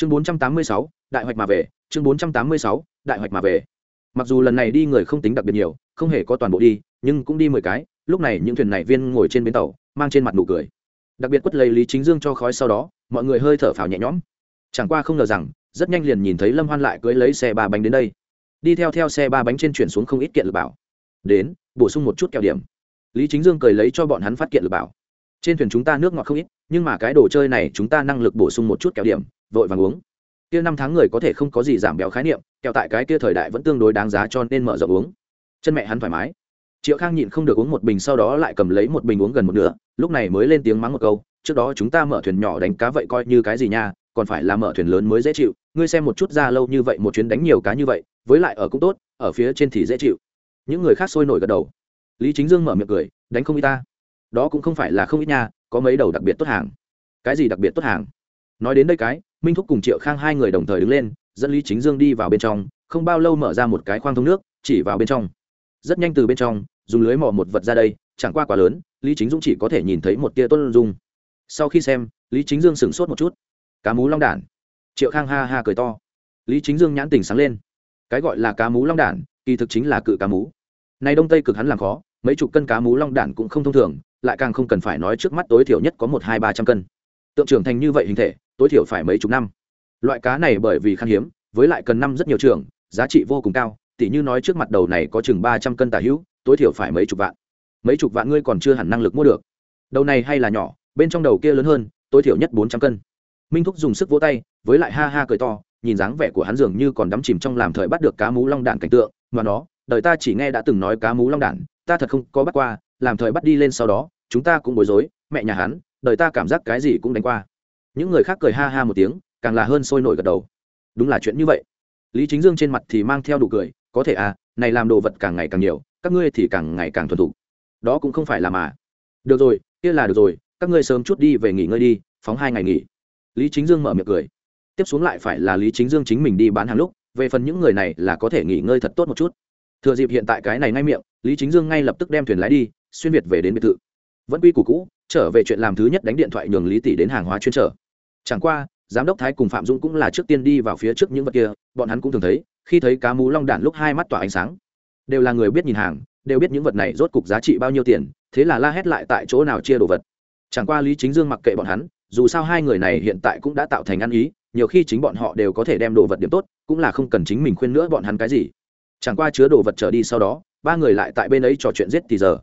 chương bốn trăm tám mươi sáu, đại hoạch mà về, chương bốn trăm tám mươi sáu, đại hoạch mà về. Mặc dù lần này đi người không tính đặc biệt nhiều, không hề có toàn bộ đi, nhưng cũng đi mười cái, lúc này những thuyền này viên ngồi trên bến tàu, mang trên mặt nụ cười. Đặc biệt quất lấy lý chính dương cho khói sau đó, mọi người hơi thở phào nhẹ nhõm. Chẳng qua không ngờ rằng, rất nhanh liền nhìn thấy lâm hoan lại cưới lấy xe ba bánh đến đây. Đi theo theo xe ba bánh trên chuyển xuống không ít kiện lực bảo. Đến, bổ sung một chút kẹo điểm. Lý chính dương cười lấy cho bọn hắn phát kiện lực bảo. Trên thuyền chúng ta nước ngọt không ít, nhưng mà cái đồ chơi này chúng ta năng lực bổ sung một chút kẹo điểm vội vàng uống. Kia năm tháng người có thể không có gì giảm béo khái niệm, kẹo tại cái kia thời đại vẫn tương đối đáng giá cho nên mở rộng uống. Chân mẹ hắn thoải mái. Triệu khang nhịn không được uống một bình sau đó lại cầm lấy một bình uống gần một nửa, lúc này mới lên tiếng mắng một câu, trước đó chúng ta mở thuyền nhỏ đánh cá vậy coi như cái gì nha, còn phải là mở thuyền lớn mới dễ chịu, ngươi xem một chút ra lâu như vậy một chuyến đánh nhiều cá như vậy, với lại ở cũng tốt, ở phía trên thì dễ chịu. Những người khác sôi nổi gật đầu. Lý chính dương mở miệng cười, đánh không ít ta. Đó cũng không phải là không ít nha, có mấy đầu đặc biệt tốt hàng. Cái gì đặc biệt tốt hàng? Nói đến đây cái minh thúc cùng triệu khang hai người đồng thời đứng lên, dẫn lý chính dương đi vào bên trong, không bao lâu mở ra một cái khoang thông nước, chỉ vào bên trong. Rất nhanh từ bên trong, dùng lưới mò một vật ra đây, chẳng qua quá lớn, lý chính dũng chỉ có thể nhìn thấy một tia tuân dung. Sau khi xem, lý chính dương sửng sốt một chút. Cá mú long đản. Triệu khang ha ha cười to. Lý chính dương nhãn tình sáng lên. Cái gọi là cá mú long đản, kỳ thực chính là cự cá mú. Này đông tây cực hắn làm khó, mấy chục cân cá mú long đản cũng không thông thường, lại càng không cần phải nói trước mắt tối thiểu nhất có một hai ba trăm cân. Tượng trưởng thành như vậy hình thể tối thiểu phải mấy chục năm. Loại cá này bởi vì khan hiếm, với lại cần năm rất nhiều trường, giá trị vô cùng cao, tỉ như nói trước mặt đầu này có chừng ba trăm cân tả hữu, tối thiểu phải mấy chục vạn. Mấy chục vạn ngươi còn chưa hẳn năng lực mua được. Đầu này hay là nhỏ, bên trong đầu kia lớn hơn, tối thiểu nhất bốn trăm cân. Minh thúc dùng sức vỗ tay, với lại ha ha cười to, nhìn dáng vẻ của hắn dường như còn đắm chìm trong làm thời bắt được cá mú long đạn cảnh tượng, mà nó, đời ta chỉ nghe đã từng nói cá mú long đạn, ta thật không có bắt qua, làm thời bắt đi lên sau đó, chúng ta cũng bối rối, mẹ nhà hắn, đời ta cảm giác cái gì cũng đánh qua những người khác cười ha ha một tiếng, càng là hơn sôi nổi gật đầu. Đúng là chuyện như vậy. Lý chính dương trên mặt thì mang theo đủ cười, có thể à này làm đồ vật càng ngày càng nhiều, các ngươi thì càng ngày càng thuần thục. Đó cũng không phải là mà. Được rồi, kia là được rồi, các ngươi sớm chút đi về nghỉ ngơi đi, phóng hai ngày nghỉ. Lý chính dương mở miệng cười. Tiếp xuống lại phải là lý chính dương chính mình đi bán hàng lúc, về phần những người này là có thể nghỉ ngơi thật tốt một chút. Thừa dịp hiện tại cái này ngay miệng, lý chính dương ngay lập tức đem thuyền lái đi, xuyên việt về đến biệt thự. Vẫn quy củ cũ, trở về chuyện làm thứ nhất đánh điện thoại nhường lý tỷ đến hàng hóa chuyên trở chẳng qua, giám đốc thái cùng phạm dũng cũng là trước tiên đi vào phía trước những vật kia, bọn hắn cũng thường thấy, khi thấy cá mú long đản lúc hai mắt tỏa ánh sáng. Đều là người biết nhìn hàng, đều biết những vật này rốt cục giá trị bao nhiêu tiền, thế là la hét lại tại chỗ nào chia đồ vật. Chẳng qua lý chính dương mặc kệ bọn hắn, dù sao hai người này hiện tại cũng đã tạo thành ăn ý, nhiều khi chính bọn họ đều có thể đem đồ vật điểm tốt, cũng là không cần chính mình khuyên nữa bọn hắn cái gì. Chẳng qua chứa đồ vật trở đi sau đó, ba người lại tại bên ấy trò chuyện giết thì giờ.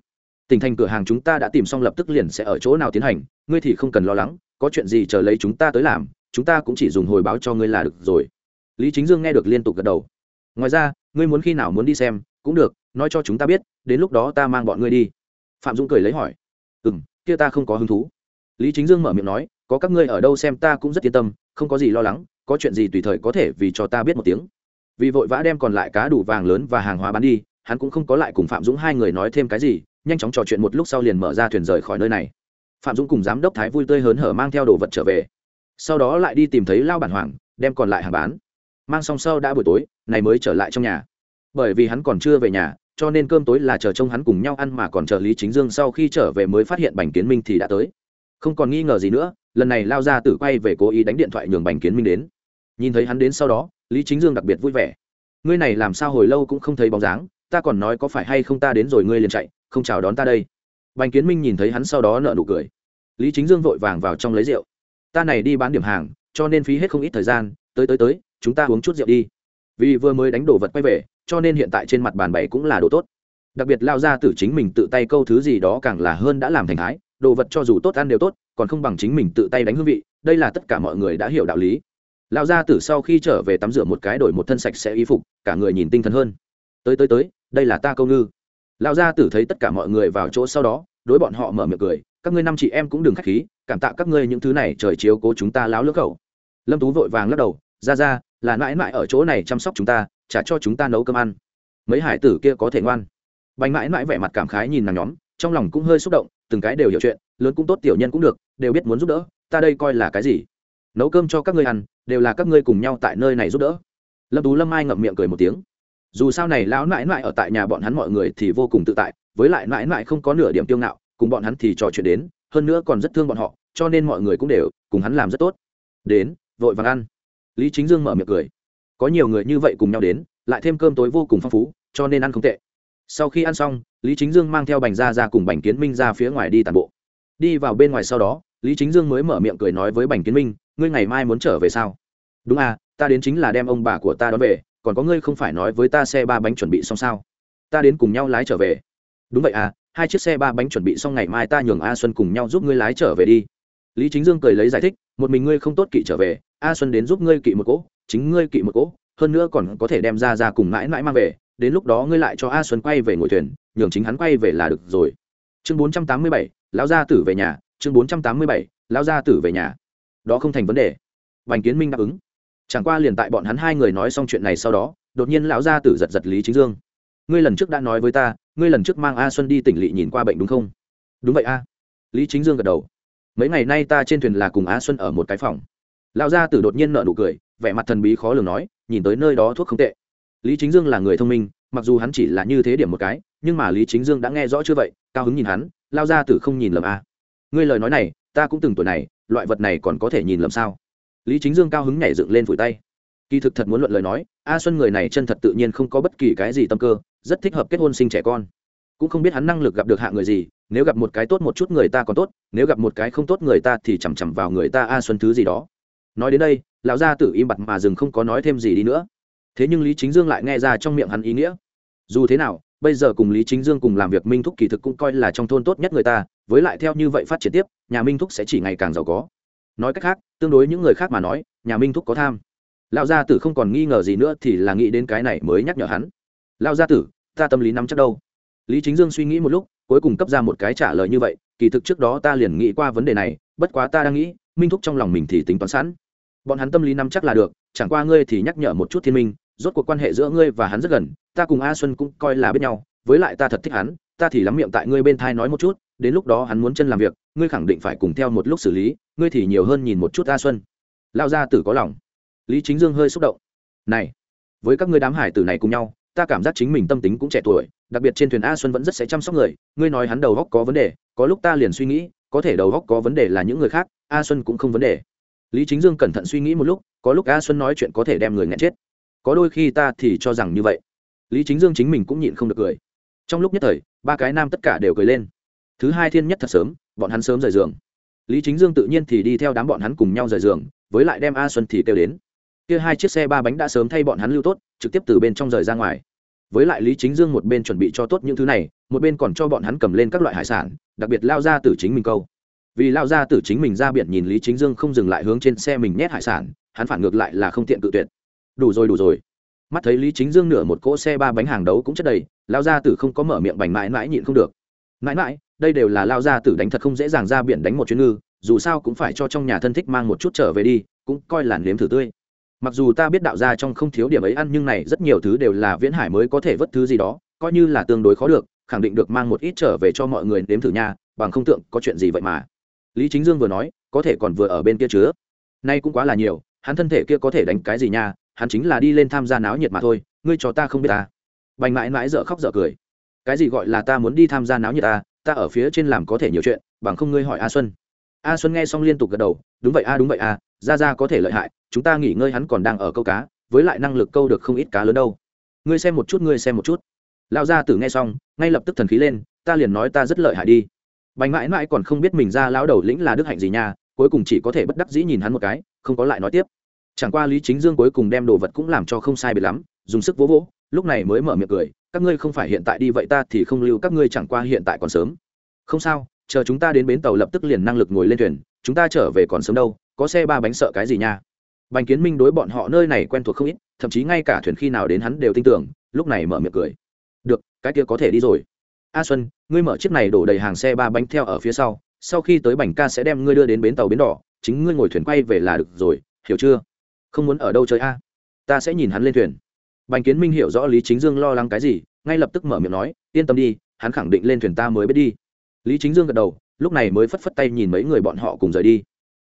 Tỉnh thành cửa hàng chúng ta đã tìm xong lập tức liền sẽ ở chỗ nào tiến hành, ngươi thì không cần lo lắng có chuyện gì chờ lấy chúng ta tới làm, chúng ta cũng chỉ dùng hồi báo cho ngươi là được rồi. Lý chính dương nghe được liên tục gật đầu. Ngoài ra, ngươi muốn khi nào muốn đi xem, cũng được, nói cho chúng ta biết, đến lúc đó ta mang bọn ngươi đi. Phạm dũng cười lấy hỏi. Ừ m kia ta không có hứng thú. Lý chính dương mở miệng nói, có các ngươi ở đâu xem ta cũng rất yên tâm, không có gì lo lắng, có chuyện gì tùy thời có thể vì cho ta biết một tiếng. Vì vội vã đem còn lại cá đủ vàng lớn và hàng hóa bán đi, hắn cũng không có lại cùng phạm dũng hai người nói thêm cái gì, nhanh chóng trò chuyện một lúc sau liền mở ra thuyền rời khỏi nơi này phạm dũng cùng giám đốc thái vui tươi hớn hở mang theo đồ vật trở về. Sau đó lại đi tìm thấy lao bản hoàng, đem còn lại hàng bán. Mang xong sau đã buổi tối, này mới trở lại trong nhà. Bởi vì hắn còn chưa về nhà, cho nên cơm tối là chờ trông hắn cùng nhau ăn mà còn chờ lý chính dương sau khi trở về mới phát hiện bành kiến minh thì đã tới. Không còn nghi ngờ gì nữa, lần này lao ra tử quay về cố ý đánh điện thoại nhường bành kiến minh đến. Nhìn thấy hắn đến sau đó, lý chính dương đặc biệt vui vẻ. Ngươi này làm sao hồi lâu cũng không thấy bóng dáng, ta còn nói có phải hay không ta đến rồi ngươi liền chạy, không chào đón ta đây bành kiến minh nhìn thấy hắn sau đó nợ nụ cười. Lý chính dương vội vàng vào trong lấy rượu. Ta này đi bán điểm hàng, cho nên phí hết không ít thời gian. Tới tới tới, chúng ta uống chút rượu đi. Vì vừa mới đánh đồ vật quay về, cho nên hiện tại trên mặt bàn bày cũng là đồ tốt. Đặc biệt lao ra tử chính mình tự tay câu thứ gì đó càng là hơn đã làm thành thái. Đồ vật cho dù tốt ăn đều tốt, còn không bằng chính mình tự tay đánh hương vị. Đây là tất cả mọi người đã hiểu đạo lý. Lao ra tử sau khi trở về tắm rửa một cái đổi một thân sạch sẽ y phục, cả người nhìn tinh thần hơn. Tới tới tới, đây là ta câu ngư. Lão gia tử thấy tất cả mọi người vào chỗ sau đó, đối bọn họ mở miệng cười, các ngươi năm chị em cũng đừng k h á c h khí, cảm tạ các ngươi những thứ này, trời chiếu cố chúng ta láo lưỡng khẩu lâm tú vội vàng lắc đầu, ra ra, là mãi mãi ở chỗ này chăm sóc chúng ta, trả cho chúng ta nấu cơm ăn. Mấy hải tử kia có thể ngoan. Bánh mãi mãi vẻ mặt cảm khái nhìn nàng nhóm, trong lòng cũng hơi xúc động, từng cái đều hiểu chuyện, lớn cũng tốt, tiểu nhân cũng được, đều biết muốn giúp đỡ, ta đây coi là cái gì? Nấu cơm cho các ngươi ăn, đều là các ngươi cùng nhau tại nơi này giúp đỡ. Lâm tú lâm ai ngậm miệng cười một tiếng dù sao này lão nãi nãi ở tại nhà bọn hắn mọi người thì vô cùng tự tại, với lại nãi nãi không có nửa điểm tiêu ngạo, cùng bọn hắn thì trò chuyện đến, hơn nữa còn rất thương bọn họ, cho nên mọi người cũng đều cùng hắn làm rất tốt. Đến, vội vàng ăn. Lý chính dương mở miệng cười. Có nhiều người như vậy cùng nhau đến, lại thêm cơm tối vô cùng phong phú, cho nên ăn không tệ. Sau khi ăn xong, lý chính dương mang theo bành ra ra cùng bành kiến minh ra phía ngoài đi tàn bộ. Đi vào bên ngoài sau đó, lý chính dương mới mở miệng cười nói với bành kiến minh, ngươi ngày mai muốn trở về sao? Đúng à ta đến chính là đem ông bà của ta đón về, còn có ngươi không phải nói với ta xe ba bánh chuẩn bị xong sao? Ta đến cùng nhau lái trở về. Đúng vậy à hai chiếc xe ba bánh chuẩn bị xong ngày mai ta nhường a xuân cùng nhau giúp ngươi lái trở về đi. Lý chính dương cười lấy giải thích, một mình ngươi không tốt kỵ trở về, a xuân đến giúp ngươi kỵ một cỗ, chính ngươi kỵ một cỗ, hơn nữa còn có thể đem ra ra cùng mãi mãi mang về, đến lúc đó ngươi lại cho a xuân quay về ngồi thuyền, nhường chính hắn quay về là được rồi. Chương bốn trăm tám mươi bảy, lão gia tử về nhà, chương bốn trăm tám mươi bảy, lão gia tử về nhà. Đó không thành vấn đề. Bành kiến minh đáp ứng chẳng qua liền tại bọn hắn hai người nói xong chuyện này sau đó, đột nhiên lão gia tử giật giật lý chính dương. Ngươi lần trước đã nói với ta, ngươi lần trước mang a xuân đi tỉnh lỵ nhìn qua bệnh đúng không? Đúng vậy a. Lý chính dương gật đầu. Mấy ngày nay ta trên thuyền là cùng a xuân ở một cái phòng. Lão gia tử đột nhiên nợ nụ cười, vẻ mặt thần bí khó lường nói, nhìn tới nơi đó thuốc không tệ. Lý chính dương là người thông minh, mặc dù hắn chỉ là như thế điểm một cái, nhưng mà lý chính dương đã nghe rõ chưa vậy, cao hứng nhìn hắn lao gia tử không nhìn lầm a. Ngươi lời nói này, ta cũng từng tuổi này, loại vật này còn có thể nhìn lầm sao? Lý chính dương cao hứng nhảy dựng lên phủi tay kỳ thực thật muốn luận lời nói a xuân người này chân thật tự nhiên không có bất kỳ cái gì tâm cơ rất thích hợp kết hôn sinh trẻ con cũng không biết hắn năng lực gặp được hạ người gì nếu gặp một cái tốt một chút người ta còn tốt nếu gặp một cái không tốt người ta thì chằm chằm vào người ta a xuân thứ gì đó nói đến đây lão gia tử im bặt mà dừng không có nói thêm gì đi nữa thế nhưng lý chính dương lại nghe ra trong miệng hắn ý nghĩa dù thế nào bây giờ cùng lý chính dương cùng làm việc minh thúc kỳ thực cũng coi là trong thôn tốt nhất người ta với lại theo như vậy phát triển tiếp nhà minh thúc sẽ chỉ ngày càng giàu có nói cách khác, tương đối những người khác mà nói, nhà minh thúc có tham. Lão gia tử không còn nghi ngờ gì nữa thì là nghĩ đến cái này mới nhắc nhở hắn. Lão gia tử, ta tâm lý nắm chắc đâu? Lý chính dương suy nghĩ một lúc, cuối cùng cấp ra một cái trả lời như vậy, kỳ thực trước đó ta liền nghĩ qua vấn đề này, bất quá ta đang nghĩ, minh thúc trong lòng mình thì tính toán sẵn. Bọn hắn tâm lý nắm chắc là được, chẳng qua ngươi thì nhắc nhở một chút thiên minh, rốt cuộc quan hệ giữa ngươi và hắn rất gần, ta cùng a xuân cũng coi là biết nhau, với lại ta thật thích hắn, ta thì lắm miệng tại ngươi bên thai nói một chút đến lúc đó hắn muốn chân làm việc, ngươi khẳng định phải cùng theo một lúc xử lý, ngươi thì nhiều hơn nhìn một chút a xuân. Lao ra tử có lòng. Lý chính dương hơi xúc động. Này, với các ngươi đám hải tử này cùng nhau, ta cảm giác chính mình tâm tính cũng trẻ tuổi, đặc biệt trên thuyền a xuân vẫn rất sẽ chăm sóc người, ngươi nói hắn đầu góc có vấn đề, có lúc ta liền suy nghĩ, có thể đầu góc có vấn đề là những người khác, a xuân cũng không vấn đề. Lý chính dương cẩn thận suy nghĩ một lúc, có lúc a xuân nói chuyện có thể đem người nghẹn chết. Có đôi khi ta thì cho rằng như vậy. Lý chính dương chính mình cũng nhịn không được cười. Trong lúc nhất thời, ba cái nam tất cả đều cười lên thứ hai thiên nhất thật sớm, bọn hắn sớm rời giường. Lý chính dương tự nhiên thì đi theo đám bọn hắn cùng nhau rời giường, với lại đem a xuân thì kêu đến. Kia hai chiếc xe ba bánh đã sớm thay bọn hắn lưu tốt, trực tiếp từ bên trong rời ra ngoài. Với lại lý chính dương một bên chuẩn bị cho tốt những thứ này, một bên còn cho bọn hắn cầm lên các loại hải sản, đặc biệt lao ra từ chính mình câu. Vì lao ra từ chính mình ra biển nhìn lý chính dương không dừng lại hướng trên xe mình nhét hải sản, hắn phản ngược lại là không tiện tự tuyệt. Đủ rồi đủ rồi. Mắt thấy lý chính dương nửa một cỗ xe ba bánh hàng đấu cũng chất đầy, lao ra từ không có mở miệng bành mãi mãi nhịn không được. Mãi mãi đây đều là lao ra tử đánh thật không dễ dàng ra biển đánh một chuyến ngư, dù sao cũng phải cho trong nhà thân thích mang một chút trở về đi, cũng coi là nếm thử tươi. Mặc dù ta biết đạo ra trong không thiếu điểm ấy ăn nhưng này rất nhiều thứ đều là viễn hải mới có thể vất thứ gì đó, coi như là tương đối khó được, khẳng định được mang một ít trở về cho mọi người nếm thử nha, bằng không tượng có chuyện gì vậy mà. Lý chính dương vừa nói, có thể còn vừa ở bên kia chứa. Nay cũng quá là nhiều, hắn thân thể kia có thể đánh cái gì nha, hắn chính là đi lên tham gia náo nhiệt mà thôi, ngươi cho ta không biết ta bành mãi mãi dở khóc dở cười. Cái gì gọi là ta muốn đi tham gia náo nhiệt ta ta ở phía trên làm có thể nhiều chuyện, bằng không ngươi hỏi a xuân. A xuân nghe xong liên tục gật đầu, đúng vậy a, đúng vậy a, ra ra có thể lợi hại, chúng ta nghỉ ngơi hắn còn đang ở câu cá, với lại năng lực câu được không ít cá lớn đâu. Ngươi xem một chút, ngươi xem một chút. Lão gia tử nghe xong, ngay lập tức thần khí lên, ta liền nói ta rất lợi hại đi. Bành mãi mãi còn không biết mình ra lão đầu lĩnh là đức hạnh gì nha, cuối cùng chỉ có thể bất đắc dĩ nhìn hắn một cái, không có lại nói tiếp. Chẳng qua lý chính dương cuối cùng đem đồ vật cũng làm cho không sai biệt lắm, dùng sức vỗ vỗ, lúc này mới mở miệng cười các ngươi không phải hiện tại đi vậy ta thì không lưu các ngươi chẳng qua hiện tại còn sớm. Không sao, chờ chúng ta đến bến tàu lập tức liền năng lực ngồi lên thuyền, chúng ta trở về còn sớm đâu, có xe ba bánh sợ cái gì nha. Bành kiến minh đối bọn họ nơi này quen thuộc không ít, thậm chí ngay cả thuyền khi nào đến hắn đều tin tưởng, lúc này mở miệng cười. Được, cái kia có thể đi rồi. A xuân, ngươi mở chiếc này đổ đầy hàng xe ba bánh theo ở phía sau sau khi tới bành ca sẽ đem ngươi đưa đến bến tàu bến đỏ, chính ngươi ngồi thuyền quay về là được rồi, hiểu chưa? Không muốn ở đâu chơi a? Ta sẽ nhìn hắn lên thuyền bành kiến minh hiểu rõ lý chính dương lo lắng cái gì, ngay lập tức mở miệng nói, yên tâm đi, hắn khẳng định lên thuyền ta mới biết đi. Lý chính dương gật đầu, lúc này mới phất phất tay nhìn mấy người bọn họ cùng rời đi.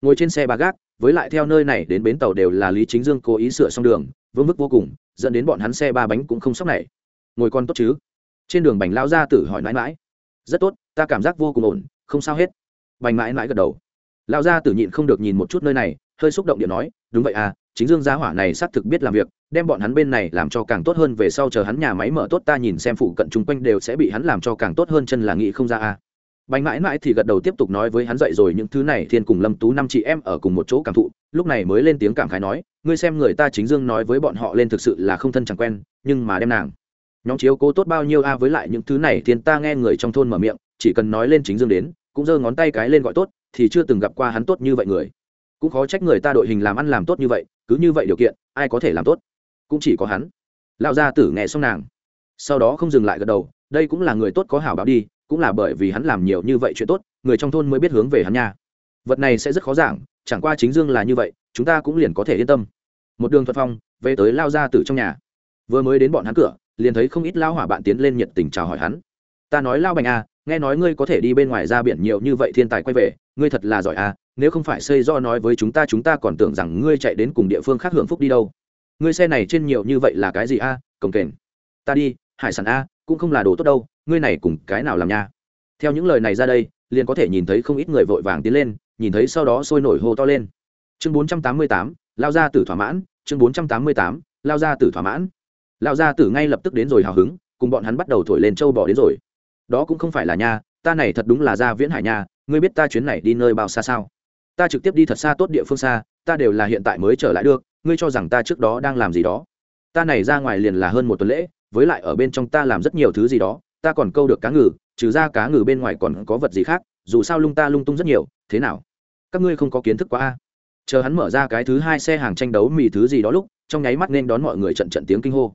Ngồi trên xe ba gác, với lại theo nơi này đến bến tàu đều là lý chính dương cố ý sửa xong đường vương vức vô cùng, dẫn đến bọn hắn xe ba bánh cũng không sốc này ngồi con tốt chứ? Trên đường bành lao ra tử hỏi mãi mãi. Rất tốt, ta cảm giác vô cùng ổn, không sao hết. Bành mãi mãi gật đầu. Lão gia tử nhịn không được nhìn một chút nơi này, hơi xúc động điện nói, đúng vậy à chính dương gia hỏa này xác thực biết làm việc đem bọn hắn bên này làm cho càng tốt hơn về sau chờ hắn nhà máy mở tốt ta nhìn xem phụ cận chung quanh đều sẽ bị hắn làm cho càng tốt hơn chân là nghĩ không ra a. Bánh mãi mãi thì gật đầu tiếp tục nói với hắn dậy rồi những thứ này, thiên cùng lâm tú năm chị em ở cùng một chỗ cảm thụ, lúc này mới lên tiếng cảm khái nói, ngươi xem người ta chính dương nói với bọn họ lên thực sự là không thân chẳng quen, nhưng mà đem nàng, nhóm chiếu cố tốt bao nhiêu a, với lại những thứ này thiên ta nghe người trong thôn mở miệng, chỉ cần nói lên chính dương đến, cũng giơ ngón tay cái lên gọi tốt, thì chưa từng gặp qua hắn tốt như vậy người. Cũng khó trách người ta đội hình làm ăn làm tốt như vậy, cứ như vậy điều kiện, ai có thể làm tốt? Cũng chỉ có hắn. Lão gia tử nghe xong nàng, sau đó không dừng lại gật đầu, đây cũng là người tốt có hảo báo đi, cũng là bởi vì hắn làm nhiều như vậy chuyện tốt, người trong thôn mới biết hướng về hắn nha. Vật này sẽ rất khó giảng, chẳng qua chính dương là như vậy, chúng ta cũng liền có thể yên tâm. Một đường thuận phong, về tới lao gia tử trong nhà. Vừa mới đến bọn hắn cửa, liền thấy không ít lao hỏa bạn tiến lên nhiệt tình chào hỏi hắn. Ta nói lao bành à nghe nói ngươi có thể đi bên ngoài ra biển nhiều như vậy thiên tài quay về, ngươi thật là giỏi à nếu không phải xây do nói với chúng ta chúng ta còn tưởng rằng ngươi chạy đến cùng địa phương khác hưởng phúc đi đâu ngươi xe này trên nhiều như vậy là cái gì a? À? cồng kềnh. Ta đi, hải sản a, cũng không là đồ tốt đâu, ngươi này cùng cái nào làm nha? Theo những lời này ra đây, liền có thể nhìn thấy không ít người vội vàng tiến lên, nhìn thấy sau đó sôi nổi hô to lên. Chương bốn trăm tám mươi tám, lao ra tử thỏa mãn, chương bốn trăm tám mươi tám, lao ra tử thỏa mãn. Lao ra tử ngay lập tức đến rồi hào hứng, cùng bọn hắn bắt đầu thổi lên châu bỏ đến rồi. Đó cũng không phải là nha, ta này thật đúng là ra viễn hải nha, ngươi biết ta chuyến này đi nơi bao xa sao? Ta trực tiếp đi thật xa tốt địa phương xa, ta đều là hiện tại mới trở lại được ngươi cho rằng ta trước đó đang làm gì đó. Ta này ra ngoài liền là hơn một tuần lễ, với lại ở bên trong ta làm rất nhiều thứ gì đó, ta còn câu được cá ngừ, trừ ra cá ngừ bên ngoài còn có vật gì khác, dù sao lung ta lung tung rất nhiều, thế nào? Các ngươi không có kiến thức quá a. Chờ hắn mở ra cái thứ hai xe hàng tranh đấu mì thứ gì đó lúc, trong nháy mắt nên đón mọi người trận trận tiếng kinh hô.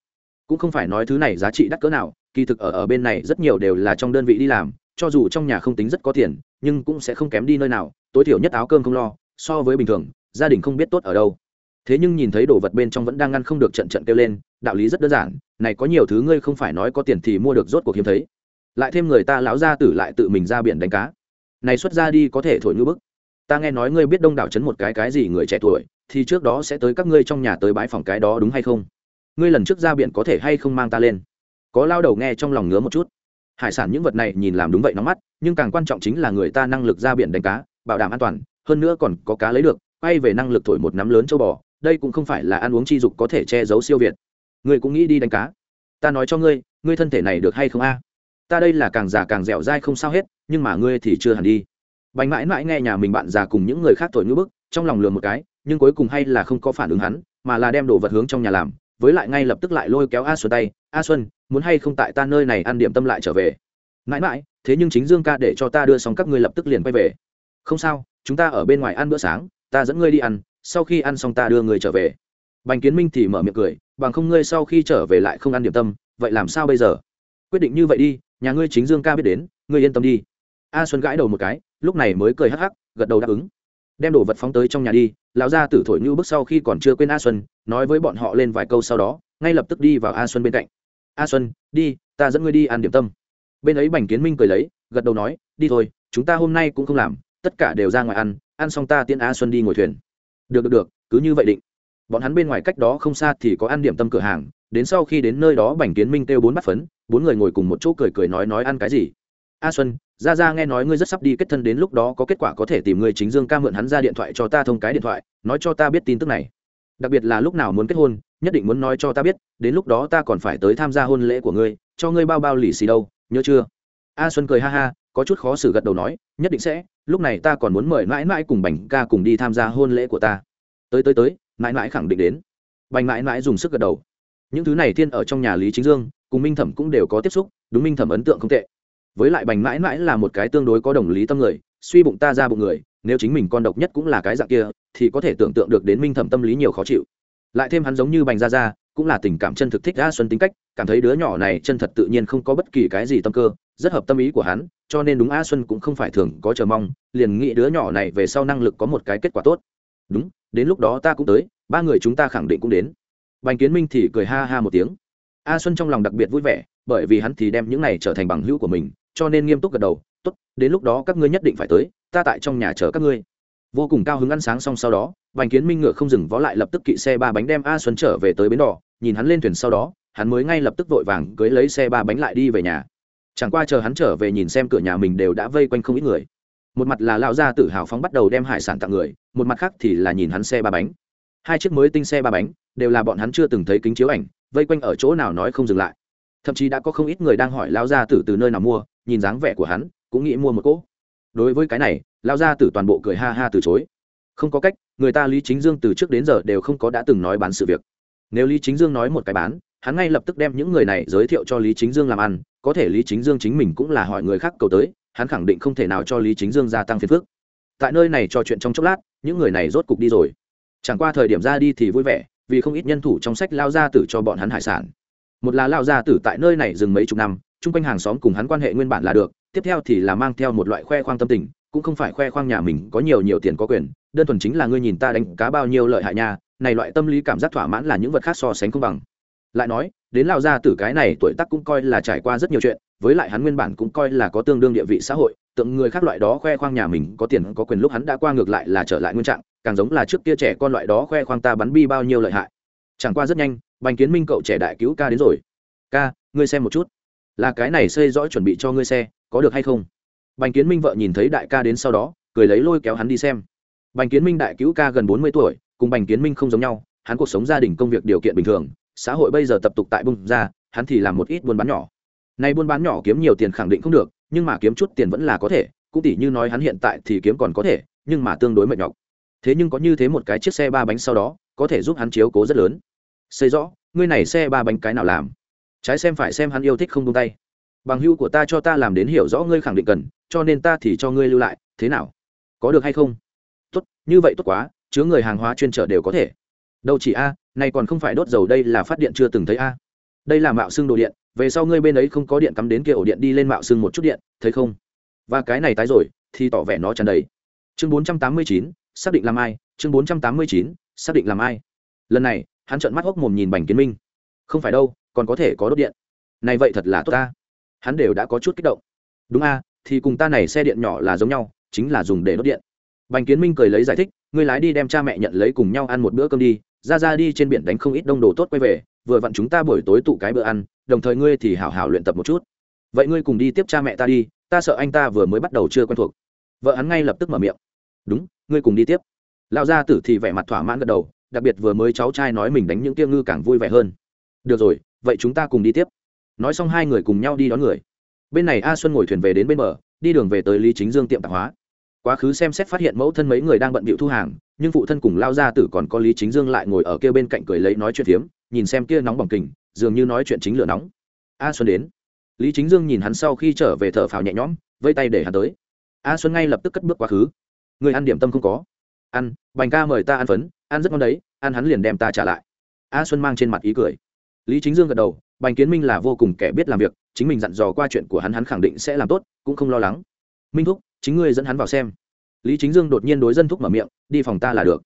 Cũng không phải nói thứ này giá trị đắt cỡ nào, kỳ thực ở ở bên này rất nhiều đều là trong đơn vị đi làm, cho dù trong nhà không tính rất có tiền, nhưng cũng sẽ không kém đi nơi nào, tối thiểu nhất áo cơm không lo, so với bình thường, gia đình không biết tốt ở đâu thế nhưng nhìn thấy đồ vật bên trong vẫn đang ngăn không được trận trận kêu lên, đạo lý rất đơn giản, này có nhiều thứ ngươi không phải nói có tiền thì mua được rốt cuộc hiếm thấy. Lại thêm người ta lão gia tử lại tự mình ra biển đánh cá. Này xuất ra đi có thể thổi như bức. Ta nghe nói ngươi biết đông đảo chấn một cái cái gì người trẻ tuổi, thì trước đó sẽ tới các ngươi trong nhà tới bãi phòng cái đó đúng hay không? Ngươi lần trước ra biển có thể hay không mang ta lên? Có lao đầu nghe trong lòng ngứa một chút. Hải sản những vật này nhìn làm đúng vậy nóng mắt, nhưng càng quan trọng chính là người ta năng lực ra biển đánh cá, bảo đảm an toàn, hơn nữa còn có cá lấy được, quay về năng lực thổi một nắm lớn châu bò đây cũng không phải là ăn uống chi dục có thể che giấu siêu việt. Ngươi cũng nghĩ đi đánh cá. Ta nói cho ngươi ngươi thân thể này được hay không a? Ta đây là càng già càng dẻo dai không sao hết, nhưng mà ngươi thì chưa hẳn đi. Bánh mãi mãi nghe nhà mình bạn già cùng những người khác thổi ngữ bức, trong lòng lừa một cái, nhưng cuối cùng hay là không có phản ứng hắn, mà là đem đồ vật hướng trong nhà làm, với lại ngay lập tức lại lôi kéo a xuân tay, a xuân, muốn hay không tại ta nơi này ăn điểm tâm lại trở về? Mãi mãi, thế nhưng chính dương ca để cho ta đưa xong các ngươi lập tức liền quay về. Không sao, chúng ta ở bên ngoài ăn bữa sáng, ta dẫn ngươi đi ăn sau khi ăn xong ta đưa người trở về. Bành kiến minh thì mở miệng cười, bằng không ngươi sau khi trở về lại không ăn điểm tâm, vậy làm sao bây giờ? Quyết định như vậy đi, nhà ngươi chính dương ca biết đến, ngươi yên tâm đi. A xuân gãi đầu một cái, lúc này mới cười hắc hắc, gật đầu đáp ứng. Đem đồ vật phóng tới trong nhà đi, lão gia tử thổi như bước sau khi còn chưa quên a xuân, nói với bọn họ lên vài câu sau đó, ngay lập tức đi vào a xuân bên cạnh. A xuân, đi, ta dẫn ngươi đi ăn điểm tâm. Bên ấy bành kiến minh cười lấy, gật đầu nói, đi thôi, chúng ta hôm nay cũng không làm, tất cả đều ra ngoài ăn ăn xong ta tiễn a xuân đi ngồi thuyền được được được, cứ như vậy định. Bọn hắn bên ngoài cách đó không xa thì có ăn điểm tâm cửa hàng, đến sau khi đến nơi đó bành kiến minh kêu bốn bát phấn, bốn người ngồi cùng một chỗ cười cười nói nói ăn cái gì? A xuân ra ra nghe nói ngươi rất sắp đi kết thân đến lúc đó có kết quả có thể tìm người chính dương ca mượn hắn ra điện thoại cho ta thông cái điện thoại, nói cho ta biết tin tức này. Đặc biệt là lúc nào muốn kết hôn, nhất định muốn nói cho ta biết, đến lúc đó ta còn phải tới tham gia hôn lễ của ngươi, cho ngươi bao bao lì xì đâu, nhớ chưa? A xuân cười ha ha có chút khó xử gật đầu nói, nhất định sẽ, lúc này ta còn muốn mời mãi mãi cùng bành ca cùng đi tham gia hôn lễ của ta. Tới tới tới, mãi mãi khẳng định đến. Bành mãi mãi dùng sức gật đầu. Những thứ này thiên ở trong nhà lý chính dương, cùng minh thẩm cũng đều có tiếp xúc, đúng minh thẩm ấn tượng không tệ. Với lại bành mãi mãi là một cái tương đối có đồng lý tâm người, suy bụng ta ra bụng người, nếu chính mình con độc nhất cũng là cái dạng kia, thì có thể tưởng tượng được đến minh thẩm tâm lý nhiều khó chịu. Lại thêm hắn giống như bành ra ra cũng là tình cảm chân thực thích a xuân tính cách, cảm thấy đứa nhỏ này chân thật tự nhiên không có bất kỳ cái gì tâm cơ, rất hợp tâm ý của hắn, cho nên đúng a xuân cũng không phải thường có chờ mong, liền nghĩ đứa nhỏ này về sau năng lực có một cái kết quả tốt. Đúng, đến lúc đó ta cũng tới, ba người chúng ta khẳng định cũng đến. Bành kiến minh thì cười ha ha một tiếng. A xuân trong lòng đặc biệt vui vẻ, bởi vì hắn thì đem những này trở thành bằng hữu của mình, cho nên nghiêm túc gật đầu, tốt, đến lúc đó các ngươi nhất định phải tới, ta tại trong nhà chờ các ngươi vô cùng cao hứng ăn sáng xong sau đó, bành kiến minh ngựa không dừng vó lại lập tức kỵ xe ba bánh đem a xuân trở về tới bến đỏ, nhìn hắn lên thuyền sau đó, hắn mới ngay lập tức vội vàng cưới lấy xe ba bánh lại đi về nhà. Chẳng qua chờ hắn trở về nhìn xem cửa nhà mình đều đã vây quanh không ít người. Một mặt là lão gia tự hào phóng bắt đầu đem hải sản tặng người, một mặt khác thì là nhìn hắn xe ba bánh. Hai chiếc mới tinh xe ba bánh, đều là bọn hắn chưa từng thấy kính chiếu ảnh, vây quanh ở chỗ nào nói không dừng lại. Thậm chí đã có không ít người đang hỏi lao gia tử từ nơi nào mua, nhìn dáng vẻ của hắn, cũng nghĩ mua một cỗ. Đối với cái này lao gia tử toàn bộ cười ha ha từ chối. Không có cách, người ta lý chính dương từ trước đến giờ đều không có đã từng nói bán sự việc. Nếu lý chính dương nói một cái bán, hắn ngay lập tức đem những người này giới thiệu cho lý chính dương làm ăn, có thể lý chính dương chính mình cũng là hỏi người khác cầu tới, hắn khẳng định không thể nào cho lý chính dương gia tăng phiền phức. Tại nơi này trò chuyện trong chốc lát, những người này rốt cục đi rồi. Chẳng qua thời điểm ra đi thì vui vẻ, vì không ít nhân thủ trong sách lao gia tử cho bọn hắn hải sản. Một là lao gia tử tại nơi này dừng mấy chục năm, chung quanh hàng xóm cùng hắn quan hệ nguyên bản là được, tiếp theo thì là mang theo một loại khoe khoang tâm tình cũng không phải khoe khoang nhà mình có nhiều nhiều tiền có quyền, đơn thuần chính là ngươi nhìn ta đánh cá bao nhiêu lợi hại nha, này loại tâm lý cảm giác thỏa mãn là những vật khác so sánh không bằng. Lại nói, đến lao ra tử cái này tuổi tác cũng coi là trải qua rất nhiều chuyện, với lại hắn nguyên bản cũng coi là có tương đương địa vị xã hội, tượng người khác loại đó khoe khoang nhà mình có tiền có quyền lúc hắn đã qua ngược lại là trở lại nguyên trạng, càng giống là trước kia trẻ con loại đó khoe khoang ta bắn bi bao nhiêu lợi hại. Chẳng qua rất nhanh, bành kiến minh cậu trẻ đại cứu ca đến rồi. Ca, ngươi xem một chút. Là cái này xây rõ chuẩn bị cho ngươi xe, có được hay không? Bành kiến minh vợ nhìn thấy đại ca đến sau đó, cười lấy lôi kéo hắn đi xem. Bành kiến minh đại cứu ca gần bốn mươi tuổi, cùng bành kiến minh không giống nhau, hắn cuộc sống gia đình công việc điều kiện bình thường, xã hội bây giờ tập tục tại bung ra, hắn thì làm một ít buôn bán nhỏ. Nay buôn bán nhỏ kiếm nhiều tiền khẳng định không được, nhưng mà kiếm chút tiền vẫn là có thể, cũng tỷ như nói hắn hiện tại thì kiếm còn có thể, nhưng mà tương đối mệt nhọc. Thế nhưng có như thế một cái chiếc xe ba bánh sau đó, có thể giúp hắn chiếu cố rất lớn. Xây rõ, ngươi này xe ba bánh cái nào làm? Trái xem phải xem hắn yêu thích không tung tay bằng hưu của ta cho ta làm đến hiểu rõ ngươi khẳng định cần, cho nên ta thì cho ngươi lưu lại, thế nào? Có được hay không? Tốt, như vậy tốt quá, chứa người hàng hóa chuyên trở đều có thể. Đâu chỉ a này còn không phải đốt dầu đây là phát điện chưa từng thấy a. Đây là mạo xương đồ điện, về sau ngươi bên ấy không có điện cắm đến kia ổ điện đi lên mạo xương một chút điện, thấy không? Và cái này tái rồi, thì tỏ vẻ nó tràn đầy. Chương bốn trăm tám mươi chín, xác định làm ai? Chương bốn trăm tám mươi chín, xác định làm ai? Lần này, hắn trợn mắt hốc mồm nhìn bành kiến minh. Không phải đâu, còn có thể có đốt điện. Này vậy thật là tốt ta hắn đều đã có chút kích động. Đúng a, thì cùng ta này xe điện nhỏ là giống nhau, chính là dùng để đốt điện. Bành kiến minh cười lấy giải thích, ngươi lái đi đem cha mẹ nhận lấy cùng nhau ăn một bữa cơm đi, ra ra đi trên biển đánh không ít đông đồ tốt quay về, vừa vặn chúng ta buổi tối tụ cái bữa ăn, đồng thời ngươi thì hảo hảo luyện tập một chút. Vậy ngươi cùng đi tiếp cha mẹ ta đi, ta sợ anh ta vừa mới bắt đầu chưa quen thuộc. Vợ hắn ngay lập tức mở miệng. Đúng, ngươi cùng đi tiếp. Lão gia tử thì vẻ mặt thỏa mãn gật đầu, đặc biệt vừa mới cháu trai nói mình đánh những tiêu ngư càng vui vẻ hơn. Được rồi, vậy chúng ta cùng đi tiếp nói xong hai người cùng nhau đi đón người. Bên này a xuân ngồi thuyền về đến bên bờ, đi đường về tới lý chính dương tiệm tạp hóa. Quá khứ xem xét phát hiện mẫu thân mấy người đang bận bịu thu hàng, nhưng phụ thân cùng lao ra tử còn có lý chính dương lại ngồi ở kia bên cạnh cười lấy nói chuyện phiếm, nhìn xem kia nóng bỏng kình, dường như nói chuyện chính lửa nóng. A xuân đến. Lý chính dương nhìn hắn sau khi trở về thở phào nhẹ nhõm, vây tay để hắn tới. A xuân ngay lập tức cất bước quá khứ. Người ăn điểm tâm không có. Ăn, bành ca mời ta ăn phấn, ăn rất ngon đấy, ăn hắn liền đem ta trả lại. A xuân mang trên mặt ý cười. Lý chính dương gật đầu bành kiến minh là vô cùng kẻ biết làm việc, chính mình dặn dò qua chuyện của hắn hắn khẳng định sẽ làm tốt, cũng không lo lắng. Minh thúc, chính ngươi dẫn hắn vào xem. Lý chính dương đột nhiên đối dân thúc mở miệng, đi phòng ta là được.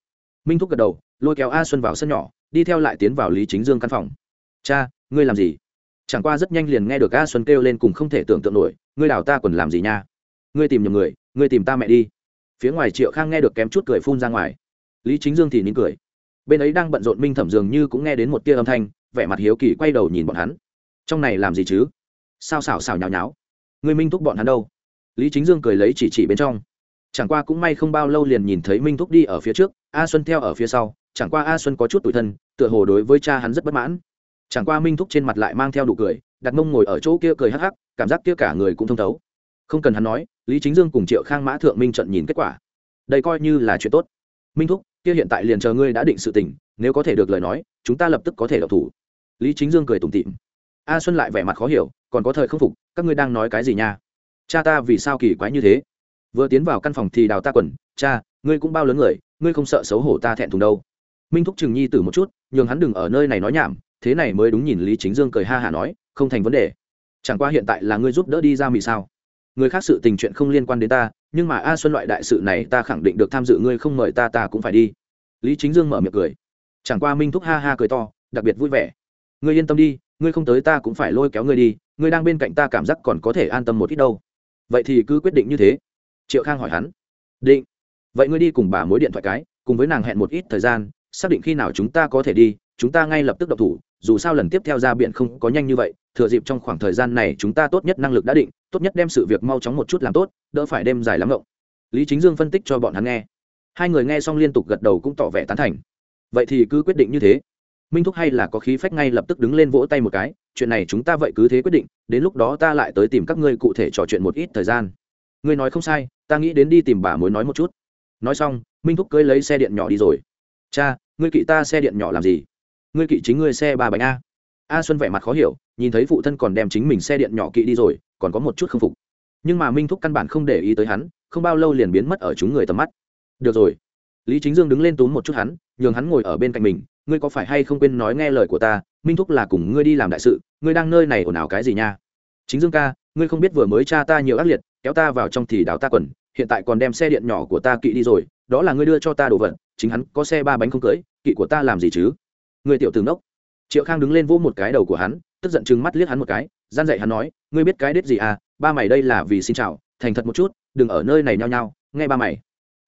Minh thúc gật đầu, lôi kéo a xuân vào sân nhỏ, đi theo lại tiến vào lý chính dương căn phòng. Cha, ngươi làm gì? Chẳng qua rất nhanh liền nghe được a xuân kêu lên cùng không thể tưởng tượng nổi, ngươi đào ta còn làm gì nha? Ngươi tìm nhầm người, ngươi tìm ta mẹ đi. Phía ngoài triệu khang nghe được kém chút cười phun ra ngoài. Lý chính dương thì nín cười. Bên ấy đang bận rộn minh thẩm dường như cũng nghe đến một tia âm thanh vẻ mặt hiếu kỳ quay đầu nhìn bọn hắn. Trong này làm gì chứ? Sao xảo xảo nhào nháo? Người minh thúc bọn hắn đâu? Lý chính dương cười lấy chỉ chỉ bên trong. Chẳng qua cũng may không bao lâu liền nhìn thấy minh thúc đi ở phía trước, a xuân theo ở phía sau, chẳng qua a xuân có chút tủi thân, tựa hồ đối với cha hắn rất bất mãn. Chẳng qua minh thúc trên mặt lại mang theo đủ cười, đặt mông ngồi ở chỗ kia cười hắc hắc, cảm giác kia cả người cũng thông thấu. Không cần hắn nói, lý chính dương cùng triệu khang mã thượng minh trận nhìn kết quả. Đây coi như là chuyện tốt. Minh thúc, kia hiện tại liền chờ ngươi đã định sự tình, nếu có thể được lời nói, chúng ta lập tức có thể đọc thủ lý chính dương cười tủm tịm a xuân lại vẻ mặt khó hiểu, còn có thời không phục, các ngươi đang nói cái gì nha? Cha ta vì sao kỳ quái như thế? Vừa tiến vào căn phòng thì đào ta quần, cha, ngươi cũng bao lớn người, ngươi không sợ xấu hổ ta thẹn thùng đâu. Minh thúc trừng nhi tử một chút, nhường hắn đừng ở nơi này nói nhảm, thế này mới đúng nhìn lý chính dương cười ha hả nói, không thành vấn đề. Chẳng qua hiện tại là ngươi giúp đỡ đi ra mì sao? Người khác sự tình chuyện không liên quan đến ta, nhưng mà a xuân loại đại sự này ta khẳng định được tham dự, ngươi không mời ta ta cũng phải đi. Lý chính dương mở miệng cười. Chẳng qua minh thúc ha ha cười to, đặc biệt vui vẻ ngươi yên tâm đi, ngươi không tới ta cũng phải lôi kéo ngươi đi, ngươi đang bên cạnh ta cảm giác còn có thể an tâm một ít đâu. Vậy thì cứ quyết định như thế. Triệu khang hỏi hắn. Định. Vậy ngươi đi cùng bà mối điện thoại cái, cùng với nàng hẹn một ít thời gian, xác định khi nào chúng ta có thể đi, chúng ta ngay lập tức độc thủ, dù sao lần tiếp theo ra biện không có nhanh như vậy, thừa dịp trong khoảng thời gian này chúng ta tốt nhất năng lực đã định, tốt nhất đem sự việc mau chóng một chút làm tốt, đỡ phải đem dài lắm rộng lý chính dương phân tích cho bọn hắn nghe. Hai người nghe xong liên tục gật đầu cũng tỏ vẻ tán thành. Vậy thì cứ quyết định như thế minh thúc hay là có khí phách ngay lập tức đứng lên vỗ tay một cái, chuyện này chúng ta vậy cứ thế quyết định, đến lúc đó ta lại tới tìm các ngươi cụ thể trò chuyện một ít thời gian. Ngươi nói không sai, ta nghĩ đến đi tìm bà mối nói một chút. Nói xong, minh thúc cưới lấy xe điện nhỏ đi rồi. Cha, ngươi kỵ ta xe điện nhỏ làm gì? Ngươi kỵ chính ngươi xe ba bánh a. A xuân vẻ mặt khó hiểu, nhìn thấy phụ thân còn đem chính mình xe điện nhỏ kỵ đi rồi, còn có một chút không phục. Nhưng mà minh thúc căn bản không để ý tới hắn, không bao lâu liền biến mất ở chúng người tầm mắt. Được rồi. Lý chính dương đứng lên túm một chút hắn, nhường hắn ngồi ở bên cạnh mình ngươi có phải hay không quên nói nghe lời của ta minh thúc là cùng ngươi đi làm đại sự ngươi đang nơi này ồn ào cái gì nha? Chính dương ca ngươi không biết vừa mới cha ta nhiều ác liệt kéo ta vào trong thì đào ta quần hiện tại còn đem xe điện nhỏ của ta kỵ đi rồi đó là ngươi đưa cho ta đồ vật chính hắn có xe ba bánh không cưỡi, kỵ của ta làm gì chứ? Người tiểu tướng đốc triệu khang đứng lên vỗ một cái đầu của hắn tức giận chừng mắt liếc hắn một cái gian dạy hắn nói ngươi biết cái đết gì à ba mày đây là vì xin chào thành thật một chút đừng ở nơi này nhao nhao nghe ba mày.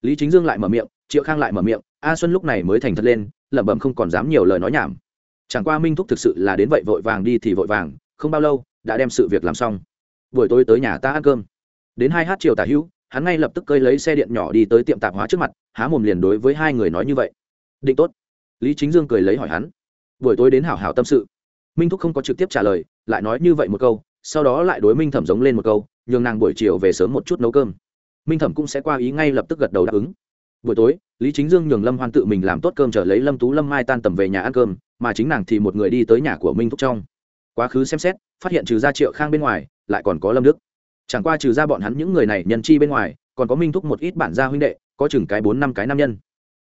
Lý chính dương lại mở miệng triệu khang lại mở miệng a xuân lúc này mới thành thật lên lẩm bẩm không còn dám nhiều lời nói nhảm. Chẳng qua minh thúc thực sự là đến vậy vội vàng đi thì vội vàng, không bao lâu, đã đem sự việc làm xong. Buổi tối tới nhà ta ăn cơm. Đến hai h chiều tả hữu, hắn ngay lập tức cơi lấy xe điện nhỏ đi tới tiệm tạp hóa trước mặt, há mồm liền đối với hai người nói như vậy. Định tốt. Lý chính dương cười lấy hỏi hắn. Buổi tối đến hảo hảo tâm sự. Minh thúc không có trực tiếp trả lời, lại nói như vậy một câu, sau đó lại đối minh thẩm giống lên một câu, nhường nàng buổi chiều về sớm một chút nấu cơm. Minh thẩm cũng sẽ qua ý ngay lập tức gật đầu đáp ứng buổi tối, lý chính dương nhường lâm hoan tự mình làm tốt cơm trở lấy lâm tú lâm mai tan tầm về nhà ăn cơm, mà chính nàng thì một người đi tới nhà của minh thúc trong. Quá khứ xem xét, phát hiện trừ ra triệu khang bên ngoài, lại còn có lâm đức. Chẳng qua trừ ra bọn hắn những người này nhân chi bên ngoài, còn có minh thúc một ít bản gia huynh đệ, có chừng cái bốn năm cái nam nhân.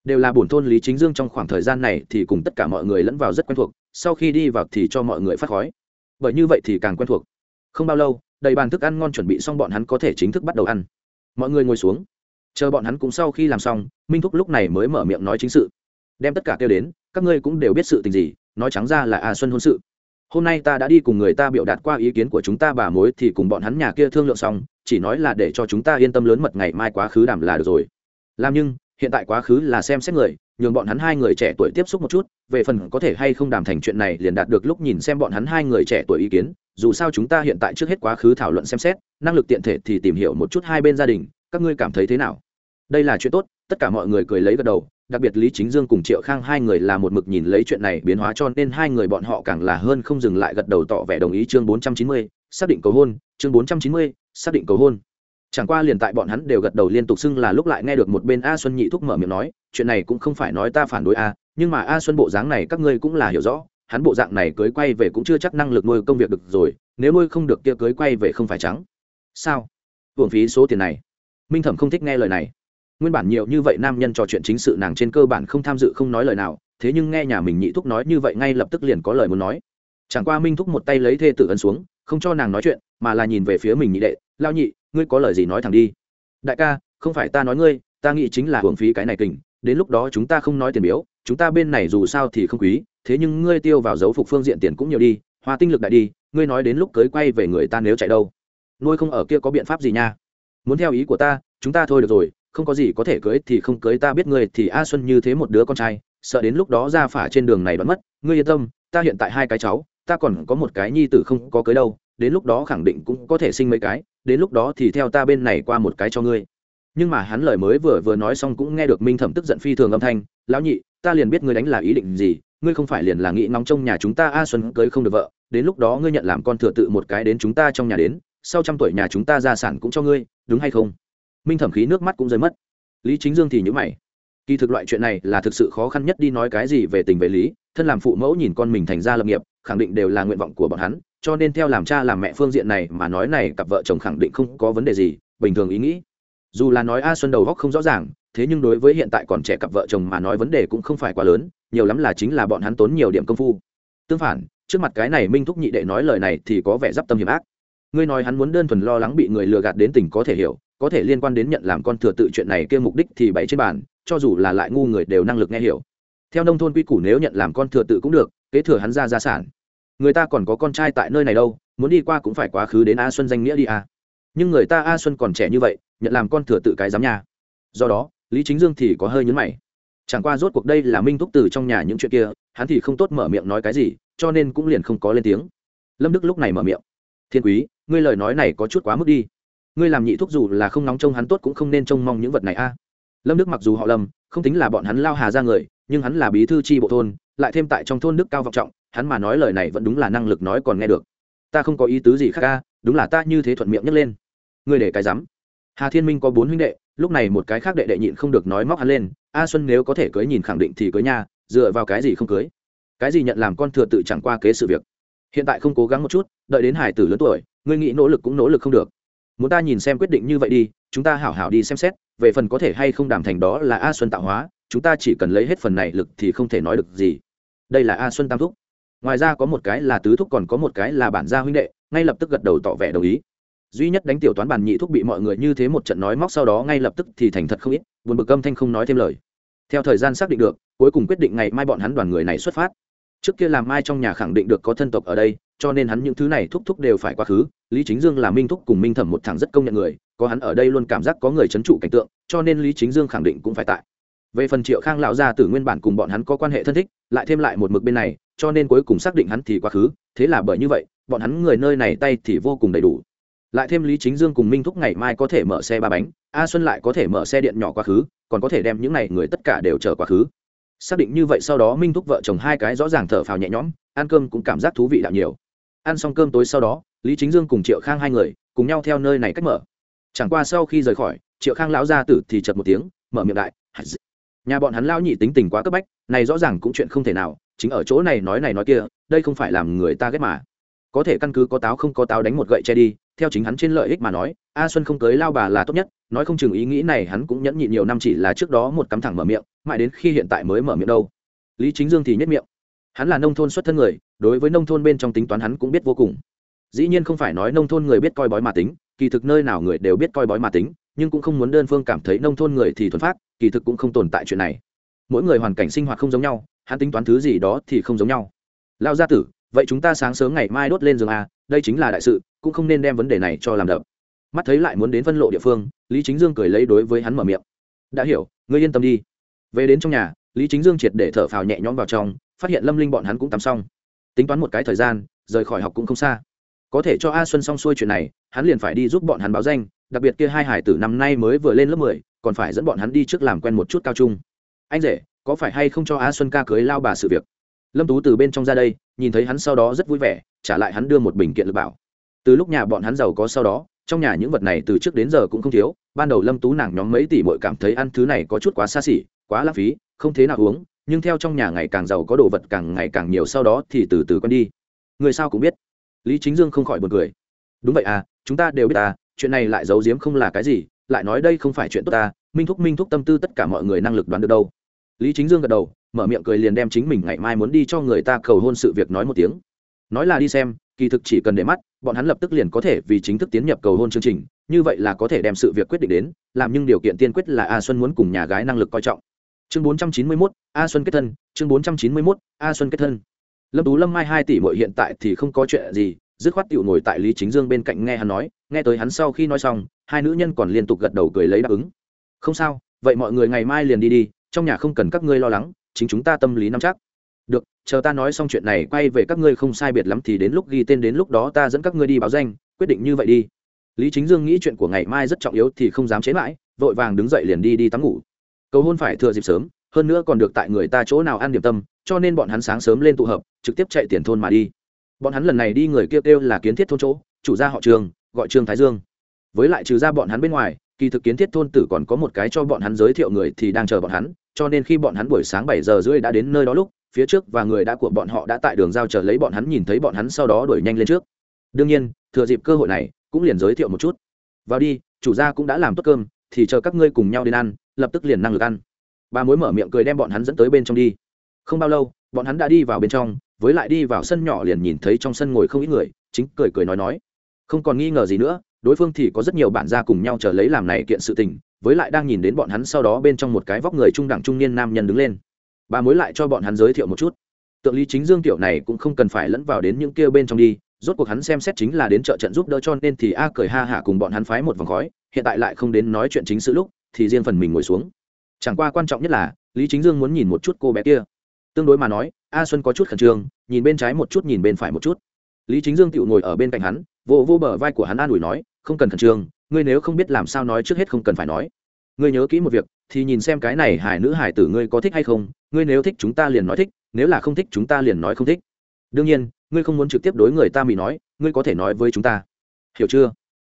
Đều là bổn thôn lý chính dương trong khoảng thời gian này thì cùng tất cả mọi người lẫn vào rất quen thuộc, sau khi đi vào thì cho mọi người phát khói. Bởi như vậy thì càng quen thuộc. Không bao lâu, đầy bàn thức ăn ngon chuẩn bị xong bọn hắn có thể chính thức bắt đầu ăn. Mọi người ngồi xuống chờ bọn hắn cũng sau khi làm xong, minh thúc lúc này mới mở miệng nói chính sự. Đem tất cả kêu đến, các ngươi cũng đều biết sự tình gì, nói trắng ra là a xuân hôn sự. Hôm nay ta đã đi cùng người ta biểu đạt qua ý kiến của chúng ta bà mối thì cùng bọn hắn nhà kia thương lượng xong, chỉ nói là để cho chúng ta yên tâm lớn mật ngày mai quá khứ đảm là được rồi. Làm nhưng, hiện tại quá khứ là xem xét người, nhường bọn hắn hai người trẻ tuổi tiếp xúc một chút, về phần có thể hay không đàm thành chuyện này liền đạt được lúc nhìn xem bọn hắn hai người trẻ tuổi ý kiến, dù sao chúng ta hiện tại trước hết quá khứ thảo luận xem xét, năng lực tiện thể thì tìm hiểu một chút hai bên gia đình, các ngươi cảm thấy thế nào? Đây là chuyện tốt, tất cả mọi người cười lấy gật đầu, đặc biệt lý chính dương cùng triệu khang hai người là một mực nhìn lấy chuyện này biến hóa cho nên hai người bọn họ càng là hơn không dừng lại gật đầu tỏ vẻ đồng ý chương bốn trăm chín mươi, xác định cầu hôn, chương bốn trăm chín mươi, xác định cầu hôn. Chẳng qua liền tại bọn hắn đều gật đầu liên tục xưng là lúc lại nghe được một bên a xuân nhị thúc mở miệng nói, chuyện này cũng không phải nói ta phản đối a, nhưng mà a xuân bộ dáng này các ngươi cũng là hiểu rõ, hắn bộ dạng này cưới quay về cũng chưa chắc năng lực nuôi công việc được rồi, nếu nuôi không được kia cưới quay về không phải trắng. Sao? Hưởng phí số tiền này. Minh thẩm không thích nghe lời này nguyên bản nhiều như vậy nam nhân trò chuyện chính sự nàng trên cơ bản không tham dự, không nói lời nào, thế nhưng nghe nhà mình nhị thúc nói như vậy ngay lập tức liền có lời muốn nói. Chẳng qua minh thúc một tay lấy thê tử ấn xuống, không cho nàng nói chuyện, mà là nhìn về phía mình nhị đệ lao nhị, ngươi có lời gì nói thẳng đi. Đại ca, không phải ta nói ngươi, ta nghĩ chính là hưởng phí cái này kình, đến lúc đó chúng ta không nói tiền biếu, chúng ta bên này dù sao thì không quý, thế nhưng ngươi tiêu vào dấu phục phương diện tiền cũng nhiều đi, hoa tinh lực đại đi, ngươi nói đến lúc cưới quay về người ta nếu chạy đâu? Nuôi không ở kia có biện pháp gì nha? Muốn theo ý của ta, chúng ta thôi được rồi không có gì có thể cưới thì không cưới, ta biết ngươi thì a xuân như thế một đứa con trai, sợ đến lúc đó ra phả trên đường này đoán mất. Ngươi yên tâm, ta hiện tại hai cái cháu, ta còn có một cái nhi tử không có cưới đâu, đến lúc đó khẳng định cũng có thể sinh mấy cái, đến lúc đó thì theo ta bên này qua một cái cho ngươi. Nhưng mà hắn lời mới vừa vừa nói xong cũng nghe được minh thẩm tức giận phi thường âm thanh, lão nhị, ta liền biết ngươi đánh là ý định gì, ngươi không phải liền là nghĩ nóng trong nhà chúng ta a xuân cưới không được vợ, đến lúc đó ngươi nhận làm con thừa tự một cái đến chúng ta trong nhà đến, sau trăm tuổi nhà chúng ta gia sản cũng cho ngươi, đúng hay không? Minh thẩm khí nước mắt cũng rơi mất. Lý chính dương thì nhữ mày. Kỳ thực loại chuyện này là thực sự khó khăn nhất đi nói cái gì về tình về lý, thân làm phụ mẫu nhìn con mình thành ra lập nghiệp, khẳng định đều là nguyện vọng của bọn hắn, cho nên theo làm cha làm mẹ phương diện này mà nói này cặp vợ chồng khẳng định không có vấn đề gì, bình thường ý nghĩ. Dù là nói a xuân đầu góc không rõ ràng, thế nhưng đối với hiện tại còn trẻ cặp vợ chồng mà nói vấn đề cũng không phải quá lớn, nhiều lắm là chính là bọn hắn tốn nhiều điểm công phu. Tương phản, trước mặt cái này minh thúc nhị đệ nói lời này thì có vẻ d i p tâm hiểm ác. Ngươi nói hắn muốn đơn thuần lo lắng bị người lừa gạt đến tình có thể hiểu có thể liên quan đến nhận làm con thừa tự chuyện này kia mục đích thì bày trên bàn, cho dù là lại ngu người đều năng lực nghe hiểu. Theo nông thôn quy củ nếu nhận làm con thừa tự cũng được, kế thừa hắn ra gia sản. Người ta còn có con trai tại nơi này đâu, muốn đi qua cũng phải quá khứ đến a xuân danh nghĩa đi a nhưng người ta a xuân còn trẻ như vậy, nhận làm con thừa tự cái giám nhà do đó, lý chính dương thì có hơi nhấn mày. Chẳng qua rốt cuộc đây là minh thúc từ trong nhà những chuyện kia, hắn thì không tốt mở miệng nói cái gì, cho nên cũng liền không có lên tiếng. Lâm đức lúc này mở miệng. Thiên quý, ngươi lời nói này có chút quá mức đi ngươi làm nhị thuốc dù là không nóng trông hắn tốt cũng không nên trông mong những vật này a. Lâm đức mặc dù họ lầm, không tính là bọn hắn lao hà ra người nhưng hắn là bí thư tri bộ thôn lại thêm tại trong thôn đức cao vọng trọng hắn mà nói lời này vẫn đúng là năng lực nói còn nghe được. Ta không có ý tứ gì khác ca đúng là ta như thế thuận miệng nhấc lên. Ngươi để cái rắm hà thiên minh có bốn huynh đệ lúc này một cái khác đệ đệ nhịn không được nói móc hắn lên a xuân nếu có thể cưới nhìn khẳng định thì cưới nha dựa vào cái gì không cưới? Cái gì nhận làm con thừa tự chẳng qua kế sự việc. Hiện tại không cố gắng một chút đợi đến hải tử lớn tuổi ngươi nghĩ nỗ lực cũng nỗ lực không được muốn ta nhìn xem quyết định như vậy đi, chúng ta hảo hảo đi xem xét, về phần có thể hay không đảm thành đó là a xuân tạo hóa, chúng ta chỉ cần lấy hết phần này lực thì không thể nói được gì. Đây là a xuân tam thúc. Ngoài ra có một cái là tứ thúc còn có một cái là bản gia huynh đệ, ngay lập tức gật đầu tỏ vẻ đồng ý. Duy nhất đánh tiểu toán bản nhị thúc bị mọi người như thế một trận nói móc sau đó ngay lập tức thì thành thật không ít, buồn bực âm thanh không nói thêm lời. Theo thời gian xác định được, cuối cùng quyết định ngày mai bọn hắn đoàn người này xuất phát. Trước kia làm mai trong nhà khẳng định được có thân tộc ở đây, cho nên hắn những thứ này thúc thúc đều phải quá khứ lý chính dương là minh thúc cùng minh thẩm một thằng rất công nhận người, có hắn ở đây luôn cảm giác có người c h ấ n trụ cảnh tượng, cho nên lý chính dương khẳng định cũng phải tại. Về phần triệu khang lão gia tử nguyên bản cùng bọn hắn có quan hệ thân thích, lại thêm lại một mực bên này, cho nên cuối cùng xác định hắn thì quá khứ, thế là bởi như vậy, bọn hắn người nơi này tay thì vô cùng đầy đủ. Lại thêm lý chính dương cùng minh thúc ngày mai có thể mở xe ba bánh, a xuân lại có thể mở xe điện nhỏ quá khứ, còn có thể đem những n à y người tất cả đều chở quá khứ. Xác định như vậy sau đó minh thúc vợ chồng hai cái rõ ràng thở phào nhẹ nhõm, ăn cơm cũng cảm giác thú vị đạo nhiều ăn xong cơm tối sau đó, lý chính dương cùng triệu khang hai người cùng nhau theo nơi này cách mở. Chẳng qua sau khi rời khỏi, triệu khang lão ra tử thì chật một tiếng, mở miệng đại nhà bọn hắn lao nhị tính tình quá cấp bách, này rõ ràng cũng chuyện không thể nào, chính ở chỗ này nói này nói kia, đây không phải làm người ta ghét mà. Có thể căn cứ có táo không có táo đánh một gậy che đi, theo chính hắn trên lợi ích mà nói, a xuân không cưới lao bà là tốt nhất, nói không chừng ý nghĩ này hắn cũng nhẫn nhịn nhiều năm chỉ là trước đó một cắm thẳng mở miệng, mãi đến khi hiện tại mới mở miệng đâu. Lý chính dương thì nhất miệng hắn là nông thôn xuất thân người, đối với nông thôn bên trong tính toán hắn cũng biết vô cùng. Dĩ nhiên không phải nói nông thôn người biết coi bói mà tính, kỳ thực nơi nào người đều biết coi bói mà tính, nhưng cũng không muốn đơn phương cảm thấy nông thôn người thì thuần phát kỳ thực cũng không tồn tại chuyện này. Mỗi người hoàn cảnh sinh hoạt không giống nhau, hắn tính toán thứ gì đó thì không giống nhau. Lao gia tử, vậy chúng ta sáng sớm ngày mai đốt lên giường a, đây chính là đại sự, cũng không nên đem vấn đề này cho làm đậm mắt thấy lại muốn đến phân lộ địa phương, lý chính dương cười lấy đối với hắn mở miệng. Đã hiểu, ngươi yên tâm đi. Về đến trong nhà, lý chính dương triệt để thở phào nhẹ nhõm vào trong phát hiện lâm linh bọn hắn cũng tắm xong. Tính toán một cái thời gian, rời khỏi học cũng không xa. Có thể cho a xuân xong xuôi chuyện này, hắn liền phải đi giúp bọn hắn báo danh, đặc biệt kia hai hải tử năm nay mới vừa lên lớp mười, còn phải dẫn bọn hắn đi trước làm quen một chút cao trung. Anh rể, có phải hay không cho a xuân ca cưới lao bà sự việc? Lâm tú từ bên trong ra đây, nhìn thấy hắn sau đó rất vui vẻ, trả lại hắn đưa một bình kiện lực bảo. Từ lúc nhà bọn hắn giàu có sau đó, trong nhà những vật này từ trước đến giờ cũng không thiếu, ban đầu lâm tú nàng nhóm mấy tỷ bội cảm thấy ăn thứ này có chút quá xa xỉ, quá lãng phí, không thế nào uống nhưng theo trong nhà ngày càng giàu có đồ vật càng ngày càng nhiều sau đó thì từ từ quen đi. Người sao cũng biết. Lý chính dương không khỏi buồn cười. Đúng vậy à chúng ta đều biết à chuyện này lại giấu giếm không là cái gì, lại nói đây không phải chuyện tốt ta, minh thúc minh thúc tâm tư tất cả mọi người năng lực đoán được đâu. Lý chính dương gật đầu, mở miệng cười liền đem chính mình ngày mai muốn đi cho người ta cầu hôn sự việc nói một tiếng. Nói là đi xem, kỳ thực chỉ cần để mắt, bọn hắn lập tức liền có thể vì chính thức tiến nhập cầu hôn chương trình, như vậy là có thể đem sự việc quyết định đến, làm nhưng điều kiện tiên quyết là a xuân muốn cùng nhà gái năng lực coi trọng chương bốn trăm chín mươi mốt, a xuân kết thân. Chương bốn trăm chín mươi mốt, a xuân kết thân. Lâm tú lâm mai hai tỷ mội hiện tại thì không có chuyện gì, dứt khoát tiểu ngồi tại lý chính dương bên cạnh nghe hắn nói, nghe tới hắn sau khi nói xong, hai nữ nhân còn liên tục gật đầu cười lấy đáp ứng. Không sao, vậy mọi người ngày mai liền đi đi, trong nhà không cần các ngươi lo lắng, chính chúng ta tâm lý nắm chắc. Được, chờ ta nói xong chuyện này, quay về các ngươi không sai biệt lắm thì đến lúc ghi tên đến lúc đó ta dẫn các ngươi đi báo danh, quyết định như vậy đi. Lý chính dương nghĩ chuyện của ngày mai rất trọng yếu thì không dám chế mãi, vội vàng đứng dậy liền đi đi tắm ngủ cầu hôn phải thừa dịp sớm, hơn nữa còn được tại người ta chỗ nào ăn điểm tâm, cho nên bọn hắn sáng sớm lên tụ hợp, trực tiếp chạy tiền thôn mà đi. Bọn hắn lần này đi người kêu kêu là kiến thiết thôn chỗ, chủ gia họ trường, gọi trương thái dương. Với lại trừ ra bọn hắn bên ngoài, kỳ thực kiến thiết thôn tử còn có một cái cho bọn hắn giới thiệu người thì đang chờ bọn hắn, cho nên khi bọn hắn buổi sáng bảy giờ rưỡi đã đến nơi đó lúc, phía trước và người đã của bọn họ đã tại đường giao chờ lấy bọn hắn nhìn thấy bọn hắn sau đó đuổi nhanh lên trước. Đương nhiên, thừa dịp cơ hội này, cũng liền giới thiệu một chút. Vào đi, chủ gia cũng đã làm tốt cơm, thì chờ các ngươi cùng nhau đến ăn lập tức liền năng lực ăn. Bà mối mở miệng cười đem bọn hắn dẫn tới bên trong đi. Không bao lâu, bọn hắn đã đi vào bên trong, với lại đi vào sân nhỏ liền nhìn thấy trong sân ngồi không ít người, chính cười cười nói nói. Không còn nghi ngờ gì nữa, đối phương thì có rất nhiều bản gia cùng nhau chờ lấy làm này kiện sự tình, với lại đang nhìn đến bọn hắn sau đó bên trong một cái vóc người trung đẳng trung niên nam nhân đứng lên. Bà mối lại cho bọn hắn giới thiệu một chút. Tượng lý chính dương tiểu này cũng không cần phải lẫn vào đến những kia bên trong đi, rốt cuộc hắn xem xét chính là đến trợ trận giúp đỡ cho nên thì a cười ha hả cùng bọn hắn phái một vòng khói hiện tại lại không đến nói chuyện chính sự lúc, thì riêng phần mình ngồi xuống. Chẳng qua quan trọng nhất là, lý chính dương muốn nhìn một chút cô bé kia. Tương đối mà nói, a xuân có chút khẩn trương, nhìn bên trái một chút, nhìn bên phải một chút. Lý chính dương tự ngồi ở bên cạnh hắn, vô vô bờ vai của hắn an ủi nói, không cần khẩn trương, ngươi nếu không biết làm sao nói trước hết không cần phải nói. Ngươi nhớ kỹ một việc, thì nhìn xem cái này hải nữ hải tử ngươi có thích hay không, ngươi nếu thích chúng ta liền nói thích, nếu là không thích chúng ta liền nói không thích. Đương nhiên, ngươi không muốn trực tiếp đối người ta mỹ nói, ngươi có thể nói với chúng ta. Hiểu chưa?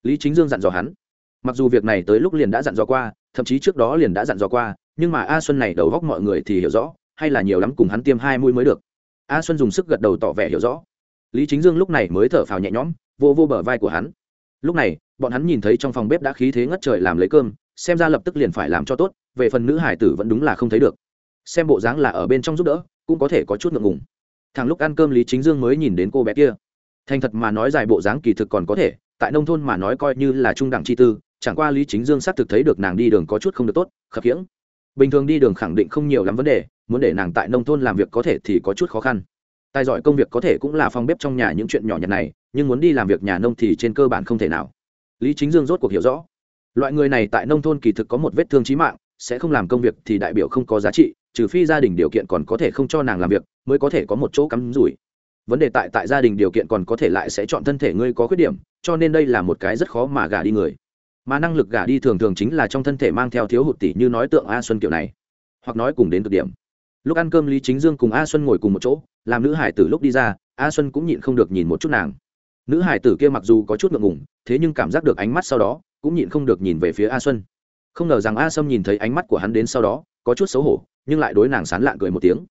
Lý chính dương dặn dò hắn mặc dù việc này tới lúc liền đã dặn dò qua, thậm chí trước đó liền đã dặn dò qua, nhưng mà a xuân này đầu góc mọi người thì hiểu rõ, hay là nhiều lắm cùng hắn tiêm hai mũi mới được. A xuân dùng sức gật đầu tỏ vẻ hiểu rõ. Lý chính dương lúc này mới thở phào nhẹ nhõm, vô vô bờ vai của hắn. Lúc này, bọn hắn nhìn thấy trong phòng bếp đã khí thế ngất trời làm lấy cơm, xem ra lập tức liền phải làm cho tốt, về phần nữ hải tử vẫn đúng là không thấy được. Xem bộ dáng là ở bên trong giúp đỡ, cũng có thể có chút ngượng ngùng. Thằng lúc ăn cơm lý chính dương mới nhìn đến cô bé kia. Thành thật mà nói dài bộ dáng kỳ thực còn có thể, tại nông thôn mà nói coi như là trung đẳng chi tư chẳng qua lý chính dương xác thực thấy được nàng đi đường có chút không được tốt, khập khiễng. Bình thường đi đường khẳng định không nhiều lắm vấn đề, muốn để nàng tại nông thôn làm việc có thể thì có chút khó khăn. Tài giỏi công việc có thể cũng là phòng bếp trong nhà những chuyện nhỏ nhặt này, nhưng muốn đi làm việc nhà nông thì trên cơ bản không thể nào. Lý chính dương rốt cuộc hiểu rõ. Loại người này tại nông thôn kỳ thực có một vết thương trí mạng, sẽ không làm công việc thì đại biểu không có giá trị, trừ phi gia đình điều kiện còn có thể không cho nàng làm việc, mới có thể có một chỗ cắm rủi. Vấn đề tại tại gia đình điều kiện còn có thể lại sẽ chọn thân thể ngươi có khuyết điểm, cho nên đây là một cái rất khó mà gả đi người mà năng lực gả đi thường thường chính là trong thân thể mang theo thiếu hụt tỷ như nói tượng a xuân kiểu này. Hoặc nói cùng đến cực điểm. Lúc ăn cơm lý chính dương cùng a xuân ngồi cùng một chỗ, làm nữ hải tử lúc đi ra, a xuân cũng nhịn không được nhìn một chút nàng. Nữ hải tử kia mặc dù có chút ngượng ngùng, thế nhưng cảm giác được ánh mắt sau đó, cũng nhịn không được nhìn về phía a xuân. Không ngờ rằng a sâm nhìn thấy ánh mắt của hắn đến sau đó, có chút xấu hổ, nhưng lại đối nàng sán lạng cười một tiếng.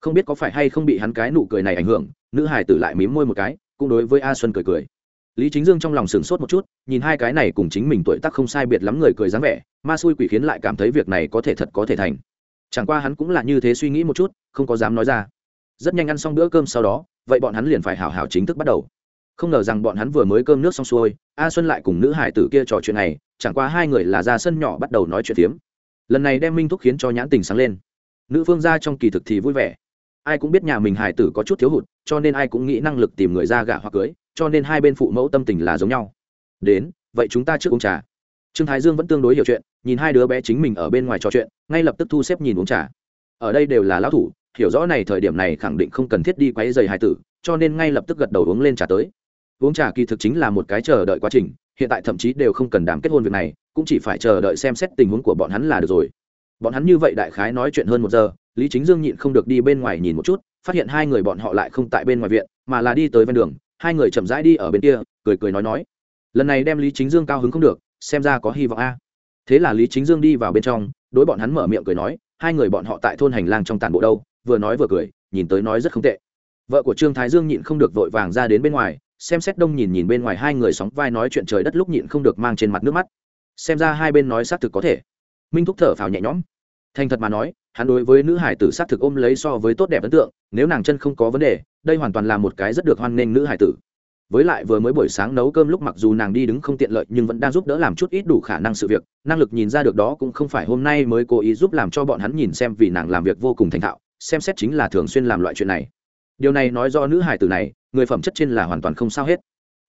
Không biết có phải hay không bị hắn cái nụ cười này ảnh hưởng, nữ hải tử lại mím môi một cái, cũng đối với a xuân cười cười lý chính dương trong lòng sửng sốt một chút, nhìn hai cái này cùng chính mình tuổi tác không sai biệt lắm người cười dáng vẻ, ma xui quỷ khiến lại cảm thấy việc này có thể thật có thể thành. Chẳng qua hắn cũng là như thế suy nghĩ một chút, không có dám nói ra. Rất nhanh ăn xong bữa cơm sau đó, vậy bọn hắn liền phải hào hào chính thức bắt đầu. Không ngờ rằng bọn hắn vừa mới cơm nước xong xuôi, a xuân lại cùng nữ hải tử kia trò chuyện này, chẳng qua hai người là ra sân nhỏ bắt đầu nói chuyện phiếm. Lần này đem minh thúc khiến cho nhãn tình sáng lên. Nữ phương ra trong kỳ thực thì vui vẻ ai cũng biết nhà mình hải tử có chút thiếu hụt, cho nên ai cũng nghĩ năng lực tìm người ra gả hoặc cưới, cho nên hai bên phụ mẫu tâm tình là giống nhau. Đến, vậy chúng ta trước uống trà. Trương thái dương vẫn tương đối hiểu chuyện, nhìn hai đứa bé chính mình ở bên ngoài trò chuyện, ngay lập tức thu xếp nhìn uống trà. Ở đây đều là lão thủ, hiểu rõ này thời điểm này khẳng định không cần thiết đi quấy giày hải tử, cho nên ngay lập tức gật đầu uống lên trà tới. Uống trà kỳ thực chính là một cái chờ đợi quá trình, hiện tại thậm chí đều không cần đàm kết hôn việc này, cũng chỉ phải chờ đợi xem xét tình huống của bọn hắn là được rồi. Bọn hắn như vậy đại khái nói chuyện hơn một giờ lý chính dương nhịn không được đi bên ngoài nhìn một chút, phát hiện hai người bọn họ lại không tại bên ngoài viện, mà là đi tới ven đường, hai người chậm rãi đi ở bên kia, cười cười nói nói. Lần này đem lý chính dương cao hứng không được, xem ra có hy vọng a. Thế là lý chính dương đi vào bên trong, đối bọn hắn mở miệng cười nói, hai người bọn họ tại thôn hành lang trong tàn bộ đâu, vừa nói vừa cười, nhìn tới nói rất không tệ. Vợ của trương thái dương nhịn không được vội vàng ra đến bên ngoài, xem xét đông nhìn nhìn bên ngoài hai người sóng vai nói chuyện trời đất lúc nhịn không được mang trên mặt nước mắt. Xem ra hai bên nói xác thực có thể. Minh thúc thở phào nhẹ nhõm. Thành thật mà nói hắn đối với nữ hải tử xác thực ôm lấy so với tốt đẹp ấn tượng, nếu nàng chân không có vấn đề, đây hoàn toàn là một cái rất được hoan nghênh nữ hải tử. Với lại vừa mới buổi sáng nấu cơm lúc mặc dù nàng đi đứng không tiện lợi nhưng vẫn đang giúp đỡ làm chút ít đủ khả năng sự việc, năng lực nhìn ra được đó cũng không phải hôm nay mới cố ý giúp làm cho bọn hắn nhìn xem vì nàng làm việc vô cùng thành thạo, xem xét chính là thường xuyên làm loại chuyện này. Điều này nói do nữ hải tử này, người phẩm chất trên là hoàn toàn không sao hết.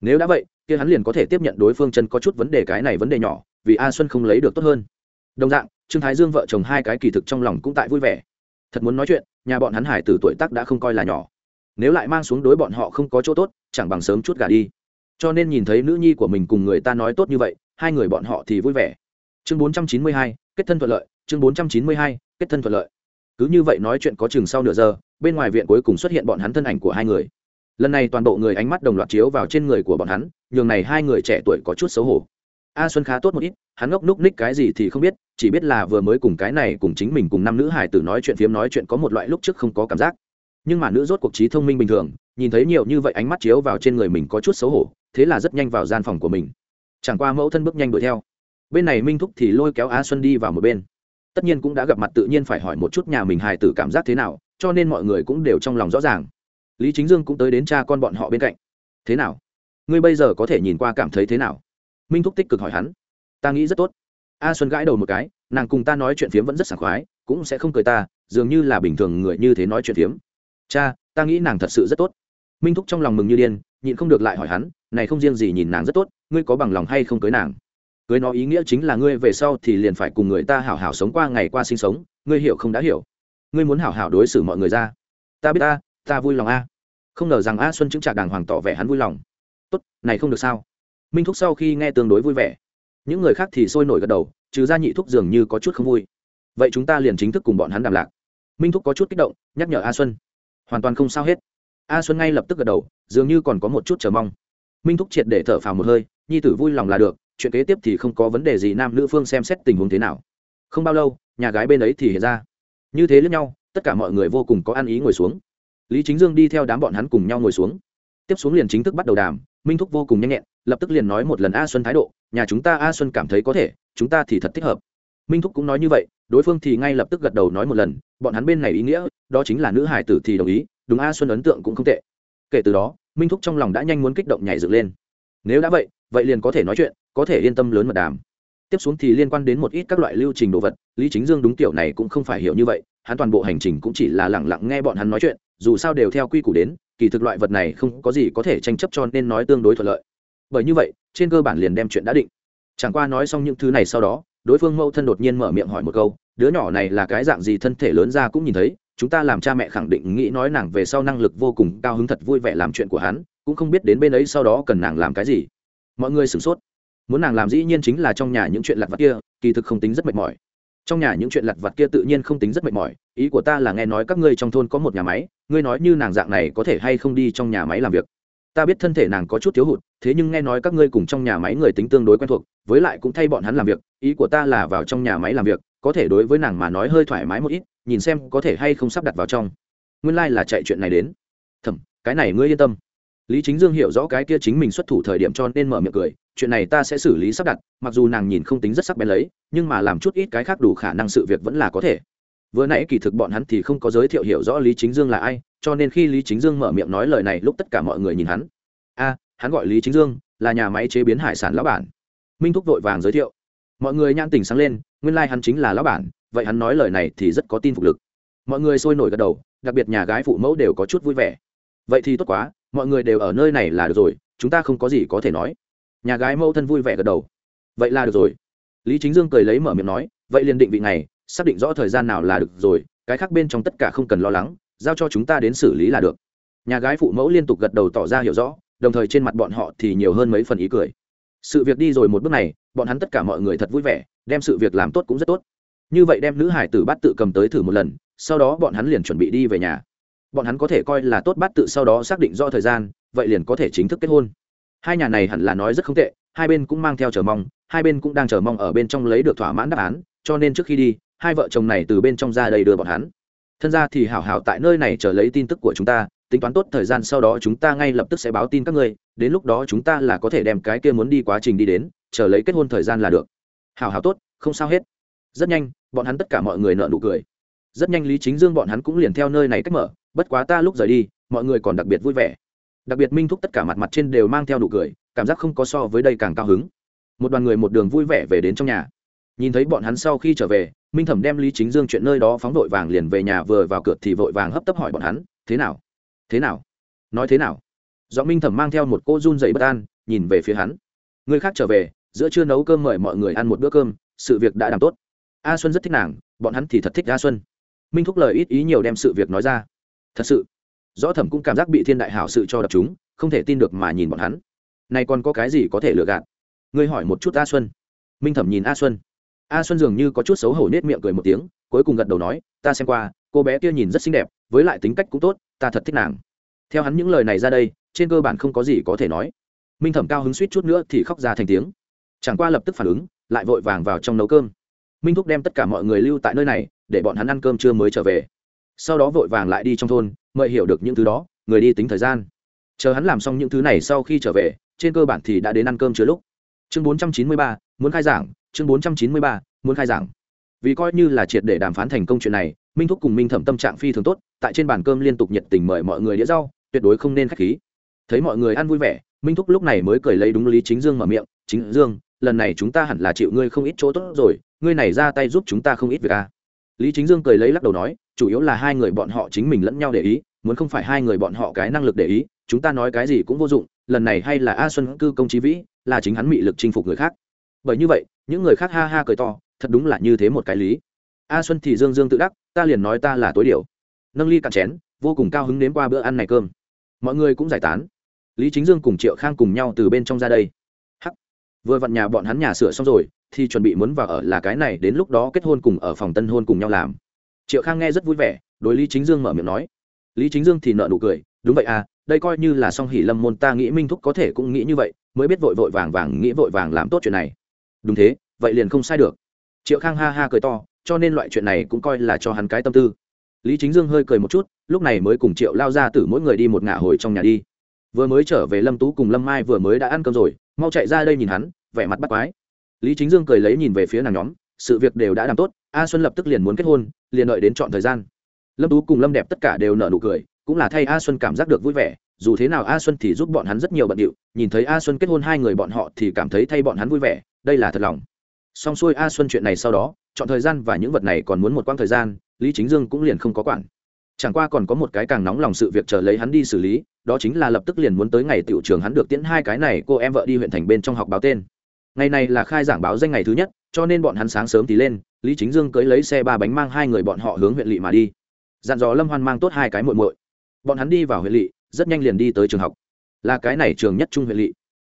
Nếu đã vậy, kia hắn liền có thể tiếp nhận đối phương chân có chút vấn đề cái này vấn đề nhỏ, vì a xuân không lấy được tốt hơn. Đồng dạng trương thái dương vợ chồng hai cái kỳ thực trong lòng cũng tại vui vẻ. Thật muốn nói chuyện, nhà bọn hắn hải tử tuổi tác đã không coi là nhỏ. Nếu lại mang xuống đối bọn họ không có chỗ tốt, chẳng bằng sớm chút gà đi. Cho nên nhìn thấy nữ nhi của mình cùng người ta nói tốt như vậy, hai người bọn họ thì vui vẻ. Chương bốn trăm chín mươi hai, kết thân thuận lợi, chương bốn trăm chín mươi hai, kết thân thuận lợi. Cứ như vậy nói chuyện có chừng sau nửa giờ, bên ngoài viện cuối cùng xuất hiện bọn hắn thân ảnh của hai người. Lần này toàn bộ người ánh mắt đồng loạt chiếu vào trên người của bọn hắn, nhường này hai người trẻ tuổi có chút xấu hổ a xuân khá tốt một ít, hắn ngốc núc ních cái gì thì không biết, chỉ biết là vừa mới cùng cái này cùng chính mình cùng năm nữ hải tử nói chuyện phiếm nói chuyện có một loại lúc trước không có cảm giác. Nhưng mà nữ rốt cuộc trí thông minh bình thường, nhìn thấy nhiều như vậy ánh mắt chiếu vào trên người mình có chút xấu hổ, thế là rất nhanh vào gian phòng của mình. Chẳng qua mẫu thân bước nhanh đuổi theo. Bên này minh thúc thì lôi kéo a xuân đi vào một bên. Tất nhiên cũng đã gặp mặt tự nhiên phải hỏi một chút nhà mình hài tử cảm giác thế nào, cho nên mọi người cũng đều trong lòng rõ ràng. Lý chính dương cũng tới đến cha con bọn họ bên cạnh. Thế nào? Ngươi bây giờ có thể nhìn qua cảm thấy thế nào? Minh thúc tích cực hỏi hắn, ta nghĩ rất tốt. A xuân gãi đầu một cái, nàng cùng ta nói chuyện phiếm vẫn rất sảng khoái, cũng sẽ không cười ta, dường như là bình thường người như thế nói chuyện phiếm. Cha, ta nghĩ nàng thật sự rất tốt. Minh thúc trong lòng mừng như điên, nhịn không được lại hỏi hắn, này không riêng gì nhìn nàng rất tốt, ngươi có bằng lòng hay không cưới nàng? Cưới nó ý nghĩa chính là ngươi về sau thì liền phải cùng người ta hảo hảo sống qua ngày qua sinh sống, ngươi hiểu không đã hiểu? Ngươi muốn hảo hảo đối xử mọi người ra. Ta biết ta ta vui lòng a. Không ngờ rằng a xuân chứng trạc đàng hoàng tỏ vẻ hắn vui lòng. Tốt, này không được sao minh thúc sau khi nghe tương đối vui vẻ. Những người khác thì sôi nổi gật đầu, trừ ra nhị thúc dường như có chút không vui. Vậy chúng ta liền chính thức cùng bọn hắn đàm lạc. Minh thúc có chút kích động, nhắc nhở a xuân. Hoàn toàn không sao hết. A xuân ngay lập tức gật đầu, dường như còn có một chút chờ mong. Minh thúc triệt để thở phào một hơi, nhi tử vui lòng là được, chuyện kế tiếp thì không có vấn đề gì nam nữ phương xem xét tình huống thế nào. Không bao lâu, nhà gái bên ấy thì hiện ra. Như thế lẫn nhau, tất cả mọi người vô cùng có ăn ý ngồi xuống. Lý chính dương đi theo đám bọn hắn cùng nhau ngồi xuống. Tiếp xuống liền chính thức bắt đầu đàm minh thúc vô cùng nhanh nhẹn, lập tức liền nói một lần a xuân thái độ, nhà chúng ta a xuân cảm thấy có thể, chúng ta thì thật thích hợp. Minh thúc cũng nói như vậy, đối phương thì ngay lập tức gật đầu nói một lần, bọn hắn bên này ý nghĩa, đó chính là nữ hải tử thì đồng ý, đúng a xuân ấn tượng cũng không tệ. Kể từ đó, minh thúc trong lòng đã nhanh muốn kích động nhảy dựng lên. Nếu đã vậy vậy liền có thể nói chuyện, có thể yên tâm lớn mật đàm. Tiếp xuống thì liên quan đến một ít các loại lưu trình đồ vật, lý chính dương đúng tiểu này cũng không phải hiểu như vậy hắn toàn bộ hành trình cũng chỉ là lẳng lặng nghe bọn hắn nói chuyện, dù sao đều theo quy củ đến, kỳ thực loại vật này không có gì có thể tranh chấp cho nên nói tương đối thuận lợi. Bởi như vậy, trên cơ bản liền đem chuyện đã định. Chẳng qua nói xong những thứ này sau đó, đối phương mâu thân đột nhiên mở miệng hỏi một câu, đứa nhỏ này là cái dạng gì thân thể lớn ra cũng nhìn thấy, chúng ta làm cha mẹ khẳng định nghĩ nói nàng về sau năng lực vô cùng cao hứng thật vui vẻ làm chuyện của hắn, cũng không biết đến bên ấy sau đó cần nàng làm cái gì. Mọi người sửng sốt. Muốn nàng làm dĩ nhiên chính là trong nhà những chuyện lặt vặt kia, kỳ thực không tính rất mệt mỏi trong nhà những chuyện lặt vặt kia tự nhiên không tính rất mệt mỏi, ý của ta là nghe nói các ngươi trong thôn có một nhà máy, ngươi nói như nàng dạng này có thể hay không đi trong nhà máy làm việc? Ta biết thân thể nàng có chút thiếu hụt, thế nhưng nghe nói các ngươi cùng trong nhà máy người tính tương đối quen thuộc, với lại cũng thay bọn hắn làm việc, ý của ta là vào trong nhà máy làm việc, có thể đối với nàng mà nói hơi thoải mái một ít, nhìn xem có thể hay không sắp đặt vào trong. Nguyên lai、like、là chạy chuyện này đến. Thầm cái này ngươi yên tâm. Lý chính dương hiểu rõ cái kia chính mình xuất thủ thời điểm cho nên mở miệng cười chuyện này ta sẽ xử lý sắp đặt, mặc dù nàng nhìn không tính rất sắc bén lấy, nhưng mà làm chút ít cái khác đủ khả năng sự việc vẫn là có thể. Vừa nãy kỳ thực bọn hắn thì không có giới thiệu hiểu rõ lý chính dương là ai, cho nên khi lý chính dương mở miệng nói lời này lúc tất cả mọi người nhìn hắn. A, hắn gọi lý chính dương, là nhà máy chế biến hải sản lão bản. Minh thúc vội vàng giới thiệu. Mọi người nhãn tình sáng lên, nguyên lai、like、hắn chính là lão bản, vậy hắn nói lời này thì rất có tin phục lực. Mọi người sôi nổi gật đầu, đặc biệt nhà gái phụ mẫu đều có chút vui vẻ. Vậy thì tốt quá, mọi người đều ở nơi này là được rồi, chúng ta không có gì có thể nói nhà gái mẫu thân vui vẻ gật đầu. Vậy là được rồi. Lý chính dương cười lấy mở miệng nói, vậy liền định vị này xác định rõ thời gian nào là được rồi, cái khác bên trong tất cả không cần lo lắng, giao cho chúng ta đến xử lý là được. Nhà gái phụ mẫu liên tục gật đầu tỏ ra hiểu rõ, đồng thời trên mặt bọn họ thì nhiều hơn mấy phần ý cười. Sự việc đi rồi một bước này, bọn hắn tất cả mọi người thật vui vẻ, đem sự việc làm tốt cũng rất tốt. Như vậy đem nữ hải tử bát tự cầm tới thử một lần, sau đó bọn hắn liền chuẩn bị đi về nhà. Bọn hắn có thể coi là tốt bát tự sau đó xác định do thời gian, vậy liền có thể chính thức kết hôn hai nhà này hẳn là nói rất không tệ, hai bên cũng mang theo chờ mong, hai bên cũng đang chờ mong ở bên trong lấy được thỏa mãn đáp án, cho nên trước khi đi, hai vợ chồng này từ bên trong ra đây đưa bọn hắn. Thân ra thì hảo hảo tại nơi này chờ lấy tin tức của chúng ta, tính toán tốt thời gian sau đó chúng ta ngay lập tức sẽ báo tin các ngươi, đến lúc đó chúng ta là có thể đem cái kia muốn đi quá trình đi đến, chờ lấy kết hôn thời gian là được. Hảo hảo tốt, không sao hết. Rất nhanh, bọn hắn tất cả mọi người nợ nụ cười. Rất nhanh lý chính dương bọn hắn cũng liền theo nơi này cách mở, bất quá ta lúc rời đi, mọi người còn đặc biệt vui vẻ đặc biệt minh thúc tất cả mặt mặt trên đều mang theo nụ cười, cảm giác không có so với đây càng cao hứng. Một đoàn người một đường vui vẻ về đến trong nhà. Nhìn thấy bọn hắn sau khi trở về, minh thẩm đem lý chính dương chuyện nơi đó phóng vội vàng liền về nhà vừa vào cửa thì vội vàng hấp tấp hỏi bọn hắn, thế nào? Thế nào? Nói thế nào? Do minh thẩm mang theo một cô run dậy bất an, nhìn về phía hắn. Người khác trở về, giữa trưa nấu cơm mời mọi người ăn một bữa cơm, sự việc đã làm tốt. A xuân rất thích nàng, bọn hắn thì thật thích a xuân. Minh thúc lời ít ý nhiều đem sự việc nói ra. Thật sự rõ thẩm cũng cảm giác bị thiên đại hảo sự cho đập chúng, không thể tin được mà nhìn bọn hắn. Này còn có cái gì có thể lừa gạt? Ngươi hỏi một chút a xuân. Minh thẩm nhìn a xuân. A xuân dường như có chút xấu hổ nết miệng cười một tiếng, cuối cùng gật đầu nói, ta xem qua, cô bé kia nhìn rất xinh đẹp, với lại tính cách cũng tốt, ta thật thích nàng. Theo hắn những lời này ra đây, trên cơ bản không có gì có thể nói. Minh thẩm cao hứng suýt chút nữa thì khóc ra thành tiếng. Chẳng qua lập tức phản ứng, lại vội vàng vào trong nấu cơm. Minh thúc đem tất cả mọi người lưu tại nơi này, để bọn hắn ăn cơm trưa mới trở về sau đó vội vàng lại đi trong thôn, mời hiểu được những thứ đó, người đi tính thời gian. Chờ hắn làm xong những thứ này sau khi trở về, trên cơ bản thì đã đến ăn cơm chứa lúc. Chương bốn trăm chín mươi ba, muốn khai giảng, chương bốn trăm chín mươi ba, muốn khai giảng. Vì coi như là triệt để đàm phán thành công chuyện này, minh thúc cùng minh thẩm tâm trạng phi thường tốt, tại trên bàn cơm liên tục nhiệt tình mời mọi người đĩa rau, tuyệt đối không nên k h á c h khí. Thấy mọi người ăn vui vẻ, minh thúc lúc này mới cười lấy đúng lý chính dương mở miệng, chính dương, lần này chúng ta hẳn là chịu ngươi không ít chỗ tốt rồi, ngươi này ra tay giúp chúng ta không ít việc à lý chính dương cười lấy lắc đầu nói, chủ yếu là hai người bọn họ chính mình lẫn nhau để ý, muốn không phải hai người bọn họ cái năng lực để ý, chúng ta nói cái gì cũng vô dụng, lần này hay là a xuân cư công trí vĩ, là chính hắn mị lực chinh phục người khác. Bởi như vậy, những người khác ha ha cười to, thật đúng là như thế một cái lý. A xuân thì dương dương tự đắc, ta liền nói ta là tối điều nâng ly cạn chén, vô cùng cao hứng đến qua bữa ăn này cơm. Mọi người cũng giải tán. Lý chính dương cùng triệu khang cùng nhau từ bên trong ra đây. Hắc. Vừa vặn nhà bọn hắn nhà sửa xong rồi thì chuẩn bị muốn vào ở là cái này, đến lúc đó kết hôn cùng ở phòng tân hôn cùng nhau làm. Triệu khang nghe rất vui vẻ, đối lý chính dương mở miệng nói. Lý chính dương thì nợ nụ cười, đúng vậy à đây coi như là song hỉ lâm môn, ta nghĩ minh thúc có thể cũng nghĩ như vậy, mới biết vội vội vàng vàng, nghĩ vội vàng làm tốt chuyện này. Đúng thế, vậy liền không sai được. Triệu khang ha ha cười to, cho nên loại chuyện này cũng coi là cho hắn cái tâm tư. Lý chính dương hơi cười một chút, lúc này mới cùng triệu lao ra từ mỗi người đi một ngả hồi trong nhà đi. Vừa mới trở về lâm tú cùng lâm mai vừa mới đã ăn cơm rồi, mau chạy ra đây nhìn hắn, vẻ mặt bắt quái lý chính dương cười lấy nhìn về phía nàng nhóm, sự việc đều đã làm tốt, a xuân lập tức liền muốn kết hôn, liền đợi đến chọn thời gian. Lâm tú cùng lâm đẹp tất cả đều nở nụ cười, cũng là thay a xuân cảm giác được vui vẻ, dù thế nào a xuân thì giúp bọn hắn rất nhiều bận điệu, nhìn thấy a xuân kết hôn hai người bọn họ thì cảm thấy thay bọn hắn vui vẻ, đây là thật lòng. Xong xuôi a xuân chuyện này sau đó, chọn thời gian và những vật này còn muốn một quãng thời gian, lý chính dương cũng liền không có quản. Chẳng qua còn có một cái càng nóng lòng sự việc chờ lấy hắn đi xử lý, đó chính là lập tức liền muốn tới ngày tiểu trường hắn được tiễn hai cái này cô em vợ đi huyện thành bên trong học báo tên ngày này là khai giảng báo danh ngày thứ nhất, cho nên bọn hắn sáng sớm thì lên, lý chính dương cưới lấy xe ba bánh mang hai người bọn họ hướng huyện lỵ mà đi. Dặn dò lâm hoan mang tốt hai cái muội muội. Bọn hắn đi vào huyện lỵ, rất nhanh liền đi tới trường học. Là cái này trường nhất trung huyện lỵ.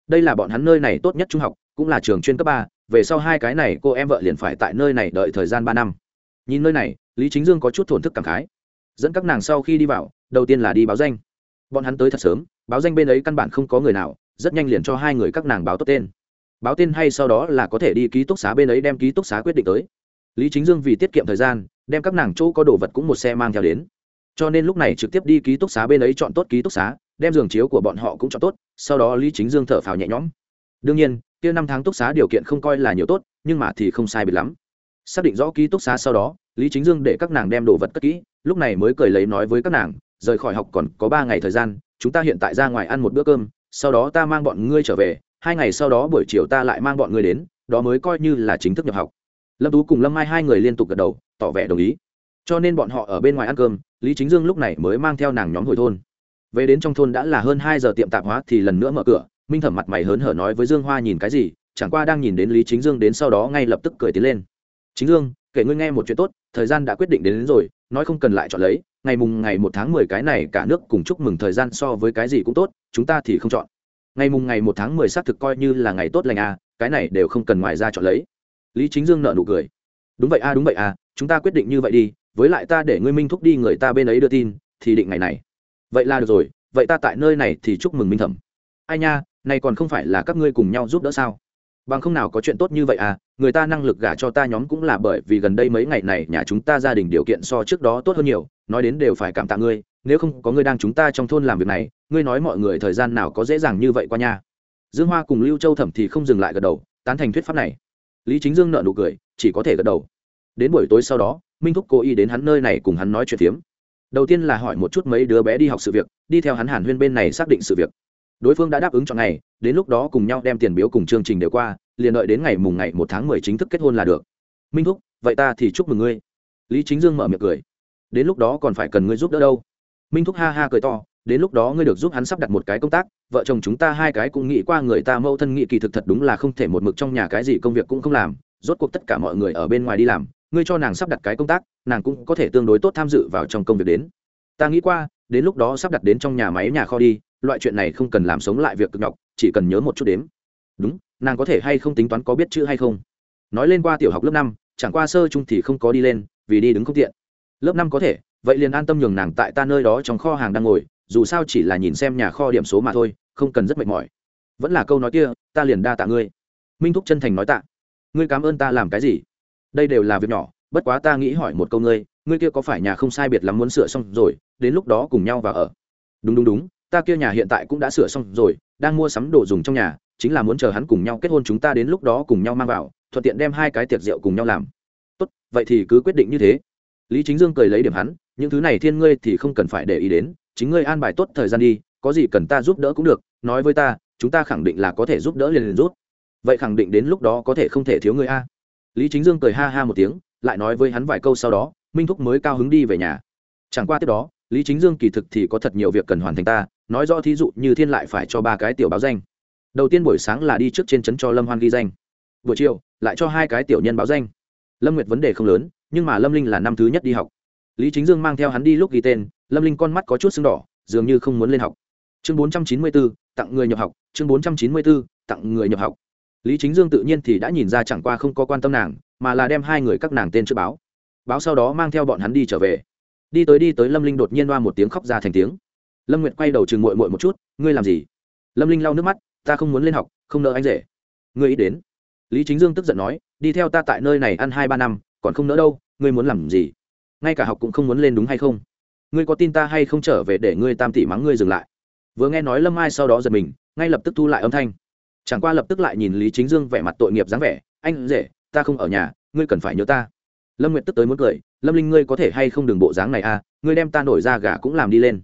Đây là bọn hắn nơi này tốt nhất trung học, cũng là trường chuyên cấp ba, về sau hai cái này cô em vợ liền phải tại nơi này đợi thời gian ba năm. Nhìn nơi này, lý chính dương có chút thổn thức cảm khái. Dẫn các nàng sau khi đi vào, đầu tiên là đi báo danh. Bọn hắn tới thật sớm, báo danh bên ấy căn bản không có người nào, rất nhanh liền cho hai người các nàng báo tốt tên báo tên hay sau đó là có thể đi ký túc xá bên ấy đem ký túc xá quyết định tới. Lý chính dương vì tiết kiệm thời gian, đem các nàng chỗ có đồ vật cũng một xe mang theo đến. Cho nên lúc này trực tiếp đi ký túc xá bên ấy chọn tốt ký túc xá, đem giường chiếu của bọn họ cũng chọn tốt, sau đó lý chính dương thở phào nhẹ nhõm. Đương nhiên, kia năm tháng túc xá điều kiện không coi là nhiều tốt, nhưng mà thì không sai biệt lắm. Xác định rõ ký túc xá sau đó, lý chính dương để các nàng đem đồ vật cất kỹ, lúc này mới cười lấy nói với các nàng, rời khỏi học còn có ba ngày thời gian, chúng ta hiện tại ra ngoài ăn một bữa cơm, sau đó ta mang bọn ngươi trở về hai ngày sau đó buổi chiều ta lại mang bọn ngươi đến đó mới coi như là chính thức nhập học. Lâm tú cùng lâm mai hai người liên tục gật đầu tỏ vẻ đồng ý. Cho nên bọn họ ở bên ngoài ăn cơm lý chính dương lúc này mới mang theo nàng nhóm hồi thôn. Về đến trong thôn đã là hơn hai giờ tiệm tạp hóa thì lần nữa mở cửa minh thẩm mặt mày hớn hở nói với dương hoa nhìn cái gì chẳng qua đang nhìn đến lý chính dương đến sau đó ngay lập tức cười tiến lên. Chính dương kể ngươi nghe một chuyện tốt thời gian đã quyết định đến, đến rồi nói không cần lại chọn lấy ngày mùng ngày một tháng mười cái này cả nước cùng chúc mừng thời gian so với cái gì cũng tốt chúng ta thì không chọn ngày mùng ngày một tháng mười xác thực coi như là ngày tốt lành à cái này đều không cần ngoài ra chọn lấy. Lý chính dương nợ nụ cười. Đúng vậy a à, đúng vậy à chúng ta quyết định như vậy đi với lại ta để ngươi minh thúc đi người ta bên ấy đưa tin thì định ngày này. Vậy là được rồi vậy ta tại nơi này thì chúc mừng minh thẩm. Ai nha này còn không phải là các ngươi cùng nhau giúp đỡ sao? Bằng không nào có chuyện tốt như vậy à người ta năng lực gả cho ta nhóm cũng là bởi vì gần đây mấy ngày này nhà chúng ta gia đình điều kiện so trước đó tốt hơn nhiều nói đến đều phải cảm tạ ngươi nếu không có ngươi đang chúng ta trong thôn làm việc này, ngươi nói mọi người thời gian nào có dễ dàng như vậy qua nha? Dương hoa cùng lưu châu thẩm thì không dừng lại gật đầu, tán thành thuyết pháp này. Lý chính dương nợ nụ cười, chỉ có thể gật đầu. Đến buổi tối sau đó, minh thúc cố ý đến hắn nơi này cùng hắn nói chuyện phiếm. Đầu tiên là hỏi một chút mấy đứa bé đi học sự việc, đi theo hắn hàn huyên bên này xác định sự việc. Đối phương đã đáp ứng cho ngày, đến lúc đó cùng nhau đem tiền biếu cùng chương trình đều qua, liền đợi đến ngày mùng ngày một tháng mười chính thức kết hôn là được. Minh thúc, vậy ta thì chúc mừng ngươi. Lý chính dương mở miệng cười. Đến lúc đó còn phải cần ngươi giúp đỡ đâu? Minh thúc ha ha cười to, đến lúc đó ngươi được giúp hắn sắp đặt một cái công tác, vợ chồng chúng ta hai cái cũng nghĩ qua người ta mâu thân nghị kỳ thực thật đúng là không thể một mực trong nhà cái gì công việc cũng không làm, rốt cuộc tất cả mọi người ở bên ngoài đi làm, ngươi cho nàng sắp đặt cái công tác, nàng cũng có thể tương đối tốt tham dự vào trong công việc đến. Ta nghĩ qua, đến lúc đó sắp đặt đến trong nhà máy nhà kho đi, loại chuyện này không cần làm sống lại việc cực nhọc, chỉ cần nhớ một chút đếm. Đúng, nàng có thể hay không tính toán có biết chữ hay không? Nói lên qua tiểu học lớp năm, chẳng qua sơ chung thì không có đi lên, vì đi đứng không tiện. Lớp năm có thể vậy liền an tâm nhường nàng tại ta nơi đó trong kho hàng đang ngồi, dù sao chỉ là nhìn xem nhà kho điểm số mà thôi, không cần rất mệt mỏi. Vẫn là câu nói kia, ta liền đa tạ ngươi. Minh thúc chân thành nói tạ. Ngươi cảm ơn ta làm cái gì? Đây đều là việc nhỏ, bất quá ta nghĩ hỏi một câu ngươi ngươi kia có phải nhà không sai biệt lắm muốn sửa xong rồi, đến lúc đó cùng nhau và ở. Đúng đúng đúng, ta kia nhà hiện tại cũng đã sửa xong rồi, đang mua sắm đồ dùng trong nhà, chính là muốn chờ hắn cùng nhau kết hôn chúng ta đến lúc đó cùng nhau mang vào, thuận tiện đem hai cái tiệc rượu cùng nhau làm. Tốt, vậy thì cứ quyết định như thế. Lý chính dương cười lấy điểm hắn những thứ này thiên ngươi thì không cần phải để ý đến, chính ngươi an bài tốt thời gian đi, có gì cần ta giúp đỡ cũng được, nói với ta, chúng ta khẳng định là có thể giúp đỡ liền liền rút vậy khẳng định đến lúc đó có thể không thể thiếu ngươi a. Lý chính dương cười ha ha một tiếng, lại nói với hắn vài câu sau đó, minh thúc mới cao hứng đi về nhà. Chẳng qua tiếp đó, lý chính dương kỳ thực thì có thật nhiều việc cần hoàn thành ta, nói rõ thí dụ như thiên lại phải cho ba cái tiểu báo danh. Đầu tiên buổi sáng là đi trước trên trấn cho lâm hoan ghi danh. Buổi chiều, lại cho hai cái tiểu nhân báo danh. Lâm nguyệt vấn đề không lớn, nhưng mà lâm linh là năm thứ nhất đi học lý chính dương mang theo hắn đi lúc ghi tên, lâm linh con mắt có chút sưng đỏ, dường như không muốn lên học. Chương bốn trăm chín mươi bốn tặng người nhập học. Chương bốn trăm chín mươi bốn tặng người nhập học. Lý chính dương tự nhiên thì đã nhìn ra chẳng qua không có quan tâm nàng, mà là đem hai người các nàng tên trước báo. Báo sau đó mang theo bọn hắn đi trở về. Đi tới đi tới, lâm linh đột nhiên loa một tiếng khóc ra thành tiếng. Lâm nguyệt quay đầu chừng mội mội một chút, ngươi làm gì? Lâm linh lau nước mắt, ta không muốn lên học, không nợ anh rể. Ngươi ý đến. Lý chính dương tức giận nói, đi theo ta tại nơi này ăn hai ba năm, còn không nỡ đâu, ngươi muốn làm gì? Ngay cả học cũng không muốn lên đúng hay không? Ngươi có tin ta hay không trở về để ngươi tam tỷ mắng ngươi dừng lại? Vừa nghe nói lâm ai sau đó giật mình, ngay lập tức thu lại âm thanh. Chẳng qua lập tức lại nhìn lý chính dương vẻ mặt tội nghiệp dáng vẻ, anh rể, ta không ở nhà, ngươi cần phải nhớ ta. Lâm nguyệt tức tới muốn cười, lâm linh ngươi có thể hay không đừng bộ dáng này à ngươi đem ta nổi ra gà cũng làm đi lên.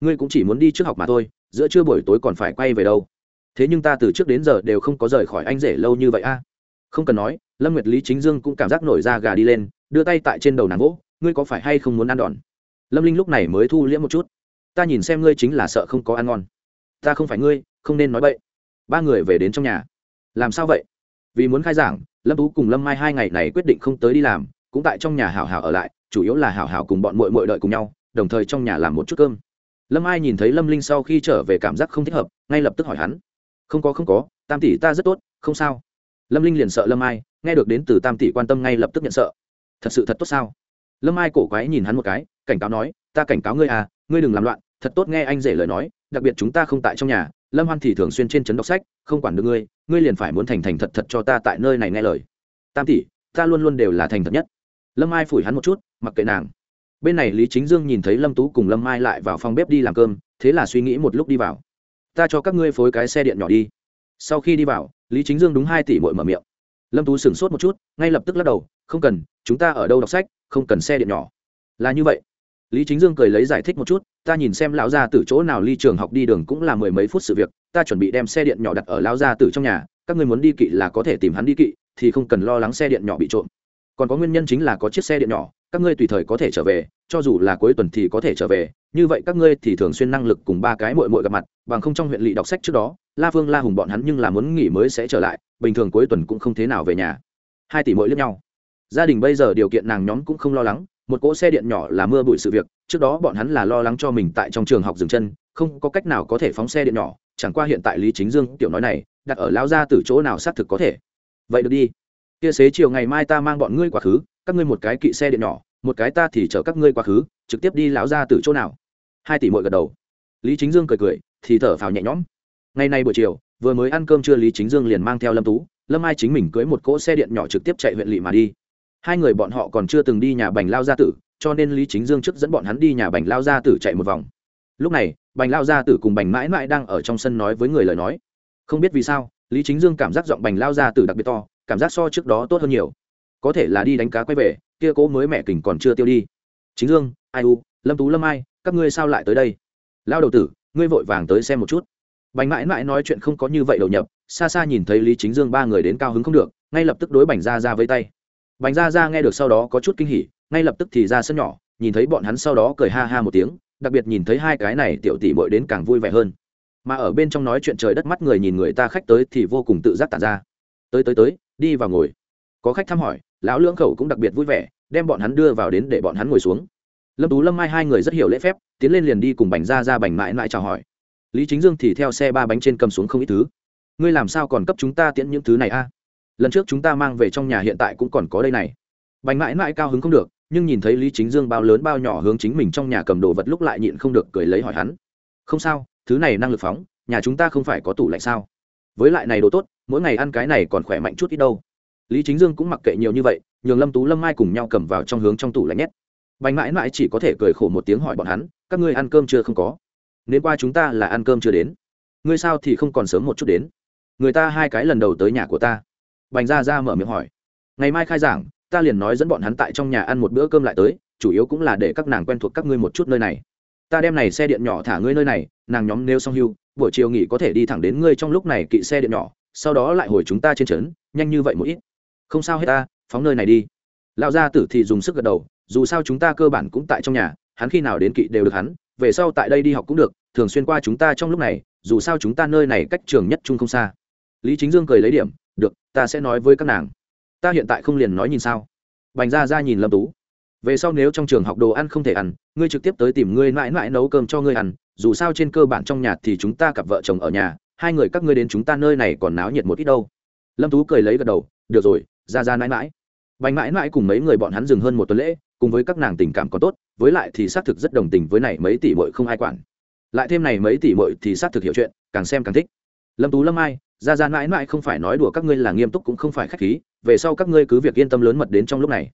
Ngươi cũng chỉ muốn đi trước học mà thôi, giữa trưa buổi tối còn phải quay về đâu. Thế nhưng ta từ trước đến giờ đều không có rời khỏi anh rể lâu như vậy a à? không cần nói, lâm nguyệt lý chính dương cũng cảm giác nổi ra gà đi lên, đưa tay tại trên đầu nàng gỗ ngươi có phải hay không muốn ăn đòn? Lâm linh lúc này mới thu liễm một chút. Ta nhìn xem ngươi chính là sợ không có ăn ngon. Ta không phải ngươi, không nên nói bậy. Ba người về đến trong nhà. Làm sao vậy? Vì muốn khai giảng, lâm tú cùng lâm mai hai ngày này quyết định không tới đi làm, cũng tại trong nhà hảo hảo ở lại, chủ yếu là hảo hảo cùng bọn mội mội đợi cùng nhau, đồng thời trong nhà làm một chút cơm. Lâm ai nhìn thấy lâm linh sau khi trở về cảm giác không thích hợp, ngay lập tức hỏi hắn. Không có không có, tam tỷ ta rất tốt, không sao. Lâm linh liền sợ lâm ai nghe được đến từ tam tỷ quan tâm ngay lập tức nhận sợ. Thật sự thật tốt sao? Lâm ai cổ quái nhìn hắn một cái, cảnh cáo nói, ta cảnh cáo ngươi à ngươi đừng làm loạn, thật tốt nghe anh rể lời nói, đặc biệt chúng ta không tại trong nhà, lâm hoan thì thường xuyên trên trấn đọc sách, không quản được ngươi ngươi liền phải muốn thành thành thật thật cho ta tại nơi này nghe lời. Tam tỷ, ta luôn luôn đều là thành thật nhất. Lâm ai phủi hắn một chút, mặc kệ nàng. Bên này lý chính dương nhìn thấy lâm tú cùng lâm Ai lại vào phòng bếp đi làm cơm, thế là suy nghĩ một lúc đi vào. Ta cho các ngươi phối cái xe điện nhỏ đi. Sau khi đi vào, lý chính dương đúng hai tỷ mội mở miệng. Lâm tú sửng sốt một chút, ngay lập tức lắc đầu, không cần chúng ta ở đâu đọc sách, không cần xe điện nhỏ. Là như vậy. Lý chính dương cười lấy giải thích một chút, ta nhìn xem lão gia từ chỗ nào ly trường học đi đường cũng là mười mấy phút sự việc, ta chuẩn bị đem xe điện nhỏ đặt ở lão gia tử trong nhà, các ngươi muốn đi kỵ là có thể tìm hắn đi kỵ, thì không cần lo lắng xe điện nhỏ bị trộm. Còn có nguyên nhân chính là có chiếc xe điện nhỏ, các ngươi tùy thời có thể trở về, cho dù là cuối tuần thì có thể trở về, như vậy các ngươi thì thường xuyên năng lực cùng ba cái mội mội gặp mặt, bằng không trong huyện lỵ đọc sách trước đó, la phương, la hùng bọn hắn nhưng là muốn nghỉ mới sẽ trở lại, bình thường cuối tuần cũng không thế nào về nhà. Hai tỷ mỗi lẫn nhau gia đình bây giờ điều kiện nàng nhóm cũng không lo lắng, một cỗ xe điện nhỏ là mưa bụi sự việc, trước đó bọn hắn là lo lắng cho mình tại trong trường học dừng chân, không có cách nào có thể phóng xe điện nhỏ, chẳng qua hiện tại lý chính dương tiểu nói này, đặt ở lao ra từ chỗ nào xác thực có thể. Vậy được đi. Kia xế chiều ngày mai ta mang bọn ngươi quá khứ, các ngươi một cái kỵ xe điện nhỏ, một cái ta thì chở các ngươi quá khứ, trực tiếp đi lão ra từ chỗ nào? Hai tỷ mội gật đầu. Lý chính dương cười cười, thì thở phào nhẹ nhõm. Ngày nay buổi chiều, vừa mới ăn cơm trưa lý chính dương liền mang theo lâm tú, lâm ai chính mình cưới một cỗ xe điện nhỏ trực tiếp chạy huyện lỵ mà đi hai người bọn họ còn chưa từng đi nhà bành lao gia tử, cho nên lý chính dương trước dẫn bọn hắn đi nhà bành lao gia tử chạy một vòng. Lúc này, bành lao gia tử cùng bành mãi mãi đang ở trong sân nói với người lời nói. Không biết vì sao, lý chính dương cảm giác giọng bành lao gia tử đặc biệt to, cảm giác so trước đó tốt hơn nhiều. Có thể là đi đánh cá quay về, kia cố mới mẹ kình còn chưa tiêu đi. Chính dương, ai u, lâm tú lâm ai, các ngươi sao lại tới đây? Lao đầu tử, ngươi vội vàng tới xem một chút. Bành mãi mãi nói chuyện không có như vậy đầu nhập, xa xa nhìn thấy lý chính dương ba người đến cao hứng không được, ngay lập tức đối bành ra ra với tay bành ra ra nghe được sau đó có chút kinh hỉ, ngay lập tức thì ra sân nhỏ, nhìn thấy bọn hắn sau đó cười ha ha một tiếng, đặc biệt nhìn thấy hai cái này tiểu tỷ bội đến càng vui vẻ hơn. Mà ở bên trong nói chuyện trời đất mắt người nhìn người ta khách tới thì vô cùng tự giác tản ra. Tới tới tới, đi vào ngồi. Có khách thăm hỏi, lão lưỡng khẩu cũng đặc biệt vui vẻ, đem bọn hắn đưa vào đến để bọn hắn ngồi xuống. Lâm tú, lâm mai hai người rất hiểu lễ phép, tiến lên liền đi cùng bành ra ra bành mãi mãi chào hỏi. Lý chính dương thì theo xe ba bánh trên cầm xuống không ít thứ. Ngươi làm sao còn cấp chúng ta tiễn những thứ này a? Lần trước chúng ta mang về trong nhà hiện tại cũng còn có đây này. Bành mãi mãi cao hứng không được, nhưng nhìn thấy lý chính dương bao lớn bao nhỏ hướng chính mình trong nhà cầm đồ vật lúc lại nhịn không được cười lấy hỏi hắn. Không sao, thứ này năng lực phóng, nhà chúng ta không phải có tủ lạnh sao? Với lại này đồ tốt, mỗi ngày ăn cái này còn khỏe mạnh chút ít đâu. Lý chính dương cũng mặc kệ nhiều như vậy, nhường lâm tú lâm mai cùng nhau cầm vào trong hướng trong tủ lạnh nhét. Bành mãi mãi chỉ có thể cười khổ một tiếng hỏi bọn hắn, các ngươi ăn cơm chưa không có? Nên qua chúng ta là ăn cơm chưa đến. Ngươi sao thì không còn sớm một chút đến? Người ta hai cái lần đầu tới nhà của ta bành ra ra mở miệng hỏi. Ngày mai khai giảng, ta liền nói dẫn bọn hắn tại trong nhà ăn một bữa cơm lại tới, chủ yếu cũng là để các nàng quen thuộc các ngươi một chút nơi này. Ta đem này xe điện nhỏ thả ngươi nơi này, nàng nhóm nêu xong hưu, buổi chiều nghỉ có thể đi thẳng đến ngươi trong lúc này kỵ xe điện nhỏ, sau đó lại hồi chúng ta trên trấn, nhanh như vậy một ít. Không sao hết ta, phóng nơi này đi. Lão gia tử thì dùng sức gật đầu, dù sao chúng ta cơ bản cũng tại trong nhà, hắn khi nào đến kỵ đều được hắn, về sau tại đây đi học cũng được, thường xuyên qua chúng ta trong lúc này, dù sao chúng ta nơi này cách trường nhất trung không xa. Lý chính dương cười lấy điểm ta sẽ nói với các nàng. Ta hiện tại không liền nói nhìn sao? Bành ra ra nhìn lâm tú. Về sau nếu trong trường học đồ ăn không thể ăn, ngươi trực tiếp tới tìm ngươi mãi mãi nấu cơm cho ngươi ăn, dù sao trên cơ bản trong nhà thì chúng ta cặp vợ chồng ở nhà, hai người các ngươi đến chúng ta nơi này còn náo nhiệt một ít đâu. Lâm tú cười lấy gật đầu, được rồi ra ra mãi mãi. Bành mãi mãi cùng mấy người bọn hắn dừng hơn một tuần lễ, cùng với các nàng tình cảm còn tốt, với lại thì xác thực rất đồng tình với này mấy tỷ bội không ai quản. Lại thêm này mấy tỷ bội thì xác thực hiểu chuyện, càng xem càng thích. Lâm tú, lâm ai ra ra mãi mãi không phải nói đùa các ngươi là nghiêm túc cũng không phải khách khí, về sau các ngươi cứ việc yên tâm lớn mật đến trong lúc này.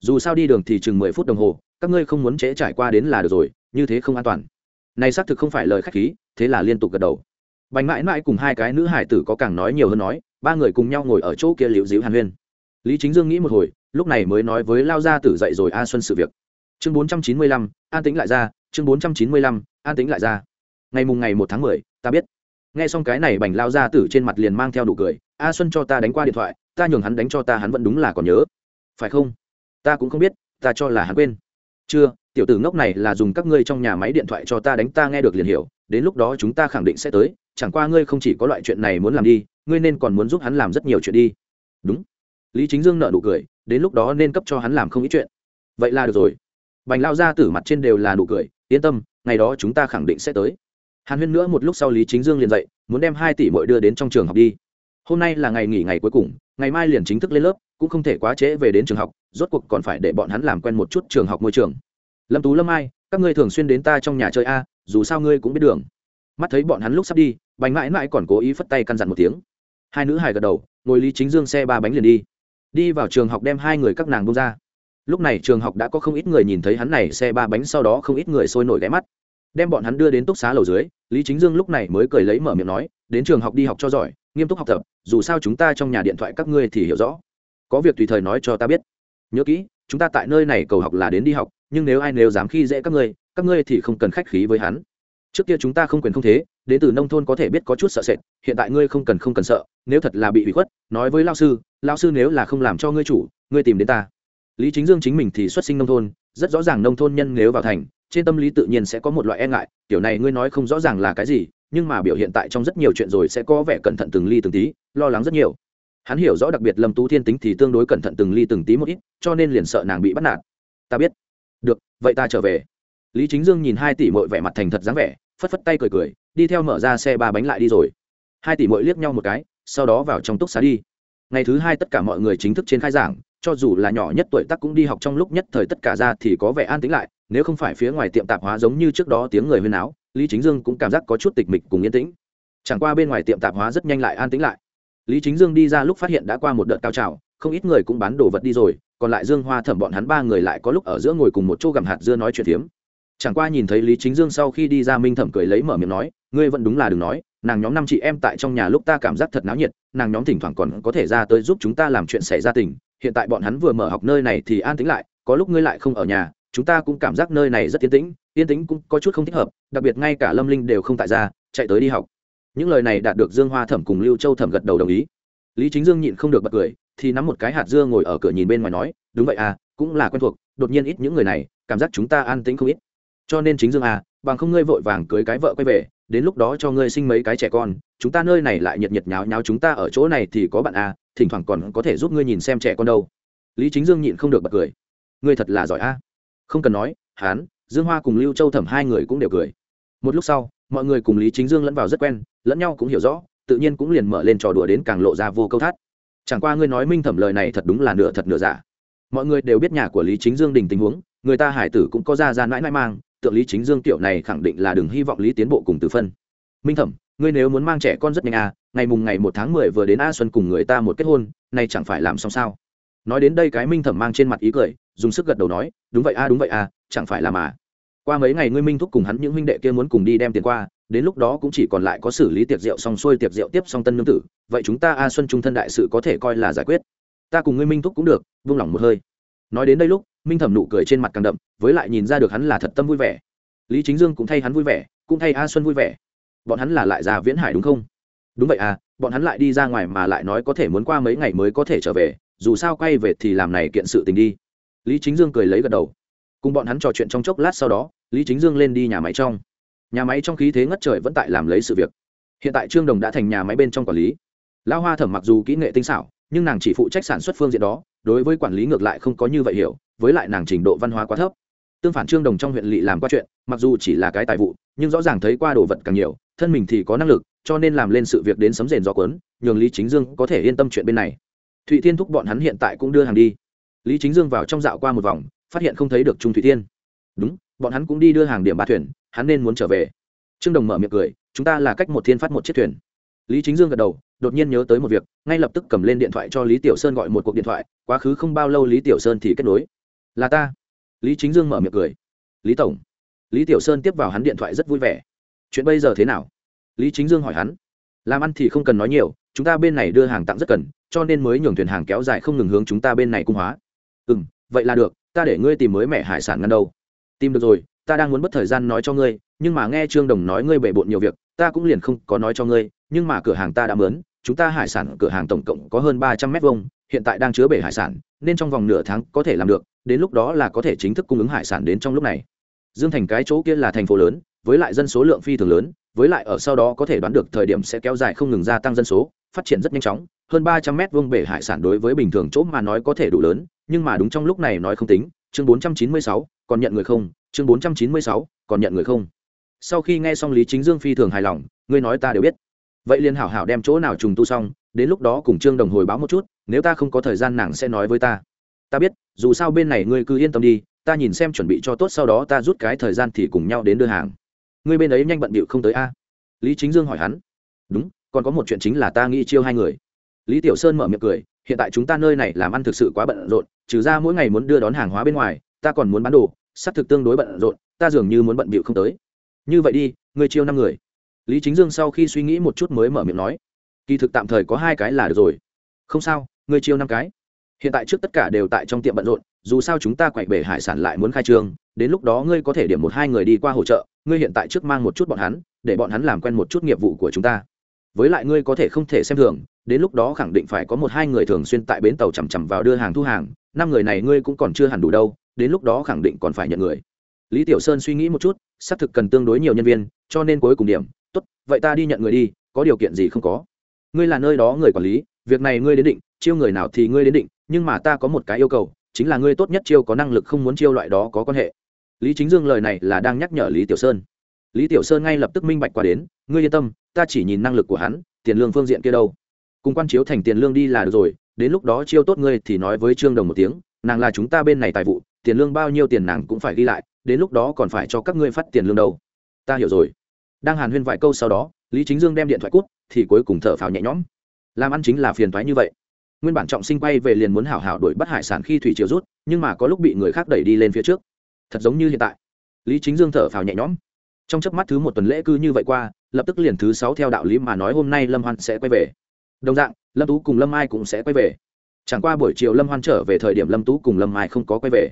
Dù sao đi đường thì chừng mười phút đồng hồ, các ngươi không muốn trễ trải qua đến là được rồi, như thế không an toàn. Này xác thực không phải lời khách khí, thế là liên tục gật đầu. Bành mãi mãi cùng hai cái nữ hải tử có càng nói nhiều hơn nói, ba người cùng nhau ngồi ở chỗ kia liễu díu hàn huyên. Lý chính dương nghĩ một hồi, lúc này mới nói với lao gia tử dậy rồi a xuân sự việc. Chương bốn trăm chín mươi lăm, an tính lại ra, chương bốn trăm chín mươi lăm, an tính lại ra. Ngày mùng ngày một tháng mười, ta biết nghe xong cái này bành lao gia tử trên mặt liền mang theo nụ cười, a xuân cho ta đánh qua điện thoại, ta nhường hắn đánh cho ta, hắn vẫn đúng là còn nhớ. Phải không? Ta cũng không biết, ta cho là hắn quên. Chưa, tiểu tử ngốc này là dùng các ngươi trong nhà máy điện thoại cho ta đánh, ta nghe được liền hiểu, đến lúc đó chúng ta khẳng định sẽ tới, chẳng qua ngươi không chỉ có loại chuyện này muốn làm đi, ngươi nên còn muốn giúp hắn làm rất nhiều chuyện đi. Đúng. Lý chính dương nợ nụ cười, đến lúc đó nên cấp cho hắn làm không ít chuyện. Vậy là được rồi. Bành lao ra tử mặt trên đều là nụ cười, yên tâm, ngày đó chúng ta khẳng định sẽ tới hàn huyên nữa một lúc sau lý chính dương liền dậy, muốn đem hai tỷ mội đưa đến trong trường học đi. Hôm nay là ngày nghỉ ngày cuối cùng, ngày mai liền chính thức lên lớp, cũng không thể quá trễ về đến trường học, rốt cuộc còn phải để bọn hắn làm quen một chút trường học môi trường. Lâm tú, lâm ai, các ngươi thường xuyên đến ta trong nhà chơi a, dù sao ngươi cũng biết đường. Mắt thấy bọn hắn lúc sắp đi bánh mãi mãi còn cố ý phất tay căn dặn một tiếng. Hai nữ hài gật đầu, ngồi lý chính dương xe ba bánh liền đi. Đi vào trường học đem hai người các nàng bông ra. Lúc này trường học đã có không ít người nhìn thấy hắn này, xe ba bánh sau đó không ít người sôi nổi ghé mắt đem bọn hắn đưa đến túc xá lầu dưới, lý chính dương lúc này mới cười lấy mở miệng nói, đến trường học đi học cho giỏi, nghiêm túc học tập, dù sao chúng ta trong nhà điện thoại các ngươi thì hiểu rõ. Có việc tùy thời nói cho ta biết. Nhớ kỹ, chúng ta tại nơi này cầu học là đến đi học, nhưng nếu ai nếu dám khi dễ các ngươi các ngươi thì không cần khách khí với hắn. Trước kia chúng ta không quyền không thế đến từ nông thôn có thể biết có chút sợ sệt, hiện tại ngươi không cần không cần sợ, nếu thật là bị hủy khuất, nói với lao sư lao sư nếu là không làm cho ngươi chủ, ngươi tìm đến ta. Lý chính dương chính mình thì xuất sinh nông thôn, rất rõ ràng nông thôn nhân nếu vào thành trên tâm lý tự nhiên sẽ có một loại e ngại kiểu này ngươi nói không rõ ràng là cái gì, nhưng mà biểu hiện tại trong rất nhiều chuyện rồi sẽ có vẻ cẩn thận từng ly từng tí, lo lắng rất nhiều. Hắn hiểu rõ đặc biệt lâm tú thiên tính thì tương đối cẩn thận từng ly từng tí một ít, cho nên liền sợ nàng bị bắt nạt. Ta biết. Được, vậy ta trở về. Lý chính dương nhìn hai tỷ mội vẻ mặt thành thật dáng vẻ, phất phất tay cười cười, đi theo mở ra xe ba bánh lại đi rồi. Hai tỷ mội liếc nhau một cái, sau đó vào trong túc xá đi. Ngày thứ hai tất cả mọi người chính thức trên khai giảng, cho dù là nhỏ nhất tuổi tác cũng đi học trong lúc nhất thời tất cả ra thì có vẻ an tĩnh lại nếu không phải phía ngoài tiệm tạp hóa giống như trước đó tiếng người huyên áo lý chính dương cũng cảm giác có chút tịch mịch cùng yên tĩnh. Chẳng qua bên ngoài tiệm tạp hóa rất nhanh lại an tĩnh lại. Lý chính dương đi ra lúc phát hiện đã qua một đợt cao trào, không ít người cũng bán đồ vật đi rồi, còn lại dương hoa thẩm bọn hắn ba người lại có lúc ở giữa ngồi cùng một chỗ gặm hạt dưa nói chuyện phiếm. Chẳng qua nhìn thấy lý chính dương sau khi đi ra minh thẩm cười lấy mở miệng nói, ngươi vẫn đúng là đừng nói, nàng nhóm năm chị em tại trong nhà lúc ta cảm giác thật náo nhiệt, nàng nhóm thỉnh thoảng còn có thể ra tới giúp chúng ta làm chuyện xảy ra tình, hiện tại bọn hắn vừa mở học nơi này thì an tĩnh lại, có lúc ngươi lại không ở nhà chúng ta cũng cảm giác nơi này rất yên tĩnh yên tĩnh cũng có chút không thích hợp, đặc biệt ngay cả lâm linh đều không tại ra, chạy tới đi học. Những lời này đạt được dương hoa thẩm cùng lưu châu thẩm gật đầu đồng ý. Lý chính dương nhịn không được bật cười, thì nắm một cái hạt dưa ngồi ở cửa nhìn bên ngoài nói, đúng vậy à cũng là quen thuộc, đột nhiên ít những người này, cảm giác chúng ta an tĩnh không ít. Cho nên chính dương à bằng không ngươi vội vàng cưới cái vợ quay về, đến lúc đó cho ngươi sinh mấy cái trẻ con, chúng ta nơi này lại nhiệt nhiệt nháo nháo chúng ta ở chỗ này thì có bạn à thỉnh thoảng còn có thể giúp ngươi nhìn xem trẻ con đâu. Lý chính dương nhịn không được bật cười. Ngươi thật là giỏi à không cần nói, hán, dương hoa cùng lưu châu thẩm hai người cũng đều cười. Một lúc sau, mọi người cùng lý chính dương lẫn vào rất quen, lẫn nhau cũng hiểu rõ, tự nhiên cũng liền mở lên trò đùa đến càng lộ ra vô câu thắt. Chẳng qua ngươi nói minh thẩm lời này thật đúng là nửa thật nửa giả. Mọi người đều biết nhà của lý chính dương đình tình huống, người ta hải tử cũng có ra ra mãi mãi mang, tượng lý chính dương tiểu này khẳng định là đừng hy vọng lý tiến bộ cùng từ phân. Minh thẩm, ngươi nếu muốn mang trẻ con rất nhanh à ngày mùng ngày một tháng mười vừa đến a xuân cùng người ta một kết hôn, nay chẳng phải làm xong sao? Nói đến đây cái minh thẩm mang trên mặt ý cười dùng sức gật đầu nói đúng vậy a à, đúng vậy a à, chẳng phải là mà. Qua mấy ngày ngươi minh thúc cùng hắn những huynh đệ kia muốn cùng đi đem tiền qua đến lúc đó cũng chỉ còn lại có xử lý tiệc rượu xong xuôi tiệc rượu tiếp xong tân nương tử vậy chúng ta a xuân trung thân đại sự có thể coi là giải quyết. Ta cùng ngươi minh thúc cũng được vung lòng một hơi. Nói đến đây lúc minh thẩm nụ cười trên mặt càng đậm với lại nhìn ra được hắn là thật tâm vui vẻ. Lý chính dương cũng thay hắn vui vẻ cũng thay a xuân vui vẻ. Bọn hắn là lại ra viễn hải đúng không? Đúng vậy à bọn hắn lại đi ra ngoài mà lại nói có thể muốn qua mấy ngày mới có thể trở về dù sao quay về thì làm này kiện sự tình đi lý chính dương cười lấy gật đầu. Cùng bọn hắn trò chuyện trong chốc lát sau đó, lý chính dương lên đi nhà máy trong. Nhà máy trong khí thế ngất trời vẫn tại làm lấy sự việc. Hiện tại trương đồng đã thành nhà máy bên trong quản lý. Lao hoa thẩm mặc dù kỹ nghệ tinh xảo, nhưng nàng chỉ phụ trách sản xuất phương diện đó, đối với quản lý ngược lại không có như vậy hiểu, với lại nàng trình độ văn hóa quá thấp. Tương phản trương đồng trong huyện lỵ làm qua chuyện, mặc dù chỉ là cái tài vụ, nhưng rõ ràng thấy qua đồ vật càng nhiều, thân mình thì có năng lực, cho nên làm lên sự việc đến sấm rền gió quấn. nhường lý chính dương có thể yên tâm chuyện bên này. Thụy thiên thúc bọn hắn hiện tại cũng đưa hàng đi lý chính dương vào trong dạo qua một vòng, phát hiện không thấy được trung thụy thiên. Đúng, bọn hắn cũng đi đưa hàng điểm ba thuyền, hắn nên muốn trở về. Trương đồng mở miệng cười, chúng ta là cách một thiên phát một chiếc thuyền. Lý chính dương gật đầu, đột nhiên nhớ tới một việc, ngay lập tức cầm lên điện thoại cho lý tiểu sơn gọi một cuộc điện thoại, quá khứ không bao lâu lý tiểu sơn thì kết nối. Là ta. Lý chính dương mở miệng cười. Lý tổng. Lý tiểu sơn tiếp vào hắn điện thoại rất vui vẻ. Chuyện bây giờ thế nào? Lý chính dương hỏi hắn. Làm ăn thì không cần nói nhiều, chúng ta bên này đưa hàng tặng rất cần, cho nên mới nhường thuyền hàng kéo dài không ngừng hướng chúng ta bên này cung hóa ừ m vậy là được, ta để ngươi tìm mới mẹ hải sản ngăn đâu. Tìm được rồi, ta đang muốn mất thời gian nói cho ngươi, nhưng mà nghe trương đồng nói ngươi bể bộn nhiều việc, ta cũng liền không có nói cho ngươi, nhưng mà cửa hàng ta đã mướn, chúng ta hải sản cửa hàng tổng cộng có hơn ba trăm mét vuông, hiện tại đang chứa bể hải sản, nên trong vòng nửa tháng có thể làm được, đến lúc đó là có thể chính thức cung ứng hải sản đến trong lúc này. Dương thành cái chỗ kia là thành phố lớn, với lại dân số lượng phi thường lớn, với lại ở sau đó có thể đoán được thời điểm sẽ kéo dài không ngừng gia tăng dân số, phát triển rất nhanh chóng, hơn ba trăm mét vuông bể hải sản đối với bình thường chỗ mà nói có thể đủ lớn nhưng mà đúng trong lúc này nói không tính, chương bốn trăm chín mươi sáu, còn nhận người không? Chương bốn trăm chín mươi sáu, còn nhận người không? Sau khi nghe xong lý chính dương phi thường hài lòng, ngươi nói ta đều biết. Vậy liền hảo hảo đem chỗ nào trùng tu xong, đến lúc đó cùng trương đồng hồi báo một chút, nếu ta không có thời gian nàng sẽ nói với ta. Ta biết, dù sao bên này ngươi cứ yên tâm đi, ta nhìn xem chuẩn bị cho tốt sau đó ta rút cái thời gian thì cùng nhau đến đưa hàng. Ngươi bên ấy nhanh bận bịu không tới a? Lý chính dương hỏi hắn. Đúng, còn có một chuyện chính là ta nghĩ chiêu hai người. Lý tiểu sơn mở miệng cười hiện tại chúng ta nơi này làm ăn thực sự quá bận rộn, trừ ra mỗi ngày muốn đưa đón hàng hóa bên ngoài, ta còn muốn bán đồ, sắp thực tương đối bận rộn, ta dường như muốn bận bịu không tới. Như vậy đi, ngươi chiêu năm người. Lý chính dương sau khi suy nghĩ một chút mới mở miệng nói, kỳ thực tạm thời có hai cái là được rồi. Không sao, ngươi chiêu năm cái. Hiện tại trước tất cả đều tại trong tiệm bận rộn, dù sao chúng ta quậy bể hải sản lại muốn khai trương đến lúc đó ngươi có thể điểm một hai người đi qua hỗ trợ, ngươi hiện tại trước mang một chút bọn hắn, để bọn hắn làm quen một chút nghiệp vụ của chúng ta. Với lại ngươi có thể không thể xem thường đến lúc đó khẳng định phải có một hai người thường xuyên tại bến tàu chằm chằm vào đưa hàng thu hàng, năm người này ngươi cũng còn chưa hẳn đủ đâu, đến lúc đó khẳng định còn phải nhận người. Lý tiểu sơn suy nghĩ một chút, xác thực cần tương đối nhiều nhân viên, cho nên cuối cùng điểm, tốt, vậy ta đi nhận người đi, có điều kiện gì không có. Ngươi là nơi đó người quản lý, việc này ngươi đến định, chiêu người nào thì ngươi đến định, nhưng mà ta có một cái yêu cầu, chính là ngươi tốt nhất chiêu có năng lực không muốn chiêu loại đó có quan hệ. Lý chính dương lời này là đang nhắc nhở lý tiểu sơn. Lý tiểu sơn ngay lập tức minh bạch qua đến, ngươi yên tâm, ta chỉ nhìn năng lực của hắn, tiền lương phương diện kia đâu cùng quan chiếu thành tiền lương đi là được rồi, đến lúc đó chiêu tốt ngươi thì nói với trương đồng một tiếng, nàng là chúng ta bên này tài vụ, tiền lương bao nhiêu tiền nàng cũng phải ghi lại, đến lúc đó còn phải cho các ngươi phát tiền lương đâu. Ta hiểu rồi. Đang hàn huyên vài câu sau đó, lý chính dương đem điện thoại cút, thì cuối cùng thở phào nhẹ nhõm. Làm ăn chính là phiền thoái như vậy. Nguyên bản trọng sinh quay về liền muốn hảo hảo đuổi bắt hải sản khi thủy chiều rút, nhưng mà có lúc bị người khác đẩy đi lên phía trước. Thật giống như hiện tại. Lý chính dương thở phào nhẹ nhõm. Trong chớp mắt thứ một tuần lễ cư như vậy qua, lập tức liền thứ sáu theo đạo lý mà nói hôm nay lâm hoan sẽ quay về đồng dạng, lâm tú cùng lâm ai cũng sẽ quay về. Chẳng qua buổi chiều lâm hoan trở về thời điểm lâm tú cùng lâm ai không có quay về.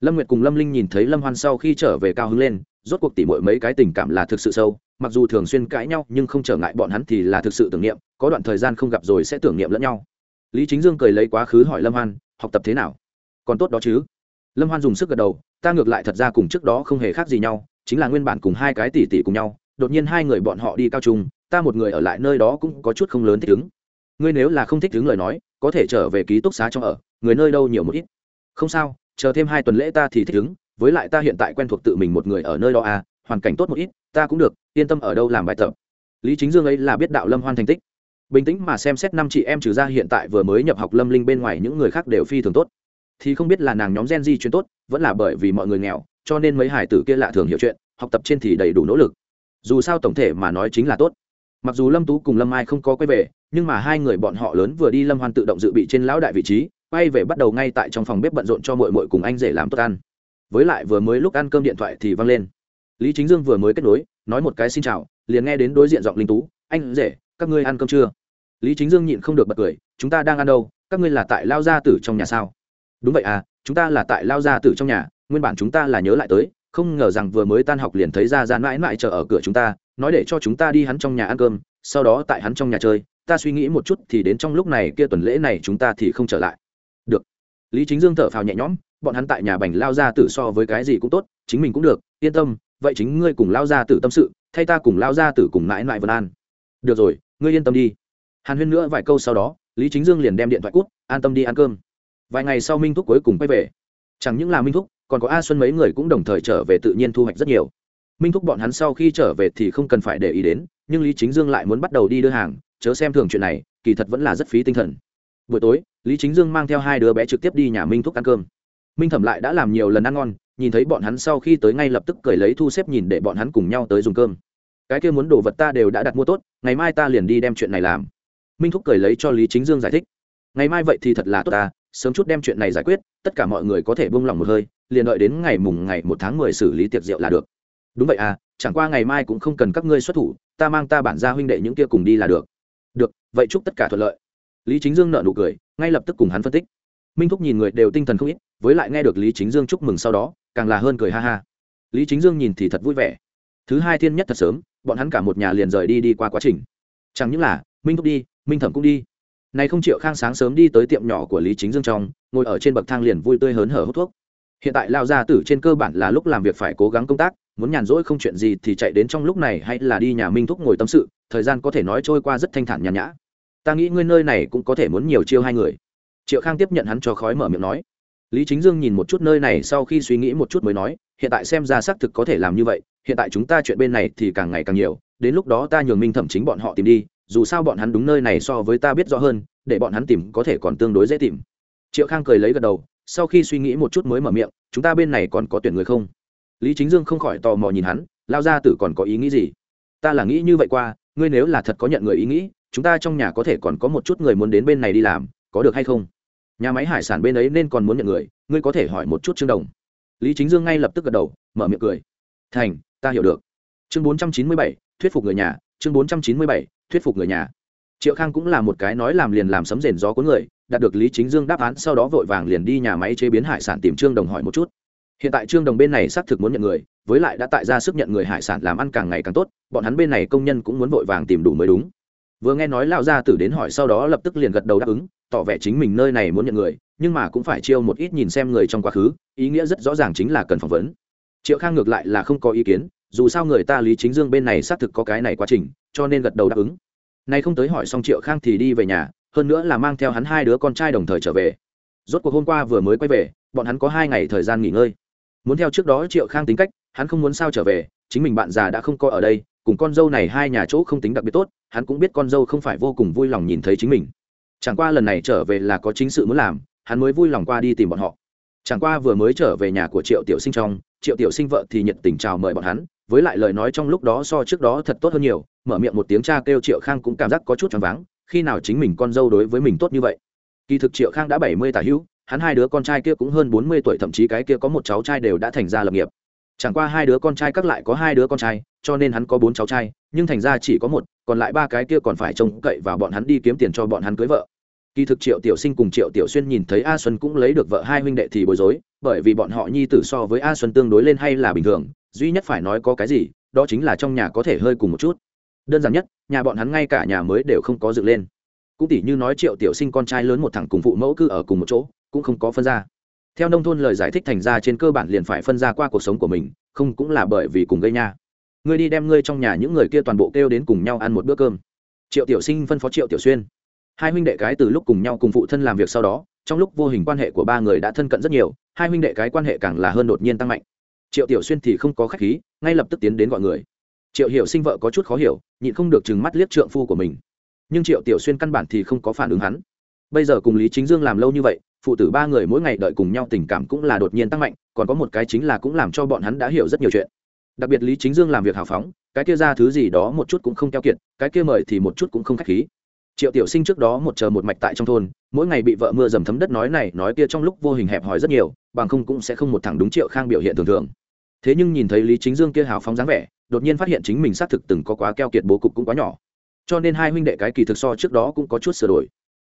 Lâm nguyệt cùng lâm linh nhìn thấy lâm hoan sau khi trở về cao hứng lên, rốt cuộc tỉ mọi mấy cái tình cảm là thực sự sâu, mặc dù thường xuyên cãi nhau, nhưng không trở ngại bọn hắn thì là thực sự tưởng niệm, có đoạn thời gian không gặp rồi sẽ tưởng niệm lẫn nhau. Lý chính dương cười lấy quá khứ hỏi lâm hoan, học tập thế nào? Còn tốt đó chứ? Lâm hoan dùng sức gật đầu, ta ngược lại thật ra cùng trước đó không hề khác gì nhau, chính là nguyên bản cùng hai cái tỷ tỷ cùng nhau, đột nhiên hai người bọn họ đi cao trung, ta một người ở lại nơi đó cũng có chút không lớn thích ứng ngươi nếu là không thích thứ lời nói, có thể trở về ký túc xá trong ở, người nơi đâu nhiều một ít. Không sao, chờ thêm hai tuần lễ ta thì thích ứng với lại ta hiện tại quen thuộc tự mình một người ở nơi đó à hoàn cảnh tốt một ít, ta cũng được, yên tâm ở đâu làm bài tập. Lý chính dương ấy là biết đạo lâm hoan thành tích. Bình tĩnh mà xem xét năm chị em trừ ra hiện tại vừa mới nhập học lâm linh bên ngoài những người khác đều phi thường tốt. Thì không biết là nàng nhóm gen di chuyên tốt, vẫn là bởi vì mọi người nghèo, cho nên mấy hải tử kia lạ thường hiểu chuyện, học tập trên thì đầy đủ nỗ lực. Dù sao tổng thể mà nói chính là tốt mặc dù lâm tú cùng lâm ai không có quay về, nhưng mà hai người bọn họ lớn vừa đi lâm hoan tự động dự bị trên lão đại vị trí, quay về bắt đầu ngay tại trong phòng bếp bận rộn cho mội mội cùng anh rể làm tốt ăn. Với lại vừa mới lúc ăn cơm điện thoại thì văng lên. Lý chính dương vừa mới kết nối, nói một cái xin chào, liền nghe đến đối diện giọng linh tú, anh rể, các ngươi ăn cơm chưa? Lý chính dương nhịn không được bật cười, chúng ta đang ăn đâu? Các ngươi là tại lao gia tử trong nhà sao? Đúng vậy à chúng ta là tại lao gia tử trong nhà, nguyên bản chúng ta là nhớ lại tới, không ngờ rằng vừa mới tan học liền thấy ra ra mãi mãi chờ ở cửa chúng ta nói để cho chúng ta đi hắn trong nhà ăn cơm, sau đó tại hắn trong nhà chơi, ta suy nghĩ một chút thì đến trong lúc này kia tuần lễ này chúng ta thì không trở lại. Được. Lý chính dương thở phào nhẹ nhõm, bọn hắn tại nhà bành lao ra tử so với cái gì cũng tốt, chính mình cũng được, yên tâm, vậy chính ngươi cùng lao ra tử tâm sự, thay ta cùng lao ra tử cùng mãi mãi vân an. Được rồi, ngươi yên tâm đi. Hàn huyên nữa vài câu sau đó, lý chính dương liền đem điện thoại cút, an tâm đi ăn cơm. Vài ngày sau minh thúc cuối cùng quay về. Chẳng những là minh thúc, còn có a xuân mấy người cũng đồng thời trở về tự nhiên thu hoạch rất nhiều minh thúc bọn hắn sau khi trở về thì không cần phải để ý đến, nhưng lý chính dương lại muốn bắt đầu đi đưa hàng, chớ xem thường chuyện này, kỳ thật vẫn là rất phí tinh thần. Buổi tối, lý chính dương mang theo hai đứa bé trực tiếp đi nhà minh thúc ăn cơm. Minh thẩm lại đã làm nhiều lần ăn ngon, nhìn thấy bọn hắn sau khi tới ngay lập tức cười lấy thu xếp nhìn để bọn hắn cùng nhau tới dùng cơm. Cái kia muốn đồ vật ta đều đã đặt mua tốt, ngày mai ta liền đi đem chuyện này làm. Minh thúc cười lấy cho lý chính dương giải thích. Ngày mai vậy thì thật là tốt ta, sớm chút đem chuyện này giải quyết, tất cả mọi người có thể bông lòng một hơi, liền đợi đến ngày mùng ngày một tháng mười xử lý tiệc rượu là được đúng vậy à chẳng qua ngày mai cũng không cần các ngươi xuất thủ, ta mang ta bản ra huynh đệ những kia cùng đi là được. Được, vậy chúc tất cả thuận lợi. Lý chính dương nợ nụ cười, ngay lập tức cùng hắn phân tích. Minh thúc nhìn người đều tinh thần không ít, với lại nghe được lý chính dương chúc mừng sau đó, càng là hơn cười ha ha. Lý chính dương nhìn thì thật vui vẻ. Thứ hai thiên nhất thật sớm, bọn hắn cả một nhà liền rời đi đi qua quá trình. Chẳng những là, minh thúc đi, minh thẩm cũng đi. Này không chịu khang sáng sớm đi tới tiệm nhỏ của lý chính dương trong, ngồi ở trên bậc thang liền vui tươi hớn hở hút thuốc. Hiện tại lao gia tử trên cơ bản là lúc làm việc phải cố gắng công tác muốn nhàn rỗi không chuyện gì thì chạy đến trong lúc này hay là đi nhà minh thúc ngồi tâm sự, thời gian có thể nói trôi qua rất thanh thản nhàn nhã. Ta nghĩ ngươi nơi này cũng có thể muốn nhiều chiêu hai người. Triệu khang tiếp nhận hắn cho khói mở miệng nói. Lý chính dương nhìn một chút nơi này sau khi suy nghĩ một chút mới nói, hiện tại xem ra xác thực có thể làm như vậy, hiện tại chúng ta chuyện bên này thì càng ngày càng nhiều, đến lúc đó ta nhường minh thẩm chính bọn họ tìm đi, dù sao bọn hắn đúng nơi này so với ta biết rõ hơn, để bọn hắn tìm có thể còn tương đối dễ tìm. Triệu khang cười lấy gật đầu, sau khi suy nghĩ một chút mới mở miệng, chúng ta bên này còn có tuyển người không? Lý chính dương không khỏi tò mò nhìn hắn lao gia tử còn có ý nghĩ gì? Ta là nghĩ như vậy qua, ngươi nếu là thật có nhận người ý nghĩ, chúng ta trong nhà có thể còn có một chút người muốn đến bên này đi làm, có được hay không? Nhà máy hải sản bên ấy nên còn muốn nhận người, ngươi có thể hỏi một chút trương đồng. Lý chính dương ngay lập tức gật đầu, mở miệng cười. Thành, ta hiểu được. Chương bốn trăm chín mươi bảy, thuyết phục người nhà, chương bốn trăm chín mươi bảy, thuyết phục người nhà. Triệu khang cũng là một cái nói làm liền làm sấm rền gió của người, đạt được lý chính dương đáp án sau đó vội vàng liền đi nhà máy chế biến hải sản tìm trương đồng hỏi một chút hiện tại trương đồng bên này xác thực muốn nhận người, với lại đã tại ra sức nhận người hải sản làm ăn càng ngày càng tốt, bọn hắn bên này công nhân cũng muốn vội vàng tìm đủ mới đúng. Vừa nghe nói lão gia tử đến hỏi sau đó lập tức liền gật đầu đáp ứng, tỏ vẻ chính mình nơi này muốn nhận người, nhưng mà cũng phải chiêu một ít nhìn xem người trong quá khứ, ý nghĩa rất rõ ràng chính là cần phỏng vấn. Triệu khang ngược lại là không có ý kiến, dù sao người ta lý chính dương bên này xác thực có cái này quá trình, cho nên gật đầu đáp ứng. Nay không tới hỏi xong triệu khang thì đi về nhà, hơn nữa là mang theo hắn hai đứa con trai đồng thời trở về. Rốt cuộc hôm qua vừa mới quay về, bọn hắn có hai ngày thời gian nghỉ ngơi muốn theo trước đó triệu khang tính cách, hắn không muốn sao trở về, chính mình bạn già đã không coi ở đây, cùng con dâu này hai nhà chỗ không tính đặc biệt tốt, hắn cũng biết con dâu không phải vô cùng vui lòng nhìn thấy chính mình. Chẳng qua lần này trở về là có chính sự muốn làm, hắn mới vui lòng qua đi tìm bọn họ. Chẳng qua vừa mới trở về nhà của triệu tiểu sinh trong, triệu tiểu sinh vợ thì nhiệt tình chào mời bọn hắn, với lại lời nói trong lúc đó so trước đó thật tốt hơn nhiều, mở miệng một tiếng cha kêu triệu khang cũng cảm giác có chút choáng váng, khi nào chính mình con dâu đối với mình tốt như vậy. Kỳ thực triệu khang đã bảy mươi tả hữu hắn hai đứa con trai kia cũng hơn bốn mươi tuổi, thậm chí cái kia có một cháu trai đều đã thành ra lập nghiệp. Chẳng qua hai đứa con trai các lại có hai đứa con trai, cho nên hắn có bốn cháu trai, nhưng thành ra chỉ có một, còn lại ba cái kia còn phải trông cậy vào bọn hắn đi kiếm tiền cho bọn hắn cưới vợ. Kỳ thực triệu tiểu sinh cùng triệu tiểu xuyên nhìn thấy a xuân cũng lấy được vợ hai huynh đệ thì bối rối, bởi vì bọn họ nhi tử so với a xuân tương đối lên hay là bình thường, duy nhất phải nói có cái gì, đó chính là trong nhà có thể hơi cùng một chút. Đơn giản nhất, nhà bọn hắn ngay cả nhà mới đều không có dựng lên. Cũng tỷ như nói triệu tiểu sinh con trai lớn một thằng cùng phụ mẫu cư ở cùng một chỗ cũng không có phân ra. Theo nông thôn lời giải thích thành ra trên cơ bản liền phải phân ra qua cuộc sống của mình, không cũng là bởi vì cùng gây nha. Ngươi đi đem ngươi trong nhà những người kia toàn bộ kêu đến cùng nhau ăn một bữa cơm. Triệu tiểu sinh phân phó triệu tiểu xuyên. Hai huynh đệ cái từ lúc cùng nhau cùng phụ thân làm việc sau đó, trong lúc vô hình quan hệ của ba người đã thân cận rất nhiều, hai huynh đệ cái quan hệ càng là hơn đột nhiên tăng mạnh. Triệu tiểu xuyên thì không có khách khí, ngay lập tức tiến đến gọi người. Triệu hiểu sinh vợ có chút khó hiểu, nhịn không được chừng mắt liếc trượng phu của mình. Nhưng triệu tiểu xuyên căn bản thì không có phản ứng hắn. Bây giờ cùng lý chính dương làm lâu như vậy phụ tử ba người mỗi ngày đợi cùng nhau tình cảm cũng là đột nhiên tăng mạnh, còn có một cái chính là cũng làm cho bọn hắn đã hiểu rất nhiều chuyện. Đặc biệt lý chính dương làm việc hào phóng, cái kia ra thứ gì đó một chút cũng không keo kiệt, cái kia mời thì một chút cũng không k h á c h khí. Triệu tiểu sinh trước đó một chờ một mạch tại trong thôn, mỗi ngày bị vợ mưa dầm thấm đất nói này nói kia trong lúc vô hình hẹp hòi rất nhiều, bằng không cũng sẽ không một thẳng đúng triệu khang biểu hiện thường thường. Thế nhưng nhìn thấy lý chính dương kia hào phóng dáng vẻ, đột nhiên phát hiện chính mình xác thực từng có quá keo kiệt bố cục cũng quá nhỏ. Cho nên hai huynh đệ cái kỳ thực so trước đó cũng có chút sửa đổi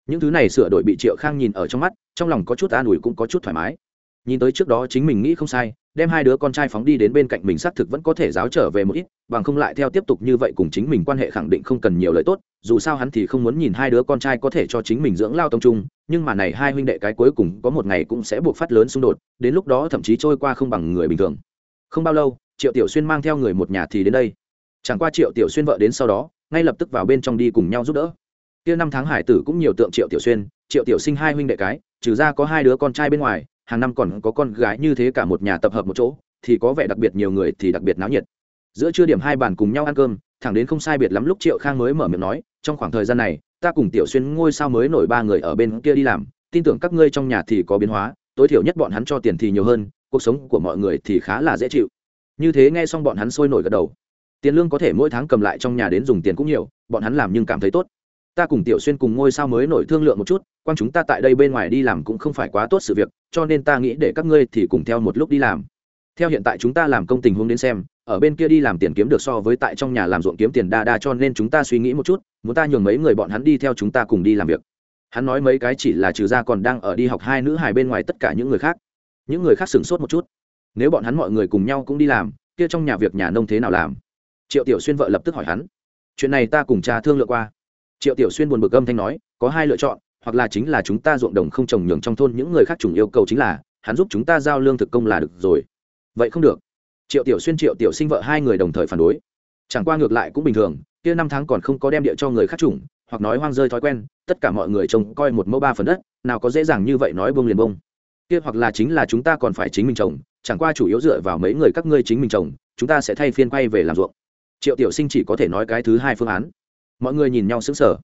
những thứ này sửa đổi bị triệu khang nhìn ở trong mắt, trong lòng có chút an ủi cũng có chút thoải mái. Nhìn tới trước đó chính mình nghĩ không sai, đem hai đứa con trai phóng đi đến bên cạnh mình xác thực vẫn có thể giáo trở về một ít, bằng không lại theo tiếp tục như vậy cùng chính mình quan hệ khẳng định không cần nhiều lời tốt, dù sao hắn thì không muốn nhìn hai đứa con trai có thể cho chính mình dưỡng lao tông trung, nhưng mà này hai huynh đệ cái cuối cùng có một ngày cũng sẽ buộc phát lớn xung đột, đến lúc đó thậm chí trôi qua không bằng người bình thường. Không bao lâu, triệu tiểu xuyên mang theo người một nhà thì đến đây. Chẳng qua triệu tiểu xuyên vợ đến sau đó, ngay lập tức vào bên trong đi cùng nhau giúp đỡ kia năm tháng hải tử cũng nhiều tượng triệu tiểu xuyên, triệu tiểu sinh hai huynh đệ cái, trừ ra có hai đứa con trai bên ngoài, hàng năm còn có con gái như thế cả một nhà tập hợp một chỗ, thì có vẻ đặc biệt nhiều người thì đặc biệt náo nhiệt. Giữa trưa điểm hai bàn cùng nhau ăn cơm, thẳng đến không sai biệt lắm lúc triệu khang mới mở miệng nói, trong khoảng thời gian này, ta cùng tiểu xuyên ngôi sao mới nổi ba người ở bên kia đi làm, tin tưởng các ngươi trong nhà thì có biến hóa, tối thiểu nhất bọn hắn cho tiền thì nhiều hơn, cuộc sống của mọi người thì khá là dễ chịu. Như thế nghe xong bọn hắn sôi nổi gật đầu. Tiền lương có thể mỗi tháng cầm lại trong nhà đến dùng tiền cũng nhiều, bọn hắn làm nhưng cảm thấy tốt ta cùng tiểu xuyên cùng ngôi sao mới nổi thương lượng một chút quan chúng ta tại đây bên ngoài đi làm cũng không phải quá tốt sự việc, cho nên ta nghĩ để các ngươi thì cùng theo một lúc đi làm. Theo hiện tại chúng ta làm công tình huống đến xem, ở bên kia đi làm tiền kiếm được so với tại trong nhà làm ruộng kiếm tiền đa đa cho nên chúng ta suy nghĩ một chút, muốn ta nhường mấy người bọn hắn đi theo chúng ta cùng đi làm việc. Hắn nói mấy cái chỉ là trừ ra còn đang ở đi học hai nữ hài bên ngoài tất cả những người khác. Những người khác sửng sốt một chút. Nếu bọn hắn mọi người cùng nhau cũng đi làm, kia trong nhà việc nhà nông thế nào làm? Triệu tiểu xuyên vợ lập tức hỏi hắn. Chuyện này ta cùng cha thương lượng qua triệu tiểu xuyên buồn bực âm thanh nói, có hai lựa chọn, hoặc là chính là chúng ta ruộng đồng không trồng nhường trong thôn những người khác trùng yêu cầu chính là, hắn giúp chúng ta giao lương thực công là được rồi. Vậy không được. Triệu tiểu xuyên, triệu tiểu sinh vợ hai người đồng thời phản đối. Chẳng qua ngược lại cũng bình thường, kia năm tháng còn không có đem địa cho người khác trùng hoặc nói hoang rơi thói quen, tất cả mọi người trông coi một mẫu ba phần đất, nào có dễ dàng như vậy nói bông liền bông kia hoặc là chính là chúng ta còn phải chính mình trồng, chẳng qua chủ yếu dựa vào mấy người các ngươi chính mình trồng, chúng ta sẽ thay phiên quay về làm ruộng. Triệu tiểu sinh chỉ có thể nói cái thứ hai phương án mọi người nhìn nhau sững sờ.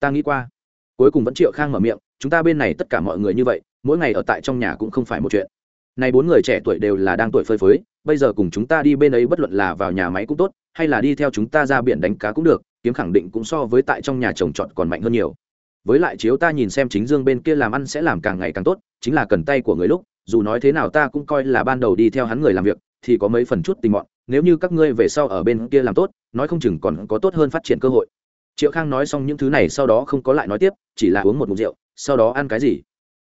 Ta nghĩ qua. Cuối cùng vẫn triệu khang mở miệng, chúng ta bên này tất cả mọi người như vậy, mỗi ngày ở tại trong nhà cũng không phải một chuyện. Này bốn người trẻ tuổi đều là đang tuổi phơi phới, bây giờ cùng chúng ta đi bên ấy bất luận là vào nhà máy cũng tốt, hay là đi theo chúng ta ra biển đánh cá cũng được, kiếm khẳng định cũng so với tại trong nhà trồng trọt còn mạnh hơn nhiều. Với lại chiếu ta nhìn xem chính dương bên kia làm ăn sẽ làm càng ngày càng tốt, chính là cần tay của người lúc, dù nói thế nào ta cũng coi là ban đầu đi theo hắn người làm việc, thì có mấy phần chút tình mọn, nếu như các ngươi về sau ở bên kia làm tốt, nói không chừng còn có tốt hơn phát triển cơ hội triệu khang nói xong những thứ này sau đó không có lại nói tiếp, chỉ là uống một mục rượu, sau đó ăn cái gì?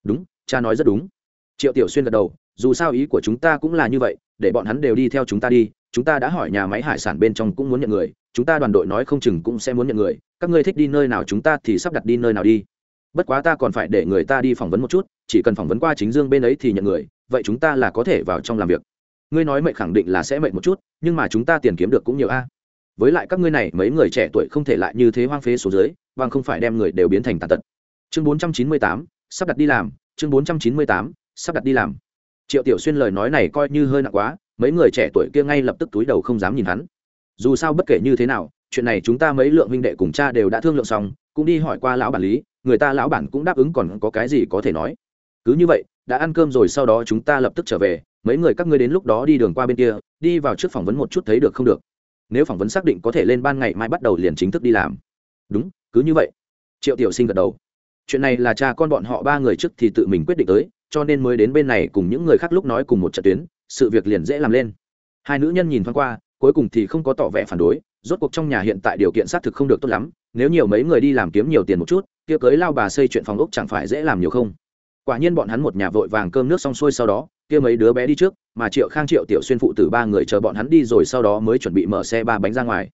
Đúng, cha nói rất đúng. Triệu tiểu xuyên gật đầu, dù sao ý của chúng ta cũng là như vậy, để bọn hắn đều đi theo chúng ta đi, chúng ta đã hỏi nhà máy hải sản bên trong cũng muốn nhận người, chúng ta đoàn đội nói không chừng cũng sẽ muốn nhận người, các ngươi thích đi nơi nào chúng ta thì sắp đặt đi nơi nào đi. Bất quá ta còn phải để người ta đi phỏng vấn một chút, chỉ cần phỏng vấn qua chính dương bên ấy thì nhận người, vậy chúng ta là có thể vào trong làm việc. Ngươi nói mệnh khẳng định là sẽ mệnh một chút, nhưng mà chúng ta tiền kiếm được cũng nhiều a với lại các ngươi này, mấy người trẻ tuổi không thể lại như thế hoang phế số dưới, bằng không phải đem người đều biến thành tàn tật. Chương bốn trăm chín mươi tám, sắp đặt đi làm. Chương bốn trăm chín mươi tám, sắp đặt đi làm. Triệu tiểu xuyên lời nói này coi như hơi nặng quá, mấy người trẻ tuổi kia ngay lập tức túi đầu không dám nhìn hắn. Dù sao bất kể như thế nào, chuyện này chúng ta mấy lượng huynh đệ cùng cha đều đã thương lượng xong, cũng đi hỏi qua lão bản lý, người ta lão bản cũng đáp ứng còn có cái gì có thể nói. Cứ như vậy, đã ăn cơm rồi sau đó chúng ta lập tức trở về, mấy người các ngươi đến lúc đó đi đường qua bên kia, đi vào trước phỏng vấn một chút thấy được không được nếu phỏng vấn xác định có thể lên ban ngày mai bắt đầu liền chính thức đi làm. Đúng, cứ như vậy. Triệu tiểu sinh gật đầu. Chuyện này là cha con bọn họ ba người trước thì tự mình quyết định tới, cho nên mới đến bên này cùng những người khác lúc nói cùng một trận tuyến, sự việc liền dễ làm lên. Hai nữ nhân nhìn thoáng qua, cuối cùng thì không có tỏ vẻ phản đối, rốt cuộc trong nhà hiện tại điều kiện xác thực không được tốt lắm, nếu nhiều mấy người đi làm kiếm nhiều tiền một chút, kia cưới lao bà xây chuyện phòng ốc chẳng phải dễ làm nhiều không? Quả nhiên bọn hắn một nhà vội vàng cơm nước xong xuôi sau đó, kia mấy đứa bé đi trước, mà triệu khang, triệu tiểu xuyên phụ tử ba người chờ bọn hắn đi rồi sau đó mới chuẩn bị mở xe ba bánh ra ngoài.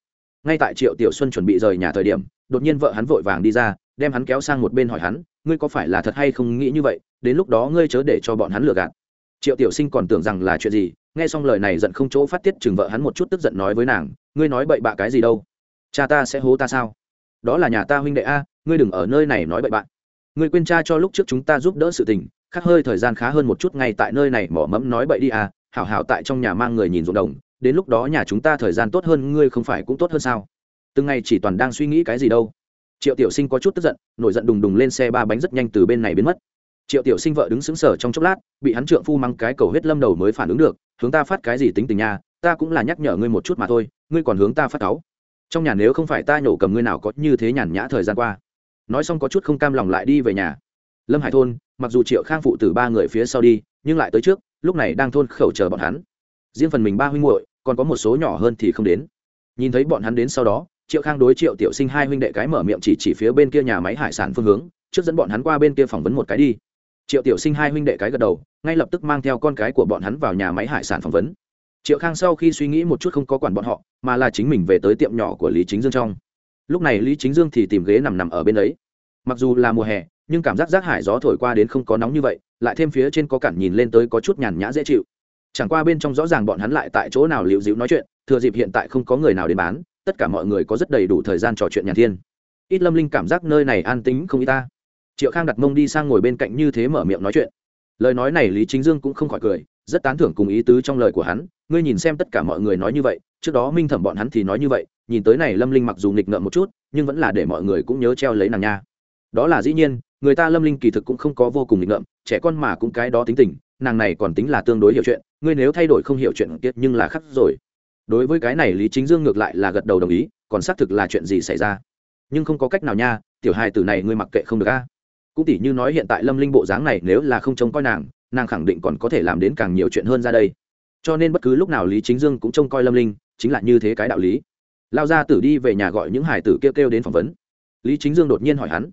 Ngay tại triệu tiểu xuân chuẩn bị rời nhà thời điểm, đột nhiên vợ hắn vội vàng đi ra, đem hắn kéo sang một bên hỏi hắn, ngươi có phải là thật hay không nghĩ như vậy? Đến lúc đó ngươi chớ để cho bọn hắn lừa gạt. Triệu tiểu sinh còn tưởng rằng là chuyện gì, nghe xong lời này giận không chỗ phát tiết, chừng vợ hắn một chút tức giận nói với nàng, ngươi nói bậy bạ cái gì đâu? Cha ta sẽ hố ta sao? Đó là nhà ta huynh đệ a, ngươi đừng ở nơi này nói bậy bạ ngươi quên cha cho lúc trước chúng ta giúp đỡ sự tình, khắc hơi thời gian khá hơn một chút ngay tại nơi này, mỏ mẫm nói bậy đi à hảo hảo tại trong nhà mang người nhìn ruộng đồng, đến lúc đó nhà chúng ta thời gian tốt hơn, ngươi không phải cũng tốt hơn sao? Từng ngày chỉ toàn đang suy nghĩ cái gì đâu. Triệu tiểu sinh có chút tức giận, nổi giận đùng đùng lên xe ba bánh rất nhanh từ bên này biến mất. Triệu tiểu sinh vợ đứng xứng sở trong chốc lát, bị hắn trượng phu mang cái cầu huyết lâm đầu mới phản ứng được, hướng ta phát cái gì tính tình nha, ta cũng là nhắc nhở ngươi một chút mà thôi, ngươi còn hướng ta phát cáu. Trong nhà nếu không phải ta nhổ cầm ngươi nào có như thế nhàn nhã thời gian qua nói xong có chút không cam lòng lại đi về nhà. Lâm hải thôn, mặc dù triệu khang phụ từ ba người phía sau đi, nhưng lại tới trước, lúc này đang thôn khẩu chờ bọn hắn. Riêng phần mình ba huynh muội, còn có một số nhỏ hơn thì không đến. Nhìn thấy bọn hắn đến sau đó, triệu khang đối triệu tiểu sinh hai huynh đệ cái mở miệng chỉ chỉ phía bên kia nhà máy hải sản phương hướng, trước dẫn bọn hắn qua bên kia phỏng vấn một cái đi. Triệu tiểu sinh hai huynh đệ cái gật đầu, ngay lập tức mang theo con cái của bọn hắn vào nhà máy hải sản phỏng vấn. Triệu khang sau khi suy nghĩ một chút không có quản bọn họ, mà là chính mình về tới tiệm nhỏ của lý chính dương trong lúc này lý chính dương thì tìm ghế nằm nằm ở bên ấy. Mặc dù là mùa hè, nhưng cảm giác rác hải gió thổi qua đến không có nóng như vậy, lại thêm phía trên có cản nhìn lên tới có chút nhàn nhã dễ chịu. Chẳng qua bên trong rõ ràng bọn hắn lại tại chỗ nào liệu dịu nói chuyện, thừa dịp hiện tại không có người nào đến bán, tất cả mọi người có rất đầy đủ thời gian trò chuyện nhàn thiên. Ít lâm linh cảm giác nơi này an tính không y ta. Triệu khang đặt mông đi sang ngồi bên cạnh như thế mở miệng nói chuyện. Lời nói này lý chính dương cũng không khỏi cười, rất tán thưởng cùng ý tứ trong lời của hắn. Ngươi nhìn xem tất cả mọi người nói như vậy, trước đó minh thẩm bọn hắn thì nói như vậy nhìn tới này lâm linh mặc dù nghịch ngợm một chút, nhưng vẫn là để mọi người cũng nhớ treo lấy nàng nha. Đó là dĩ nhiên, người ta lâm linh kỳ thực cũng không có vô cùng nghịch ngợm, trẻ con mà cũng cái đó tính tình, nàng này còn tính là tương đối hiểu chuyện, ngươi nếu thay đổi không hiểu chuyện kiệt nhưng là khắc rồi. Đối với cái này lý chính dương ngược lại là gật đầu đồng ý, còn xác thực là chuyện gì xảy ra? Nhưng không có cách nào nha, tiểu hài tử này ngươi mặc kệ không được a. Cũng tỉ như nói hiện tại lâm linh bộ dáng này nếu là không trông coi nàng nàng khẳng định còn có thể làm đến càng nhiều chuyện hơn ra đây. Cho nên bất cứ lúc nào lý chính dương cũng trông coi lâm linh, chính là như thế cái đạo lý lao ra tử đi về nhà gọi những hải tử kêu kêu đến phỏng vấn. Lý chính dương đột nhiên hỏi hắn.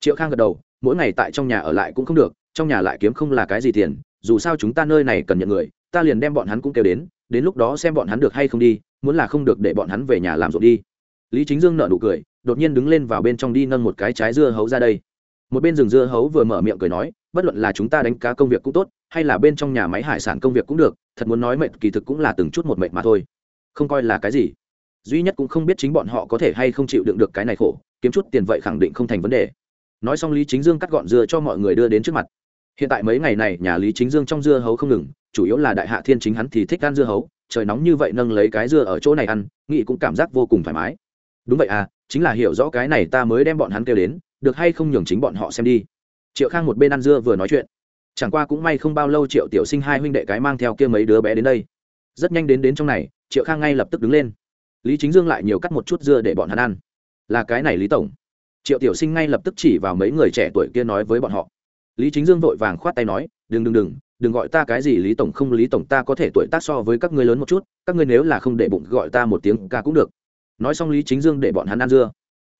Triệu khang gật đầu, mỗi ngày tại trong nhà ở lại cũng không được, trong nhà lại kiếm không là cái gì tiền, dù sao chúng ta nơi này cần nhận người, ta liền đem bọn hắn cũng kêu đến đến lúc đó xem bọn hắn được hay không đi, muốn là không được để bọn hắn về nhà làm ruộng đi. Lý chính dương nợ nụ cười, đột nhiên đứng lên vào bên trong đi nâng một cái trái dưa hấu ra đây. Một bên rừng dưa hấu vừa mở miệng cười nói, bất luận là chúng ta đánh cá công việc cũng tốt, hay là bên trong nhà máy hải sản công việc cũng được, thật muốn nói mệt kỳ thực cũng là từng chút một mệt mà thôi. Không coi là cái gì duy nhất cũng không biết chính bọn họ có thể hay không chịu đựng được cái này khổ, kiếm chút tiền vậy khẳng định không thành vấn đề. Nói xong lý chính dương cắt gọn dưa cho mọi người đưa đến trước mặt. Hiện tại mấy ngày này, nhà lý chính dương trong dưa hấu không ngừng, chủ yếu là đại hạ thiên chính hắn thì thích ăn dưa hấu, trời nóng như vậy nâng lấy cái dưa ở chỗ này ăn nghị cũng cảm giác vô cùng thoải mái. Đúng vậy à chính là hiểu rõ cái này ta mới đem bọn hắn kêu đến, được hay không nhường chính bọn họ xem đi. Triệu khang một bên ăn dưa vừa nói chuyện. Chẳng qua cũng may không bao lâu triệu tiểu sinh hai huynh đệ cái mang theo kia mấy đứa bé đến đây. Rất nhanh đến đến trong này, triệu khang ngay lập tức đứng lên lý chính dương lại nhiều cắt một chút dưa để bọn hắn ăn. Là cái này lý tổng. Triệu tiểu sinh ngay lập tức chỉ vào mấy người trẻ tuổi kia nói với bọn họ. Lý chính dương vội vàng khoát tay nói, đừng đừng đừng đừng gọi ta cái gì lý tổng không, lý tổng ta có thể tuổi tác so với các ngươi lớn một chút, các ngươi nếu là không để bụng gọi ta một tiếng ca cũng được. Nói xong lý chính dương để bọn hắn ăn dưa.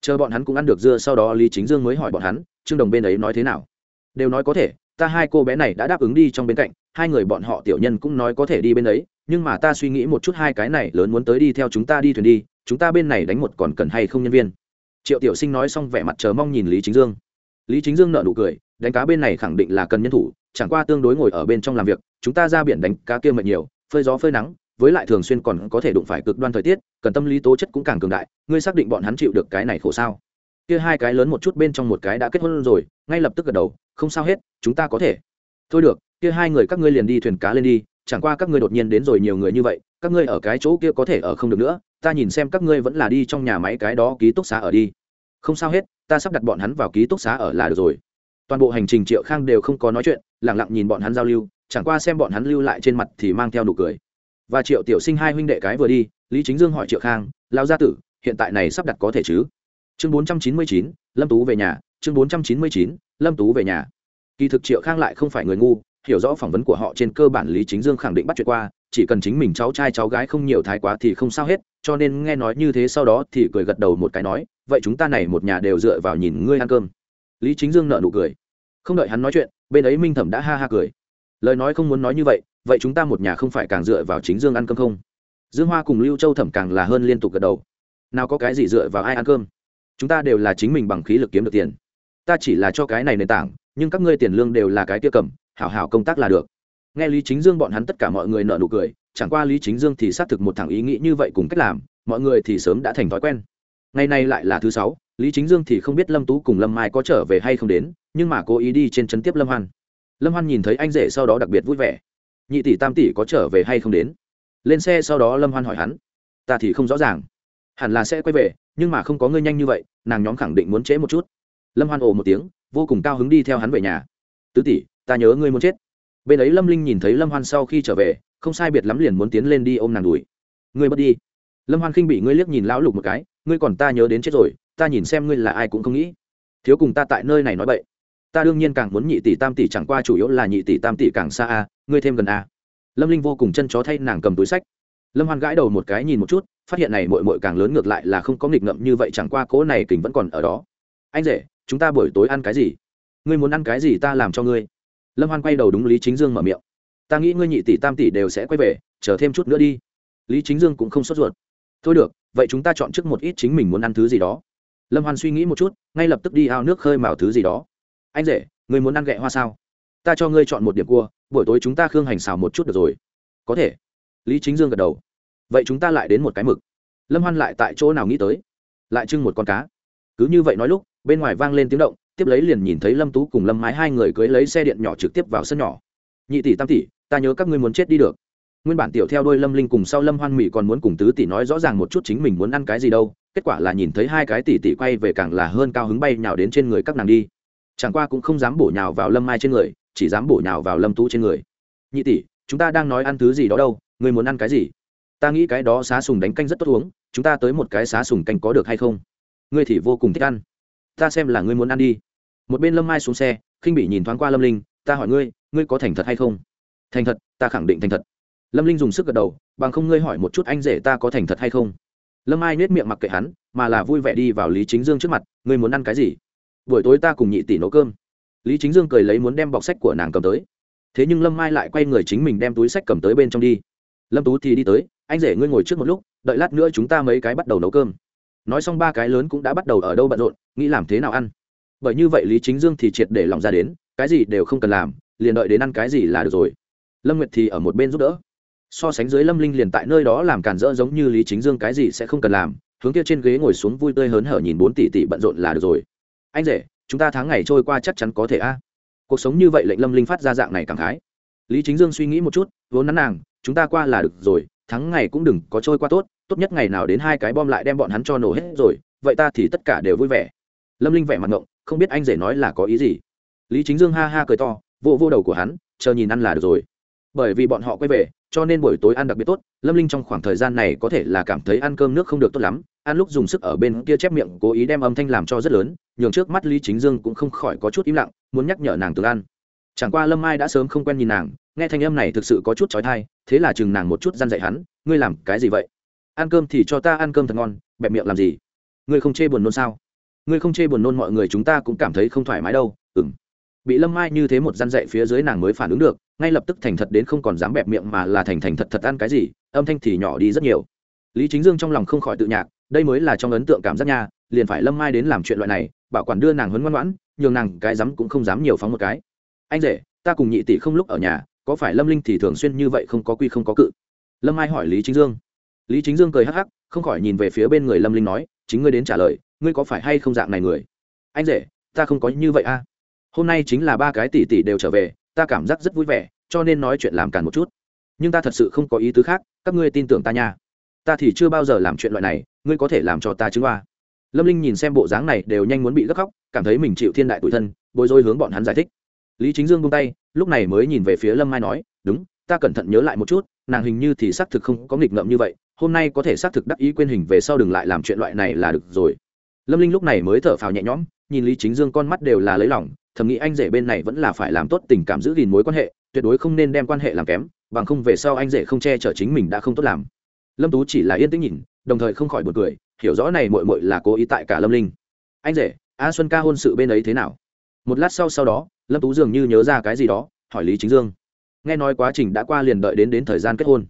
Chờ bọn hắn cũng ăn được dưa sau đó lý chính dương mới hỏi bọn hắn, trương đồng bên ấy nói thế nào? Đều nói có thể, ta hai cô bé này đã đáp ứng đi trong bên cạnh, hai người bọn họ tiểu nhân cũng nói có thể đi bên ấy nhưng mà ta suy nghĩ một chút hai cái này lớn muốn tới đi theo chúng ta đi thuyền đi, chúng ta bên này đánh một còn cần hay không nhân viên? Triệu tiểu sinh nói xong vẻ mặt chờ mong nhìn lý chính dương. Lý chính dương nợ nụ cười, đánh cá bên này khẳng định là cần nhân thủ, chẳng qua tương đối ngồi ở bên trong làm việc, chúng ta ra biển đánh cá kia mệt nhiều, phơi gió phơi nắng, với lại thường xuyên còn có thể đụng phải cực đoan thời tiết, cần tâm lý tố chất cũng càng cường đại, ngươi xác định bọn hắn chịu được cái này khổ sao? Kia hai cái lớn một chút bên trong một cái đã kết hôn rồi, ngay lập tức gật đầu, không sao hết, chúng ta có thể. Thôi được, kia hai người các ngươi liền đi thuyền cá lên đi chẳng qua các ngươi đột nhiên đến rồi nhiều người như vậy, các ngươi ở cái chỗ kia có thể ở không được nữa, ta nhìn xem các ngươi vẫn là đi trong nhà máy cái đó ký túc xá ở đi. Không sao hết, ta sắp đặt bọn hắn vào ký túc xá ở là được rồi. Toàn bộ hành trình triệu khang đều không có nói chuyện lẳng lặng nhìn bọn hắn giao lưu, chẳng qua xem bọn hắn lưu lại trên mặt thì mang theo nụ cười. Và triệu tiểu sinh hai huynh đệ cái vừa đi, lý chính dương hỏi triệu khang lao gia tử, hiện tại này sắp đặt có thể chứ? Chương bốn trăm chín mươi chín, lâm tú về nhà, chương bốn trăm chín mươi chín, lâm tú về nhà. Kỳ thực triệu khang lại không phải người ngu hiểu rõ phỏng vấn của họ trên cơ bản lý chính dương khẳng định bắt chuyện qua, chỉ cần chính mình cháu trai cháu gái không nhiều thái quá thì không sao hết, cho nên nghe nói như thế sau đó thì cười gật đầu một cái nói, vậy chúng ta này một nhà đều dựa vào nhìn ngươi ăn cơm. Lý chính dương nợ nụ cười. Không đợi hắn nói chuyện, bên ấy minh thẩm đã ha ha cười. Lời nói không muốn nói như vậy vậy chúng ta một nhà không phải càng dựa vào chính dương ăn cơm không? Dương hoa cùng lưu châu thẩm càng là hơn liên tục gật đầu. Nào có cái gì dựa vào ai ăn cơm? Chúng ta đều là chính mình bằng khí lực kiếm được tiền. Ta chỉ là cho cái này nền tảng, nhưng các ngươi tiền lương đều là cái kia cầm hảo hảo công tác là được. Nghe lý chính dương bọn hắn tất cả mọi người nợ nụ cười, chẳng qua lý chính dương thì xác thực một thằng ý nghĩ như vậy cùng cách làm, mọi người thì sớm đã thành thói quen. Ngày nay lại là thứ sáu, lý chính dương thì không biết lâm tú cùng lâm mai có trở về hay không đến, nhưng mà cố ý đi trên trấn tiếp lâm hoan. Lâm hoan nhìn thấy anh rể sau đó đặc biệt vui vẻ. Nhị tỷ tam tỷ có trở về hay không đến? Lên xe sau đó lâm hoan hỏi hắn. Ta thì không rõ ràng. Hẳn là sẽ quay về, nhưng mà không có ngươi nhanh như vậy, nàng nhóm khẳng định muốn trễ một chút. Lâm hoan ồ một tiếng, vô cùng cao hứng đi theo hắn về nhà. Tứ tỷ ta nhớ ngươi muốn chết. Bên ấy lâm linh nhìn thấy lâm hoan sau khi trở về, không sai biệt lắm liền muốn tiến lên đi ôm nàng đùi. Ngươi mất đi. Lâm hoan khinh bị ngươi liếc nhìn lão lục một cái, ngươi còn ta nhớ đến chết rồi, ta nhìn xem ngươi là ai cũng không nghĩ. Thiếu cùng ta tại nơi này nói bậy. Ta đương nhiên càng muốn nhị tỷ tam tỷ chẳng qua chủ yếu là nhị tỷ tam tỷ càng xa a, ngươi thêm gần a. Lâm linh vô cùng chân chó thay nàng cầm túi sách. Lâm hoan gãi đầu một cái nhìn một chút, phát hiện này mội mội càng lớn ngược lại là không có nghịch ngậm như vậy chẳng qua cỗ này kình vẫn còn ở đó. Anh rể, chúng ta buổi tối ăn cái gì? Ngươi muốn ăn cái gì ta làm cho ngươi? Lâm hoan quay đầu đúng lý chính dương mở miệng. Ta nghĩ ngươi nhị tỷ, tam tỷ đều sẽ quay về, chờ thêm chút nữa đi. Lý chính dương cũng không sốt ruột. Thôi được, vậy chúng ta chọn trước một ít chính mình muốn ăn thứ gì đó. Lâm hoan suy nghĩ một chút, ngay lập tức đi ao nước khơi mào thứ gì đó. Anh rể người muốn ăn ghẹ hoa sao? Ta cho ngươi chọn một điểm cua, buổi tối chúng ta khương hành xào một chút được rồi. Có thể. Lý chính dương gật đầu. Vậy chúng ta lại đến một cái mực. Lâm hoan lại tại chỗ nào nghĩ tới? Lại trưng một con cá. Cứ như vậy nói lúc, bên ngoài vang lên tiếng động tiếp lấy liền nhìn thấy lâm tú cùng lâm mái hai người cưới lấy xe điện nhỏ trực tiếp vào sân nhỏ. Nhị tỷ tam tỷ, ta nhớ các ngươi muốn chết đi được. Nguyên bản tiểu theo đôi lâm linh cùng sau lâm hoan mỹ còn muốn cùng tứ tỷ nói rõ ràng một chút chính mình muốn ăn cái gì đâu, kết quả là nhìn thấy hai cái tỷ tỷ quay về càng là hơn cao hứng bay nhào đến trên người các nàng đi. Chẳng qua cũng không dám bổ nhào vào lâm mai trên người, chỉ dám bổ nhào vào lâm tú trên người. Nhị tỷ, chúng ta đang nói ăn thứ gì đó đâu người muốn ăn cái gì? Ta nghĩ cái đó xá sùng đánh canh rất tốt uống, chúng ta tới một cái xá sùng canh có được hay không? Ngươi thì vô cùng thích ăn ta xem là ngươi muốn ăn đi. Một bên lâm mai xuống xe, khinh bị nhìn thoáng qua lâm linh, ta hỏi ngươi ngươi có thành thật hay không? Thành thật, ta khẳng định thành thật. Lâm linh dùng sức gật đầu, bằng không ngươi hỏi một chút anh rể ta có thành thật hay không? Lâm mai nết miệng mặc kệ hắn, mà là vui vẻ đi vào lý chính dương trước mặt, ngươi muốn ăn cái gì? Buổi tối ta cùng nhị tỷ nấu cơm. Lý chính dương cười lấy muốn đem bọc sách của nàng cầm tới. Thế nhưng lâm mai lại quay người chính mình đem túi sách cầm tới bên trong đi. Lâm tú thì đi tới, anh rể ngươi ngồi trước một lúc, đợi lát nữa chúng ta mấy cái bắt đầu nấu cơm nói xong ba cái lớn cũng đã bắt đầu ở đâu bận rộn, nghĩ làm thế nào ăn. Bởi như vậy lý chính dương thì triệt để lòng ra đến, cái gì đều không cần làm, liền đợi đến ăn cái gì là được rồi. Lâm nguyệt thì ở một bên giúp đỡ. So sánh dưới lâm linh liền tại nơi đó làm cản rỡ giống như lý chính dương cái gì sẽ không cần làm, hướng kia trên ghế ngồi xuống vui tươi hớn hở nhìn bốn tỷ tỷ bận rộn là được rồi. Anh rể, chúng ta tháng ngày trôi qua chắc chắn có thể a. Cuộc sống như vậy lệnh lâm linh phát ra dạng này cảm khái. Lý chính dương suy nghĩ một chút, vốn nắn nàng, chúng ta qua là được rồi, tháng ngày cũng đừng có trôi qua tốt tốt nhất ngày nào đến hai cái bom lại đem bọn hắn cho nổ hết rồi, vậy ta thì tất cả đều vui vẻ. Lâm linh vẻ mặt ngộng, không biết anh rể nói là có ý gì. Lý chính dương ha ha cười to, vô vô đầu của hắn, chờ nhìn ăn là được rồi. Bởi vì bọn họ quay về, cho nên buổi tối ăn đặc biệt tốt, lâm linh trong khoảng thời gian này có thể là cảm thấy ăn cơm nước không được tốt lắm, ăn lúc dùng sức ở bên kia chép miệng, cố ý đem âm thanh làm cho rất lớn, nhường trước mắt lý chính dương cũng không khỏi có chút im lặng, muốn nhắc nhở nàng từ ăn. Chẳng qua lâm Ai đã sớm không quen nhìn nàng, nghe thanh âm này thực sự có chút trói thai thế là chừng nàng một chút răn dạy hắn, ngươi làm cái gì vậy? Ăn cơm thì cho ta ăn cơm thật ngon, bẹp miệng làm gì? Ngươi không chê buồn nôn sao? Ngươi không chê buồn nôn mọi người chúng ta cũng cảm thấy không thoải mái đâu ừng bị lâm mai như thế một răn dạy phía dưới nàng mới phản ứng được, ngay lập tức thành thật đến không còn dám bẹp miệng mà là thành thành thật thật ăn cái gì, âm thanh thì nhỏ đi rất nhiều. Lý chính dương trong lòng không khỏi tự nhạc, đây mới là trong ấn tượng cảm giác nha, liền phải lâm mai đến làm chuyện loại này, bảo quản đưa nàng huấn ngoan ngoãn, nhường nàng cái dám cũng không dám nhiều phóng một cái. Anh rể, ta cùng nhị tỷ không lúc ở nhà, có phải lâm linh thì thường xuyên như vậy không có quy không có cự? Lâm mai hỏi lý chính dương lý chính dương cười hắc hắc, không khỏi nhìn về phía bên người lâm linh nói, chính ngươi đến trả lời, ngươi có phải hay không dạng này người? Anh rể, ta không có như vậy a. Hôm nay chính là ba cái tỷ tỷ đều trở về, ta cảm giác rất vui vẻ, cho nên nói chuyện làm càn một chút. Nhưng ta thật sự không có ý tứ khác, các ngươi tin tưởng ta nha. Ta thì chưa bao giờ làm chuyện loại này, ngươi có thể làm cho ta chứng hoa lâm linh nhìn xem bộ dáng này đều nhanh muốn bị gấp khóc, cảm thấy mình chịu thiên đại tủi thân, bối rối hướng bọn hắn giải thích. Lý chính dương buông tay, lúc này mới nhìn về phía lâm mai nói, đúng, ta cẩn thận nhớ lại một chút, nàng hình như thì xác thực không có nghịch ngợm như vậy hôm nay có thể xác thực đắc ý quên hình về sau đừng lại làm chuyện loại này là được rồi. Lâm linh lúc này mới thở phào nhẹ nhõm, nhìn lý chính dương con mắt đều là lấy lòng, thầm nghĩ anh rể bên này vẫn là phải làm tốt tình cảm giữ gìn mối quan hệ, tuyệt đối không nên đem quan hệ làm kém, bằng không về sau anh rể không che chở chính mình đã không tốt làm. Lâm tú chỉ là yên tĩnh nhìn, đồng thời không khỏi bật cười, hiểu rõ này mội mội là cố ý tại cả lâm linh. Anh rể, a xuân ca hôn sự bên ấy thế nào? Một lát sau sau đó, lâm tú dường như nhớ ra cái gì đó, hỏi lý chính dương. Nghe nói quá trình đã qua liền đợi đến đến thời gian kết hôn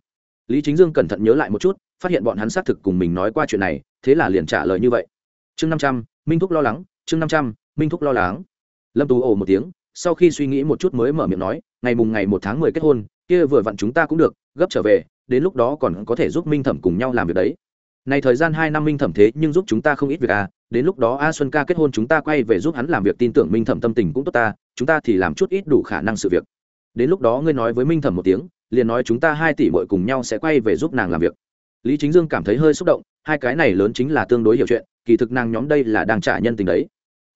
lý chính dương cẩn thận nhớ lại một chút, phát hiện bọn hắn xác thực cùng mình nói qua chuyện này, thế là liền trả lời như vậy. Chương năm trăm, minh thúc lo lắng, chương năm trăm, minh thúc lo lắng. Lâm tú ồ một tiếng, sau khi suy nghĩ một chút mới mở miệng nói, ngày mùng ngày một tháng mười kết hôn, kia vừa vặn chúng ta cũng được, gấp trở về, đến lúc đó còn có thể giúp minh thẩm cùng nhau làm việc đấy. Này thời gian hai năm minh thẩm thế nhưng giúp chúng ta không ít việc à đến lúc đó a xuân ca kết hôn chúng ta quay về giúp hắn làm việc tin tưởng minh thẩm tâm tình cũng tốt ta, chúng ta thì làm chút ít đủ khả năng sự việc. Đến lúc đó ngươi nói với minh thẩm một tiếng liền nói chúng ta hai tỷ muội cùng nhau sẽ quay về giúp nàng làm việc. Lý chính dương cảm thấy hơi xúc động, hai cái này lớn chính là tương đối hiểu chuyện, kỳ thực nàng nhóm đây là đang trả nhân tình đấy.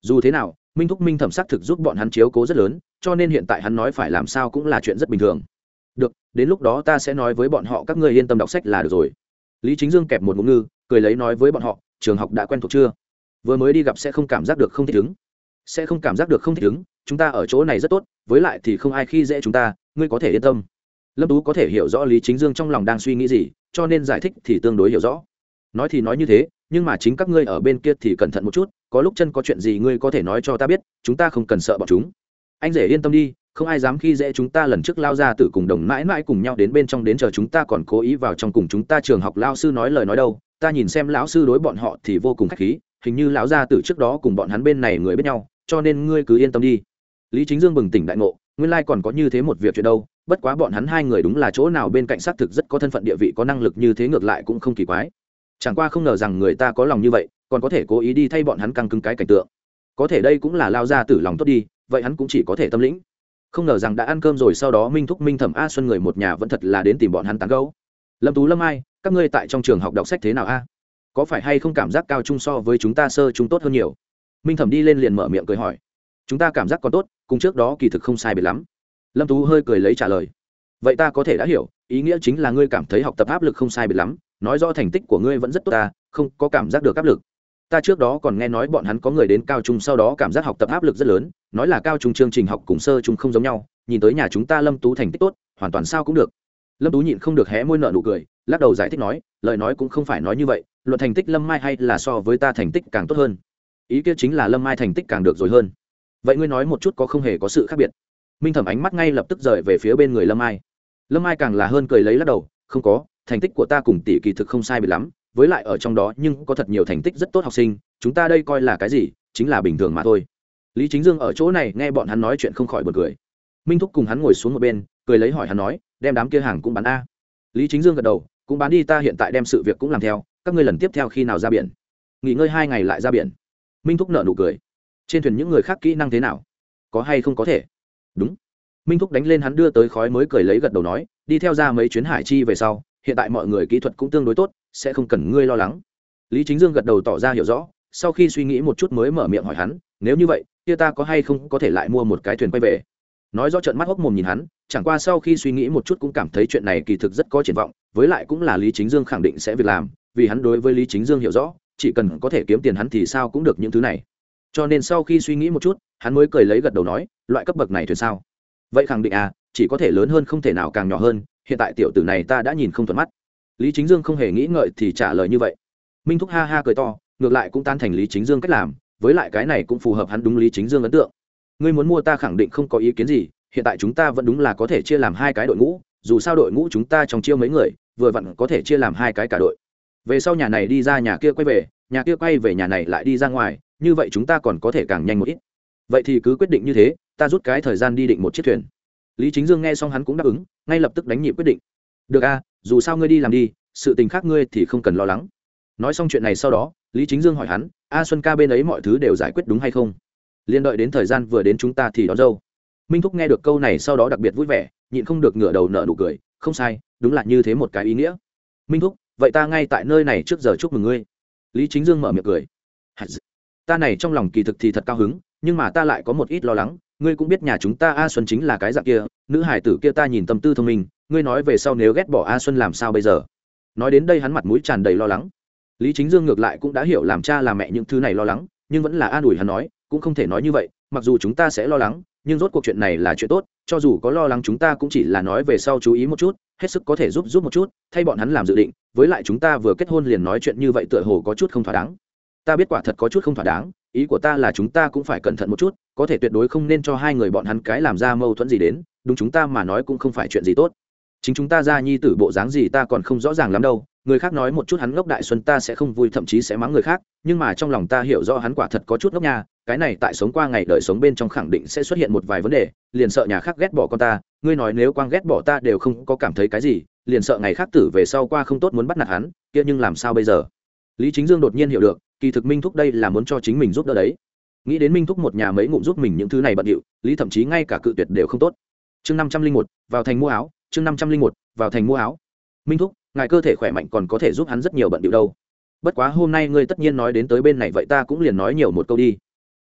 Dù thế nào, minh thúc minh thẩm xác thực giúp bọn hắn chiếu cố rất lớn, cho nên hiện tại hắn nói phải làm sao cũng là chuyện rất bình thường. Được, đến lúc đó ta sẽ nói với bọn họ, các ngươi yên tâm đọc sách là được rồi. Lý chính dương kẹp một ngụm ngư, cười lấy nói với bọn họ, trường học đã quen thuộc chưa? Vừa mới đi gặp sẽ không cảm giác được không thích ứng. Sẽ không cảm giác được không thích ứng, chúng ta ở chỗ này rất tốt, với lại thì không ai khi dễ chúng ta, ngươi có thể yên tâm lâm tú có thể hiểu rõ lý chính dương trong lòng đang suy nghĩ gì, cho nên giải thích thì tương đối hiểu rõ. Nói thì nói như thế, nhưng mà chính các ngươi ở bên kia thì cẩn thận một chút, có lúc chân có chuyện gì ngươi có thể nói cho ta biết, chúng ta không cần sợ bọn chúng. Anh rể yên tâm đi, không ai dám khi dễ chúng ta lần trước lao ra từ cùng đồng mãi mãi cùng nhau đến bên trong đến chờ chúng ta còn cố ý vào trong cùng chúng ta trường học lao sư nói lời nói đâu, ta nhìn xem lão sư đối bọn họ thì vô cùng khách khí, hình như lão gia từ trước đó cùng bọn hắn bên này người biết nhau, cho nên ngươi cứ yên tâm đi. Lý chính dương bừng tỉnh đại ngộ, nguyên lai còn có như thế một việc chuyện đâu bất quá bọn hắn hai người đúng là chỗ nào bên cạnh xác thực rất có thân phận địa vị có năng lực như thế ngược lại cũng không kỳ quái. Chẳng qua không ngờ rằng người ta có lòng như vậy, còn có thể cố ý đi thay bọn hắn căng cứng cái cảnh tượng. Có thể đây cũng là lao ra tử lòng tốt đi, vậy hắn cũng chỉ có thể tâm lĩnh. Không ngờ rằng đã ăn cơm rồi sau đó minh thúc, minh thẩm, a xuân người một nhà vẫn thật là đến tìm bọn hắn tán gấu lâm tú, lâm ai, các ngươi tại trong trường học đọc sách thế nào a? Có phải hay không cảm giác cao trung so với chúng ta sơ chúng tốt hơn nhiều? Minh thẩm đi lên liền mở miệng cười hỏi. Chúng ta cảm giác còn tốt, cùng trước đó kỳ thực không sai biệt lắm lâm tú hơi cười lấy trả lời. Vậy ta có thể đã hiểu, ý nghĩa chính là ngươi cảm thấy học tập áp lực không sai biệt lắm, nói rõ thành tích của ngươi vẫn rất tốt ta, không có cảm giác được áp lực. Ta trước đó còn nghe nói bọn hắn có người đến cao trung sau đó cảm giác học tập áp lực rất lớn, nói là cao trung chương trình học cùng sơ chung không giống nhau, nhìn tới nhà chúng ta lâm tú thành tích tốt, hoàn toàn sao cũng được. Lâm tú nhịn không được hé môi nợ nụ cười, lắc đầu giải thích nói, lời nói cũng không phải nói như vậy, luận thành tích lâm mai hay là so với ta thành tích càng tốt hơn. Ý kia chính là lâm mai thành tích càng được rồi hơn. Vậy ngươi nói một chút có không hề có sự khác biệt? Minh thẩm ánh mắt ngay lập tức rời về phía bên người lâm Ai. lâm Ai càng là hơn cười lấy lắc đầu không có thành tích của ta cùng tỷ kỳ thực không sai biệt lắm với lại ở trong đó nhưng có thật nhiều thành tích rất tốt học sinh chúng ta đây coi là cái gì chính là bình thường mà thôi lý chính dương ở chỗ này nghe bọn hắn nói chuyện không khỏi bật cười minh thúc cùng hắn ngồi xuống một bên cười lấy hỏi hắn nói đem đám kia hàng cũng bán a lý chính dương gật đầu cũng bán đi ta hiện tại đem sự việc cũng làm theo các ngươi lần tiếp theo khi nào ra biển nghỉ ngơi hai ngày lại ra biển minh thúc nợ nụ cười trên thuyền những người khác kỹ năng thế nào có hay không có thể đúng. Minh thúc đánh lên hắn đưa tới khói mới cười lấy gật đầu nói, đi theo ra mấy chuyến hải chi về sau, hiện tại mọi người kỹ thuật cũng tương đối tốt, sẽ không cần ngươi lo lắng. Lý chính dương gật đầu tỏ ra hiểu rõ, sau khi suy nghĩ một chút mới mở miệng hỏi hắn, nếu như vậy, kia ta có hay không có thể lại mua một cái thuyền quay về? Nói rõ trận mắt hốc mồm nhìn hắn, chẳng qua sau khi suy nghĩ một chút cũng cảm thấy chuyện này kỳ thực rất có triển vọng, với lại cũng là lý chính dương khẳng định sẽ việc làm, vì hắn đối với lý chính dương hiểu rõ, chỉ cần có thể kiếm tiền hắn thì sao cũng được những thứ này cho nên sau khi suy nghĩ một chút, hắn mới cười lấy gật đầu nói, loại cấp bậc này thuyền sao? Vậy khẳng định à chỉ có thể lớn hơn không thể nào càng nhỏ hơn, hiện tại tiểu tử này ta đã nhìn không thuận mắt. Lý chính dương không hề nghĩ ngợi thì trả lời như vậy. Minh thúc ha ha cười to, ngược lại cũng tan thành lý chính dương cách làm, với lại cái này cũng phù hợp hắn đúng lý chính dương ấn tượng. Ngươi muốn mua ta khẳng định không có ý kiến gì, hiện tại chúng ta vẫn đúng là có thể chia làm hai cái đội ngũ, dù sao đội ngũ chúng ta trong chiêu mấy người, vừa vặn có thể chia làm hai cái cả đội. Về sau nhà này đi ra nhà kia quay về, nhà kia quay về nhà này lại đi ra ngoài như vậy chúng ta còn có thể càng nhanh một ít. Vậy thì cứ quyết định như thế, ta rút cái thời gian đi định một chiếc thuyền. Lý chính dương nghe xong hắn cũng đáp ứng, ngay lập tức đánh nhịp quyết định. Được a, dù sao ngươi đi làm đi, sự tình khác ngươi thì không cần lo lắng. Nói xong chuyện này sau đó, lý chính dương hỏi hắn, a xuân ca bên ấy mọi thứ đều giải quyết đúng hay không? Liên đợi đến thời gian vừa đến chúng ta thì đón dâu. Minh thúc nghe được câu này sau đó đặc biệt vui vẻ, nhịn không được ngửa đầu nợ nụ cười, không sai, đúng là như thế một cái ý nghĩa. Minh thúc, vậy ta ngay tại nơi này trước giờ chúc mừng ngươi. Lý chính dương mở miệng cười ta này trong lòng kỳ thực thì thật cao hứng, nhưng mà ta lại có một ít lo lắng, ngươi cũng biết nhà chúng ta a xuân chính là cái dạng kia, nữ hải tử kia ta nhìn tâm tư thông minh, ngươi nói về sau nếu ghét bỏ a xuân làm sao bây giờ? Nói đến đây hắn mặt mũi tràn đầy lo lắng. Lý chính dương ngược lại cũng đã hiểu làm cha làm mẹ những thứ này lo lắng, nhưng vẫn là an ủi hắn nói, cũng không thể nói như vậy, mặc dù chúng ta sẽ lo lắng, nhưng rốt cuộc chuyện này là chuyện tốt, cho dù có lo lắng chúng ta cũng chỉ là nói về sau chú ý một chút, hết sức có thể giúp giúp một chút, thay bọn hắn làm dự định, với lại chúng ta vừa kết hôn liền nói chuyện như vậy tựa hồ có chút không thỏa đáng ta biết quả thật có chút không thỏa đáng, ý của ta là chúng ta cũng phải cẩn thận một chút, có thể tuyệt đối không nên cho hai người bọn hắn cái làm ra mâu thuẫn gì đến, đúng chúng ta mà nói cũng không phải chuyện gì tốt. Chính chúng ta ra nhi tử bộ dáng gì ta còn không rõ ràng lắm đâu, người khác nói một chút hắn ngốc đại xuân ta sẽ không vui, thậm chí sẽ mắng người khác, nhưng mà trong lòng ta hiểu rõ hắn quả thật có chút ngốc nha, cái này tại sống qua ngày đời sống bên trong khẳng định sẽ xuất hiện một vài vấn đề, liền sợ nhà khác ghét bỏ con ta, ngươi nói nếu quang ghét bỏ ta đều không có cảm thấy cái gì, liền sợ ngày khác tử về sau qua không tốt muốn bắt nạt hắn, kia nhưng làm sao bây giờ? Lý chính dương đột nhiên hiểu được kỳ thực minh thúc đây là muốn cho chính mình giúp đỡ đấy. Nghĩ đến minh thúc một nhà mấy ngụm giúp mình những thứ này bận điệu, lý thậm chí ngay cả cự tuyệt đều không tốt. Chương năm trăm linh một, vào thành mua áo, chương năm trăm linh một, vào thành mua áo. Minh thúc, ngài cơ thể khỏe mạnh còn có thể giúp hắn rất nhiều bận điệu đâu. Bất quá hôm nay ngươi tất nhiên nói đến tới bên này vậy ta cũng liền nói nhiều một câu đi.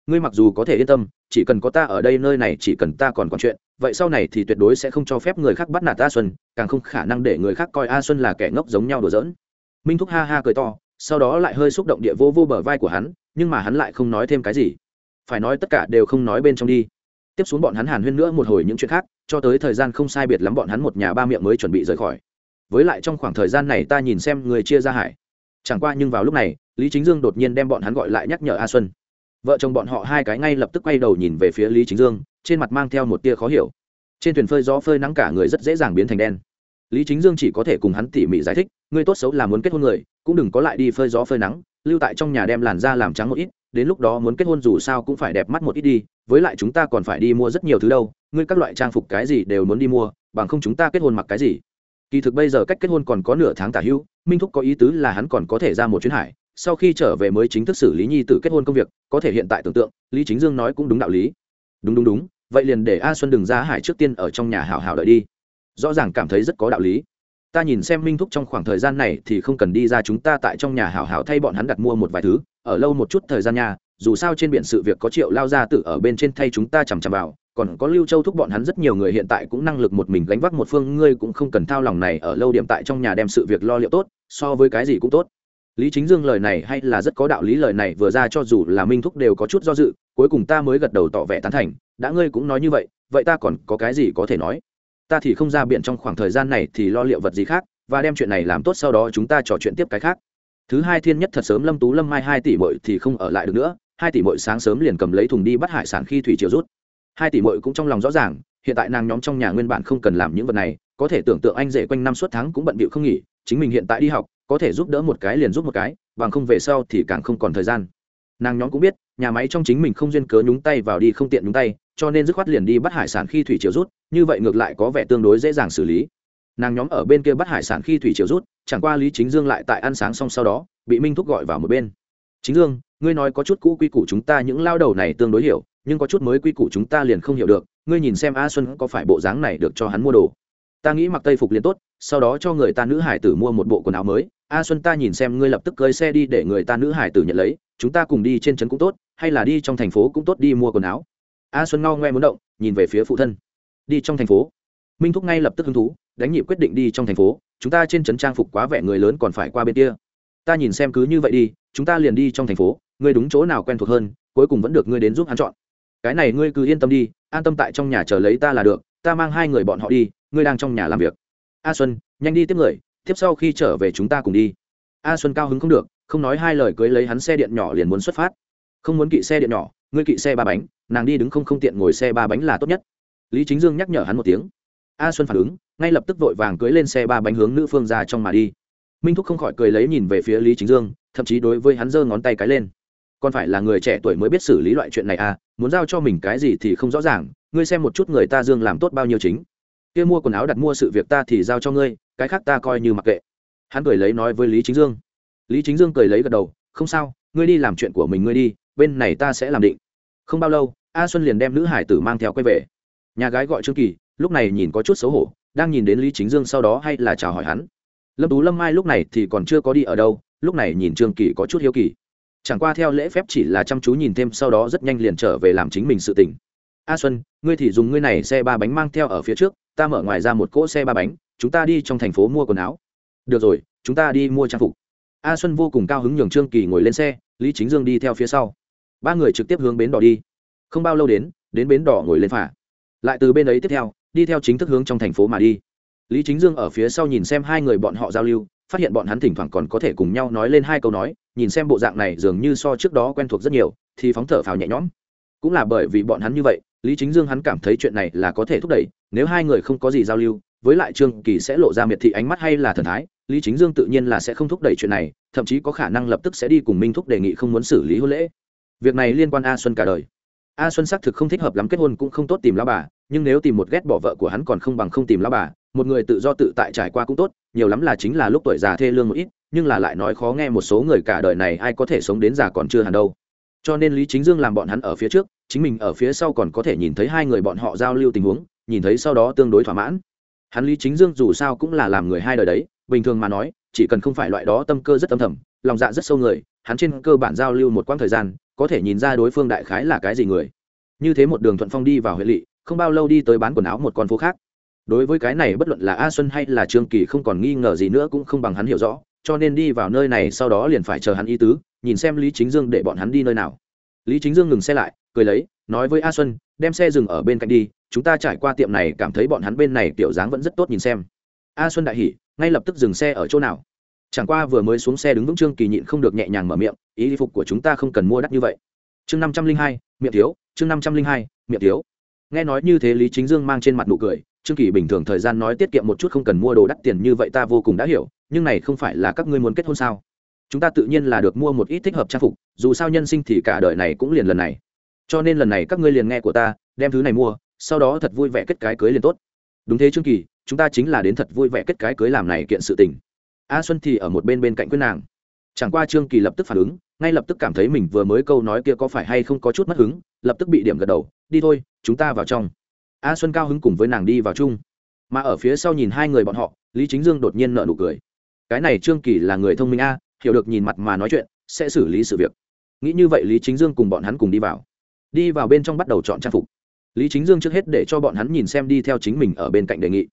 Ngươi mặc dù có thể yên tâm, chỉ cần có ta ở đây nơi này chỉ cần ta còn còn chuyện, vậy sau này thì tuyệt đối sẽ không cho phép người khác bắt nạt a xuân, càng không khả năng để người khác coi a xuân là kẻ ngốc giống nhau đùa giỡn. Minh thúc ha ha cười to sau đó lại hơi xúc động địa vô vô bờ vai của hắn, nhưng mà hắn lại không nói thêm cái gì. Phải nói tất cả đều không nói bên trong đi. Tiếp xuống bọn hắn hàn huyên nữa một hồi những chuyện khác, cho tới thời gian không sai biệt lắm bọn hắn một nhà ba miệng mới chuẩn bị rời khỏi. Với lại trong khoảng thời gian này ta nhìn xem người chia ra hải. Chẳng qua nhưng vào lúc này, lý chính dương đột nhiên đem bọn hắn gọi lại nhắc nhở a xuân. Vợ chồng bọn họ hai cái ngay lập tức quay đầu nhìn về phía lý chính dương, trên mặt mang theo một tia khó hiểu. Trên thuyền phơi gió phơi nắng cả người rất dễ dàng biến thành đen lý chính dương chỉ có thể cùng hắn tỉ mỉ giải thích, ngươi tốt xấu là muốn kết hôn người, cũng đừng có lại đi phơi gió phơi nắng, lưu tại trong nhà đem làn da làm trắng một ít, đến lúc đó muốn kết hôn dù sao cũng phải đẹp mắt một ít đi, với lại chúng ta còn phải đi mua rất nhiều thứ đâu, ngươi các loại trang phục cái gì đều muốn đi mua, bằng không chúng ta kết hôn mặc cái gì. Kỳ thực bây giờ cách kết hôn còn có nửa tháng tả hữu, minh thúc có ý tứ là hắn còn có thể ra một chuyến hải, sau khi trở về mới chính thức xử lý nhi tử kết hôn công việc, có thể hiện tại tưởng tượng, lý chính dương nói cũng đúng đạo lý. Đúng đúng đúng, vậy liền để a xuân đừng ra hải trước tiên ở trong nhà hảo hảo đợi đi rõ ràng cảm thấy rất có đạo lý. Ta nhìn xem minh thúc trong khoảng thời gian này thì không cần đi ra chúng ta tại trong nhà hảo hảo thay bọn hắn đặt mua một vài thứ, ở lâu một chút thời gian nhà dù sao trên biển sự việc có triệu lao ra tự ở bên trên thay chúng ta chằm chằm vào, còn có lưu châu thúc bọn hắn rất nhiều người hiện tại cũng năng lực một mình gánh vác một phương, ngươi cũng không cần thao lòng này, ở lâu điểm tại trong nhà đem sự việc lo liệu tốt, so với cái gì cũng tốt. Lý chính dương lời này hay là rất có đạo lý, lời này vừa ra cho dù là minh thúc đều có chút do dự, cuối cùng ta mới gật đầu tỏ vẻ tán thành, đã ngươi cũng nói như vậy vậy ta còn có cái gì có thể nói? Ta thì không ra biện trong khoảng thời gian này thì lo liệu vật gì khác, và đem chuyện này làm tốt sau đó chúng ta trò chuyện tiếp cái khác. Thứ hai thiên nhất thật sớm lâm tú lâm mai hai tỷ bội thì không ở lại được nữa, hai tỷ bội sáng sớm liền cầm lấy thùng đi bắt hải sản khi thủy chiều rút. Hai tỷ bội cũng trong lòng rõ ràng, hiện tại nàng nhóm trong nhà nguyên bản không cần làm những vật này, có thể tưởng tượng anh rể quanh năm suốt tháng cũng bận bịu không nghỉ, chính mình hiện tại đi học, có thể giúp đỡ một cái liền giúp một cái, bằng không về sau thì càng không còn thời gian. Nàng nhóm cũng biết, nhà máy trong chính mình không duyên cớ nhúng tay vào đi không tiện nhúng tay cho nên dứt khoát liền đi bắt hải sản khi thủy chiều rút, như vậy ngược lại có vẻ tương đối dễ dàng xử lý. Nàng nhóm ở bên kia bắt hải sản khi thủy chiều rút, chẳng qua lý chính dương lại tại ăn sáng xong sau đó, bị minh thúc gọi vào một bên. Chính dương, ngươi nói có chút cũ quy củ chúng ta những lao đầu này tương đối hiểu, nhưng có chút mới quy củ chúng ta liền không hiểu được, ngươi nhìn xem a xuân có phải bộ dáng này được cho hắn mua đồ. Ta nghĩ mặc tây phục liền tốt, sau đó cho người ta nữ hải tử mua một bộ quần áo mới. A xuân ta nhìn xem ngươi lập tức cưới xe đi để người ta nữ hải tử nhận lấy, chúng ta cùng đi trên trấn cũng tốt, hay là đi trong thành phố cũng tốt đi mua quần áo a xuân ngao ngoe muốn động, nhìn về phía phụ thân. Đi trong thành phố. Minh thúc ngay lập tức hứng thú, đánh nhịp quyết định đi trong thành phố, chúng ta trên trấn trang phục quá vẻ người lớn còn phải qua bên kia. Ta nhìn xem cứ như vậy đi, chúng ta liền đi trong thành phố, ngươi đúng chỗ nào quen thuộc hơn, cuối cùng vẫn được ngươi đến giúp hắn chọn. Cái này ngươi cứ yên tâm đi, an tâm tại trong nhà chờ lấy ta là được, ta mang hai người bọn họ đi, ngươi đang trong nhà làm việc. A xuân, nhanh đi tiếp người, tiếp sau khi trở về chúng ta cùng đi. A xuân cao hứng không được, không nói hai lời cưới lấy hắn xe điện nhỏ liền muốn xuất phát. Không muốn kỵ xe điện nhỏ ngươi kỵ xe ba bánh, nàng đi đứng không không tiện ngồi xe ba bánh là tốt nhất. Lý chính dương nhắc nhở hắn một tiếng. A xuân phản ứng, ngay lập tức vội vàng cưới lên xe ba bánh hướng nữ phương ra trong mà đi. Minh thúc không khỏi cười lấy nhìn về phía lý chính dương, thậm chí đối với hắn giơ ngón tay cái lên. Còn phải là người trẻ tuổi mới biết xử lý loại chuyện này à muốn giao cho mình cái gì thì không rõ ràng, ngươi xem một chút người ta dương làm tốt bao nhiêu chính. Kia mua quần áo đặt mua sự việc ta thì giao cho ngươi, cái khác ta coi như mặc kệ. Hắn cười lấy nói với lý chính dương. Lý chính dương cười lấy gật đầu, không sao ngươi đi làm chuyện của mình ngươi đi, bên này ta sẽ làm định. Không bao lâu, a xuân liền đem nữ hải tử mang theo quay về. Nhà gái gọi trương kỳ, lúc này nhìn có chút xấu hổ, đang nhìn đến lý chính dương sau đó hay là chào hỏi hắn. Lâm tú lâm mai lúc này thì còn chưa có đi ở đâu, lúc này nhìn trương kỳ có chút hiếu kỳ. Chẳng qua theo lễ phép chỉ là chăm chú nhìn thêm sau đó rất nhanh liền trở về làm chính mình sự tỉnh a xuân, ngươi thì dùng ngươi này xe ba bánh mang theo ở phía trước, ta mở ngoài ra một cỗ xe ba bánh, chúng ta đi trong thành phố mua quần áo. Được rồi, chúng ta đi mua trang phục a xuân vô cùng cao hứng nhường trương kỳ ngồi lên xe, lý chính dương đi theo phía sau. Ba người trực tiếp hướng bến đỏ đi. Không bao lâu đến đến bến đỏ ngồi lên phà lại từ bên ấy tiếp theo, đi theo chính thức hướng trong thành phố mà đi. Lý chính dương ở phía sau nhìn xem hai người bọn họ giao lưu, phát hiện bọn hắn thỉnh thoảng còn có thể cùng nhau nói lên hai câu nói, nhìn xem bộ dạng này dường như so trước đó quen thuộc rất nhiều, thì phóng thở phào nhẹ nhõm. Cũng là bởi vì bọn hắn như vậy, lý chính dương hắn cảm thấy chuyện này là có thể thúc đẩy, nếu hai người không có gì giao lưu, với lại trương kỳ sẽ lộ ra miệt thị ánh mắt hay là thần thái lý chính dương tự nhiên là sẽ không thúc đẩy chuyện này, thậm chí có khả năng lập tức sẽ đi cùng minh thúc đề nghị không muốn xử lý hôn lễ. Việc này liên quan a xuân cả đời. A xuân xác thực không thích hợp lắm kết hôn cũng không tốt tìm lao bà, nhưng nếu tìm một ghét bỏ vợ của hắn còn không bằng không tìm lao bà, một người tự do tự tại trải qua cũng tốt, nhiều lắm là chính là lúc tuổi già thê lương một ít, nhưng là lại nói khó nghe một số người cả đời này ai có thể sống đến già còn chưa hẳn đâu. Cho nên lý chính dương làm bọn hắn ở phía trước, chính mình ở phía sau còn có thể nhìn thấy hai người bọn họ giao lưu tình huống, nhìn thấy sau đó tương đối thỏa mãn. Hắn lý chính dương dù sao cũng là làm người hai đời đấy bình thường mà nói, chỉ cần không phải loại đó tâm cơ rất âm thầm, lòng dạ rất sâu người, hắn trên cơ bản giao lưu một quãng thời gian, có thể nhìn ra đối phương đại khái là cái gì người. Như thế một đường thuận phong đi vào huyện lỵ, không bao lâu đi tới bán quần áo một con phố khác. Đối với cái này bất luận là a xuân hay là trương kỳ không còn nghi ngờ gì nữa cũng không bằng hắn hiểu rõ, cho nên đi vào nơi này sau đó liền phải chờ hắn ý tứ, nhìn xem lý chính dương để bọn hắn đi nơi nào. Lý chính dương ngừng xe lại, cười lấy, nói với a xuân, đem xe dừng ở bên cạnh đi, chúng ta trải qua tiệm này cảm thấy bọn hắn bên này kiểu dáng vẫn rất tốt nhìn xem. A xuân đại hỉ ngay lập tức dừng xe ở chỗ nào. Chẳng qua vừa mới xuống xe đứng vững trương kỳ nhịn không được nhẹ nhàng mở miệng, ý phục của chúng ta không cần mua đắt như vậy. Chương năm trăm linh hai, miệng thiếu, chương năm trăm linh hai, miệng thiếu. Nghe nói như thế lý chính dương mang trên mặt nụ cười, trương kỳ bình thường thời gian nói tiết kiệm một chút không cần mua đồ đắt tiền như vậy ta vô cùng đã hiểu, nhưng này không phải là các ngươi muốn kết hôn sao? Chúng ta tự nhiên là được mua một ít thích hợp trang phục, dù sao nhân sinh thì cả đời này cũng liền lần này. Cho nên lần này các ngươi liền nghe của ta, đem thứ này mua, sau đó thật vui vẻ kết cái cưới liền tốt đúng thế trương kỳ, chúng ta chính là đến thật vui vẻ kết cái cưới làm này kiện sự tình. A xuân thì ở một bên bên cạnh quyết nàng. Chẳng qua trương kỳ lập tức phản ứng, ngay lập tức cảm thấy mình vừa mới câu nói kia có phải hay không có chút mất hứng, lập tức bị điểm gật đầu, đi thôi, chúng ta vào trong. A xuân cao hứng cùng với nàng đi vào chung. Mà ở phía sau nhìn hai người bọn họ, lý chính dương đột nhiên nợ nụ cười. Cái này trương kỳ là người thông minh a, hiểu được nhìn mặt mà nói chuyện, sẽ xử lý sự việc. Nghĩ như vậy lý chính dương cùng bọn hắn cùng đi vào. Đi vào bên trong bắt đầu chọn trang phục lý chính dương trước hết để cho bọn hắn nhìn xem đi theo chính mình ở bên cạnh đề nghị.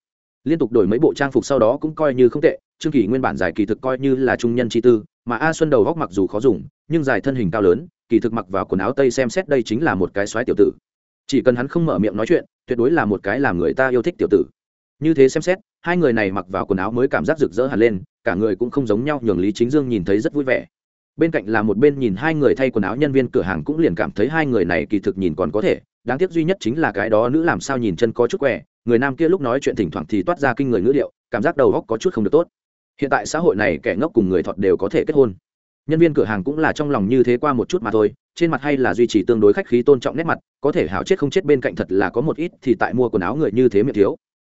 Liên tục đổi mấy bộ trang phục sau đó cũng coi như không tệ, trương kỳ nguyên bản giải kỳ thực coi như là trung nhân chi tư, mà a xuân đầu góc mặc dù khó dùng, nhưng dài thân hình cao lớn, kỳ thực mặc vào quần áo tây xem xét đây chính là một cái xoáy tiểu tử. Chỉ cần hắn không mở miệng nói chuyện, tuyệt đối là một cái làm người ta yêu thích tiểu tử. Như thế xem xét, hai người này mặc vào quần áo mới cảm giác rực rỡ hẳn lên, cả người cũng không giống nhau, nhường lý chính dương nhìn thấy rất vui vẻ. Bên cạnh là một bên nhìn hai người thay quần áo nhân viên cửa hàng cũng liền cảm thấy hai người này kỳ thực nhìn còn có thể đáng tiếc duy nhất chính là cái đó nữ làm sao nhìn chân có chút quẻ, người nam kia lúc nói chuyện thỉnh thoảng thì toát ra kinh người ngữ điệu, cảm giác đầu góc có chút không được tốt. Hiện tại xã hội này kẻ ngốc cùng người thọt đều có thể kết hôn. Nhân viên cửa hàng cũng là trong lòng như thế qua một chút mà thôi, trên mặt hay là duy trì tương đối khách khí tôn trọng nét mặt, có thể hảo chết không chết bên cạnh thật là có một ít thì tại mua quần áo người như thế miệng thiếu.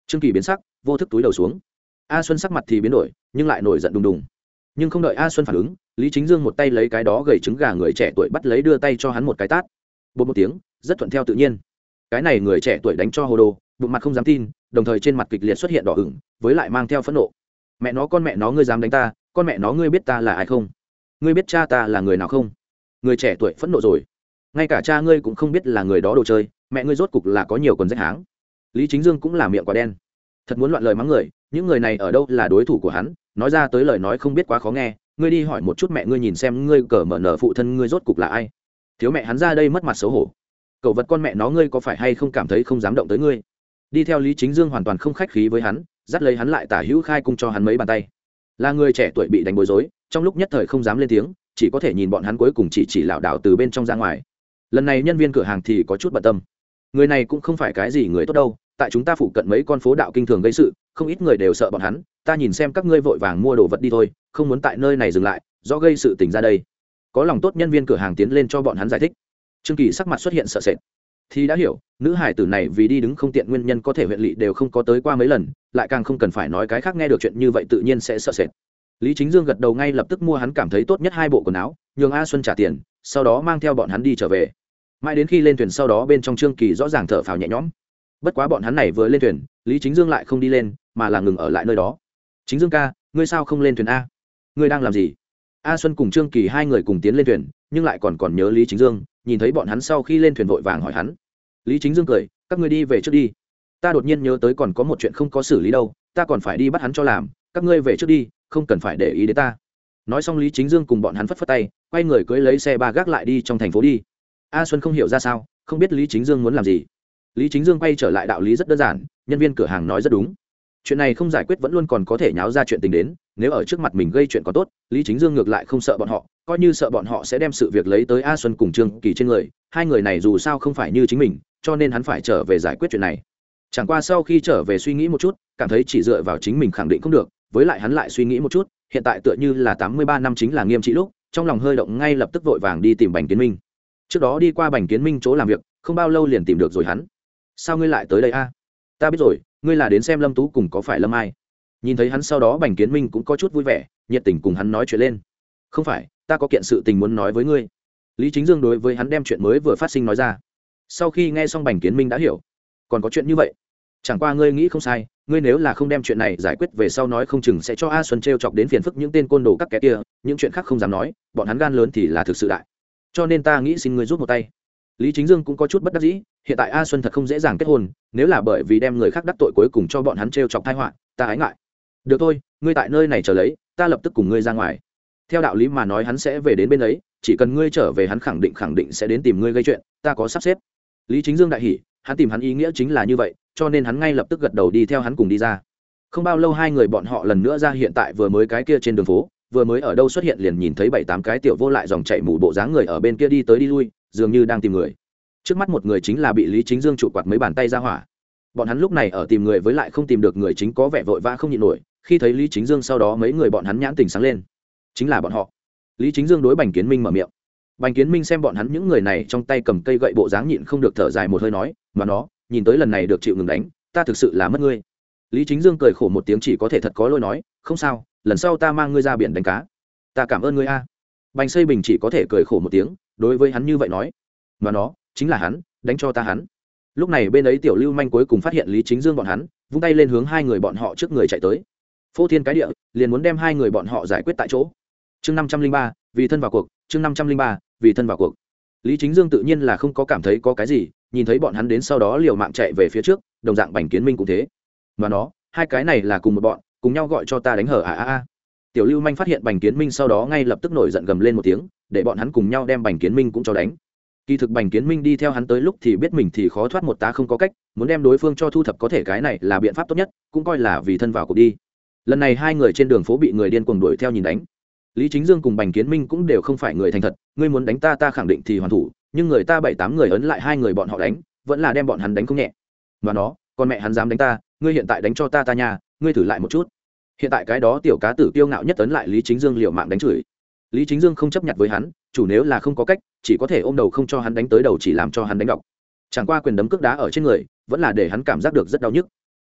Trương kỳ biến sắc, vô thức túi đầu xuống. A xuân sắc mặt thì biến đổi, nhưng lại nổi giận đùng đùng. Nhưng không đợi a xuân phản ứng, lý chính dương một tay lấy cái đó gầy trứng gà người trẻ tuổi bắt lấy đưa tay cho hắn một cái tát bột một tiếng, rất thuận theo tự nhiên. Cái này người trẻ tuổi đánh cho hồ đồ, bụng mặt không dám tin, đồng thời trên mặt kịch liệt xuất hiện đỏ ửng, với lại mang theo phẫn nộ. Mẹ nó, con mẹ nó, ngươi dám đánh ta, con mẹ nó, ngươi biết ta là ai không? Ngươi biết cha ta là người nào không? Người trẻ tuổi phẫn nộ rồi. Ngay cả cha ngươi cũng không biết là người đó đồ chơi, mẹ ngươi rốt cục là có nhiều quần rách háng. Lý chính dương cũng là miệng quả đen. Thật muốn loạn lời mắng người, những người này ở đâu là đối thủ của hắn, nói ra tới lời nói không biết quá khó nghe, ngươi đi hỏi một chút mẹ ngươi nhìn xem ngươi cờ mở nở phụ thân ngươi rốt cục là ai thiếu mẹ hắn ra đây mất mặt xấu hổ. Cậu vật con mẹ nó ngươi có phải hay không cảm thấy không dám động tới ngươi? Đi theo lý chính dương hoàn toàn không khách khí với hắn, dắt lấy hắn lại tả hữu khai cung cho hắn mấy bàn tay. Là người trẻ tuổi bị đánh bối rối, trong lúc nhất thời không dám lên tiếng, chỉ có thể nhìn bọn hắn cuối cùng chỉ chỉ lảo đảo từ bên trong ra ngoài. Lần này nhân viên cửa hàng thì có chút bận tâm. Người này cũng không phải cái gì người tốt đâu, tại chúng ta phụ cận mấy con phố đạo kinh thường gây sự, không ít người đều sợ bọn hắn, ta nhìn xem các ngươi vội vàng mua đồ vật đi thôi, không muốn tại nơi này dừng lại, do gây sự tình ra đây có lòng tốt nhân viên cửa hàng tiến lên cho bọn hắn giải thích. Trương kỳ sắc mặt xuất hiện sợ sệt. Thì đã hiểu, nữ hải tử này vì đi đứng không tiện nguyên nhân có thể huyện lỵ đều không có tới qua mấy lần, lại càng không cần phải nói cái khác nghe được chuyện như vậy tự nhiên sẽ sợ sệt. Lý chính dương gật đầu ngay lập tức mua hắn cảm thấy tốt nhất hai bộ quần áo, nhường a xuân trả tiền, sau đó mang theo bọn hắn đi trở về. Mãi đến khi lên thuyền sau đó bên trong trương kỳ rõ ràng thở phào nhẹ nhõm. Bất quá bọn hắn này vừa lên thuyền, lý chính dương lại không đi lên, mà là ngừng ở lại nơi đó. Chính dương ca, ngươi sao không lên thuyền a? Ngươi đang làm gì? A xuân cùng trương kỳ hai người cùng tiến lên thuyền, nhưng lại còn còn nhớ lý chính dương, nhìn thấy bọn hắn sau khi lên thuyền vội vàng hỏi hắn. Lý chính dương cười, các ngươi đi về trước đi. Ta đột nhiên nhớ tới còn có một chuyện không có xử lý đâu, ta còn phải đi bắt hắn cho làm, các ngươi về trước đi, không cần phải để ý đến ta. Nói xong lý chính dương cùng bọn hắn phất phất tay, quay người cưới lấy xe ba gác lại đi trong thành phố đi. A xuân không hiểu ra sao, không biết lý chính dương muốn làm gì. Lý chính dương quay trở lại đạo lý rất đơn giản, nhân viên cửa hàng nói rất đúng. Chuyện này không giải quyết vẫn luôn còn có thể nháo ra chuyện tình đến nếu ở trước mặt mình gây chuyện có tốt, lý chính dương ngược lại không sợ bọn họ, coi như sợ bọn họ sẽ đem sự việc lấy tới a xuân cùng trương kỳ trên người, hai người này dù sao không phải như chính mình, cho nên hắn phải trở về giải quyết chuyện này. Chẳng qua sau khi trở về suy nghĩ một chút, cảm thấy chỉ dựa vào chính mình khẳng định không được, với lại hắn lại suy nghĩ một chút, hiện tại tựa như là tám mươi ba năm chính là nghiêm trị lúc, trong lòng hơi động ngay lập tức vội vàng đi tìm bành kiến minh. Trước đó đi qua bành kiến minh chỗ làm việc, không bao lâu liền tìm được rồi hắn. Sao ngươi lại tới đây a? Ta biết rồi, ngươi là đến xem lâm tú cùng có phải lâm ai? Nhìn thấy hắn sau đó bành kiến minh cũng có chút vui vẻ, nhiệt tình cùng hắn nói chuyện lên. Không phải, ta có kiện sự tình muốn nói với ngươi. Lý chính dương đối với hắn đem chuyện mới vừa phát sinh nói ra. Sau khi nghe xong bành kiến minh đã hiểu, còn có chuyện như vậy? Chẳng qua ngươi nghĩ không sai, ngươi nếu là không đem chuyện này giải quyết về sau nói không chừng sẽ cho a xuân t r e o chọc đến phiền phức những tên côn đồ các kẻ kia, những chuyện khác không dám nói, bọn hắn gan lớn thì là thực sự đại. Cho nên ta nghĩ xin ngươi rút một tay. Lý chính dương cũng có chút bất đắc dĩ, hiện tại a xuân thật không dễ dàng kết hôn, nếu là bởi vì đem người khác đắc tội cuối cùng cho bọn hắn t r e o chọc thai họa, ta ái ngại được thôi, ngươi tại nơi này trở lấy, ta lập tức cùng ngươi ra ngoài. Theo đạo lý mà nói hắn sẽ về đến bên ấy, chỉ cần ngươi trở về hắn khẳng định khẳng định sẽ đến tìm ngươi gây chuyện, ta có sắp xếp. Lý chính dương đại hỉ, hắn tìm hắn ý nghĩa chính là như vậy, cho nên hắn ngay lập tức gật đầu đi theo hắn cùng đi ra. Không bao lâu hai người bọn họ lần nữa ra hiện tại vừa mới cái kia trên đường phố, vừa mới ở đâu xuất hiện liền nhìn thấy bảy tám cái tiểu vô lại dòng chạy mù bộ dáng người ở bên kia đi tới đi lui, dường như đang tìm người. Trước mắt một người chính là bị lý chính dương trụ quạt mấy bàn tay ra hỏa. Bọn hắn lúc này ở tìm người với lại không tìm được người chính có vẻ vội vã không nhịn nổi khi thấy lý chính dương sau đó mấy người bọn hắn nhãn tình sáng lên. Chính là bọn họ. Lý chính dương đối bành kiến minh mở miệng. Bành kiến minh xem bọn hắn những người này trong tay cầm cây gậy bộ dáng nhịn không được thở dài một hơi nói, mà nó, nhìn tới lần này được chịu ngừng đánh, ta thực sự là mất ngươi. Lý chính dương cười khổ một tiếng chỉ có thể thật có lỗi nói, không sao, lần sau ta mang ngươi ra biển đánh cá. Ta cảm ơn ngươi a. Bành xây bình chỉ có thể cười khổ một tiếng, đối với hắn như vậy nói, mà nó, chính là hắn, đánh cho ta hắn. Lúc này bên ấy tiểu lưu manh cuối cùng phát hiện lý chính dương bọn hắn, vung tay lên hướng hai người bọn họ trước người chạy tới phô thiên cái địa, liền muốn đem hai người bọn họ giải quyết tại chỗ. Chương năm trăm linh ba, vì thân vào cuộc, chương năm trăm linh ba, vì thân vào cuộc. Lý chính dương tự nhiên là không có cảm thấy có cái gì, nhìn thấy bọn hắn đến sau đó liều mạng chạy về phía trước, đồng dạng bành kiến minh cũng thế. Mà nó, hai cái này là cùng một bọn, cùng nhau gọi cho ta đánh hở à à à. Tiểu lưu manh phát hiện bành kiến minh sau đó ngay lập tức nổi giận gầm lên một tiếng, để bọn hắn cùng nhau đem bành kiến minh cũng cho đánh. Kỳ thực bành kiến minh đi theo hắn tới lúc thì biết mình thì khó thoát một tá không có cách, muốn đem đối phương cho thu thập có thể cái này là biện pháp tốt nhất, cũng coi là vì thân vào cuộc đi lần này hai người trên đường phố bị người điên cuồng đuổi theo nhìn đánh. Lý chính dương cùng bành kiến minh cũng đều không phải người thành thật, ngươi muốn đánh ta ta khẳng định thì hoàn thủ, nhưng người ta bảy tám người ấn lại hai người bọn họ đánh, vẫn là đem bọn hắn đánh không nhẹ. Và nó con mẹ hắn dám đánh ta, ngươi hiện tại đánh cho ta ta nhà ngươi thử lại một chút. Hiện tại cái đó tiểu cá tử kiêu ngạo nhất ấn lại lý chính dương liệu mạng đánh chửi. Lý chính dương không chấp nhận với hắn, chủ nếu là không có cách, chỉ có thể ôm đầu không cho hắn đánh tới đầu chỉ làm cho hắn đánh đọc chẳng qua quyền đấm cước đá ở trên người, vẫn là để hắn cảm giác được rất đau nhức.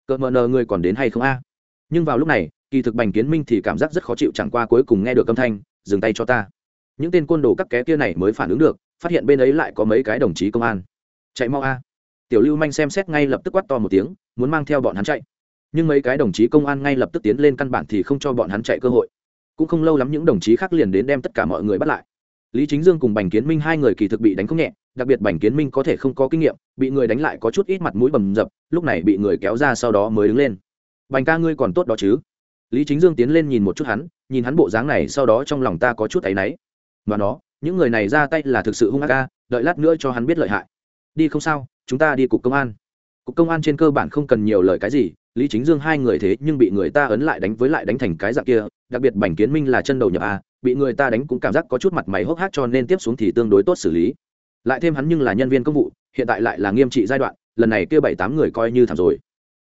Cợt mờ nờ người còn đến hay không a? Nhưng vào lúc này, kỳ thực bành kiến minh thì cảm giác rất khó chịu chẳng qua cuối cùng nghe được âm thanh, dừng tay cho ta. Những tên côn đồ các ké kia này mới phản ứng được, phát hiện bên ấy lại có mấy cái đồng chí công an. Chạy mau a. Tiểu lưu manh xem xét ngay lập tức quát to một tiếng, muốn mang theo bọn hắn chạy. Nhưng mấy cái đồng chí công an ngay lập tức tiến lên căn bản thì không cho bọn hắn chạy cơ hội. Cũng không lâu lắm những đồng chí khác liền đến đem tất cả mọi người bắt lại. Lý chính dương cùng bành kiến minh hai người kỳ thực bị đánh không nhẹ, đặc biệt bành kiến minh có thể không có kinh nghiệm, bị người đánh lại có chút ít mặt mũi bầm dập, lúc này bị người kéo ra sau đó mới đứng lên bành ca ngươi còn tốt đó chứ? Lý chính dương tiến lên nhìn một chút hắn, nhìn hắn bộ dáng này, sau đó trong lòng ta có chút áy náy. Và nó, những người này ra tay là thực sự hung ác ca, đợi lát nữa cho hắn biết lợi hại. Đi không sao, chúng ta đi cục công an. Cục công an trên cơ bản không cần nhiều lời cái gì, lý chính dương hai người thế nhưng bị người ta ấn lại đánh với lại đánh thành cái dạng kia, đặc biệt bành kiến minh là chân đầu nhập a, bị người ta đánh cũng cảm giác có chút mặt mày hốc hác cho nên tiếp xuống thì tương đối tốt xử lý. Lại thêm hắn nhưng là nhân viên công vụ, hiện tại lại là nghiêm trị giai đoạn, lần này kia bảy tám người coi như thảm rồi.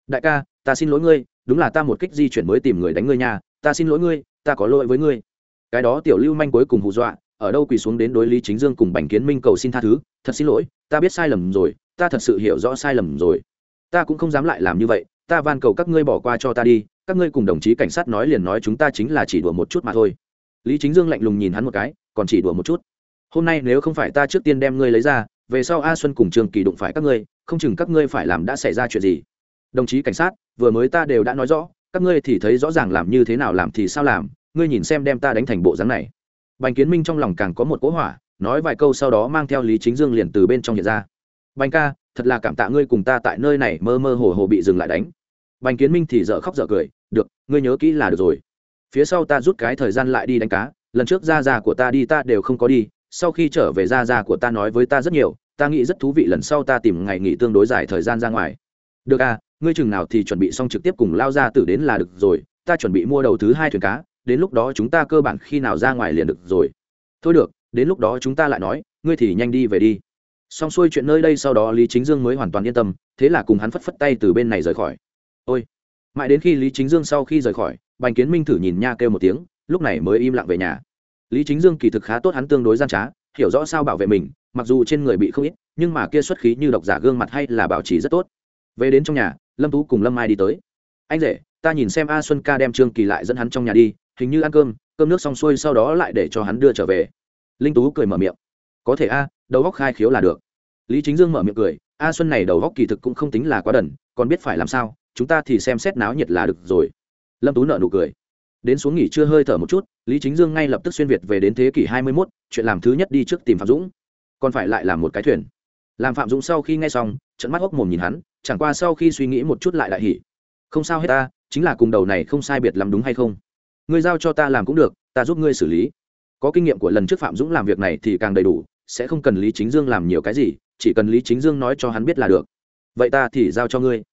Đại ca, ta xin lỗi ngươi đúng là ta một kích di chuyển mới tìm người đánh ngươi nhà ta xin lỗi ngươi, ta có lỗi với ngươi. Cái đó tiểu lưu manh cuối cùng hù dọa, ở đâu quỳ xuống đến đối lý chính dương cùng bành kiến minh cầu xin tha thứ, thật xin lỗi, ta biết sai lầm rồi, ta thật sự hiểu rõ sai lầm rồi. Ta cũng không dám lại làm như vậy, ta van cầu các ngươi bỏ qua cho ta đi, các ngươi cùng đồng chí cảnh sát nói liền nói chúng ta chính là chỉ đùa một chút mà thôi. Lý chính dương lạnh lùng nhìn hắn một cái, còn chỉ đùa một chút. Hôm nay nếu không phải ta trước tiên đem ngươi lấy ra, về sau a xuân cùng trường kỳ đụng phải các ngươi, không chừng các ngươi phải làm đã xảy ra chuyện gì đồng chí cảnh sát, vừa mới ta đều đã nói rõ, các ngươi thì thấy rõ ràng làm như thế nào làm thì sao làm, ngươi nhìn xem đem ta đánh thành bộ dáng này. Bành kiến minh trong lòng càng có một cỗ hỏa, nói vài câu sau đó mang theo lý chính dương liền từ bên trong hiện ra. Bành ca, thật là cảm tạ ngươi cùng ta tại nơi này mơ mơ hồ hồ bị dừng lại đánh. Bành kiến minh thì dở khóc dở cười, được, ngươi nhớ kỹ là được rồi. Phía sau ta rút cái thời gian lại đi đánh cá, lần trước ra ra của ta đi ta đều không có đi, sau khi trở về ra ra của ta nói với ta rất nhiều, ta nghĩ rất thú vị lần sau ta tìm ngày nghỉ tương đối dài thời gian ra ngoài. Được à ngươi chừng nào thì chuẩn bị xong trực tiếp cùng lao ra tử đến là được rồi, ta chuẩn bị mua đầu thứ hai thuyền cá, đến lúc đó chúng ta cơ bản khi nào ra ngoài liền được rồi. Thôi được, đến lúc đó chúng ta lại nói, ngươi thì nhanh đi về đi. Xong xuôi chuyện nơi đây sau đó lý chính dương mới hoàn toàn yên tâm, thế là cùng hắn phất phất tay từ bên này rời khỏi. Ôi! Mãi đến khi lý chính dương sau khi rời khỏi, bành kiến minh thử nhìn nha kêu một tiếng, lúc này mới im lặng về nhà. Lý chính dương kỳ thực khá tốt hắn tương đối gian trá, hiểu rõ sao bảo vệ mình, mặc dù trên người bị không ít, nhưng mà kia xuất khí như độc giả gương mặt hay là bảo trì rất tốt về đến trong nhà, lâm tú cùng lâm mai đi tới. Anh rể, ta nhìn xem a xuân ca đem trương kỳ lại dẫn hắn trong nhà đi, hình như ăn cơm cơm nước xong xuôi sau đó lại để cho hắn đưa trở về. Linh tú cười mở miệng. Có thể a, đầu góc khai khiếu là được. Lý chính dương mở miệng cười, a xuân này đầu góc kỳ thực cũng không tính là quá đần, còn biết phải làm sao, chúng ta thì xem xét náo nhiệt là được rồi. Lâm tú nợ nụ cười. Đến xuống nghỉ trưa hơi thở một chút, lý chính dương ngay lập tức xuyên việt về đến thế kỷ hai mươi mốt, chuyện làm thứ nhất đi trước tìm phạm dũng. Còn phải lại làm một cái thuyền. Làm phạm dũng sau khi nghe xong trận mắt hốc mồm nhìn hắn chẳng qua sau khi suy nghĩ một chút lại đại hỉ. Không sao hết ta chính là cùng đầu này không sai biệt làm đúng hay không? Ngươi giao cho ta làm cũng được ta giúp ngươi xử lý. Có kinh nghiệm của lần trước phạm dũng làm việc này thì càng đầy đủ sẽ không cần lý chính dương làm nhiều cái gì chỉ cần lý chính dương nói cho hắn biết là được. Vậy ta thì giao cho ngươi.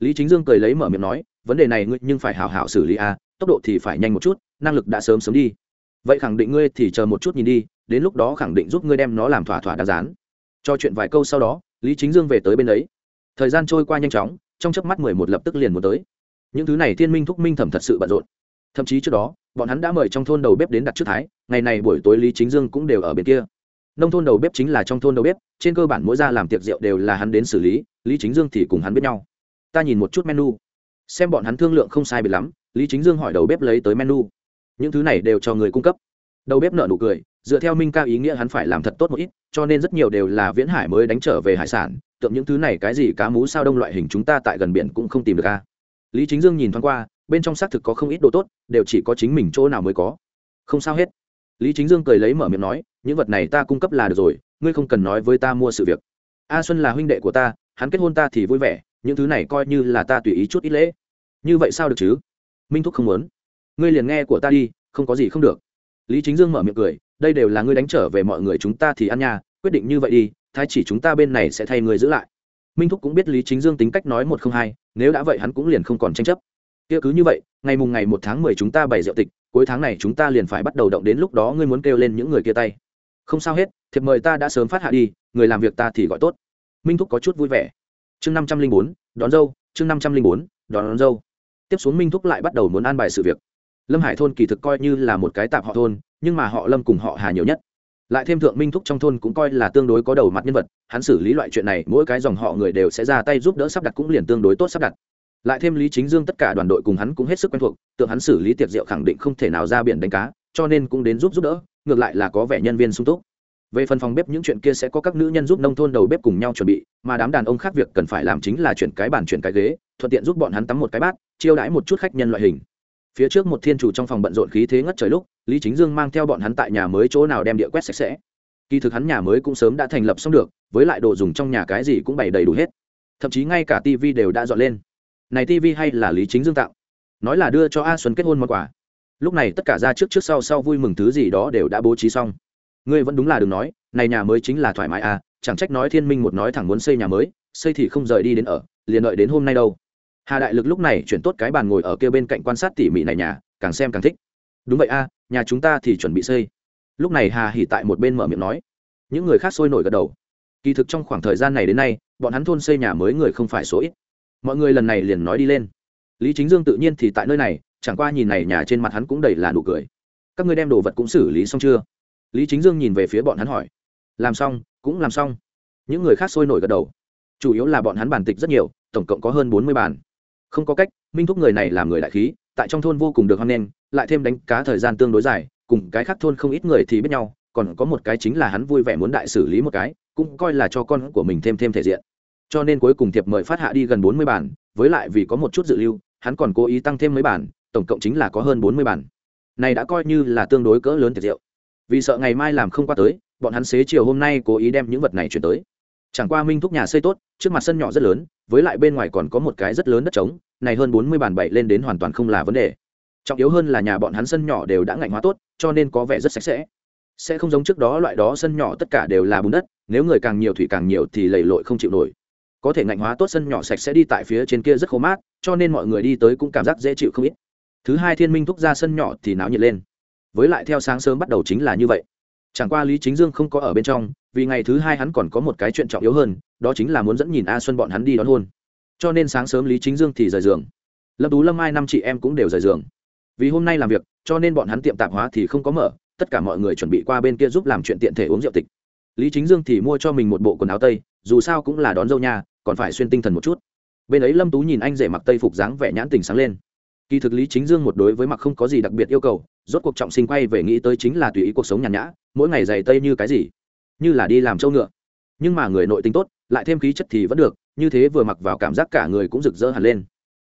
Lý chính dương cười lấy mở miệng nói vấn đề này ngươi nhưng phải hảo hảo xử lý à, tốc độ thì phải nhanh một chút năng lực đã sớm sớm đi. Vậy khẳng định ngươi thì chờ một chút nhìn đi đến lúc đó khẳng định giúp ngươi đem nó làm thỏa thỏa đáng rán cho chuyện vài câu sau đó lý chính dương về tới bên đấy thời gian trôi qua nhanh chóng, trong chớp mắt mười một lập tức liền muốn tới. Những thứ này thiên minh thúc minh thẩm thật sự bận rộn. Thậm chí trước đó, bọn hắn đã mời trong thôn đầu bếp đến đặt trước thái, ngày này buổi tối lý chính dương cũng đều ở bên kia. Nông thôn đầu bếp chính là trong thôn đầu bếp, trên cơ bản mỗi gia làm tiệc rượu đều là hắn đến xử lý lý chính dương thì cùng hắn biết nhau. Ta nhìn một chút menu. Xem bọn hắn thương lượng không sai biệt lắm, lý chính dương hỏi đầu bếp lấy tới menu. Những thứ này đều cho người cung cấp đầu bếp nợ nụ cười, dựa theo minh ca ý nghĩa hắn phải làm thật tốt một ít, cho nên rất nhiều đều là viễn hải mới đánh trở về hải sản, tượng những thứ này cái gì cá mú sao đông loại hình chúng ta tại gần biển cũng không tìm được a lý chính dương nhìn thoáng qua, bên trong xác thực có không ít đồ tốt, đều chỉ có chính mình chỗ nào mới có. Không sao hết. Lý chính dương cười lấy mở miệng nói, những vật này ta cung cấp là được rồi, ngươi không cần nói với ta mua sự việc. A xuân là huynh đệ của ta, hắn kết hôn ta thì vui vẻ, những thứ này coi như là ta tùy ý chút ít lễ. Như vậy sao được chứ? Minh thúc không muốn. Ngươi liền nghe của ta đi, không có gì không được lý chính dương mở miệng cười đây đều là ngươi đánh trở về mọi người chúng ta thì ăn nha quyết định như vậy đi thái chỉ chúng ta bên này sẽ thay người giữ lại. Minh thúc cũng biết lý chính dương tính cách nói một không hai nếu đã vậy hắn cũng liền không còn tranh chấp. Kia cứ như vậy ngày mùng ngày một tháng mười chúng ta bày rượu tịch cuối tháng này chúng ta liền phải bắt đầu động đến lúc đó ngươi muốn kêu lên những người kia tay. Không sao hết thiệp mời ta đã sớm phát hạ đi người làm việc ta thì gọi tốt. Minh thúc có chút vui vẻ. Chương năm trăm linh bốn đón dâu chương năm trăm linh bốn đón, đón dâu. Tiếp xuống minh thúc lại bắt đầu muốn an bài sự việc lâm hải thôn kỳ thực coi như là một cái tạp họ thôn, nhưng mà họ lâm cùng họ hà nhiều nhất. Lại thêm thượng minh thúc trong thôn cũng coi là tương đối có đầu mặt nhân vật, hắn xử lý loại chuyện này, mỗi cái dòng họ người đều sẽ ra tay giúp đỡ sắp đặt cũng liền tương đối tốt sắp đặt. Lại thêm lý chính dương tất cả đoàn đội cùng hắn cũng hết sức quen thuộc, tượng hắn xử lý tiệc rượu khẳng định không thể nào ra biển đánh cá, cho nên cũng đến giúp giúp đỡ, ngược lại là có vẻ nhân viên sung túc. Về phần phòng bếp những chuyện kia sẽ có các nữ nhân giúp nông thôn đầu bếp cùng nhau chuẩn bị, mà đám đàn ông khác việc cần phải làm chính là chuyển cái bàn chuyển cái ghế, thuận tiện giúp bọn hắn tắm một cái bát, chiêu đãi một chút khách nhân loại hình phía trước một thiên chủ trong phòng bận rộn khí thế ngất trời lúc, lý chính dương mang theo bọn hắn tại nhà mới chỗ nào đem địa quét sạch sẽ. Kỳ thực hắn nhà mới cũng sớm đã thành lập xong được, với lại đồ dùng trong nhà cái gì cũng bày đầy đủ hết. Thậm chí ngay cả tv đều đã dọn lên. Này tv hay là lý chính dương tạo? Nói là đưa cho a xuân kết hôn món quà lúc này tất cả ra trước trước sau sau vui mừng thứ gì đó đều đã bố trí xong. Ngươi vẫn đúng là đừng nói, này nhà mới chính là thoải mái à chẳng trách nói thiên minh một nói thẳng muốn xây nhà mới, xây thì không rời đi đến ở, liền đợi đến hôm nay đâu hà đại lực lúc này chuyển tốt cái bàn ngồi ở kia bên cạnh quan sát tỉ mỉ này nhà, càng xem càng thích. Đúng vậy a, nhà chúng ta thì chuẩn bị xây. Lúc này hà hỉ tại một bên mở miệng nói. Những người khác sôi nổi gật đầu. Kỳ thực trong khoảng thời gian này đến nay, bọn hắn thôn xây nhà mới người không phải số ít. Mọi người lần này liền nói đi lên. Lý chính dương tự nhiên thì tại nơi này, chẳng qua nhìn này nhà trên mặt hắn cũng đầy là nụ cười. Các ngươi đem đồ vật cũng xử lý xong chưa? Lý chính dương nhìn về phía bọn hắn hỏi. Làm xong, cũng làm xong. Những người khác sôi nổi gật đầu. Chủ yếu là bọn hắn bản tịch rất nhiều, tổng cộng có hơn bốn mươi bản không có cách, minh thúc người này làm người đại khí, tại trong thôn vô cùng được hoan nghênh, lại thêm đánh cá thời gian tương đối dài, cùng cái khác thôn không ít người thì biết nhau, còn có một cái chính là hắn vui vẻ muốn đại xử lý một cái, cũng coi là cho con của mình thêm thêm thể diện. Cho nên cuối cùng thiệp mời phát hạ đi gần bốn mươi bản, với lại vì có một chút dự lưu, hắn còn cố ý tăng thêm mấy bản, tổng cộng chính là có hơn bốn mươi bản. Này đã coi như là tương đối cỡ lớn tiệc rượu vì sợ ngày mai làm không qua tới, bọn hắn xế chiều hôm nay cố ý đem những vật này chuyển tới chẳng qua minh thúc nhà xây tốt, trước mặt sân nhỏ rất lớn, với lại bên ngoài còn có một cái rất lớn đất trống, này hơn bốn mươi bàn bậy lên đến hoàn toàn không là vấn đề. Trọng yếu hơn là nhà bọn hắn sân nhỏ đều đã ngạnh hóa tốt, cho nên có vẻ rất sạch sẽ. Sẽ không giống trước đó loại đó sân nhỏ tất cả đều là bùn đất, nếu người càng nhiều thủy càng nhiều thì lầy lội không chịu nổi. Có thể ngạnh hóa tốt sân nhỏ sạch sẽ đi tại phía trên kia rất khô mát, cho nên mọi người đi tới cũng cảm giác dễ chịu không ít. Thứ hai thiên minh thúc ra sân nhỏ thì náo nhiệt lên. Với lại theo sáng sớm bắt đầu chính là như vậy chẳng qua lý chính dương không có ở bên trong, vì ngày thứ hai hắn còn có một cái chuyện trọng yếu hơn, đó chính là muốn dẫn nhìn a xuân bọn hắn đi đón hôn. Cho nên sáng sớm lý chính dương thì rời giường. Lâm tú, lâm ai năm chị em cũng đều rời giường. Vì hôm nay làm việc, cho nên bọn hắn tiệm tạp hóa thì không có mở, tất cả mọi người chuẩn bị qua bên kia giúp làm chuyện tiện thể uống rượu tịch. Lý chính dương thì mua cho mình một bộ quần áo tây, dù sao cũng là đón dâu nha, còn phải xuyên tinh thần một chút. Bên ấy lâm tú nhìn anh rể mặc tây phục dáng vẻ nhãn tình sáng lên. Kỳ thực lý chính dương một đối với mặc không có gì đặc biệt yêu cầu, rốt cuộc trọng sinh quay về nghĩ tới chính là tùy ý cuộc sống nhàn nhã mỗi ngày dày tây như cái gì? Như là đi làm trâu ngựa. Nhưng mà người nội tính tốt, lại thêm khí chất thì vẫn được, như thế vừa mặc vào cảm giác cả người cũng rực rỡ hẳn lên.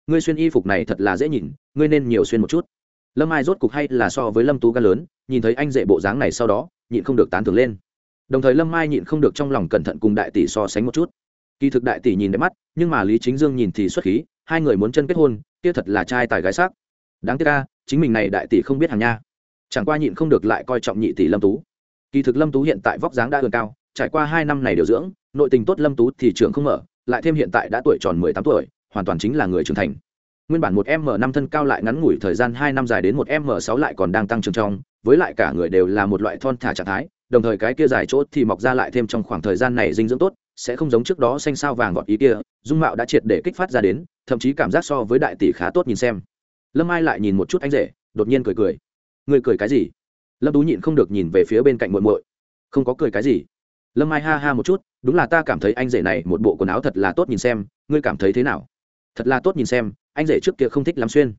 Ngươi xuyên y phục này thật là dễ nhìn, ngươi nên nhiều xuyên một chút. Lâm ai rốt cục hay là so với lâm tú ca lớn, nhìn thấy anh dễ bộ dáng này sau đó, nhịn không được tán thưởng lên. Đồng thời lâm mai nhịn không được trong lòng cẩn thận cùng đại tỷ so sánh một chút. Kỳ thực đại tỷ nhìn đẹp mắt, nhưng mà lý chính dương nhìn thì xuất khí, hai người muốn chân kết hôn, kia thật là trai tài gái sắc. Đáng tiếc ca chính mình này đại tỷ không biết hàng nha. Chẳng qua nhịn không được lại coi trọng nhị tỷ lâm tú kỳ thực lâm tú hiện tại vóc dáng đã gần cao, trải qua hai năm này điều dưỡng, nội tình tốt lâm tú thì trưởng không mở, lại thêm hiện tại đã tuổi tròn mười tám tuổi, hoàn toàn chính là người trưởng thành. Nguyên bản một m năm thân cao lại ngắn ngủi thời gian hai năm dài đến một m sáu lại còn đang tăng trưởng trong, với lại cả người đều là một loại thon thả trạng thái, đồng thời cái kia dài chỗ thì mọc ra lại thêm trong khoảng thời gian này dinh dưỡng tốt, sẽ không giống trước đó xanh sao vàng gọt ý kia, dung mạo đã triệt để kích phát ra đến, thậm chí cảm giác so với đại tỷ khá tốt nhìn xem. Lâm ai lại nhìn một chút anh rể, đột nhiên cười cười. Người cười cái gì? Lâm tú nhịn không được nhìn về phía bên cạnh muội muội. Không có cười cái gì. Lâm ai ha ha một chút, đúng là ta cảm thấy anh rể này một bộ quần áo thật là tốt nhìn xem, ngươi cảm thấy thế nào? Thật là tốt nhìn xem, anh rể trước kia không thích làm xuyên.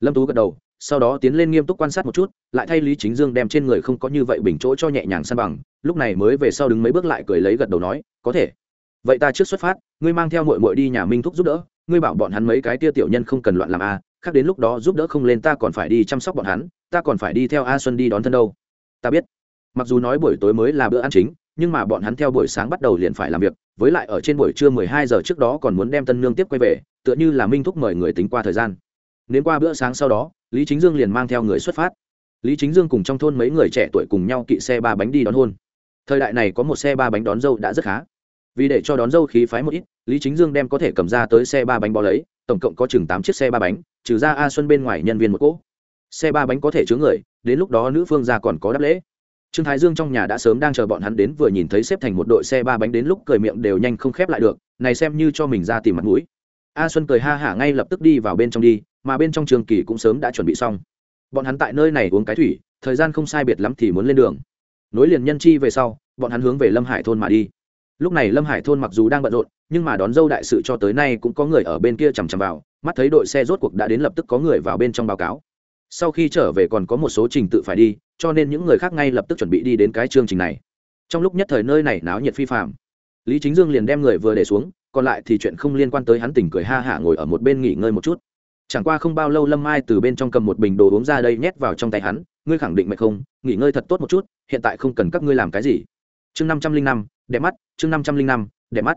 Lâm tú gật đầu, sau đó tiến lên nghiêm túc quan sát một chút, lại thay lý chính dương đem trên người không có như vậy bình chỗ cho nhẹ nhàng san bằng, lúc này mới về sau đứng mấy bước lại cười lấy gật đầu nói, có thể. Vậy ta trước xuất phát, ngươi mang theo mội mội đi nhà minh thúc giúp đỡ, ngươi bảo bọn hắn mấy cái tia tiểu nhân không cần loạn làm a khác đến lúc đó giúp đỡ không lên ta còn phải đi chăm sóc bọn hắn, ta còn phải đi theo a xuân đi đón thân đâu. Ta biết. Mặc dù nói buổi tối mới là bữa ăn chính, nhưng mà bọn hắn theo buổi sáng bắt đầu liền phải làm việc, với lại ở trên buổi trưa mười hai giờ trước đó còn muốn đem tân nương tiếp quay về, tựa như là minh thúc mời người tính qua thời gian. Nên qua bữa sáng sau đó, lý chính dương liền mang theo người xuất phát. Lý chính dương cùng trong thôn mấy người trẻ tuổi cùng nhau kỵ xe ba bánh đi đón hôn. Thời đại này có một xe ba bánh đón dâu đã rất khá vì để cho đón dâu khí phái một ít, lý chính dương đem có thể cầm ra tới xe ba bánh bó lấy, tổng cộng có chừng tám chiếc xe ba bánh, trừ ra a xuân bên ngoài nhân viên một cỗ. Xe ba bánh có thể chứa người, đến lúc đó nữ phương ra còn có đáp lễ. Trương thái dương trong nhà đã sớm đang chờ bọn hắn đến, vừa nhìn thấy xếp thành một đội xe ba bánh đến lúc cười miệng đều nhanh không khép lại được, này xem như cho mình ra tìm mặt mũi. A xuân cười ha hả ngay lập tức đi vào bên trong đi, mà bên trong trường kỳ cũng sớm đã chuẩn bị xong. Bọn hắn tại nơi này uống cái thủy, thời gian không sai biệt lắm thì muốn lên đường. Nối liền nhân chi về sau, bọn hắn hướng về lâm hải thôn mà đi lúc này lâm hải thôn mặc dù đang bận rộn, nhưng mà đón dâu đại sự cho tới nay cũng có người ở bên kia chằm chằm vào, mắt thấy đội xe rốt cuộc đã đến lập tức có người vào bên trong báo cáo. Sau khi trở về còn có một số trình tự phải đi, cho nên những người khác ngay lập tức chuẩn bị đi đến cái chương trình này. Trong lúc nhất thời nơi này náo nhiệt phi phạm lý chính dương liền đem người vừa để xuống, còn lại thì chuyện không liên quan tới hắn tỉnh cười ha hả ngồi ở một bên nghỉ ngơi một chút. Chẳng qua không bao lâu lâm mai từ bên trong cầm một bình đồ uống ra đây nhét vào trong tay hắn, ngươi khẳng định mệt không? Nghỉ ngơi thật tốt một chút, hiện tại không cần các ngươi làm cái gì. Chương năm trăm linh năm đẹp mắt, chương năm trăm linh năm, đẹp mắt.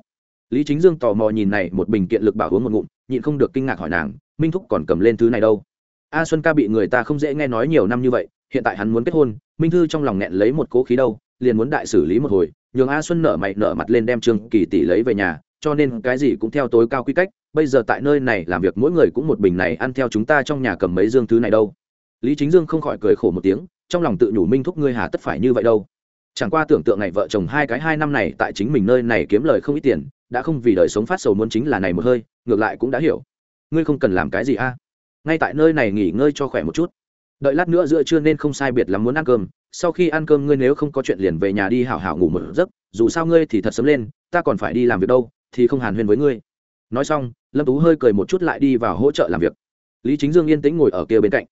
Lý chính dương tò mò nhìn này một bình kiện lực bảo uống một ngụm, nhịn không được kinh ngạc hỏi nàng, minh thúc còn cầm lên thứ này đâu? A xuân ca bị người ta không dễ nghe nói nhiều năm như vậy, hiện tại hắn muốn kết hôn, minh thư trong lòng nghẹn lấy một cố khí đâu, liền muốn đại xử lý một hồi, nhường a xuân nở mày nở mặt lên đem trương kỳ tỷ lấy về nhà, cho nên cái gì cũng theo tối cao quy cách, bây giờ tại nơi này làm việc mỗi người cũng một bình này ăn theo chúng ta trong nhà cầm mấy dương thứ này đâu. Lý chính dương không khỏi cười khổ một tiếng, trong lòng tự nhủ minh thúc ngươi hà tất phải như vậy đâu chẳng qua tưởng tượng này vợ chồng hai cái hai năm này tại chính mình nơi này kiếm lời không ít tiền, đã không vì đời sống phát sầu muốn chính là này một hơi, ngược lại cũng đã hiểu. Ngươi không cần làm cái gì a. Ngay tại nơi này nghỉ ngơi cho khỏe một chút. Đợi lát nữa giữa trưa nên không sai biệt lắm muốn ăn cơm. Sau khi ăn cơm ngươi nếu không có chuyện liền về nhà đi hảo hảo ngủ một giấc, dù sao ngươi thì thật sớm lên, ta còn phải đi làm việc đâu, thì không hàn huyên với ngươi. Nói xong, lâm tú hơi cười một chút lại đi vào hỗ trợ làm việc. Lý chính dương yên tĩnh ngồi ở kia bên cạnh.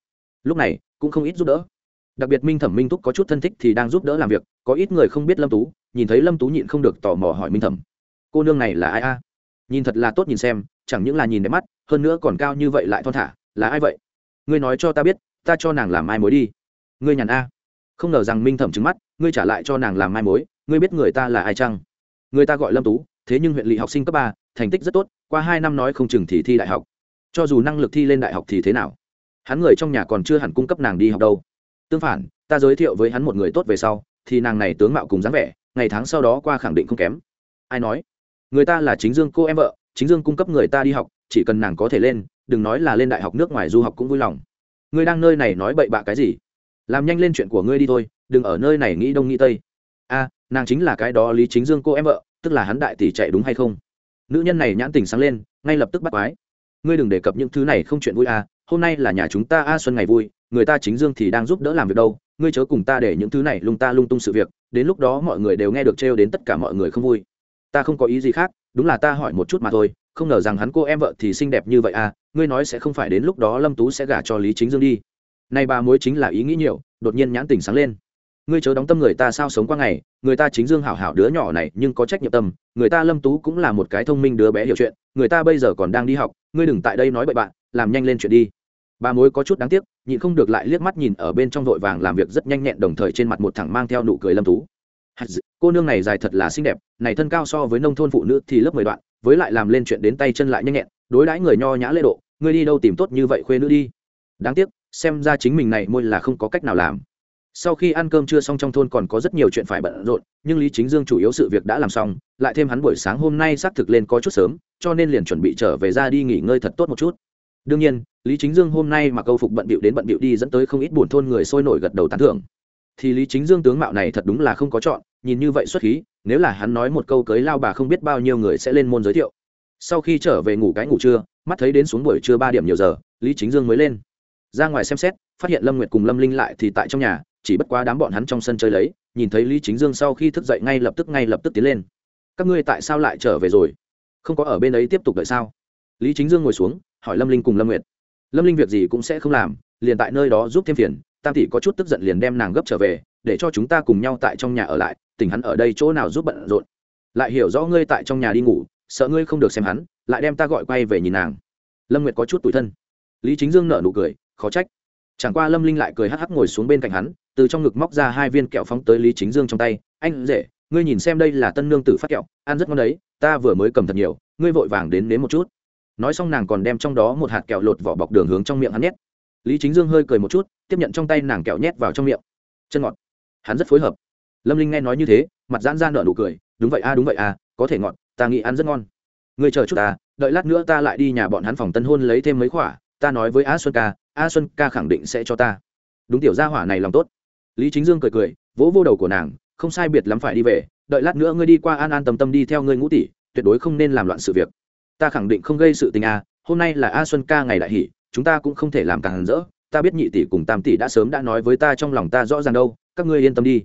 Lúc này, cũng không ít giúp đỡ đặc biệt minh thẩm minh túc có chút thân thích thì đang giúp đỡ làm việc, có ít người không biết lâm tú, nhìn thấy lâm tú nhịn không được tò mò hỏi minh thẩm. Cô nương này là ai a? Nhìn thật là tốt nhìn xem, chẳng những là nhìn đẹp mắt, hơn nữa còn cao như vậy lại thon thả, là ai vậy? Ngươi nói cho ta biết, ta cho nàng làm mai mối đi. Ngươi nhàn a? Không ngờ rằng minh thẩm trứng mắt, ngươi trả lại cho nàng làm mai mối, ngươi biết người ta là ai chăng? Người ta gọi lâm tú, thế nhưng huyện lỵ học sinh cấp ba, thành tích rất tốt, qua hai năm nói không chừng thì thi đại học. Cho dù năng lực thi lên đại học thì thế nào? Hắn người trong nhà còn chưa hẳn cung cấp nàng đi học đâu tương phản, ta giới thiệu với hắn một người tốt về sau, thì nàng này tướng mạo cùng dáng vẻ, ngày tháng sau đó qua khẳng định không kém. Ai nói? Người ta là chính dương cô em vợ, chính dương cung cấp người ta đi học, chỉ cần nàng có thể lên, đừng nói là lên đại học nước ngoài du học cũng vui lòng. Ngươi đang nơi này nói bậy bạ cái gì? Làm nhanh lên chuyện của ngươi đi thôi, đừng ở nơi này nghĩ đông nghĩ tây. A, nàng chính là cái đó lý chính dương cô em vợ, tức là hắn đại tỷ chạy đúng hay không? Nữ nhân này nhãn tình sáng lên, ngay lập tức bắt quái. Ngươi đừng đề cập những thứ này không chuyện vui à hôm nay là nhà chúng ta a xuân ngày vui người ta chính dương thì đang giúp đỡ làm việc đâu, ngươi chớ cùng ta để những thứ này lung ta lung tung sự việc, đến lúc đó mọi người đều nghe được trêu đến tất cả mọi người không vui. Ta không có ý gì khác, đúng là ta hỏi một chút mà thôi, không ngờ rằng hắn cô em vợ thì xinh đẹp như vậy à ngươi nói sẽ không phải đến lúc đó lâm tú sẽ gả cho lý chính dương đi. Nay bà mối chính là ý nghĩ nhiều, đột nhiên nhãn tình sáng lên. Ngươi chớ đóng tâm người ta sao sống qua ngày, người ta chính dương hảo hảo đứa nhỏ này nhưng có trách nhiệm tâm, người ta lâm tú cũng là một cái thông minh đứa bé hiểu chuyện, người ta bây giờ còn đang đi học, ngươi đừng tại đây nói bậy bạn, làm nhanh lên chuyện đi bà mối có chút đáng tiếc, nhịn không được lại liếc mắt nhìn ở bên trong vội vàng làm việc rất nhanh nhẹn đồng thời trên mặt một thẳng mang theo nụ cười lâm tú. Cô nương này dài thật là xinh đẹp, này thân cao so với nông thôn phụ nữ thì lớp mười đoạn, với lại làm lên chuyện đến tay chân lại nhanh nhẹn, đối đãi người nho nhã lễ độ, ngươi đi đâu tìm tốt như vậy khuê nữ đi. Đáng tiếc, xem ra chính mình này môi là không có cách nào làm. Sau khi ăn cơm trưa xong trong thôn còn có rất nhiều chuyện phải bận rộn, nhưng lý chính dương chủ yếu sự việc đã làm xong, lại thêm hắn buổi sáng hôm nay xác thực lên có chút sớm, cho nên liền chuẩn bị trở về ra đi nghỉ ngơi thật tốt một chút. Đương nhiên lý chính dương hôm nay mà câu phục bận bịu đến bận bịu đi dẫn tới không ít buồn thôn người sôi nổi gật đầu tán thưởng. Thì lý chính dương tướng mạo này thật đúng là không có chọn, nhìn như vậy xuất khí, nếu là hắn nói một câu cưới lao bà không biết bao nhiêu người sẽ lên môn giới thiệu. Sau khi trở về ngủ cái ngủ trưa, mắt thấy đến xuống buổi trưa ba điểm nhiều giờ, lý chính dương mới lên. Ra ngoài xem xét, phát hiện lâm nguyệt cùng lâm linh lại thì tại trong nhà, chỉ bất quá đám bọn hắn trong sân chơi lấy, nhìn thấy lý chính dương sau khi thức dậy ngay lập tức ngay lập tức tiến lên. Các ngươi tại sao lại trở về rồi? Không có ở bên ấy tiếp tục đợi sao? Lý chính dương ngồi xuống, hỏi lâm linh cùng lâm nguyệt lâm linh việc gì cũng sẽ không làm, liền tại nơi đó giúp thêm phiền, tam tỷ có chút tức giận liền đem nàng gấp trở về, để cho chúng ta cùng nhau tại trong nhà ở lại tỉnh hắn ở đây chỗ nào giúp bận rộn. Lại hiểu rõ ngươi tại trong nhà đi ngủ, sợ ngươi không được xem hắn, lại đem ta gọi quay về nhìn nàng. Lâm nguyệt có chút tủi thân. Lý chính dương nở nụ cười, khó trách. Chẳng qua lâm linh lại cười hắc hắc ngồi xuống bên cạnh hắn, từ trong ngực móc ra hai viên kẹo phóng tới lý chính dương trong tay. Anh dễ ngươi nhìn xem đây là tân nương tử phát kẹo, ăn rất ngon đấy, ta vừa mới cầm thật nhiều, ngươi vội vàng đến nếm một chút nói xong nàng còn đem trong đó một hạt kẹo lột vỏ bọc đường hướng trong miệng hắn nhét. Lý chính dương hơi cười một chút, tiếp nhận trong tay nàng kẹo nhét vào trong miệng. Chân ngọt. Hắn rất phối hợp. Lâm linh nghe nói như thế, mặt giãn ra nở nụ cười, đúng vậy a, đúng vậy a, có thể ngọt, ta nghĩ ăn rất ngon. Ngươi chờ chút ta, đợi lát nữa ta lại đi nhà bọn hắn phòng tân hôn lấy thêm mấy khỏa, ta nói với a xuân ca, a xuân ca khẳng định sẽ cho ta. Đúng tiểu gia hỏa này lòng tốt. Lý chính dương cười cười, vỗ vô đầu của nàng, không sai biệt lắm phải đi về, đợi lát nữa ngươi đi qua an an tâm tâm đi theo ngươi ngũ tỷ, tuyệt đối không nên làm loạn sự việc ta khẳng định không gây sự tình a hôm nay là a xuân ca ngày đại hỷ, chúng ta cũng không thể làm càng rỡ, ta biết nhị tỷ cùng tam tỷ đã sớm đã nói với ta trong lòng ta rõ ràng đâu, các ngươi yên tâm đi.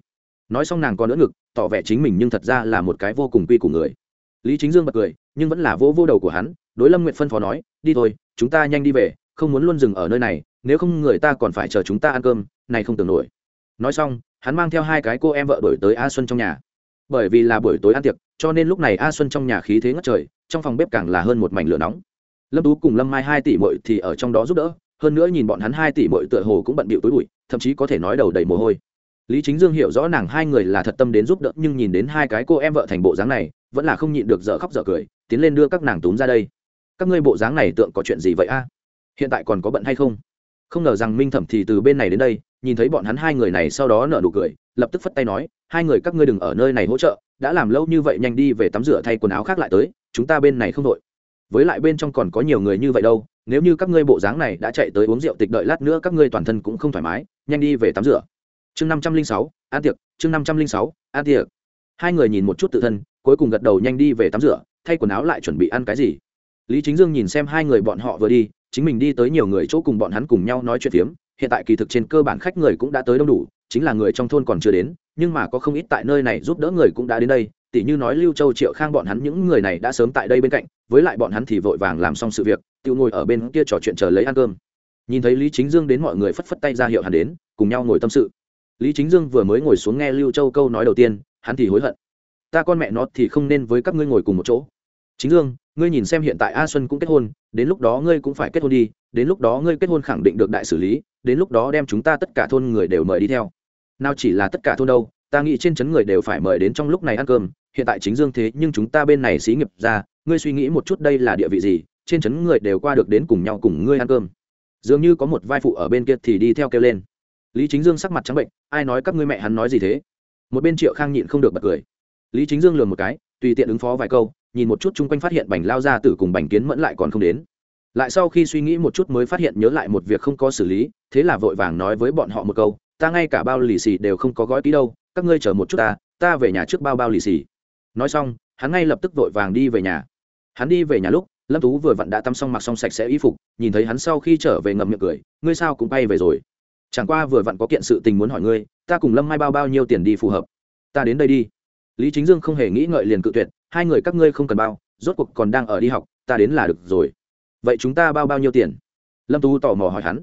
Nói xong nàng còn đỡ ngực, tỏ vẻ chính mình nhưng thật ra là một cái vô cùng quy của người. Lý chính dương bật cười, nhưng vẫn là vỗ vô đầu của hắn, đối lâm nguyện phân phó nói, đi thôi, chúng ta nhanh đi về, không muốn luôn dừng ở nơi này, nếu không người ta còn phải chờ chúng ta ăn cơm, này không tưởng nổi. Nói xong, hắn mang theo hai cái cô em vợ đổi tới a xuân trong nhà. Bởi vì là buổi tối ăn tiệc cho nên lúc này a xuân trong nhà khí thế ngất trời, trong phòng bếp càng là hơn một mảnh lửa nóng. Lâm tú cùng lâm mai hai tỷ bội thì ở trong đó giúp đỡ, hơn nữa nhìn bọn hắn hai tỷ bội tựa hồ cũng bận bịu tối bụi, thậm chí có thể nói đầu đầy mồ hôi. Lý chính dương hiểu rõ nàng hai người là thật tâm đến giúp đỡ, nhưng nhìn đến hai cái cô em vợ thành bộ dáng này, vẫn là không nhịn được dở khóc dở cười, tiến lên đưa các nàng túm ra đây. Các ngươi bộ dáng này tượng có chuyện gì vậy a? Hiện tại còn có bận hay không? Không ngờ rằng minh thẩm thì từ bên này đến đây, nhìn thấy bọn hắn hai người này sau đó nở nụ cười, lập tức phất tay nói, hai người các ngươi đừng ở nơi này hỗ trợ, đã làm lâu như vậy nhanh đi về tắm rửa thay quần áo khác lại tới, chúng ta bên này không đội. Với lại bên trong còn có nhiều người như vậy đâu, nếu như các ngươi bộ dáng này đã chạy tới uống rượu tịch đợi lát nữa các ngươi toàn thân cũng không thoải mái, nhanh đi về tắm rửa. Chương năm trăm linh sáu, an tiệc, chương năm trăm linh sáu, an tiệc. Hai người nhìn một chút tự thân, cuối cùng gật đầu nhanh đi về tắm rửa, thay quần áo lại chuẩn bị ăn cái gì. Lý chính dương nhìn xem hai người bọn họ vừa đi chính mình đi tới nhiều người chỗ cùng bọn hắn cùng nhau nói chuyện phiếm, hiện tại kỳ thực trên cơ bản khách người cũng đã tới đông đủ, chính là người trong thôn còn chưa đến, nhưng mà có không ít tại nơi này giúp đỡ người cũng đã đến đây, tỉ như nói lưu châu, triệu khang bọn hắn những người này đã sớm tại đây bên cạnh, với lại bọn hắn thì vội vàng làm xong sự việc tự ngồi ở bên kia trò chuyện chờ lấy ăn cơm. Nhìn thấy lý chính dương đến mọi người phất phất tay ra hiệu hắn đến, cùng nhau ngồi tâm sự. Lý chính dương vừa mới ngồi xuống nghe lưu châu câu nói đầu tiên, hắn thì hối hận. Ta con mẹ nó thì không nên với các ngươi ngồi cùng một chỗ. Chính dương ngươi nhìn xem hiện tại a xuân cũng kết hôn, đến lúc đó ngươi cũng phải kết hôn đi, đến lúc đó ngươi kết hôn khẳng định được đại xử lý, đến lúc đó đem chúng ta tất cả thôn người đều mời đi theo. Nào chỉ là tất cả thôn đâu, ta nghĩ trên chấn người đều phải mời đến trong lúc này ăn cơm, hiện tại chính dương thế nhưng chúng ta bên này xí nghiệp ra, ngươi suy nghĩ một chút đây là địa vị gì, trên chấn người đều qua được đến cùng nhau cùng ngươi ăn cơm. Dường như có một vai phụ ở bên kia thì đi theo kêu lên. Lý chính dương sắc mặt trắng bệnh, ai nói các ngươi mẹ hắn nói gì thế? Một bên triệu khang nhịn không được bật cười. Lý chính dương lường một cái, tùy tiện ứng phó vài câu nhìn một chút chung quanh phát hiện bành lao ra tử cùng bành kiến mẫn lại còn không đến. Lại sau khi suy nghĩ một chút mới phát hiện nhớ lại một việc không có xử lý, thế là vội vàng nói với bọn họ một câu, ta ngay cả bao lì xì đều không có gói ký đâu, các ngươi chờ một chút ta ta về nhà trước bao bao lì xì. Nói xong, hắn ngay lập tức vội vàng đi về nhà. Hắn đi về nhà lúc, lâm tú vừa vặn đã tắm xong mặc xong sạch sẽ y phục, nhìn thấy hắn sau khi trở về ngậm miệng cười, ngươi sao cũng bay về rồi? Chẳng qua vừa vặn có kiện sự tình muốn hỏi ngươi, ta cùng lâm mai bao bao nhiêu tiền đi phù hợp? Ta đến đây đi. Lý chính dương không hề nghĩ ngợi liền cự tuyệt hai người các ngươi không cần bao, rốt cuộc còn đang ở đi học, ta đến là được rồi. Vậy chúng ta bao bao nhiêu tiền? Lâm tú tò mò hỏi hắn.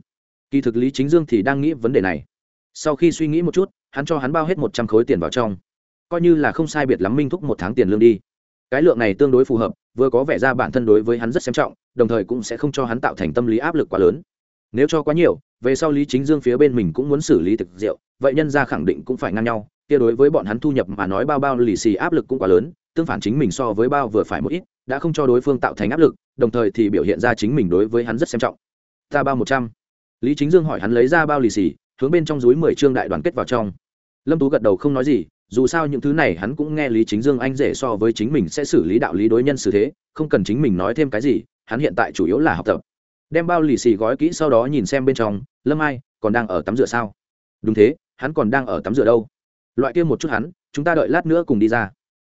Kỳ thực lý chính dương thì đang nghĩ vấn đề này. Sau khi suy nghĩ một chút, hắn cho hắn bao hết một trăm khối tiền vào trong. Coi như là không sai biệt lắm minh thúc một tháng tiền lương đi. Cái lượng này tương đối phù hợp, vừa có vẻ ra bản thân đối với hắn rất xem trọng, đồng thời cũng sẽ không cho hắn tạo thành tâm lý áp lực quá lớn. Nếu cho quá nhiều, về sau lý chính dương phía bên mình cũng muốn xử lý thực rượu, vậy nhân ra khẳng định cũng phải ngang nhau, kia đối với bọn hắn thu nhập mà nói bao bao lì xì áp lực cũng quá lớn tương phản chính mình so với bao vừa phải một ít, đã không cho đối phương tạo thành áp lực, đồng thời thì biểu hiện ra chính mình đối với hắn rất xem trọng. Ta bao một trăm. Lý chính dương hỏi hắn lấy ra bao lì xì, hướng bên trong túi mười trương đại đoàn kết vào trong. Lâm tú gật đầu không nói gì, dù sao những thứ này hắn cũng nghe lý chính dương anh rể so với chính mình sẽ xử lý đạo lý đối nhân xử thế, không cần chính mình nói thêm cái gì, hắn hiện tại chủ yếu là học tập. Đem bao lì xì gói kỹ sau đó nhìn xem bên trong, lâm ai, còn đang ở tắm rửa sao? Đúng thế, hắn còn đang ở tắm rửa đâu. Loại kia một chút hắn, chúng ta đợi lát nữa cùng đi ra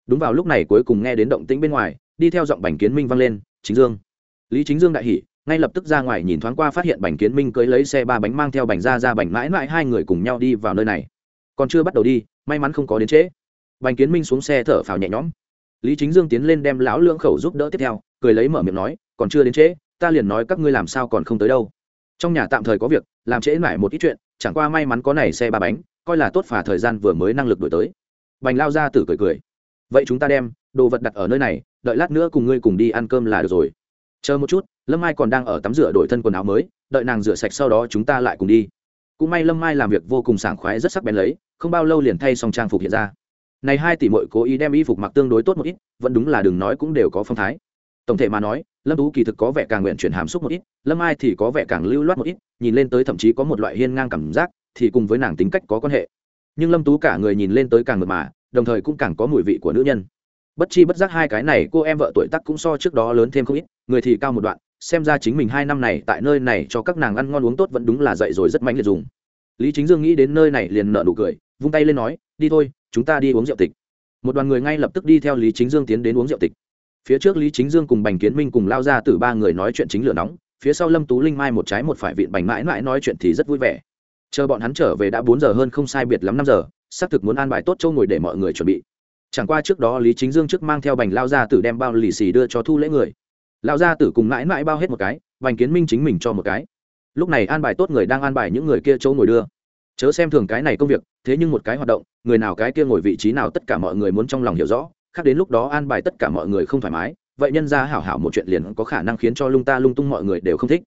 đúng vào lúc này cuối cùng nghe đến động tĩnh bên ngoài, đi theo giọng bành kiến minh vang lên, chính dương. Lý chính dương đại hỉ, ngay lập tức ra ngoài nhìn thoáng qua phát hiện bành kiến minh cưới lấy xe ba bánh mang theo bành ra ra bành mãi mãi hai người cùng nhau đi vào nơi này. Còn chưa bắt đầu đi, may mắn không có đến trễ. Bành kiến minh xuống xe thở phào nhẹ nhõm. Lý chính dương tiến lên đem lão lưỡng khẩu giúp đỡ tiếp theo, cười lấy mở miệng nói, còn chưa đến trễ, ta liền nói các ngươi làm sao còn không tới đâu. Trong nhà tạm thời có việc, làm trễ mãi một ít chuyện, chẳng qua may mắn có này xe ba bánh, coi là tốt phà thời gian vừa mới năng lực đổi tới. Bành lao ra tử cười cười vậy chúng ta đem đồ vật đặt ở nơi này, đợi lát nữa cùng ngươi cùng đi ăn cơm là được rồi. Chờ một chút, lâm mai còn đang ở tắm rửa đổi thân quần áo mới, đợi nàng rửa sạch sau đó chúng ta lại cùng đi. Cũng may lâm mai làm việc vô cùng sảng khoái rất sắc bén lấy, không bao lâu liền thay xong trang phục hiện ra. Này hai tỷ mội cố ý đem y phục mặc tương đối tốt một ít, vẫn đúng là đừng nói cũng đều có phong thái. Tổng thể mà nói, lâm tú kỳ thực có vẻ càng nguyện chuyển hàm xúc một ít, lâm ai thì có vẻ càng lưu loát một ít, nhìn lên tới thậm chí có một loại hiên ngang cảm giác, thì cùng với nàng tính cách có quan hệ. Nhưng lâm tú cả người nhìn lên tới càng mượt mà đồng thời cũng càng có mùi vị của nữ nhân. Bất chi bất giác hai cái này cô em vợ tuổi tắc cũng so trước đó lớn thêm không ít, người thì cao một đoạn, xem ra chính mình hai năm này tại nơi này cho các nàng ăn ngon uống tốt vẫn đúng là dậy rồi rất mạnh liệt dùng. Lý chính dương nghĩ đến nơi này liền nợ nụ cười, vung tay lên nói, đi thôi, chúng ta đi uống rượu tịch. Một đoàn người ngay lập tức đi theo lý chính dương tiến đến uống rượu tịch. Phía trước lý chính dương cùng bành kiến minh cùng lao ra từ ba người nói chuyện chính lửa nóng, phía sau lâm tú linh mai một trái một phải vịn bành mãi mãi nói chuyện thì rất vui vẻ. Chờ bọn hắn trở về đã bốn giờ hơn không sai biệt lắm năm giờ xác thực muốn an bài tốt châu ngồi để mọi người chuẩn bị. Chẳng qua trước đó lý chính dương trước mang theo bành lao gia tử đem bao lì xì đưa cho thu lễ người. Lao gia tử cùng mãi mãi bao hết một cái, bành kiến minh chính mình cho một cái. Lúc này an bài tốt người đang an bài những người kia châu ngồi đưa. Chớ xem thường cái này công việc, thế nhưng một cái hoạt động, người nào cái kia ngồi vị trí nào tất cả mọi người muốn trong lòng hiểu rõ, khác đến lúc đó an bài tất cả mọi người không thoải mái, vậy nhân ra hảo hảo một chuyện liền có khả năng khiến cho lung ta lung tung mọi người đều không thích.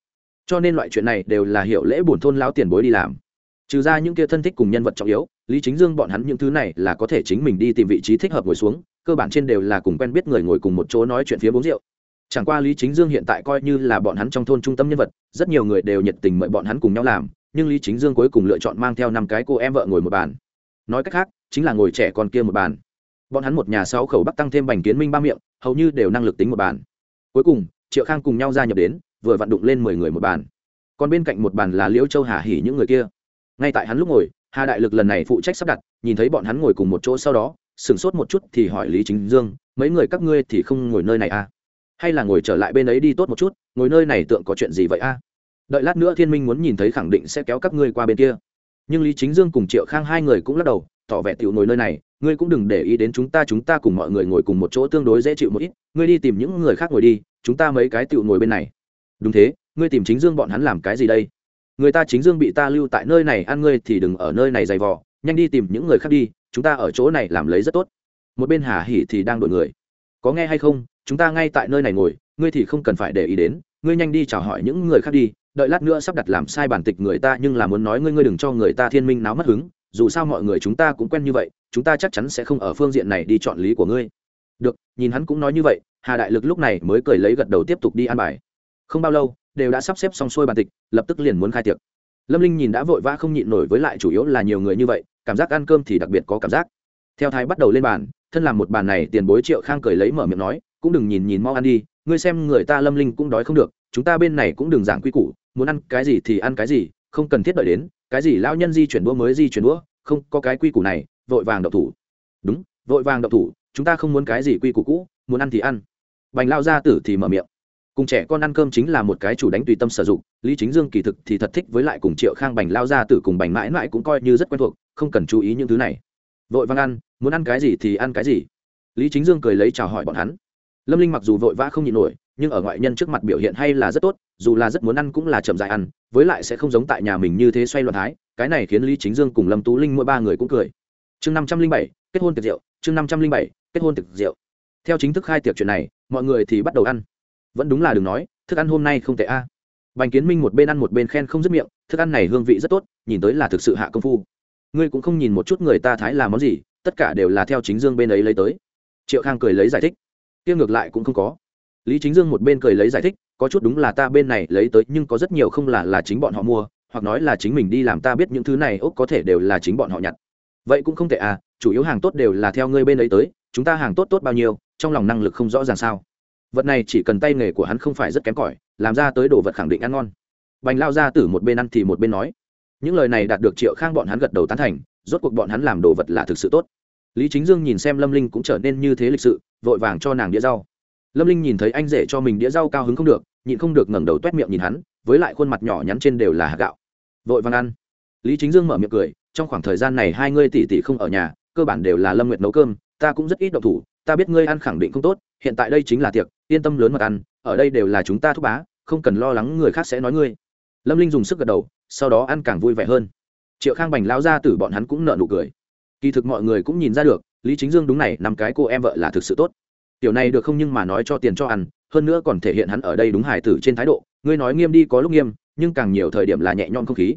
Cho nên loại chuyện này đều là hiệu lễ bổn thôn lão tiền bối đi làm trừ ra những kia thân thích cùng nhân vật trọng yếu, lý chính dương bọn hắn những thứ này là có thể chính mình đi tìm vị trí thích hợp ngồi xuống, cơ bản trên đều là cùng quen biết người ngồi cùng một chỗ nói chuyện phía uống rượu. Chẳng qua lý chính dương hiện tại coi như là bọn hắn trong thôn trung tâm nhân vật, rất nhiều người đều nhiệt tình mời bọn hắn cùng nhau làm, nhưng lý chính dương cuối cùng lựa chọn mang theo năm cái cô em vợ ngồi một bàn. Nói cách khác, chính là ngồi trẻ con kia một bàn. Bọn hắn một nhà sáu khẩu bắc tăng thêm bành kiến minh ba miệng, hầu như đều năng lực tính một bàn. Cuối cùng, triệu khang cùng nhau gia nhập đến, vừa vặn đụng lên mười người một bàn. Còn bên cạnh một bàn là liễu châu hà hỉ những người kia ngay tại hắn lúc ngồi, hà đại lực lần này phụ trách sắp đặt, nhìn thấy bọn hắn ngồi cùng một chỗ sau đó, sửng sốt một chút thì hỏi lý chính dương, mấy người các ngươi thì không ngồi nơi này à? Hay là ngồi trở lại bên ấy đi tốt một chút, ngồi nơi này tượng có chuyện gì vậy à? Đợi lát nữa thiên minh muốn nhìn thấy khẳng định sẽ kéo các ngươi qua bên kia. Nhưng lý chính dương cùng triệu khang hai người cũng lắc đầu, tỏ vẻ tiểu ngồi nơi này, ngươi cũng đừng để ý đến chúng ta chúng ta cùng mọi người ngồi cùng một chỗ tương đối dễ chịu một ít, ngươi đi tìm những người khác ngồi đi, chúng ta mấy cái tiểu ngồi bên này. Đúng thế, ngươi tìm chính dương bọn hắn làm cái gì đây? Người ta chính dương bị ta lưu tại nơi này, ăn ngươi thì đừng ở nơi này dày vò, nhanh đi tìm những người khác đi, chúng ta ở chỗ này làm lấy rất tốt. Một bên hà hỉ thì đang đổi người. Có nghe hay không? Chúng ta ngay tại nơi này ngồi, ngươi thì không cần phải để ý đến, ngươi nhanh đi chào hỏi những người khác đi, đợi lát nữa sắp đặt làm sai bản tịch người ta, nhưng là muốn nói ngươi ngươi đừng cho người ta thiên minh náo mất hứng, dù sao mọi người chúng ta cũng quen như vậy, chúng ta chắc chắn sẽ không ở phương diện này đi chọn lý của ngươi. Được, nhìn hắn cũng nói như vậy, hà đại lực lúc này mới cười lấy gật đầu tiếp tục đi ăn bài. Không bao lâu đều đã sắp xếp xong xuôi bàn tịch, lập tức liền muốn khai tiệc. Lâm linh nhìn đã vội vã không nhịn nổi với lại chủ yếu là nhiều người như vậy, cảm giác ăn cơm thì đặc biệt có cảm giác. Theo thái bắt đầu lên bàn, thân làm một bàn này, tiền bối triệu khang cười lấy mở miệng nói, cũng đừng nhìn nhìn mau ăn đi, ngươi xem người ta lâm linh cũng đói không được, chúng ta bên này cũng đừng giảng quy củ, muốn ăn cái gì thì ăn cái gì, không cần thiết đợi đến, cái gì lão nhân di chuyển đũa mới di chuyển đũa, không có cái quy củ này, vội vàng đậu thủ. Đúng, vội vàng đậu thủ, chúng ta không muốn cái gì quy củ cũ, muốn ăn thì ăn. Bành lao gia tử thì mở miệng cùng trẻ con ăn cơm chính là một cái chủ đánh tùy tâm sử dụng, lý chính dương kỳ thực thì thật thích với lại cùng triệu khang bành lao gia tử cùng bành mãi mãi cũng coi như rất quen thuộc, không cần chú ý những thứ này. Vội vàng ăn, muốn ăn cái gì thì ăn cái gì. Lý chính dương cười lấy chào hỏi bọn hắn. Lâm linh mặc dù vội vã không nhịn nổi, nhưng ở ngoại nhân trước mặt biểu hiện hay là rất tốt, dù là rất muốn ăn cũng là chậm dại ăn, với lại sẽ không giống tại nhà mình như thế xoay loạn thái, cái này khiến lý chính dương cùng lâm tú linh mỗi ba người cũng cười. Chương năm trăm linh bảy, kết hôn tiệc rượu, chương năm trăm linh bảy, kết hôn tiệc rượu. Theo chính thức khai tiệc chuyện này, mọi người thì bắt đầu ăn vẫn đúng là đừng nói, thức ăn hôm nay không tệ a. Bành kiến minh một bên ăn một bên khen không dứt miệng, thức ăn này hương vị rất tốt, nhìn tới là thực sự hạ công phu. Ngươi cũng không nhìn một chút người ta thái làm món gì, tất cả đều là theo chính dương bên ấy lấy tới. Triệu khang cười lấy giải thích. Tiêu ngược lại cũng không có. Lý chính dương một bên cười lấy giải thích, có chút đúng là ta bên này lấy tới, nhưng có rất nhiều không là là chính bọn họ mua, hoặc nói là chính mình đi làm ta biết những thứ này ốc có thể đều là chính bọn họ nhặt. Vậy cũng không tệ à chủ yếu hàng tốt đều là theo ngươi bên ấy tới, chúng ta hàng tốt tốt bao nhiêu, trong lòng năng lực không rõ ràng sao vật này chỉ cần tay nghề của hắn không phải rất kém cỏi, làm ra tới đồ vật khẳng định ăn ngon. Bành lao ra từ một bên ăn thì một bên nói, những lời này đạt được triệu khang bọn hắn gật đầu tán thành, rốt cuộc bọn hắn làm đồ vật là thực sự tốt. Lý chính dương nhìn xem lâm linh cũng trở nên như thế lịch sự, vội vàng cho nàng đĩa rau. Lâm linh nhìn thấy anh rể cho mình đĩa rau cao hứng không được, nhịn không được ngẩng đầu t u é t miệng nhìn hắn, với lại khuôn mặt nhỏ nhắn trên đều là hạt gạo. Vội vàng ăn. Lý chính dương mở miệng cười, trong khoảng thời gian này hai ngươi tỷ tỷ không ở nhà, cơ bản đều là lâm nguyệt nấu cơm, ta cũng rất ít độc thủ ta biết ngươi ăn khẳng định không tốt, hiện tại đây chính là tiệc, yên tâm lớn mật ăn, ở đây đều là chúng ta thúc bá, không cần lo lắng người khác sẽ nói ngươi. Lâm linh dùng sức gật đầu, sau đó ăn càng vui vẻ hơn. Triệu khang bành lao ra từ bọn hắn cũng nợ nụ cười. Kỳ thực mọi người cũng nhìn ra được, lý chính dương đúng này, năm cái cô em vợ là thực sự tốt. Tiểu này được không nhưng mà nói cho tiền cho ăn, hơn nữa còn thể hiện hắn ở đây đúng hài tử trên thái độ, ngươi nói nghiêm đi có lúc nghiêm, nhưng càng nhiều thời điểm là nhẹ nhõm không khí.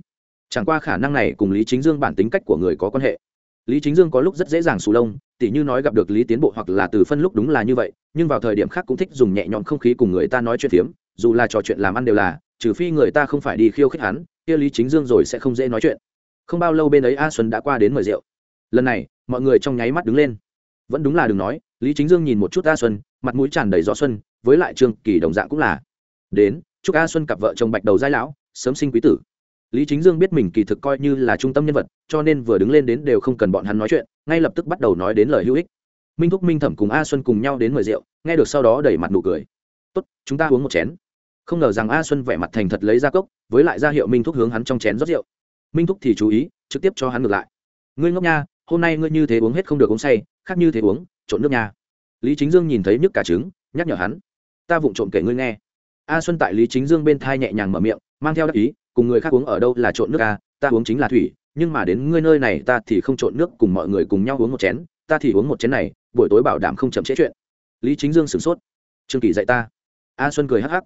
Chẳng qua khả năng này cùng lý chính dương bản tính cách của người có quan hệ. Lý chính dương có lúc rất dễ dàng sù lông tỉ như nói gặp được lý tiến bộ hoặc là từ phân lúc đúng là như vậy, nhưng vào thời điểm khác cũng thích dùng nhẹ nhõm không khí cùng người ta nói chuyện phiếm, dù là trò chuyện làm ăn đều là, trừ phi người ta không phải đi khiêu khích hắn, kia lý chính dương rồi sẽ không dễ nói chuyện. Không bao lâu bên ấy a xuân đã qua đến mời rượu. Lần này, mọi người trong nháy mắt đứng lên. Vẫn đúng là đừng nói, lý chính dương nhìn một chút a xuân, mặt mũi tràn đầy gió xuân, với lại trương kỳ đồng dạng cũng là. Đến, chúc a xuân cặp vợ chồng bạch đầu giai lão, sớm sinh quý tử. Lý chính dương biết mình kỳ thực coi như là trung tâm nhân vật cho nên vừa đứng lên đến đều không cần bọn hắn nói chuyện, ngay lập tức bắt đầu nói đến lời hữu ích. Minh thúc, minh thẩm cùng a xuân cùng nhau đến mời rượu, nghe được sau đó đẩy mặt nụ cười. Tốt, chúng ta uống một chén. Không ngờ rằng a xuân vẻ mặt thành thật lấy ra cốc, với lại ra hiệu minh thúc hướng hắn trong chén rót rượu. Minh thúc thì chú ý, trực tiếp cho hắn ngược lại. Ngươi ngốc nha, hôm nay ngươi như thế uống hết không được uống say, khác như thế uống, trộn nước nha. Lý chính dương nhìn thấy nhức cả trứng, nhắc nhở hắn. Ta vụng trộm kể ngươi nghe. A xuân tại lý chính dương bên thai nhẹ nhàng mở miệng, mang theo đắc ý, cùng người khác uống ở đâu là trộn nước a ta uống chính là thủy nhưng mà đến ngươi nơi này ta thì không trộn nước cùng mọi người cùng nhau uống một chén, ta thì uống một chén này, buổi tối bảo đảm không chậm trễ chuyện. Lý chính dương sửng sốt. Trương kỳ dạy ta. A xuân cười hắc hắc.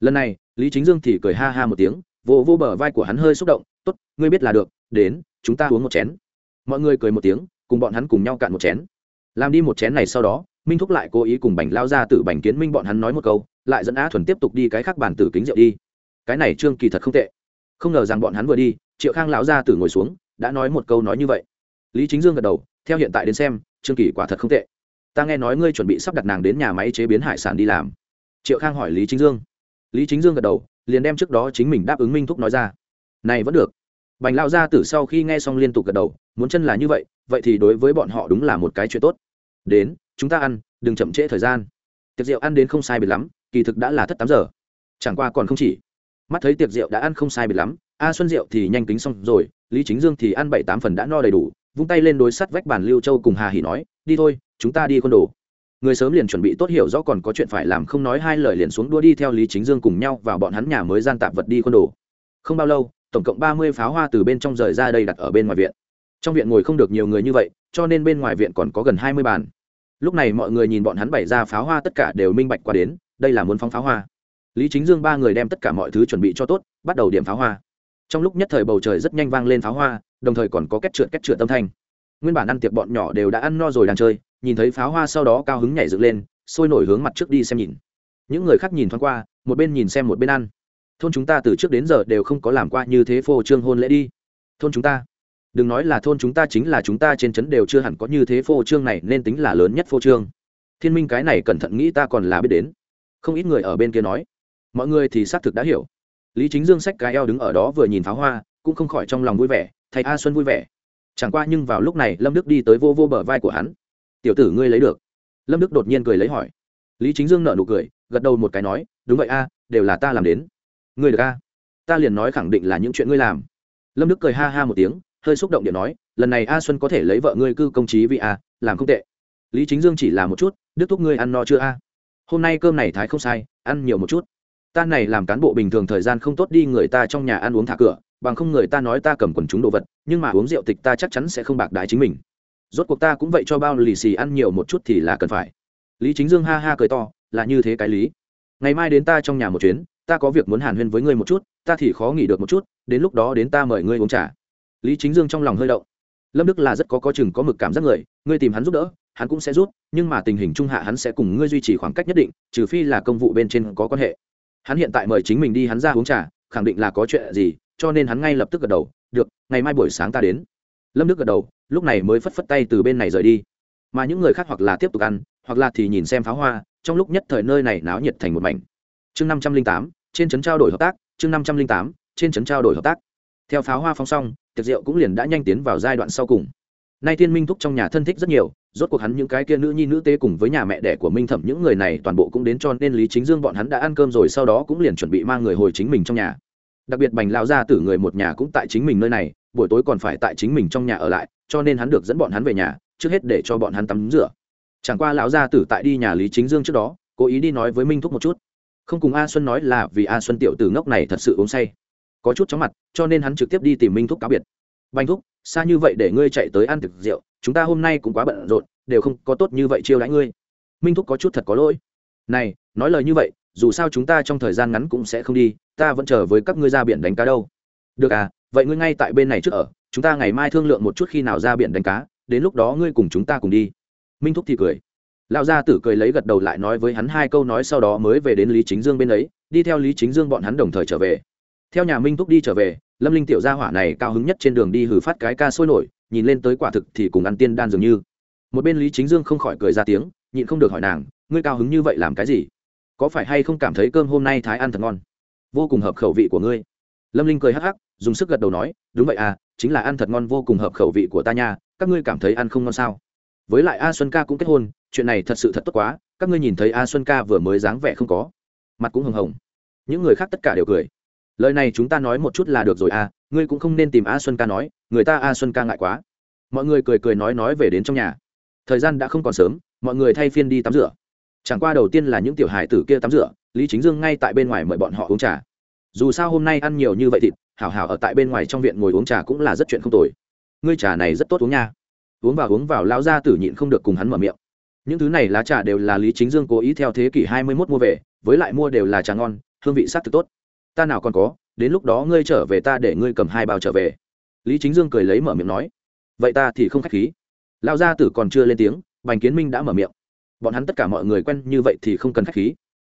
Lần này, lý chính dương thì cười ha ha một tiếng vô vô bờ vai của hắn hơi xúc động, tốt, ngươi biết là được, đến, chúng ta uống một chén. Mọi người cười một tiếng, cùng bọn hắn cùng nhau cạn một chén. Làm đi một chén này sau đó, minh thúc lại cố ý cùng bành lao ra từ bành kiến minh bọn hắn nói một câu, lại dẫn á thuần tiếp tục đi cái khác bàn tử kính rượu đi. Cái này trương kỳ thật không tệ. Không ngờ rằng bọn hắn vừa đi triệu khang lão ra tử ngồi xuống, đã nói một câu nói như vậy. Lý chính dương gật đầu, theo hiện tại đến xem, trương kỳ quả thật không tệ. Ta nghe nói ngươi chuẩn bị sắp đặt nàng đến nhà máy chế biến hải sản đi làm. Triệu khang hỏi lý chính dương. Lý chính dương gật đầu, liền đem trước đó chính mình đáp ứng minh thúc nói ra. Này vẫn được. Bành lao gia tử sau khi nghe xong liên tục gật đầu, muốn chân là như vậy vậy thì đối với bọn họ đúng là một cái chuyện tốt. Đến, chúng ta ăn, đừng chậm trễ thời gian. Tiệc rượu ăn đến không sai biệt lắm, kỳ thực đã là thất tám giờ. Chẳng qua còn không chỉ mắt thấy tiệc rượu đã ăn không sai biệt lắm, a xuân rượu thì nhanh tính xong rồi, lý chính dương thì ăn bảy tám phần đã no đầy đủ, vung tay lên đối sắt vách bàn lưu châu cùng hà hỉ nói, đi thôi, chúng ta đi con đồ. Người sớm liền chuẩn bị tốt hiểu rõ còn có chuyện phải làm không nói hai lời liền xuống đua đi theo lý chính dương cùng nhau vào bọn hắn nhà mới gian tạp vật đi con đồ. Không bao lâu, tổng cộng ba mươi pháo hoa từ bên trong rời ra đây đặt ở bên ngoài viện. Trong viện ngồi không được nhiều người như vậy, cho nên bên ngoài viện còn có gần hai mươi bàn. Lúc này mọi người nhìn bọn hắn bày ra pháo hoa tất cả đều minh bạch qua đến, đây là muốn phóng pháo hoa lý chính dương ba người đem tất cả mọi thứ chuẩn bị cho tốt, bắt đầu điểm pháo hoa. Trong lúc nhất thời bầu trời rất nhanh vang lên pháo hoa, đồng thời còn có kết trượt kết trượt âm thanh. Nguyên bản ăn tiệc bọn nhỏ đều đã ăn no rồi đang chơi, nhìn thấy pháo hoa sau đó cao hứng nhảy dựng lên, sôi nổi hướng mặt trước đi xem nhìn. Những người khác nhìn thoáng qua, một bên nhìn xem một bên ăn. Thôn chúng ta từ trước đến giờ đều không có làm qua như thế phô trương hôn lễ đi. Thôn chúng ta, đừng nói là thôn chúng ta chính là chúng ta trên trấn đều chưa hẳn có như thế phô trương này, nên tính là lớn nhất phô trương. Thiên minh cái này cẩn thận nghĩ ta còn là biết đến. Không ít người ở bên kia nói mọi người thì xác thực đã hiểu. Lý chính dương sách cái eo đứng ở đó vừa nhìn pháo hoa, cũng không khỏi trong lòng vui vẻ, thầy a xuân vui vẻ. Chẳng qua nhưng vào lúc này, lâm đức đi tới vô vô bờ vai của hắn. Tiểu tử ngươi lấy được. Lâm đức đột nhiên cười lấy hỏi. Lý chính dương nợ nụ cười, gật đầu một cái nói, đúng vậy a, đều là ta làm đến. Ngươi được a. Ta liền nói khẳng định là những chuyện ngươi làm. Lâm đức cười ha ha một tiếng, hơi xúc động điện nói, lần này a xuân có thể lấy vợ ngươi cư công trí vì a, làm không tệ. Lý chính dương chỉ làm một chút, đức thúc ngươi ăn no chưa a? Hôm nay cơm này thái không sai, ăn nhiều một chút ta này làm cán bộ bình thường thời gian không tốt đi, người ta trong nhà ăn uống thả cửa, bằng không người ta nói ta cầm quần chúng đồ vật, nhưng mà uống rượu tịch ta chắc chắn sẽ không bạc đái chính mình. Rốt cuộc ta cũng vậy cho bao lì xì ăn nhiều một chút thì là cần phải. Lý chính dương ha ha cười to, là như thế cái lý. Ngày mai đến ta trong nhà một chuyến, ta có việc muốn hàn huyên với ngươi một chút, ta thì khó nghỉ được một chút, đến lúc đó đến ta mời ngươi uống trà. Lý chính dương trong lòng hơi động. Lâm đức là rất có có chừng có mực cảm giác người, ngươi tìm hắn giúp đỡ, hắn cũng sẽ rút nhưng mà tình hình trung hạ hắn sẽ cùng ngươi duy trì khoảng cách nhất định, trừ phi là công vụ bên trên có quan hệ hắn hiện tại mời chính mình đi hắn ra uống trà, khẳng định là có chuyện gì, cho nên hắn ngay lập tức gật đầu, được, ngày mai buổi sáng ta đến. Lâm đức gật đầu, lúc này mới phất phất tay từ bên này rời đi. Mà những người khác hoặc là tiếp tục ăn, hoặc là thì nhìn xem pháo hoa, trong lúc nhất thời nơi này náo nhiệt thành một mảnh. Chương năm trăm linh tám, trên trấn trao đổi hợp tác, chương năm trăm linh tám, trên trấn trao đổi hợp tác. Theo pháo hoa phong xong, tiệc rượu cũng liền đã nhanh tiến vào giai đoạn sau cùng nay thiên minh thúc trong nhà thân thích rất nhiều, rốt cuộc hắn những cái kia nữ nhi nữ tế cùng với nhà mẹ đẻ của minh thẩm những người này toàn bộ cũng đến cho nên lý chính dương bọn hắn đã ăn cơm rồi, sau đó cũng liền chuẩn bị mang người hồi chính mình trong nhà. Đặc biệt bành lao ra tử người một nhà cũng tại chính mình nơi này, buổi tối còn phải tại chính mình trong nhà ở lại, cho nên hắn được dẫn bọn hắn về nhà, trước hết để cho bọn hắn tắm rửa. Chẳng qua lão gia tử tại đi nhà lý chính dương trước đó, cố ý đi nói với minh thúc một chút. Không cùng a xuân nói là vì a xuân tiểu tử ngốc này thật sự uống say. Có chút chóng mặt, cho nên hắn trực tiếp đi tìm minh thúc cáo biệt banh thúc, xa như vậy để ngươi chạy tới ăn thực rượu, chúng ta hôm nay cũng quá bận rộn, đều không có tốt như vậy chiêu đãi ngươi. Minh thúc có chút thật có lỗi. Này, nói lời như vậy, dù sao chúng ta trong thời gian ngắn cũng sẽ không đi, ta vẫn chờ với các ngươi ra biển đánh cá đâu. Được à vậy ngươi ngay tại bên này trước ở, chúng ta ngày mai thương lượng một chút khi nào ra biển đánh cá, đến lúc đó ngươi cùng chúng ta cùng đi. Minh thúc thì cười. Lão gia tử cười lấy gật đầu lại nói với hắn hai câu nói sau đó mới về đến lý chính dương bên ấy, đi theo lý chính dương bọn hắn đồng thời trở về. Theo nhà minh thúc đi trở về lâm linh tiểu gia hỏa này cao hứng nhất trên đường đi hử phát cái ca sôi nổi, nhìn lên tới quả thực thì cùng ăn tiên đan dường như. Một bên lý chính dương không khỏi cười ra tiếng, nhịn không được hỏi nàng, ngươi cao hứng như vậy làm cái gì? Có phải hay không cảm thấy cơm hôm nay thái ăn thật ngon? Vô cùng hợp khẩu vị của ngươi. Lâm linh cười hắc hắc, dùng sức gật đầu nói, đúng vậy à chính là ăn thật ngon vô cùng hợp khẩu vị của ta nha, các ngươi cảm thấy ăn không ngon sao? Với lại a xuân ca cũng kết hôn, chuyện này thật sự thật tốt quá, các ngươi nhìn thấy a xuân ca vừa mới dáng vẻ không có, mặt cũng hồng hồng. Những người khác tất cả đều cười lời này chúng ta nói một chút là được rồi à? ngươi cũng không nên tìm a xuân ca nói, người ta a xuân ca ngại quá. Mọi người cười cười nói nói về đến trong nhà. Thời gian đã không còn sớm, mọi người thay phiên đi tắm rửa. Chẳng qua đầu tiên là những tiểu hài tử kia tắm rửa, lý chính dương ngay tại bên ngoài mời bọn họ uống trà. Dù sao hôm nay ăn nhiều như vậy thịt, hảo hảo ở tại bên ngoài trong viện ngồi uống trà cũng là rất chuyện không tồi. Ngươi trà này rất tốt uống nha. Uống vào uống vào lao ra tử nhịn không được cùng hắn mở miệng. Những thứ này lá trà đều là lý chính dương cố ý theo thế kỷ hai mươi mốt mua về, với lại mua đều là trà ngon, hương vị s á c thực tốt ta nào còn có, đến lúc đó ngươi trở về ta để ngươi cầm hai bao trở về. Lý chính dương cười lấy mở miệng nói, vậy ta thì không k h á c h khí. Lao gia tử còn chưa lên tiếng, bành kiến minh đã mở miệng. Bọn hắn tất cả mọi người quen như vậy thì không cần khách khí.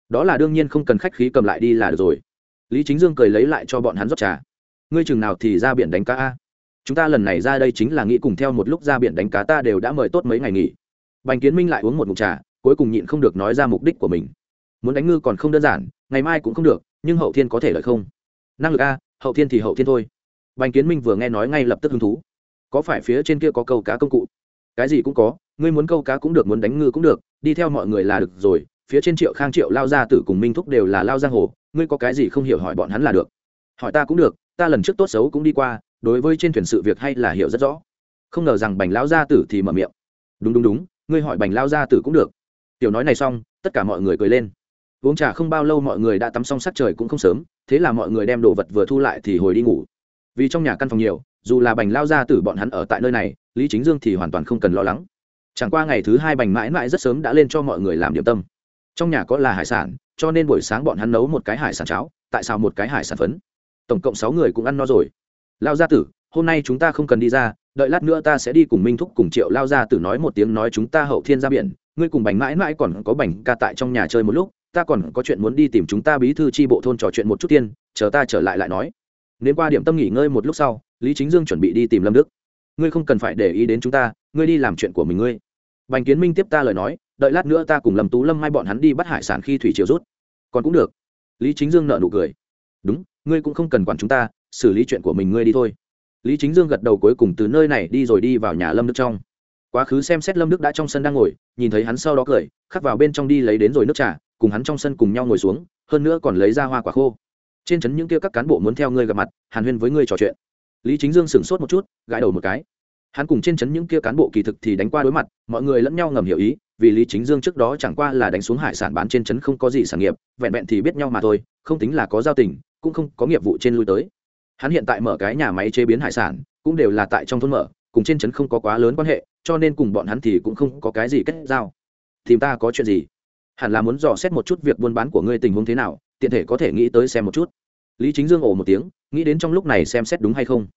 Đó là đương nhiên không cần khách khí cầm lại đi là được rồi. Lý chính dương cười lấy lại cho bọn hắn rót trà. Ngươi chừng nào thì ra biển đánh cá a? Chúng ta lần này ra đây chính là nghĩ cùng theo một lúc ra biển đánh cá ta đều đã mời tốt mấy ngày nghỉ. Bành kiến minh lại uống một mục trà, cuối cùng nhịn không được nói ra mục đích của mình. Muốn đánh ngư còn không đơn giản, ngày mai cũng không được nhưng hậu thiên có thể lợi không? Năng lực a, hậu thiên thì hậu thiên thôi. Bành kiến minh vừa nghe nói ngay lập tức hứng thú. Có phải phía trên kia có câu cá công cụ? Cái gì cũng có, ngươi muốn câu cá cũng được, muốn đánh ngư cũng được, đi theo mọi người là được rồi. Phía trên triệu khang, triệu lao gia tử cùng minh thúc đều là lao giang hồ, ngươi có cái gì không hiểu hỏi bọn hắn là được. Hỏi ta cũng được, ta lần trước tốt xấu cũng đi qua, đối với trên thuyền sự việc hay là hiểu rất rõ. Không ngờ rằng bành lao gia tử thì mở miệng. Đúng đúng đúng, ngươi hỏi bành lao gia tử cũng được. Tiểu nói này xong, tất cả mọi người cười lên uống trà không bao lâu mọi người đã tắm xong sắc trời cũng không sớm, thế là mọi người đem đồ vật vừa thu lại thì hồi đi ngủ. Vì trong nhà căn phòng nhiều, dù là bành lao gia tử bọn hắn ở tại nơi này, lý chính dương thì hoàn toàn không cần lo lắng. Chẳng qua ngày thứ hai bành mãi mãi rất sớm đã lên cho mọi người làm điểm tâm. Trong nhà có là hải sản, cho nên buổi sáng bọn hắn nấu một cái hải sản cháo, tại sao một cái hải sản phấn? Tổng cộng sáu người cũng ăn no rồi. Lao gia tử, hôm nay chúng ta không cần đi ra, đợi lát nữa ta sẽ đi cùng minh thúc cùng triệu lao gia tử nói một tiếng nói chúng ta hậu thiên ra biển. Ngươi cùng bành mãi mãi còn có bành ca tại trong nhà chơi một lúc ta còn có chuyện muốn đi tìm chúng ta bí thư tri bộ thôn trò chuyện một chút tiên, chờ ta trở lại lại nói. Nếu qua điểm tâm nghỉ ngơi một lúc sau, lý chính dương chuẩn bị đi tìm lâm đức. Ngươi không cần phải để ý đến chúng ta, ngươi đi làm chuyện của mình ngươi. Bành kiến minh tiếp ta lời nói, đợi lát nữa ta cùng lâm tú lâm mai bọn hắn đi bắt hải sản khi thủy chiều rút. Còn cũng được. Lý chính dương nợ nụ cười. Đúng, ngươi cũng không cần quản chúng ta, xử lý chuyện của mình ngươi đi thôi. Lý chính dương gật đầu cuối cùng từ nơi này đi rồi đi vào nhà lâm đức trong. Quá khứ xem xét lâm đức đã trong sân đang ngồi, nhìn thấy hắn sau đó cười, khắc vào bên trong đi lấy đến rồi nước trà cùng hắn trong sân cùng nhau ngồi xuống, hơn nữa còn lấy ra hoa quả khô. Trên trấn những kia các cán bộ muốn theo ngươi gặp mặt, hàn huyên với ngươi trò chuyện. Lý chính dương sửng sốt một chút, gãi đầu một cái. Hắn cùng trên trấn những kia cán bộ kỳ thực thì đánh qua đối mặt, mọi người lẫn nhau ngầm hiểu ý, vì lý chính dương trước đó chẳng qua là đánh xuống hải sản bán trên trấn không có gì sản nghiệp, vẹn vẹn thì biết nhau mà thôi, không tính là có giao tình, cũng không có nghiệp vụ trên lui tới. Hắn hiện tại mở cái nhà máy chế biến hải sản, cũng đều là tại trong thôn mở, cùng trên trấn không có quá lớn quan hệ, cho nên cùng bọn hắn thì cũng không có cái gì kết giao. Tìm ta có chuyện gì? Hẳn là muốn dò xét một chút việc buôn bán của ngươi tình huống thế nào, tiện thể có thể nghĩ tới xem một chút. Lý chính dương ồ một tiếng, nghĩ đến trong lúc này xem xét đúng hay không?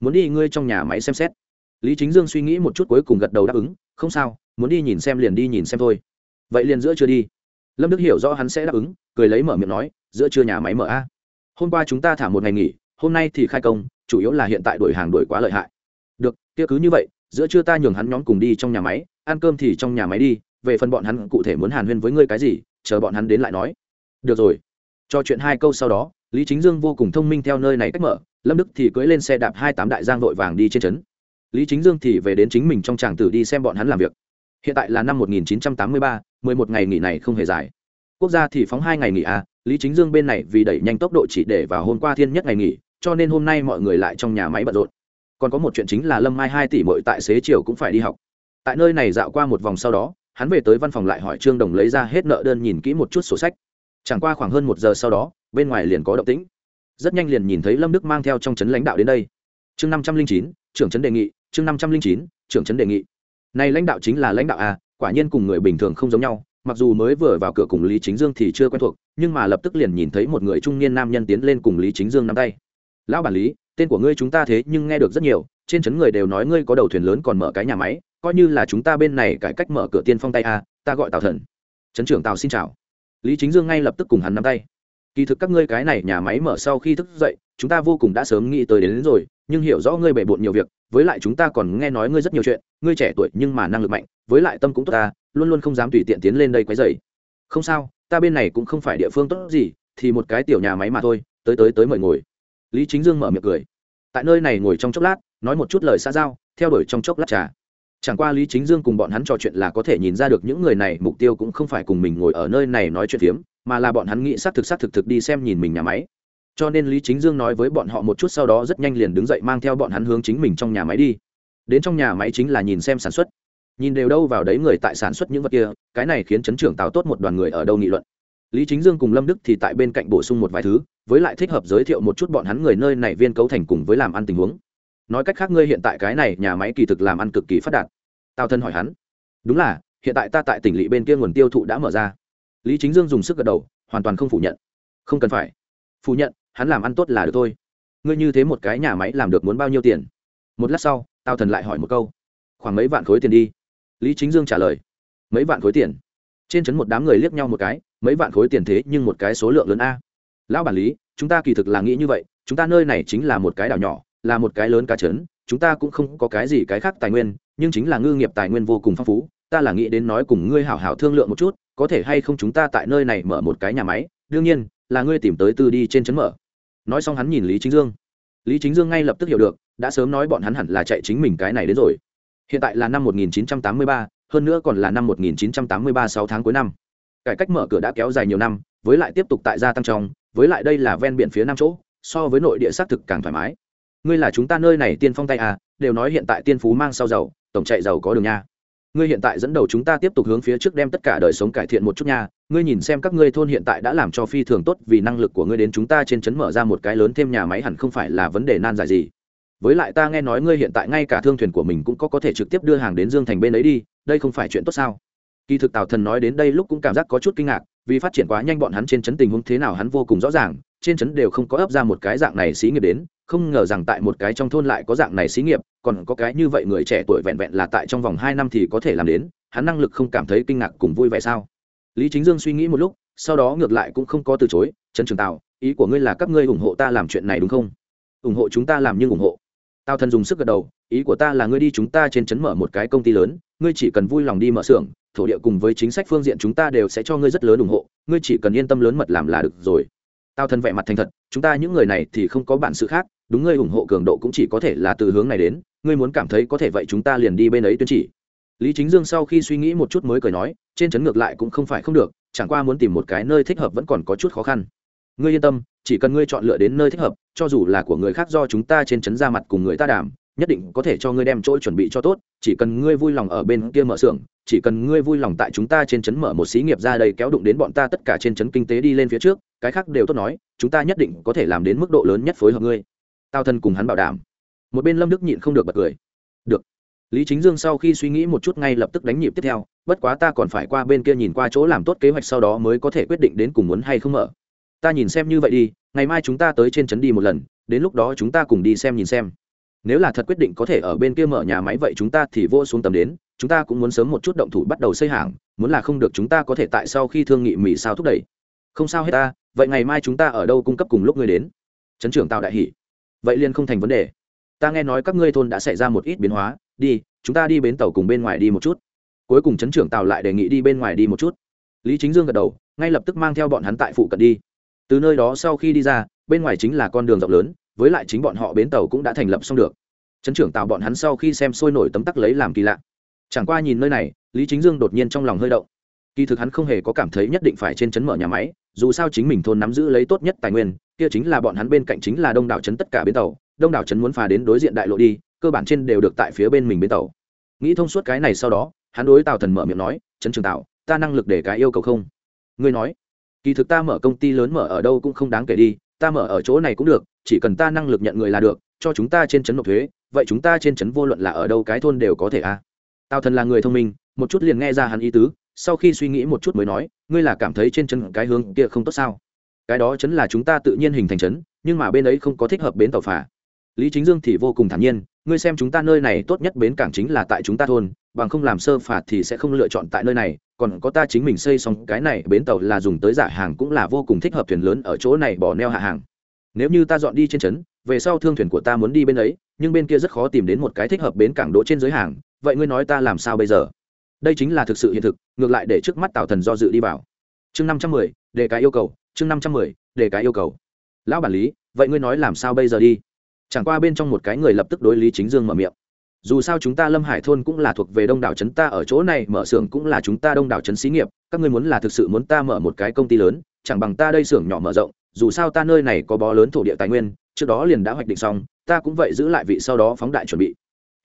Muốn đi ngươi trong nhà máy xem xét. Lý chính dương suy nghĩ một chút cuối cùng gật đầu đáp ứng, không sao, muốn đi nhìn xem liền đi nhìn xem thôi. Vậy liền giữa chưa đi. Lâm đức hiểu rõ hắn sẽ đáp ứng, cười lấy mở miệng nói, giữa trưa nhà máy mở a. Hôm qua chúng ta thả một ngày nghỉ, hôm nay thì khai công, chủ yếu là hiện tại đổi hàng đổi quá lợi hại. Được, kia cứ như vậy, giữa trưa ta nhường hắn nhóm cùng đi trong nhà máy, ăn cơm thì trong nhà máy đi về phần bọn hắn cụ thể muốn hàn huyên với ngươi cái gì chờ bọn hắn đến lại nói. Được rồi. Cho chuyện hai câu sau đó lý chính dương vô cùng thông minh theo nơi này cách mở lâm đức thì cưỡi lên xe đạp hai tám đại giang vội vàng đi trên trấn. Lý chính dương thì về đến chính mình trong tràng tử đi xem bọn hắn làm việc. Hiện tại là năm 1983, 11 ngày nghỉ này không hề dài. Quốc gia thì phóng hai ngày nghỉ à lý chính dương bên này vì đẩy nhanh tốc độ chỉ để vào hôm qua thiên nhất ngày nghỉ cho nên hôm nay mọi người lại trong nhà máy bận rộn. Còn có một chuyện chính là lâm mai hai tỷ mội tại xế chiều cũng phải đi học. Tại nơi này dạo qua một vòng sau đó hắn về tới văn phòng lại hỏi trương đồng lấy ra hết nợ đơn nhìn kỹ một chút sổ sách. Chẳng qua khoảng hơn một giờ sau đó, bên ngoài liền có động tĩnh. Rất nhanh liền nhìn thấy lâm đức mang theo trong trấn lãnh đạo đến đây. Chương năm trăm linh chín, trưởng trấn đề nghị, chương năm trăm linh chín, trưởng trấn đề nghị. Này lãnh đạo chính là lãnh đạo a, quả nhiên cùng người bình thường không giống nhau, mặc dù mới vừa vào cửa cùng lý chính dương thì chưa quen thuộc, nhưng mà lập tức liền nhìn thấy một người trung niên nam nhân tiến lên cùng lý chính dương nắm tay. Lão bản lý, tên của ngươi chúng ta thế nhưng nghe được rất nhiều, trên trấn người đều nói ngươi có đầu thuyền lớn còn mở cái nhà máy coi như là chúng ta bên này cải cách mở cửa tiên phong tay a ta gọi tào thần. Trấn trưởng tào xin chào. Lý chính dương ngay lập tức cùng hắn nắm tay. Kỳ thực các ngươi cái này nhà máy mở sau khi thức dậy chúng ta vô cùng đã sớm nghĩ tới đến, đến rồi nhưng hiểu rõ ngươi bề bộn nhiều việc với lại chúng ta còn nghe nói ngươi rất nhiều chuyện ngươi trẻ tuổi nhưng mà năng lực mạnh với lại tâm cũng tốt ta luôn luôn không dám tùy tiện tiến lên đây quấy dày không sao ta bên này cũng không phải địa phương tốt gì thì một cái tiểu nhà máy mà thôi tới tới tới mời ngồi. Lý chính dương mở miệng cười. Tại nơi này ngồi trong chốc lát nói một chút lời xa giao theo đuổi trong chốc lát trà chẳng qua lý chính dương cùng bọn hắn trò chuyện là có thể nhìn ra được những người này mục tiêu cũng không phải cùng mình ngồi ở nơi này nói chuyện phiếm, mà là bọn hắn nghĩ xác thực xác thực thực đi xem nhìn mình nhà máy. Cho nên lý chính dương nói với bọn họ một chút sau đó rất nhanh liền đứng dậy mang theo bọn hắn hướng chính mình trong nhà máy đi. Đến trong nhà máy chính là nhìn xem sản xuất. Nhìn đều đâu vào đấy người tại sản xuất những vật kia, cái này khiến chấn trưởng tào tốt một đoàn người ở đâu nghị luận. Lý chính dương cùng lâm đức thì tại bên cạnh bổ sung một vài thứ, với lại thích hợp giới thiệu một chút bọn hắn người nơi này viên cấu thành cùng với làm ăn tình huống nói cách khác ngươi hiện tại cái này nhà máy kỳ thực làm ăn cực kỳ phát đạt. Tào thân hỏi hắn. Đúng là, hiện tại ta tại tỉnh lỵ bên kia nguồn tiêu thụ đã mở ra. Lý chính dương dùng sức gật đầu, hoàn toàn không phủ nhận. Không cần phải. Phủ nhận, hắn làm ăn tốt là được thôi. Ngươi như thế một cái nhà máy làm được muốn bao nhiêu tiền? Một lát sau, tào thần lại hỏi một câu. Khoảng mấy vạn khối tiền đi. Lý chính dương trả lời. Mấy vạn khối tiền? Trên trấn một đám người liếc nhau một cái, mấy vạn khối tiền thế nhưng một cái số lượng lớn a. Lão bản lý, chúng ta kỳ thực là nghĩ như vậy, chúng ta nơi này chính là một cái đảo nhỏ là một cái lớn cá trấn chúng ta cũng không có cái gì cái khác tài nguyên nhưng chính là ngư nghiệp tài nguyên vô cùng phong phú ta là nghĩ đến nói cùng ngươi hảo hảo thương lượng một chút có thể hay không chúng ta tại nơi này mở một cái nhà máy đương nhiên là ngươi tìm tới tư đi trên trấn mở. Nói xong hắn nhìn lý chính dương. Lý chính dương ngay lập tức hiểu được đã sớm nói bọn hắn hẳn là chạy chính mình cái này đến rồi. Hiện tại là năm 1983, hơn nữa còn là năm 1983 6 tháng cuối năm. Cải cách mở cửa đã kéo dài nhiều năm với lại tiếp tục tại gia tăng trong với lại đây là ven biển phía nam chỗ so với nội địa xác thực càng thoải mái ngươi là chúng ta nơi này tiên phong tay à đều nói hiện tại tiên phú mang sau giàu, tổng chạy giàu có đường nha. Ngươi hiện tại dẫn đầu chúng ta tiếp tục hướng phía trước đem tất cả đời sống cải thiện một chút nha, ngươi nhìn xem các ngươi thôn hiện tại đã làm cho phi thường tốt vì năng lực của ngươi đến chúng ta trên trấn mở ra một cái lớn thêm nhà máy hẳn không phải là vấn đề nan giải gì. Với lại ta nghe nói ngươi hiện tại ngay cả thương thuyền của mình cũng có có thể trực tiếp đưa hàng đến dương thành bên ấy đi, đây không phải chuyện tốt sao? Kỳ thực tào thần nói đến đây lúc cũng cảm giác có chút kinh ngạc, vì phát triển quá nhanh bọn hắn trên trấn tình huống thế nào hắn vô cùng rõ ràng trên trấn đều không có ấp ra một cái dạng này xí nghiệp đến, không ngờ rằng tại một cái trong thôn lại có dạng này xí nghiệp, còn có cái như vậy người trẻ tuổi vẹn vẹn là tại trong vòng hai năm thì có thể làm đến, hắn năng lực không cảm thấy kinh ngạc cùng vui vẻ sao? Lý chính dương suy nghĩ một lúc, sau đó ngược lại cũng không có từ chối, trần trường tào, ý của ngươi là các ngươi ủng hộ ta làm chuyện này đúng không? Ủng hộ chúng ta làm nhưng ủng hộ. Tao thần dùng sức gật đầu, ý của ta là ngươi đi chúng ta trên trấn mở một cái công ty lớn, ngươi chỉ cần vui lòng đi mở xưởng, thổ địa cùng với chính sách phương diện chúng ta đều sẽ cho ngươi rất lớn ủng hộ, ngươi chỉ cần yên tâm lớn mật làm là được rồi tào thần vẻ mặt thành thật, chúng ta những người này thì không có bản sự khác, đúng ngươi ủng hộ cường độ cũng chỉ có thể là từ hướng này đến, ngươi muốn cảm thấy có thể vậy chúng ta liền đi bên ấy tuyên chỉ. Lý chính dương sau khi suy nghĩ một chút mới cười nói, trên trấn ngược lại cũng không phải không được, chẳng qua muốn tìm một cái nơi thích hợp vẫn còn có chút khó khăn. Ngươi yên tâm, chỉ cần ngươi chọn lựa đến nơi thích hợp, cho dù là của người khác do chúng ta trên trấn ra mặt cùng người ta đàm nhất định có thể cho ngươi đem chỗ chuẩn bị cho tốt, chỉ cần ngươi vui lòng ở bên kia mở xưởng, chỉ cần ngươi vui lòng tại chúng ta trên trấn mở một xí nghiệp ra đây kéo đụng đến bọn ta tất cả trên trấn kinh tế đi lên phía trước, cái khác đều tốt nói, chúng ta nhất định có thể làm đến mức độ lớn nhất phối hợp ngươi. Tao thân cùng hắn bảo đảm. Một bên lâm đức nhịn không được bật cười. Được. Lý chính dương sau khi suy nghĩ một chút ngay lập tức đánh nhịp tiếp theo, bất quá ta còn phải qua bên kia nhìn qua chỗ làm tốt kế hoạch sau đó mới có thể quyết định đến cùng muốn hay không mở. Ta nhìn xem như vậy đi, ngày mai chúng ta tới trên trấn đi một lần, đến lúc đó chúng ta cùng đi xem nhìn xem nếu là thật quyết định có thể ở bên kia mở nhà máy vậy chúng ta thì vô xuống tầm đến, chúng ta cũng muốn sớm một chút động thủ bắt đầu xây hàng, muốn là không được chúng ta có thể tại sau khi thương nghị mỹ sao thúc đẩy. Không sao hết ta, vậy ngày mai chúng ta ở đâu cung cấp cùng lúc ngươi đến? Trấn trưởng tào đại hỷ. Vậy liền không thành vấn đề. Ta nghe nói các ngươi thôn đã xảy ra một ít biến hóa, đi, chúng ta đi bến tàu cùng bên ngoài đi một chút. Cuối cùng trấn trưởng tào lại đề nghị đi bên ngoài đi một chút. Lý chính dương gật đầu, ngay lập tức mang theo bọn hắn tại phụ cận đi. Từ nơi đó sau khi đi ra, bên ngoài chính là con đường rộng lớn với lại chính bọn họ bến tàu cũng đã thành lập xong được. Trấn trưởng tào bọn hắn sau khi xem sôi nổi tấm tắc lấy làm kỳ lạ. Chẳng qua nhìn nơi này, lý chính dương đột nhiên trong lòng hơi động. Kỳ thực hắn không hề có cảm thấy nhất định phải trên trấn mở nhà máy, dù sao chính mình thôn nắm giữ lấy tốt nhất tài nguyên, kia chính là bọn hắn bên cạnh chính là đông đảo trấn tất cả bến tàu, đông đảo trấn muốn phà đến đối diện đại lộ đi, cơ bản trên đều được tại phía bên mình bến tàu. Nghĩ thông suốt cái này sau đó, hắn đối tào thần mở miệng nói, trấn trường tào, ta năng lực để cái yêu cầu không? Ngươi nói, kỳ thực ta mở công ty lớn mở ở đâu cũng không đáng kể đi ta mở ở chỗ này cũng được, chỉ cần ta năng lực nhận người là được, cho chúng ta trên trấn nộp thuế, vậy chúng ta trên trấn vô luận là ở đâu cái thôn đều có thể a à. tào thần là người thông minh, một chút liền nghe ra hắn ý tứ, sau khi suy nghĩ một chút mới nói, ngươi là cảm thấy trên chân cái hướng kia không tốt sao cái đó chấn là chúng ta tự nhiên hình thành chấn nhưng mà bên ấy không có thích hợp bến tàu phà lý chính dương thì vô cùng thản nhiên, ngươi xem chúng ta nơi này tốt nhất bến cảng chính là tại chúng ta thôn, bằng không làm sơ phạt thì sẽ không lựa chọn tại nơi này còn có ta chính mình xây xong cái này, bến tàu là dùng tới giả hàng cũng là vô cùng thích hợp thuyền lớn ở chỗ này bỏ neo hạ hàng. Nếu như ta dọn đi trên trấn, về sau thương thuyền của ta muốn đi bên ấy, nhưng bên kia rất khó tìm đến một cái thích hợp bến cảng đỗ trên giới hàng, vậy ngươi nói ta làm sao bây giờ? Đây chính là thực sự hiện thực, ngược lại để trước mắt tào thần do dự đi vào. Chương năm trăm mười, để cái yêu cầu, chương năm trăm mười, để cái yêu cầu. Lão bản lý, vậy ngươi nói làm sao bây giờ đi? Chẳng qua bên trong một cái người lập tức đối lý chính dương mở miệng dù sao chúng ta lâm hải thôn cũng là thuộc về đông đảo trấn ta, ở chỗ này mở xưởng cũng là chúng ta đông đảo trấn xí nghiệp. Các ngươi muốn là thực sự muốn ta mở một cái công ty lớn, chẳng bằng ta đây xưởng nhỏ mở rộng, dù sao ta nơi này có bó lớn thổ địa tài nguyên, trước đó liền đã hoạch định xong, ta cũng vậy giữ lại vị sau đó phóng đại chuẩn bị.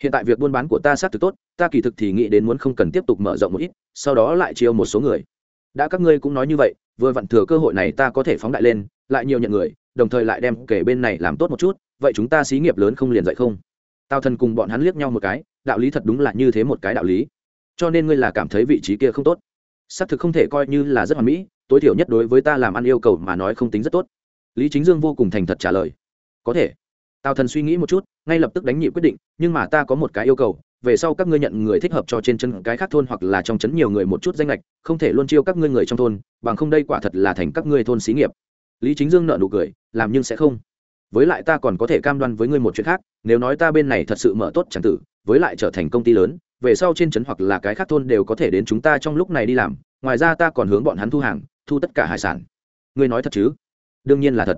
Hiện tại việc buôn bán của ta xác thực tốt, ta kỳ thực thì nghĩ đến muốn không cần tiếp tục mở rộng một ít, sau đó lại chiêu một số người. Đã các ngươi cũng nói như vậy, vừa vặn thừa cơ hội này ta có thể phóng đại lên, lại nhiều nhận người, đồng thời lại đem kể bên này làm tốt một chút, vậy chúng ta xí nghiệp lớn không liền dậy không? Tao thần cùng bọn hắn liếc nhau một cái, đạo lý thật đúng là như thế một cái đạo lý. Cho nên ngươi là cảm thấy vị trí kia không tốt. Xác thực không thể coi như là rất hoàn mỹ, tối thiểu nhất đối với ta làm ăn yêu cầu mà nói không tính rất tốt. Lý chính dương vô cùng thành thật trả lời. Có thể. Tào thần suy nghĩ một chút, ngay lập tức đánh nhị quyết định, nhưng mà ta có một cái yêu cầu, về sau các ngươi nhận người thích hợp cho trên chân cái khác thôn hoặc là trong chấn nhiều người một chút danh lệch, không thể luôn chiêu các ngươi người trong thôn, bằng không đây quả thật là thành các ngươi thôn xí nghiệp. Lý chính dương nợ nụ cười, làm nhưng sẽ không với lại ta còn có thể cam đoan với ngươi một chuyện khác, nếu nói ta bên này thật sự mở tốt chẳng tử, với lại trở thành công ty lớn, về sau trên trấn hoặc là cái khác thôn đều có thể đến chúng ta trong lúc này đi làm, ngoài ra ta còn hướng bọn hắn thu hàng, thu tất cả hải sản. Ngươi nói thật chứ? Đương nhiên là thật.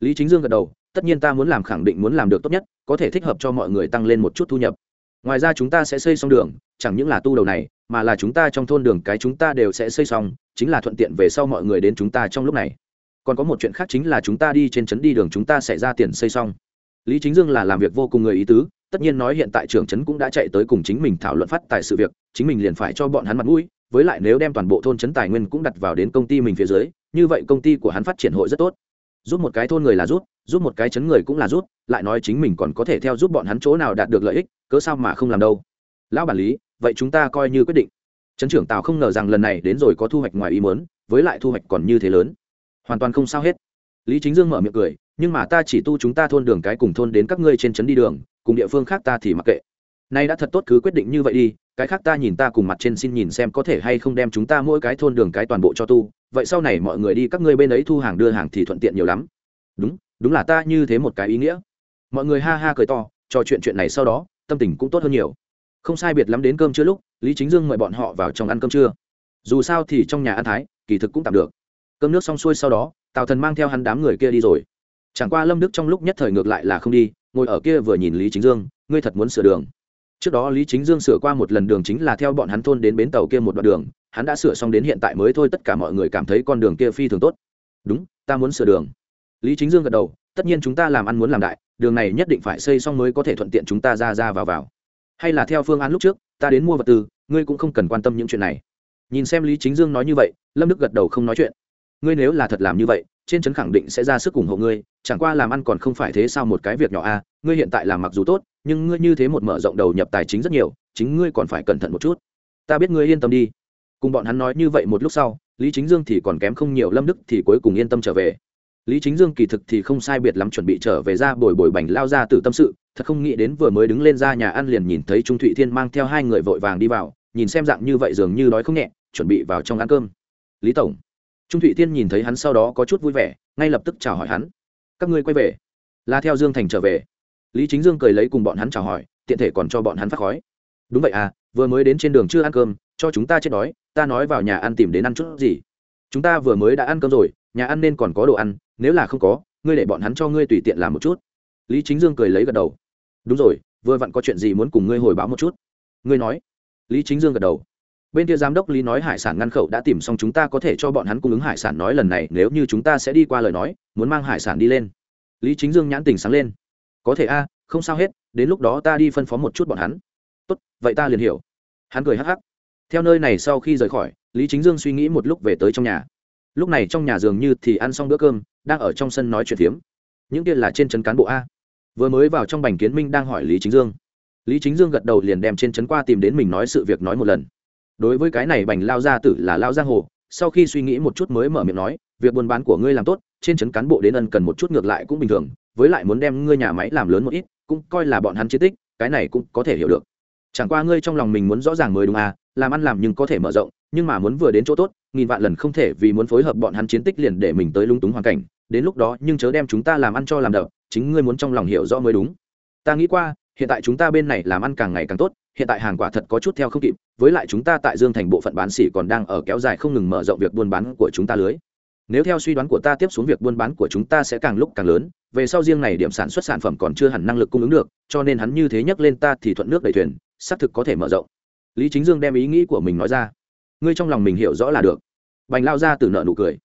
Lý chính dương gật đầu, tất nhiên ta muốn làm khẳng định muốn làm được tốt nhất, có thể thích hợp cho mọi người tăng lên một chút thu nhập. Ngoài ra chúng ta sẽ xây xong đường, chẳng những là tu đầu này, mà là chúng ta trong thôn đường cái chúng ta đều sẽ xây xong, chính là thuận tiện về sau mọi người đến chúng ta trong lúc này còn có một chuyện khác chính là chúng ta đi trên trấn đi đường chúng ta sẽ ra tiền xây xong. Lý chính dương là làm việc vô cùng người ý tứ, tất nhiên nói hiện tại trưởng trấn cũng đã chạy tới cùng chính mình thảo luận phát tài sự việc, chính mình liền phải cho bọn hắn mặt mũi, với lại nếu đem toàn bộ thôn trấn tài nguyên cũng đặt vào đến công ty mình phía dưới, như vậy công ty của hắn phát triển hội rất tốt. Giúp một cái thôn người là rút giúp một cái chấn người cũng là rút lại nói chính mình còn có thể theo giúp bọn hắn chỗ nào đạt được lợi ích, cớ sao mà không làm đâu. Lão bản lý, vậy chúng ta coi như quyết định. Trấn trưởng tào không ngờ rằng lần này đến rồi có thu hoạch ngoài ý muốn, với lại thu hoạch còn như thế lớn hoàn toàn không sao hết. Lý chính dương mở miệng cười, nhưng mà ta chỉ tu chúng ta thôn đường cái cùng thôn đến các ngươi trên trấn đi đường, cùng địa phương khác ta thì mặc kệ. Nay đã thật tốt cứ quyết định như vậy đi, cái khác ta nhìn ta cùng mặt trên xin nhìn xem có thể hay không đem chúng ta mỗi cái thôn đường cái toàn bộ cho tu, vậy sau này mọi người đi các ngươi bên ấy thu hàng đưa hàng thì thuận tiện nhiều lắm. Đúng đúng là ta như thế một cái ý nghĩa. Mọi người ha ha cười to, trò chuyện chuyện này sau đó, tâm tình cũng tốt hơn nhiều. Không sai biệt lắm đến cơm trưa lúc, lý chính dương mời bọn họ vào trong ăn cơm trưa. Dù sao thì trong nhà ăn thái, kỳ thực cũng tạm được cơm nước xong xuôi sau đó, tào thần mang theo hắn đám người kia đi rồi. Chẳng qua lâm đức trong lúc nhất thời ngược lại là không đi, ngồi ở kia vừa nhìn lý chính dương, ngươi thật muốn sửa đường. Trước đó lý chính dương sửa qua một lần đường chính là theo bọn hắn thôn đến bến tàu kia một đoạn đường, hắn đã sửa xong đến hiện tại mới thôi tất cả mọi người cảm thấy con đường kia phi thường tốt. Đúng, ta muốn sửa đường. Lý chính dương gật đầu, tất nhiên chúng ta làm ăn muốn làm đại, đường này nhất định phải xây xong mới có thể thuận tiện chúng ta ra ra vào vào. Hay là theo phương án lúc trước, ta đến mua vật tư, ngươi cũng không cần quan tâm những chuyện này. Nhìn xem lý chính dương nói như vậy, lâm đức gật đầu không nói chuyện ngươi nếu là thật làm như vậy trên trấn khẳng định sẽ ra sức ủng hộ ngươi chẳng qua làm ăn còn không phải thế sao một cái việc nhỏ a à, ngươi hiện tại làm mặc dù tốt nhưng ngươi như thế một mở rộng đầu nhập tài chính rất nhiều chính ngươi còn phải cẩn thận một chút. Ta biết ngươi yên tâm đi. Cùng bọn hắn nói như vậy một lúc sau lý chính dương thì còn kém không nhiều lâm đức thì cuối cùng yên tâm trở về. Lý chính dương kỳ thực thì không sai biệt lắm chuẩn bị trở về ra bồi bồi bành lao ra từ tâm sự thật không nghĩ đến vừa mới đứng lên ra nhà ăn liền nhìn thấy trung thụy thiên mang theo hai người vội vàng đi vào nhìn xem dạng như vậy dường như đói không nhẹ chuẩn bị vào trong ăn cơm. Lý tổng trung thụy Tiên nhìn thấy hắn sau đó có chút vui vẻ, ngay lập tức chào hỏi hắn. Các ngươi quay về. Là theo dương thành trở về. Lý chính dương cười lấy cùng bọn hắn chào hỏi, tiện thể còn cho bọn hắn phát khói. Đúng vậy à vừa mới đến trên đường chưa ăn cơm, cho chúng ta chết đói, ta nói vào nhà ăn tìm đến ăn chút gì. Chúng ta vừa mới đã ăn cơm rồi, nhà ăn nên còn có đồ ăn, nếu là không có, ngươi để bọn hắn cho ngươi tùy tiện làm một chút. Lý chính dương cười lấy gật đầu. Đúng rồi, vừa vặn có chuyện gì muốn cùng ngươi hồi báo một chút. Ngươi nói. Lý chính dương gật đầu bên kia giám đốc lý nói hải sản ngăn khẩu đã tìm xong chúng ta có thể cho bọn hắn cung ứng hải sản nói lần này, nếu như chúng ta sẽ đi qua lời nói, muốn mang hải sản đi lên. Lý chính dương nhãn tình sáng lên. Có thể a, không sao hết, đến lúc đó ta đi phân phó một chút bọn hắn. Tốt, vậy ta liền hiểu. Hắn cười hắc hắc. Theo nơi này sau khi rời khỏi, lý chính dương suy nghĩ một lúc về tới trong nhà. Lúc này trong nhà dường như thì ăn xong bữa cơm, đang ở trong sân nói chuyện phiếm. Những kia là trên trấn cán bộ a. Vừa mới vào trong bành kiến minh đang hỏi lý chính dương. Lý chính dương gật đầu liền đem trên trấn qua tìm đến mình nói sự việc nói một lần đối với cái này bành lao gia tử là lao giang hồ, sau khi suy nghĩ một chút mới mở miệng nói, việc buôn bán của ngươi làm tốt, trên trấn cán bộ đến ân cần một chút ngược lại cũng bình thường, với lại muốn đem ngươi nhà máy làm lớn một ít, cũng coi là bọn hắn chiến tích, cái này cũng có thể hiểu được. Chẳng qua ngươi trong lòng mình muốn rõ ràng mới đúng à làm ăn làm nhưng có thể mở rộng, nhưng mà muốn vừa đến chỗ tốt, nghìn vạn lần không thể vì muốn phối hợp bọn hắn chiến tích liền để mình tới lung túng hoàn cảnh, đến lúc đó nhưng chớ đem chúng ta làm ăn cho làm đập, chính ngươi muốn trong lòng hiểu rõ mới đúng. Ta nghĩ qua hiện tại chúng ta bên này làm ăn càng ngày càng tốt, hiện tại hàng quả thật có chút theo không kịp, với lại chúng ta tại dương thành bộ phận bán xỉ còn đang ở kéo dài không ngừng mở rộng việc buôn bán của chúng ta lưới. Nếu theo suy đoán của ta tiếp xuống việc buôn bán của chúng ta sẽ càng lúc càng lớn, về sau riêng này điểm sản xuất sản phẩm còn chưa hẳn năng lực cung ứng được, cho nên hắn như thế nhắc lên ta thì thuận nước đầy thuyền, xác thực có thể mở rộng. Lý chính dương đem ý nghĩ của mình nói ra. Ngươi trong lòng mình hiểu rõ là được. Bành lao ra từ nợ nụ cười.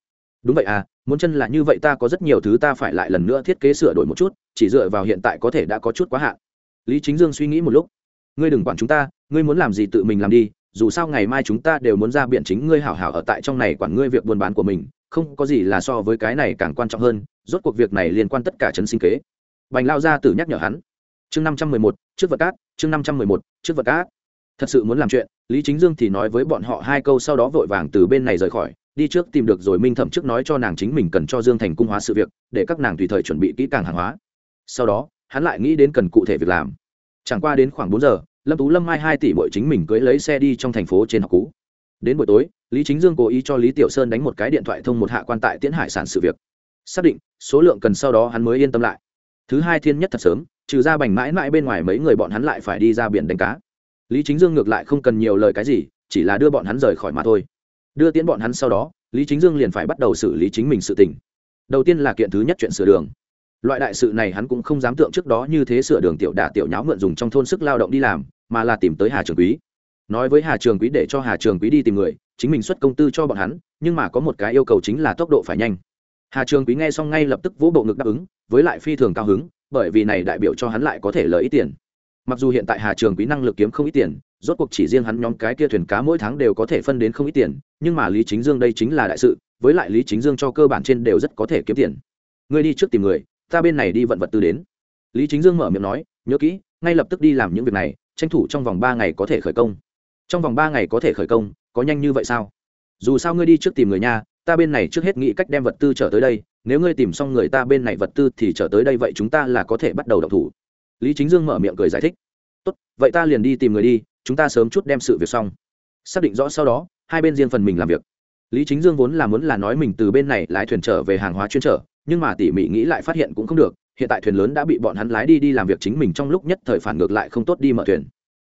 Đúng vậy à muốn chân là như vậy ta có rất nhiều thứ ta phải lại lần nữa thiết kế sửa đổi một chút, chỉ dựa vào hiện tại có thể đã có chút quá hạn lý chính dương suy nghĩ một lúc. Ngươi đừng quản chúng ta, ngươi muốn làm gì tự mình làm đi, dù sao ngày mai chúng ta đều muốn ra biện chính ngươi hảo hảo ở tại trong này quản ngươi việc buôn bán của mình, không có gì là so với cái này càng quan trọng hơn, rốt cuộc việc này liên quan tất cả chấn sinh kế. Bành lao ra tử nhắc nhở hắn. Chương năm trăm mười một, trước vật cát, chương năm trăm mười một, trước vật cát. Thật sự muốn làm chuyện, lý chính dương thì nói với bọn họ hai câu sau đó vội vàng từ bên này rời khỏi, đi trước tìm được rồi minh thẩm trước nói cho nàng chính mình cần cho dương thành cung hóa sự việc, để các nàng tùy thời chuẩn bị kỹ càng hàng hóa. Sau đó hắn lại nghĩ đến cần cụ thể việc làm. Chẳng qua đến khoảng bốn giờ, lâm tú lâm mai hai tỷ bội chính mình cưới lấy xe đi trong thành phố trên học cũ. Đến buổi tối, lý chính dương cố ý cho lý tiểu sơn đánh một cái điện thoại thông một hạ quan tại Tiễn hải sản sự việc. Xác định, số lượng cần sau đó hắn mới yên tâm lại. Thứ hai thiên nhất thật sớm, trừ ra bành mãi mãi bên ngoài mấy người bọn hắn lại phải đi ra biển đánh cá. Lý chính dương ngược lại không cần nhiều lời cái gì, chỉ là đưa bọn hắn rời khỏi mà thôi. Đưa tiễn bọn hắn sau đó, lý chính dương liền phải bắt đầu xử lý chính mình sự tình. Đầu tiên là kiện thứ nhất chuyện sửa đường loại đại sự này hắn cũng không dám tượng trước đó như thế sửa đường tiểu đả tiểu nháo mượn dùng trong thôn sức lao động đi làm, mà là tìm tới hà trường quý. Nói với hà trường quý để cho hà trường quý đi tìm người, chính mình xuất công tư cho bọn hắn, nhưng mà có một cái yêu cầu chính là tốc độ phải nhanh. Hà trường quý nghe xong ngay lập tức vỗ bộ ngực đáp ứng, với lại phi thường cao hứng, bởi vì này đại biểu cho hắn lại có thể lợi ít tiền. Mặc dù hiện tại hà trường quý năng lực kiếm không ít tiền, rốt cuộc chỉ riêng hắn nhóm cái kia thuyền cá mỗi tháng đều có thể phân đến không ít tiền, nhưng mà lý chính dương đây chính là đại sự, với lại lý chính dương cho cơ bản trên đều rất có thể kiếm tiền. Ngươi đi trước tìm người ta bên này đi vận vật tư đến. Lý chính dương mở miệng nói, nhớ kỹ, ngay lập tức đi làm những việc này, tranh thủ trong vòng ba ngày có thể khởi công. Trong vòng ba ngày có thể khởi công, có nhanh như vậy sao? Dù sao ngươi đi trước tìm người nha, ta bên này trước hết nghĩ cách đem vật tư trở tới đây, nếu ngươi tìm xong người ta bên này vật tư thì trở tới đây vậy chúng ta là có thể bắt đầu đọc thủ. Lý chính dương mở miệng cười giải thích. Tốt, vậy ta liền đi tìm người đi, chúng ta sớm chút đem sự việc xong. Xác định rõ sau đó, hai bên riêng phần mình làm việc. Lý chính dương vốn là muốn là nói mình từ bên này lái thuyền trở về hàng hóa chuyên trở nhưng mà tỉ mỉ nghĩ lại phát hiện cũng không được, hiện tại thuyền lớn đã bị bọn hắn lái đi đi làm việc chính mình trong lúc nhất thời phản ngược lại không tốt đi mở thuyền.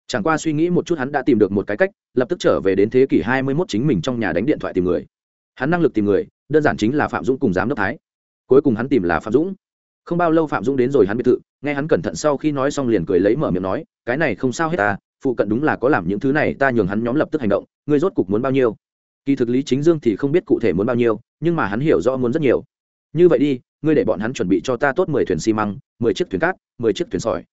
Chẳng qua suy nghĩ một chút hắn đã tìm được một cái cách, lập tức trở về đến thế kỷ hai mươi 21 chính mình trong nhà đánh điện thoại tìm người. Hắn năng lực tìm người, đơn giản chính là phạm dũng cùng giám đốc thái. Cuối cùng hắn tìm là phạm dũng. Không bao lâu phạm dũng đến rồi hắn biệt thự, nghe hắn cẩn thận sau khi nói xong liền cười lấy mở miệng nói, cái này không sao hết ta, phụ cận đúng là có làm những thứ này, ta nhường hắn nhóm lập tức hành động, ngươi rốt cục muốn bao nhiêu? Kỳ thực lý chính dương thì không biết cụ thể muốn bao nhiêu, nhưng mà hắn hiểu rõ muốn rất nhiều như vậy đi, ngươi để bọn hắn chuẩn bị cho ta tốt mười thuyền xi măng, mười chiếc thuyền cát, mười chiếc thuyền sỏi.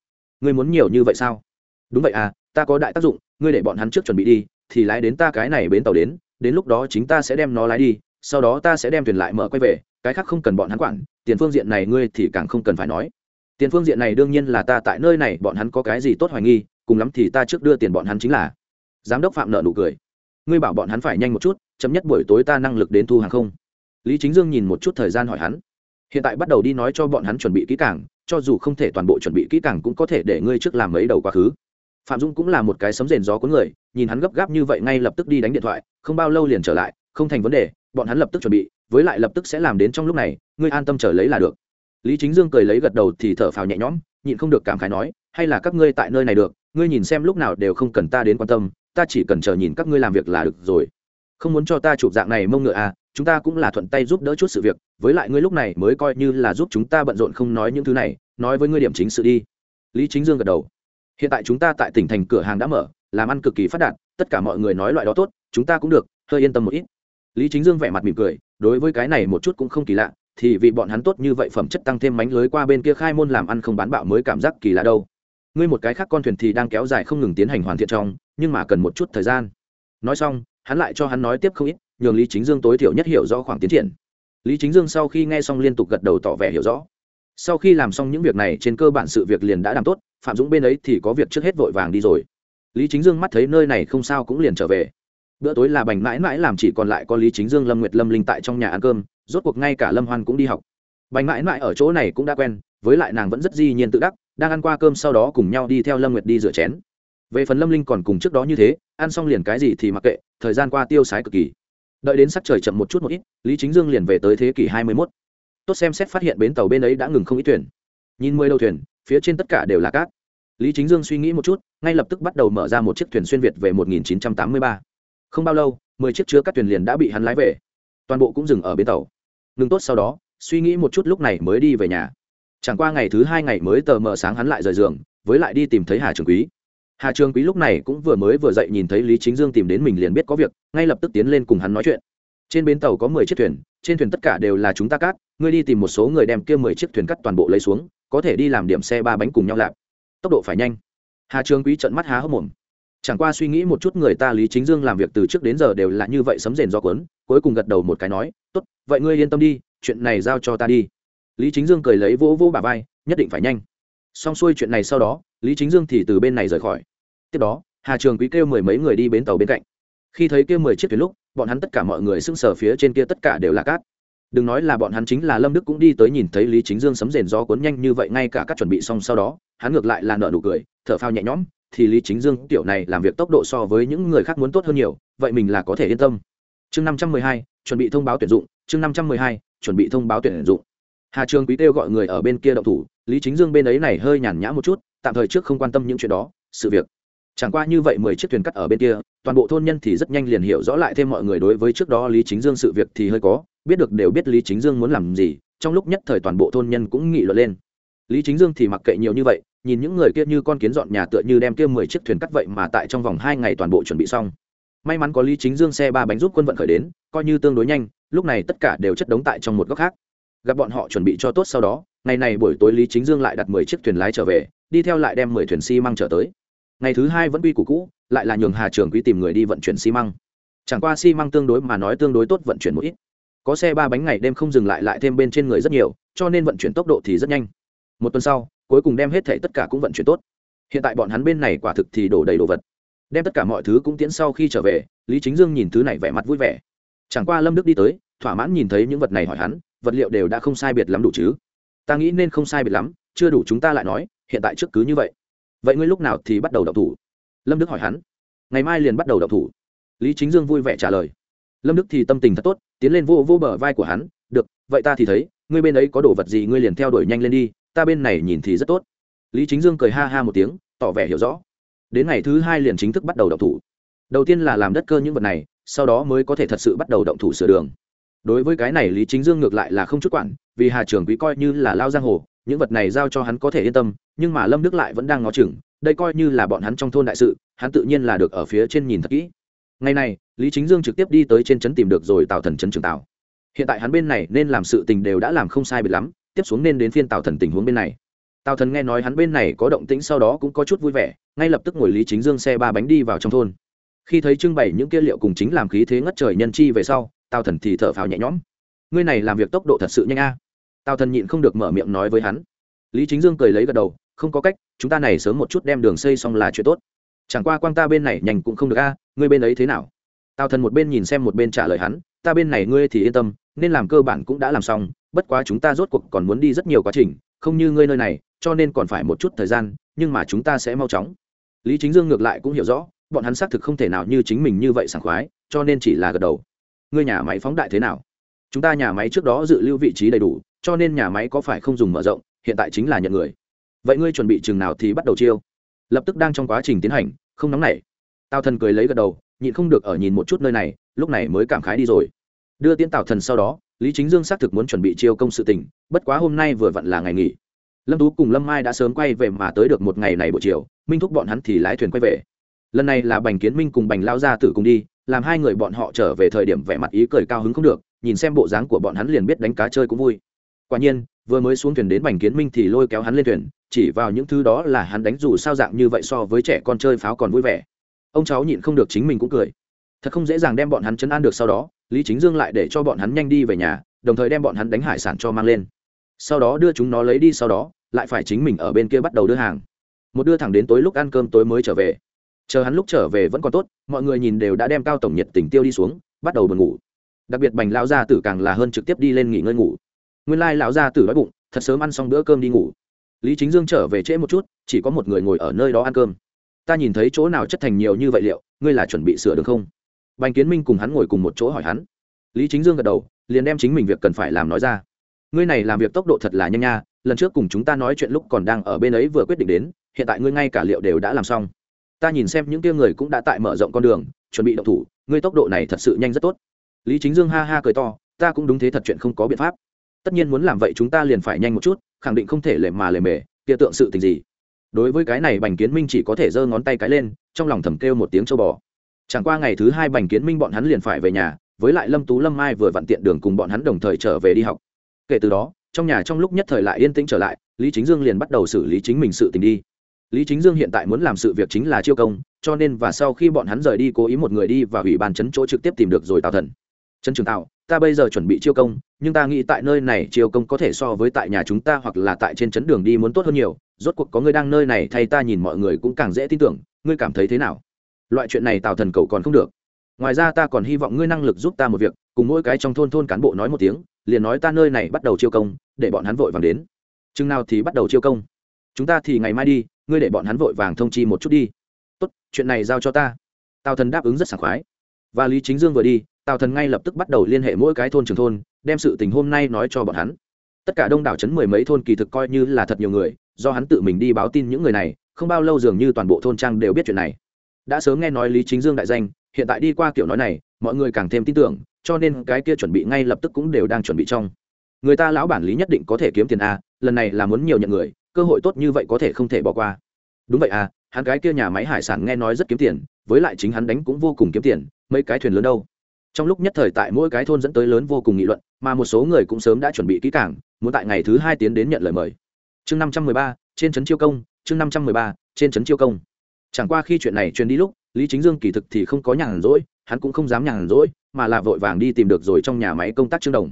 Ngươi muốn nhiều như vậy sao? Đúng vậy à ta có đại tác dụng, ngươi để bọn hắn trước chuẩn bị đi, thì lái đến ta cái này bến tàu đến đến lúc đó chính ta sẽ đem nó lái đi, sau đó ta sẽ đem thuyền lại mở quay về, cái khác không cần bọn hắn quản, tiền phương diện này ngươi thì càng không cần phải nói. Tiền phương diện này đương nhiên là ta tại nơi này, bọn hắn có cái gì tốt hoài nghi, cùng lắm thì ta trước đưa tiền bọn hắn chính là. Giám đốc phạm nợ nụ cười. Ngươi bảo bọn hắn phải nhanh một chút, chấm nhất buổi tối ta năng lực đến thu hàng không lý chính dương nhìn một chút thời gian hỏi hắn. Hiện tại bắt đầu đi nói cho bọn hắn chuẩn bị kỹ càng, cho dù không thể toàn bộ chuẩn bị kỹ càng cũng có thể để ngươi trước làm mấy đầu quá khứ. Phạm dung cũng là một cái sấm rền gió cuốn người, nhìn hắn gấp gáp như vậy ngay lập tức đi đánh điện thoại, không bao lâu liền trở lại, không thành vấn đề, bọn hắn lập tức chuẩn bị, với lại lập tức sẽ làm đến trong lúc này, ngươi an tâm trở lấy là được. Lý chính dương cười lấy gật đầu thì thở phào nhẹ nhõm, nhịn không được cảm khái nói, hay là các ngươi tại nơi này được, ngươi nhìn xem lúc nào đều không cần ta đến quan tâm, ta chỉ cần chờ nhìn các ngươi làm việc là được rồi. Không muốn cho ta chụp dạng này mông ngựa à chúng ta cũng là thuận tay giúp đỡ chút sự việc, với lại ngươi lúc này mới coi như là giúp chúng ta bận rộn không nói những thứ này, nói với ngươi điểm chính sự đi. Lý chính dương gật đầu. Hiện tại chúng ta tại tỉnh thành cửa hàng đã mở, làm ăn cực kỳ phát đạt, tất cả mọi người nói loại đó tốt, chúng ta cũng được, hơi yên tâm một ít. Lý chính dương vẻ mặt mỉm cười, đối với cái này một chút cũng không kỳ lạ, thì vì bọn hắn tốt như vậy phẩm chất tăng thêm mánh lưới qua bên kia khai môn làm ăn không bán bạo mới cảm giác kỳ lạ đâu. Ngươi một cái khác con thuyền thì đang kéo dài không ngừng tiến hành hoàn thiện trong, nhưng mà cần một chút thời gian. Nói xong, hắn lại cho hắn nói tiếp không ít nhường lý chính dương tối thiểu nhất hiểu rõ khoảng tiến triển. Lý chính dương sau khi nghe xong liên tục gật đầu tỏ vẻ hiểu rõ. Sau khi làm xong những việc này, trên cơ bản sự việc liền đã làm tốt, phạm dũng bên ấy thì có việc trước hết vội vàng đi rồi. Lý chính dương mắt thấy nơi này không sao cũng liền trở về. Bữa tối là bành mãi mãi làm chỉ còn lại có lý chính dương, lâm nguyệt, lâm linh tại trong nhà ăn cơm, rốt cuộc ngay cả lâm hoan cũng đi học. Bành mãi mãi ở chỗ này cũng đã quen, với lại nàng vẫn rất di nhiên tự đắc, đang ăn qua cơm sau đó cùng nhau đi theo lâm nguyệt đi rửa chén. Về phần lâm linh còn cùng trước đó như thế, ăn xong liền cái gì thì mặc kệ, thời gian qua tiêu sái cực kỳ đợi đến sắc trời chậm một chút một ít, lý chính dương liền về tới thế kỷ hai mươi mốt. Tốt xem xét phát hiện bến tàu bên ấy đã ngừng không ít thuyền. Nhìn mười đầu thuyền, phía trên tất cả đều là cát. Lý chính dương suy nghĩ một chút, ngay lập tức bắt đầu mở ra một chiếc thuyền xuyên việt về 1983. không bao lâu, mười chiếc chứa các thuyền liền đã bị hắn lái về. Toàn bộ cũng dừng ở bến tàu. Ngừng tốt sau đó, suy nghĩ một chút lúc này mới đi về nhà. Chẳng qua ngày thứ hai ngày mới tờ mờ sáng hắn lại rời giường, với lại đi tìm thấy hà trường quý hà trường quý lúc này cũng vừa mới vừa dậy nhìn thấy lý chính dương tìm đến mình liền biết có việc, ngay lập tức tiến lên cùng hắn nói chuyện. Trên bến tàu có mười chiếc thuyền, trên thuyền tất cả đều là chúng ta cát, ngươi đi tìm một số người đem kia mười chiếc thuyền cắt toàn bộ lấy xuống, có thể đi làm điểm xe ba bánh cùng nhau lạp. Tốc độ phải nhanh. Hà trường quý trận mắt há hốc mồm. Chẳng qua suy nghĩ một chút người ta lý chính dương làm việc từ trước đến giờ đều là như vậy sấm rền do cuốn, cuối cùng gật đầu một cái nói, tốt, vậy ngươi yên tâm đi, chuyện này giao cho ta đi. Lý chính dương cười lấy vỗ vỗ bà vai, nhất định phải nhanh. Xong xuôi chuyện này sau đó, lý chính dương thì từ bên này rời khỏi tiếp đó, hà trường quý kêu mười mấy người đi bến tàu bên cạnh. Khi thấy kêu mười chiếc thuyền lúc, bọn hắn tất cả mọi người sững sờ phía trên kia tất cả đều là cát. Đừng nói là bọn hắn chính là lâm đức cũng đi tới nhìn thấy lý chính dương sấm rền gió cuốn nhanh như vậy, ngay cả các chuẩn bị xong sau đó, hắn ngược lại là nợ nụ cười, thở phao nhẹ nhõm, thì lý chính dương tiểu này làm việc tốc độ so với những người khác muốn tốt hơn nhiều, vậy mình là có thể yên tâm. Chương năm trăm mười hai, chuẩn bị thông báo tuyển dụng, chương năm trăm mười hai, chuẩn bị thông báo tuyển dụng. Hà trường quý kêu gọi người ở bên kia động thủ, lý chính dương bên ấy này hơi nhàn nhã một chút, tạm thời trước không quan tâm những chuyện đó, sự việc chẳng qua như vậy mười chiếc thuyền cắt ở bên kia, toàn bộ thôn nhân thì rất nhanh liền hiểu rõ lại thêm mọi người đối với trước đó lý chính dương sự việc thì hơi có, biết được đều biết lý chính dương muốn làm gì, trong lúc nhất thời toàn bộ thôn nhân cũng nghị luận lên. Lý chính dương thì mặc kệ nhiều như vậy, nhìn những người kia như con kiến dọn nhà tựa như đem kia mười chiếc thuyền cắt vậy mà tại trong vòng hai ngày toàn bộ chuẩn bị xong. May mắn có lý chính dương xe ba bánh giúp quân vận khởi đến, coi như tương đối nhanh, lúc này tất cả đều chất đống tại trong một góc khác. Gặp bọn họ chuẩn bị cho tốt sau đó, ngày này buổi tối lý chính dương lại đặt mười chiếc thuyền lái trở về, đi theo lại đem mười thuyền xi、si、măng trở tới ngày thứ hai vẫn quy củ cũ, lại là nhường hà trường quý tìm người đi vận chuyển xi măng. chẳng qua xi măng tương đối mà nói tương đối tốt vận chuyển một ít. Có xe ba bánh ngày đêm không dừng lại lại thêm bên trên người rất nhiều, cho nên vận chuyển tốc độ thì rất nhanh. Một tuần sau, cuối cùng đem hết thảy tất cả cũng vận chuyển tốt. Hiện tại bọn hắn bên này quả thực thì đổ đầy đồ vật. Đem tất cả mọi thứ cũng tiến sau khi trở về, lý chính dương nhìn thứ này vẻ mặt vui vẻ. Chẳng qua lâm đức đi tới, thỏa mãn nhìn thấy những vật này hỏi hắn, vật liệu đều đã không sai biệt lắm đủ chứ? Ta nghĩ nên không sai biệt lắm, chưa đủ chúng ta lại nói, hiện tại trước cứ như vậy vậy ngươi lúc nào thì bắt đầu đậu thủ? Lâm đức hỏi hắn. Ngày mai liền bắt đầu đậu thủ. Lý chính dương vui vẻ trả lời. Lâm đức thì tâm tình thật tốt, tiến lên vô vô bờ vai của hắn. Được, vậy ta thì thấy, ngươi bên ấy có đồ vật gì ngươi liền theo đuổi nhanh lên đi, ta bên này nhìn thì rất tốt. Lý chính dương cười ha ha một tiếng, tỏ vẻ hiểu rõ. Đến ngày thứ hai liền chính thức bắt đầu động thủ. Đầu tiên là làm đất cơ những vật này, sau đó mới có thể thật sự bắt đầu động thủ sửa đường. Đối với cái này lý chính dương ngược lại là không chút quản, vì hà trường quý coi như là lao giang hồ, những vật này giao cho hắn có thể yên tâm nhưng mà lâm đức lại vẫn đang ngó chừng, đây coi như là bọn hắn trong thôn đại sự, hắn tự nhiên là được ở phía trên nhìn thật kỹ. Ngày này, lý chính dương trực tiếp đi tới trên trấn tìm được rồi tào thần trấn trường tào. Hiện tại hắn bên này nên làm sự tình đều đã làm không sai biệt lắm, tiếp xuống nên đến phiên tào thần tình huống bên này. Tào thần nghe nói hắn bên này có động tĩnh sau đó cũng có chút vui vẻ, ngay lập tức ngồi lý chính dương xe ba bánh đi vào trong thôn. Khi thấy trưng bày những kia liệu cùng chính làm khí thế ngất trời nhân chi về sau, tào thần thì thở phào nhẹ nhõm. Ngươi này làm việc tốc độ thật sự nhanh a. Tào thần nhịn không được mở miệng nói với hắn. Lý chính dương cười lấy gật đầu không có cách, chúng ta này sớm một chút đem đường xây xong là chuyện tốt. Chẳng qua quang ta bên này nhanh cũng không được a, ngươi bên ấy thế nào? Tào thần một bên nhìn xem một bên trả lời hắn, ta bên này ngươi thì yên tâm, nên làm cơ bản cũng đã làm xong, bất quá chúng ta rốt cuộc còn muốn đi rất nhiều quá trình, không như ngươi nơi này, cho nên còn phải một chút thời gian, nhưng mà chúng ta sẽ mau chóng. Lý chính dương ngược lại cũng hiểu rõ, bọn hắn xác thực không thể nào như chính mình như vậy sảng khoái, cho nên chỉ là gật đầu. Ngươi nhà máy phóng đại thế nào? Chúng ta nhà máy trước đó dự lưu vị trí đầy đủ, cho nên nhà máy có phải không dùng mở rộng, hiện tại chính là nhận người vậy ngươi chuẩn bị chừng nào thì bắt đầu chiêu? Lập tức đang trong quá trình tiến hành, không nóng nảy. Tào thần cười lấy gật đầu, nhịn không được ở nhìn một chút nơi này, lúc này mới cảm khái đi rồi. Đưa tiến tào thần sau đó, lý chính dương xác thực muốn chuẩn bị chiêu công sự tình, bất quá hôm nay vừa vặn là ngày nghỉ. Lâm tú cùng lâm mai đã sớm quay về mà tới được một ngày này buổi chiều, minh thúc bọn hắn thì lái thuyền quay về. Lần này là bành kiến minh cùng bành lao gia tử cùng đi, làm hai người bọn họ trở về thời điểm vẻ mặt ý cười cao hứng không được, nhìn xem bộ dáng của bọn hắn liền biết đánh cá chơi cũng vui. Quả nhiên vừa mới xuống thuyền đến bành kiến minh thì lôi kéo hắn lên thuyền, chỉ vào những thứ đó là hắn đánh dù sao dạng như vậy so với trẻ con chơi pháo còn vui vẻ. Ông cháu nhịn không được chính mình cũng cười. Thật không dễ dàng đem bọn hắn chấn an được sau đó, lý chính dương lại để cho bọn hắn nhanh đi về nhà, đồng thời đem bọn hắn đánh hải sản cho mang lên. Sau đó đưa chúng nó lấy đi sau đó, lại phải chính mình ở bên kia bắt đầu đưa hàng. Một đưa thẳng đến tối lúc ăn cơm tối mới trở về. Chờ hắn lúc trở về vẫn còn tốt, mọi người nhìn đều đã đem cao tổng nhiệt tình tiêu đi xuống, bắt đầu buồn ngủ. Đặc biệt bành lão gia tử càng là hơn trực tiếp đi lên nghỉ ngơi ngủ nguyên lai lão gia tử đói bụng, thật sớm ăn xong bữa cơm đi ngủ. Lý chính dương trở về trễ một chút, chỉ có một người ngồi ở nơi đó ăn cơm. Ta nhìn thấy chỗ nào chất thành nhiều như vậy liệu, ngươi là chuẩn bị sửa được không? Bành kiến minh cùng hắn ngồi cùng một chỗ hỏi hắn. Lý chính dương gật đầu, liền đem chính mình việc cần phải làm nói ra. Ngươi này làm việc tốc độ thật là nhanh nha, lần trước cùng chúng ta nói chuyện lúc còn đang ở bên ấy vừa quyết định đến, hiện tại ngươi ngay cả liệu đều đã làm xong. Ta nhìn xem những kia người cũng đã tại mở rộng con đường, chuẩn bị động thủ, ngươi tốc độ này thật sự nhanh rất tốt. Lý chính dương ha ha cười to, ta cũng đúng thế thật chuyện không có biện pháp tất nhiên muốn làm vậy chúng ta liền phải nhanh một chút, khẳng định không thể lề mà lề mề, kia tượng sự tình gì? Đối với cái này bành kiến minh chỉ có thể giơ ngón tay cái lên, trong lòng thầm kêu một tiếng châu bò. Chẳng qua ngày thứ hai bành kiến minh bọn hắn liền phải về nhà, với lại lâm tú lâm mai vừa vặn tiện đường cùng bọn hắn đồng thời trở về đi học. Kể từ đó, trong nhà trong lúc nhất thời lại yên tĩnh trở lại, lý chính dương liền bắt đầu xử lý chính mình sự tình đi. Lý chính dương hiện tại muốn làm sự việc chính là chiêu công, cho nên và sau khi bọn hắn rời đi cố ý một người đi và ủy ban chấn chỗ trực tiếp tìm được rồi tào thần trần trường tạo ta bây giờ chuẩn bị chiêu công, nhưng ta nghĩ tại nơi này chiêu công có thể so với tại nhà chúng ta hoặc là tại trên chấn đường đi muốn tốt hơn nhiều. Rốt cuộc có người đang nơi này thay ta nhìn mọi người cũng càng dễ tin tưởng. Ngươi cảm thấy thế nào? Loại chuyện này tào thần cầu còn không được. Ngoài ra ta còn hy vọng ngươi năng lực giúp ta một việc, cùng mỗi cái trong thôn thôn cán bộ nói một tiếng, liền nói ta nơi này bắt đầu chiêu công, để bọn hắn vội vàng đến. Chừng nào thì bắt đầu chiêu công? Chúng ta thì ngày mai đi, ngươi để bọn hắn vội vàng thông chi một chút đi. Tốt, chuyện này giao cho ta. Tào thần đáp ứng rất sảng khoái. Và lý chính dương vừa đi tào thần ngay lập tức bắt đầu liên hệ mỗi cái thôn trường thôn, đem sự tình hôm nay nói cho bọn hắn. Tất cả đông đảo chấn mười mấy thôn kỳ thực coi như là thật nhiều người, do hắn tự mình đi báo tin những người này, không bao lâu dường như toàn bộ thôn trang đều biết chuyện này. Đã sớm nghe nói lý chính dương đại danh, hiện tại đi qua kiểu nói này, mọi người càng thêm tin tưởng, cho nên cái kia chuẩn bị ngay lập tức cũng đều đang chuẩn bị trong. Người ta lão bản lý nhất định có thể kiếm tiền a lần này là muốn nhiều nhận người, cơ hội tốt như vậy có thể không thể bỏ qua. Đúng vậy à hắn cái kia nhà máy hải sản nghe nói rất kiếm tiền, với lại chính hắn đánh cũng vô cùng kiếm tiền, mấy cái thuyền lớn đâu trong lúc nhất thời tại mỗi cái thôn dẫn tới lớn vô cùng nghị luận, mà một số người cũng sớm đã chuẩn bị kỹ cảng muốn tại ngày thứ hai tiến đến nhận lời mời. Chương năm trăm mười ba, trên trấn chiêu công, chương năm trăm mười ba, trên trấn chiêu công. Chẳng qua khi chuyện này truyền đi lúc, lý chính dương kỳ thực thì không có nhàn rỗi, hắn cũng không dám nhàn rỗi, mà là vội vàng đi tìm được rồi trong nhà máy công tác trương đồng.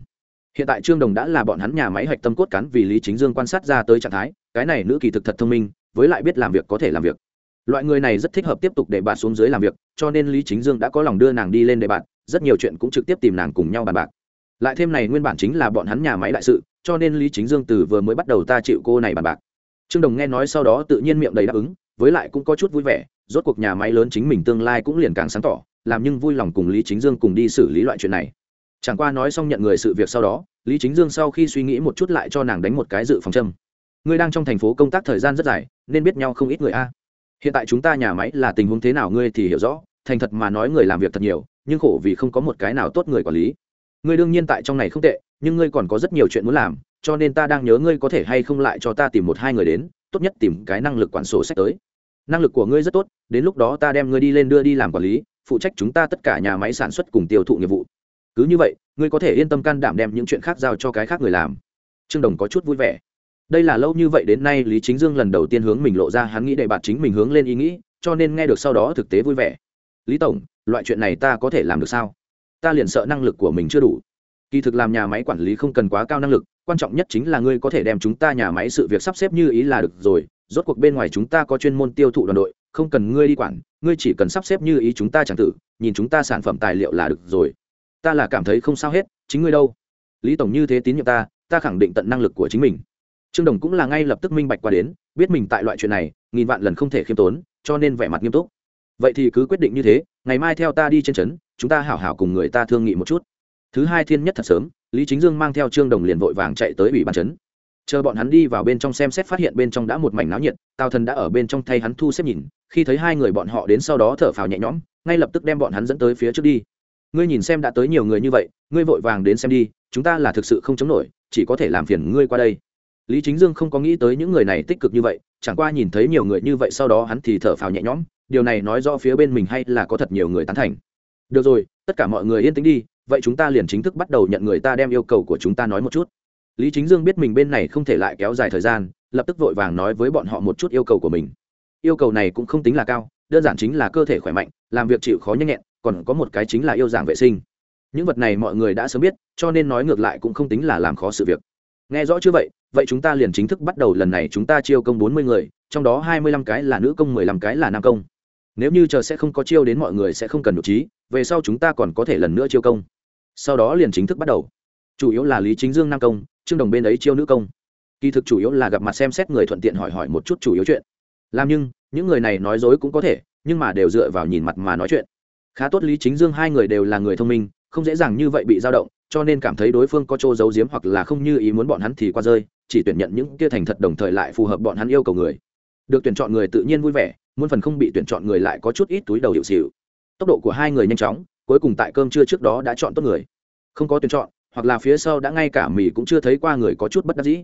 Hiện tại trương đồng đã là bọn hắn nhà máy hạch tâm cốt cán vì lý chính dương quan sát ra tới trạng thái, cái này nữ kỳ thực thật thông minh, với lại biết làm việc có thể làm việc. Loại người này rất thích hợp tiếp tục để bạn xuống dưới làm việc, cho nên lý chính dương đã có lòng đưa nàng đi lên để bạn rất nhiều chuyện cũng trực tiếp tìm nàng cùng nhau bàn bạc. Lại thêm này nguyên bản chính là bọn hắn nhà máy đại sự, cho nên lý chính dương từ vừa mới bắt đầu ta chịu cô này bàn bạc. Trương đồng nghe nói sau đó tự nhiên miệng đầy đáp ứng, với lại cũng có chút vui vẻ, rốt cuộc nhà máy lớn chính mình tương lai cũng liền càng sáng tỏ, làm nhưng vui lòng cùng lý chính dương cùng đi xử lý loại chuyện này. Chẳng qua nói xong nhận người sự việc sau đó, lý chính dương sau khi suy nghĩ một chút lại cho nàng đánh một cái dự phòng châm. Ngươi đang trong thành phố công tác thời gian rất dài, nên biết nhau không ít người a. Hiện tại chúng ta nhà máy là tình huống thế nào ngươi thì hiểu rõ, thành thật mà nói người làm việc thật nhiều nhưng khổ vì không có một cái nào tốt người quản lý. Ngươi đương nhiên tại trong này không tệ, nhưng ngươi còn có rất nhiều chuyện muốn làm, cho nên ta đang nhớ ngươi có thể hay không lại cho ta tìm một hai người đến, tốt nhất tìm cái năng lực quản sổ sách tới. Năng lực của ngươi rất tốt, đến lúc đó ta đem ngươi đi lên đưa đi làm quản lý, phụ trách chúng ta tất cả nhà máy sản xuất cùng tiêu thụ nghiệp vụ. Cứ như vậy, ngươi có thể yên tâm can đảm đem những chuyện khác giao cho cái khác người làm. Trương đồng có chút vui vẻ. Đây là lâu như vậy đến nay lý chính dương lần đầu tiên hướng mình lộ ra hắn nghĩ để bạt chính mình hướng lên ý nghĩ, cho nên nghe được sau đó thực tế vui vẻ lý tổng, loại chuyện này ta có thể làm được sao? Ta liền sợ năng lực của mình chưa đủ. Kỳ thực làm nhà máy quản lý không cần quá cao năng lực, quan trọng nhất chính là ngươi có thể đem chúng ta nhà máy sự việc sắp xếp như ý là được rồi. Rốt cuộc bên ngoài chúng ta có chuyên môn tiêu thụ đoàn đội, không cần ngươi đi quản, ngươi chỉ cần sắp xếp như ý chúng ta chẳng tử nhìn chúng ta sản phẩm tài liệu là được rồi. Ta là cảm thấy không sao hết, chính ngươi đâu? Lý tổng như thế tín nhiệm ta ta khẳng định tận năng lực của chính mình. Trương đồng cũng là ngay lập tức minh bạch qua đến, biết mình tại loại chuyện này, nghìn vạn lần không thể khiêm tốn, cho nên vẻ mặt nghiêm túc vậy thì cứ quyết định như thế, ngày mai theo ta đi trên trấn, chúng ta hảo hảo cùng người ta thương nghị một chút. Thứ hai thiên nhất thật sớm, lý chính dương mang theo trương đồng liền vội vàng chạy tới ủy ban trấn. Chờ bọn hắn đi vào bên trong xem xét phát hiện bên trong đã một mảnh náo nhiệt, tào thần đã ở bên trong thay hắn thu xếp nhìn, khi thấy hai người bọn họ đến sau đó thở phào nhẹ nhõm, ngay lập tức đem bọn hắn dẫn tới phía trước đi. Ngươi nhìn xem đã tới nhiều người như vậy, ngươi vội vàng đến xem đi, chúng ta là thực sự không chống nổi, chỉ có thể làm phiền ngươi qua đây. Lý chính dương không có nghĩ tới những người này tích cực như vậy, chẳng qua nhìn thấy nhiều người như vậy sau đó hắn thì thở phào nhẹ nhõm điều này nói rõ phía bên mình hay là có thật nhiều người tán thành. Được rồi, tất cả mọi người yên tĩnh đi, vậy chúng ta liền chính thức bắt đầu nhận người ta đem yêu cầu của chúng ta nói một chút. Lý chính dương biết mình bên này không thể lại kéo dài thời gian, lập tức vội vàng nói với bọn họ một chút yêu cầu của mình. Yêu cầu này cũng không tính là cao, đơn giản chính là cơ thể khỏe mạnh, làm việc chịu khó nhanh nhẹn, còn có một cái chính là yêu giảng vệ sinh. Những vật này mọi người đã sớm biết, cho nên nói ngược lại cũng không tính là làm khó sự việc. Nghe rõ chưa vậy vậy chúng ta liền chính thức bắt đầu lần này chúng ta chiêu công bốn mươi người, trong đó hai mươi lăm cái là nữ công, mười lăm cái là nam công nếu như chờ sẽ không có chiêu đến mọi người sẽ không cần nhục trí, về sau chúng ta còn có thể lần nữa chiêu công. Sau đó liền chính thức bắt đầu. Chủ yếu là lý chính dương nam công, trương đồng bên ấy chiêu nữ công. Kỳ thực chủ yếu là gặp mặt xem xét người thuận tiện hỏi hỏi một chút chủ yếu chuyện. Làm nhưng, những người này nói dối cũng có thể, nhưng mà đều dựa vào nhìn mặt mà nói chuyện. Khá tốt lý chính dương hai người đều là người thông minh, không dễ dàng như vậy bị dao động, cho nên cảm thấy đối phương có chỗ giấu giếm hoặc là không như ý muốn bọn hắn thì qua rơi, chỉ tuyển nhận những kia thành thật đồng thời lại phù hợp bọn hắn yêu cầu người được tuyển chọn người tự nhiên vui vẻ, muôn phần không bị tuyển chọn người lại có chút ít túi đầu hiệu xịu. Tốc độ của hai người nhanh chóng, cuối cùng tại cơm trưa trước đó đã chọn tốt người. Không có tuyển chọn, hoặc là phía sau đã ngay cả mì cũng chưa thấy qua người có chút bất đắc dĩ.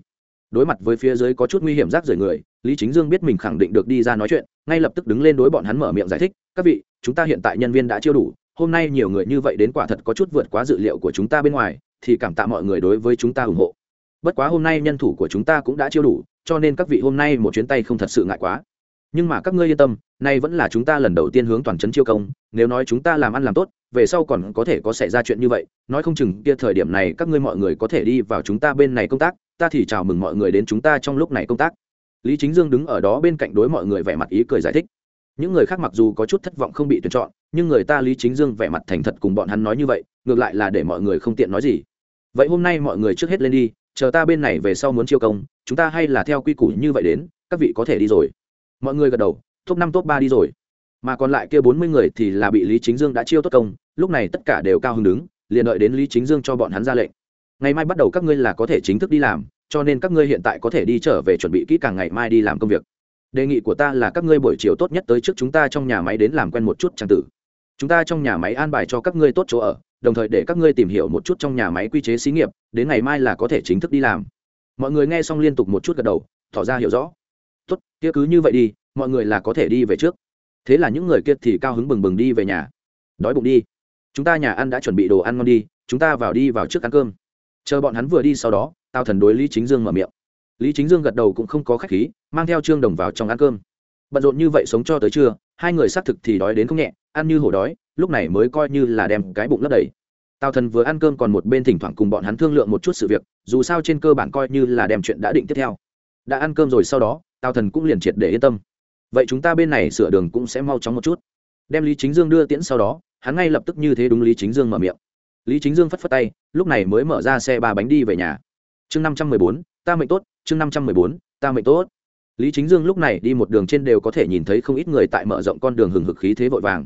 Đối mặt với phía dưới có chút nguy hiểm rác rời người, lý chính dương biết mình khẳng định được đi ra nói chuyện, ngay lập tức đứng lên đối bọn hắn mở miệng giải thích, các vị, chúng ta hiện tại nhân viên đã chiêu đủ, hôm nay nhiều người như vậy đến quả thật có chút vượt quá dự liệu của chúng ta bên ngoài, thì cảm tạ mọi người đối với chúng ta ủng hộ bất quá hôm nay nhân thủ của chúng ta cũng đã chiêu đủ, cho nên các vị hôm nay một chuyến tay không thật sự ngại quá. Nhưng mà các ngươi yên tâm, nay vẫn là chúng ta lần đầu tiên hướng toàn trấn chiêu công, nếu nói chúng ta làm ăn làm tốt, về sau còn có thể có xảy ra chuyện như vậy, nói không chừng kia thời điểm này các ngươi mọi người có thể đi vào chúng ta bên này công tác, ta thì chào mừng mọi người đến chúng ta trong lúc này công tác. Lý chính dương đứng ở đó bên cạnh đối mọi người vẻ mặt ý cười giải thích. Những người khác mặc dù có chút thất vọng không bị tuyển chọn, nhưng người ta lý chính dương vẻ mặt thành thật cùng bọn hắn nói như vậy, ngược lại là để mọi người không tiện nói gì. Vậy hôm nay mọi người trước hết lên đi chờ ta bên này về sau muốn chiêu công, chúng ta hay là theo quy củ như vậy đến, các vị có thể đi rồi. Mọi người gật đầu, top năm, top ba đi rồi. Mà còn lại kia bốn mươi người thì là bị lý chính dương đã chiêu tốt công, lúc này tất cả đều cao hứng đứng, liền đợi đến lý chính dương cho bọn hắn ra lệnh. Ngày mai bắt đầu các ngươi là có thể chính thức đi làm, cho nên các ngươi hiện tại có thể đi trở về chuẩn bị kỹ càng ngày mai đi làm công việc. Đề nghị của ta là các ngươi buổi chiều tốt nhất tới trước chúng ta trong nhà máy đến làm quen một chút trang tử. Chúng ta trong nhà máy an bài cho các ngươi tốt chỗ ở đồng thời để các ngươi tìm hiểu một chút trong nhà máy quy chế xí nghiệp, đến ngày mai là có thể chính thức đi làm. Mọi người nghe xong liên tục một chút gật đầu, tỏ ra hiểu rõ. Tốt, kia cứ như vậy đi, mọi người là có thể đi về trước. Thế là những người kia thì cao hứng bừng bừng đi về nhà. Đói bụng đi. Chúng ta nhà ăn đã chuẩn bị đồ ăn ngon đi, chúng ta vào đi vào trước ăn cơm. Chờ bọn hắn vừa đi sau đó tao thần đối lý chính dương mở miệng. Lý chính dương gật đầu cũng không có khách khí, mang theo trương đồng vào trong ăn cơm. Bận rộn như vậy sống cho tới trưa, hai người xác thực thì đói đến không nhẹ, ăn như hổ đói lúc này mới coi như là đem cái bụng lấp đầy. Tào thần vừa ăn cơm còn một bên thỉnh thoảng cùng bọn hắn thương lượng một chút sự việc, dù sao trên cơ bản coi như là đem chuyện đã định tiếp theo. Đã ăn cơm rồi sau đó, tào thần cũng liền triệt để yên tâm. Vậy chúng ta bên này sửa đường cũng sẽ mau chóng một chút. Đem lý chính dương đưa tiễn sau đó, hắn ngay lập tức như thế đúng lý chính dương mở miệng. Lý chính dương phất phất tay, lúc này mới mở ra xe ba bánh đi về nhà. Chương năm trăm mười bốn, ta mệnh tốt, chương năm trăm mười bốn, ta mệnh tốt. Lý chính dương lúc này đi một đường trên đều có thể nhìn thấy không ít người tại mở rộng con đường hừng hực khí thế vội vàng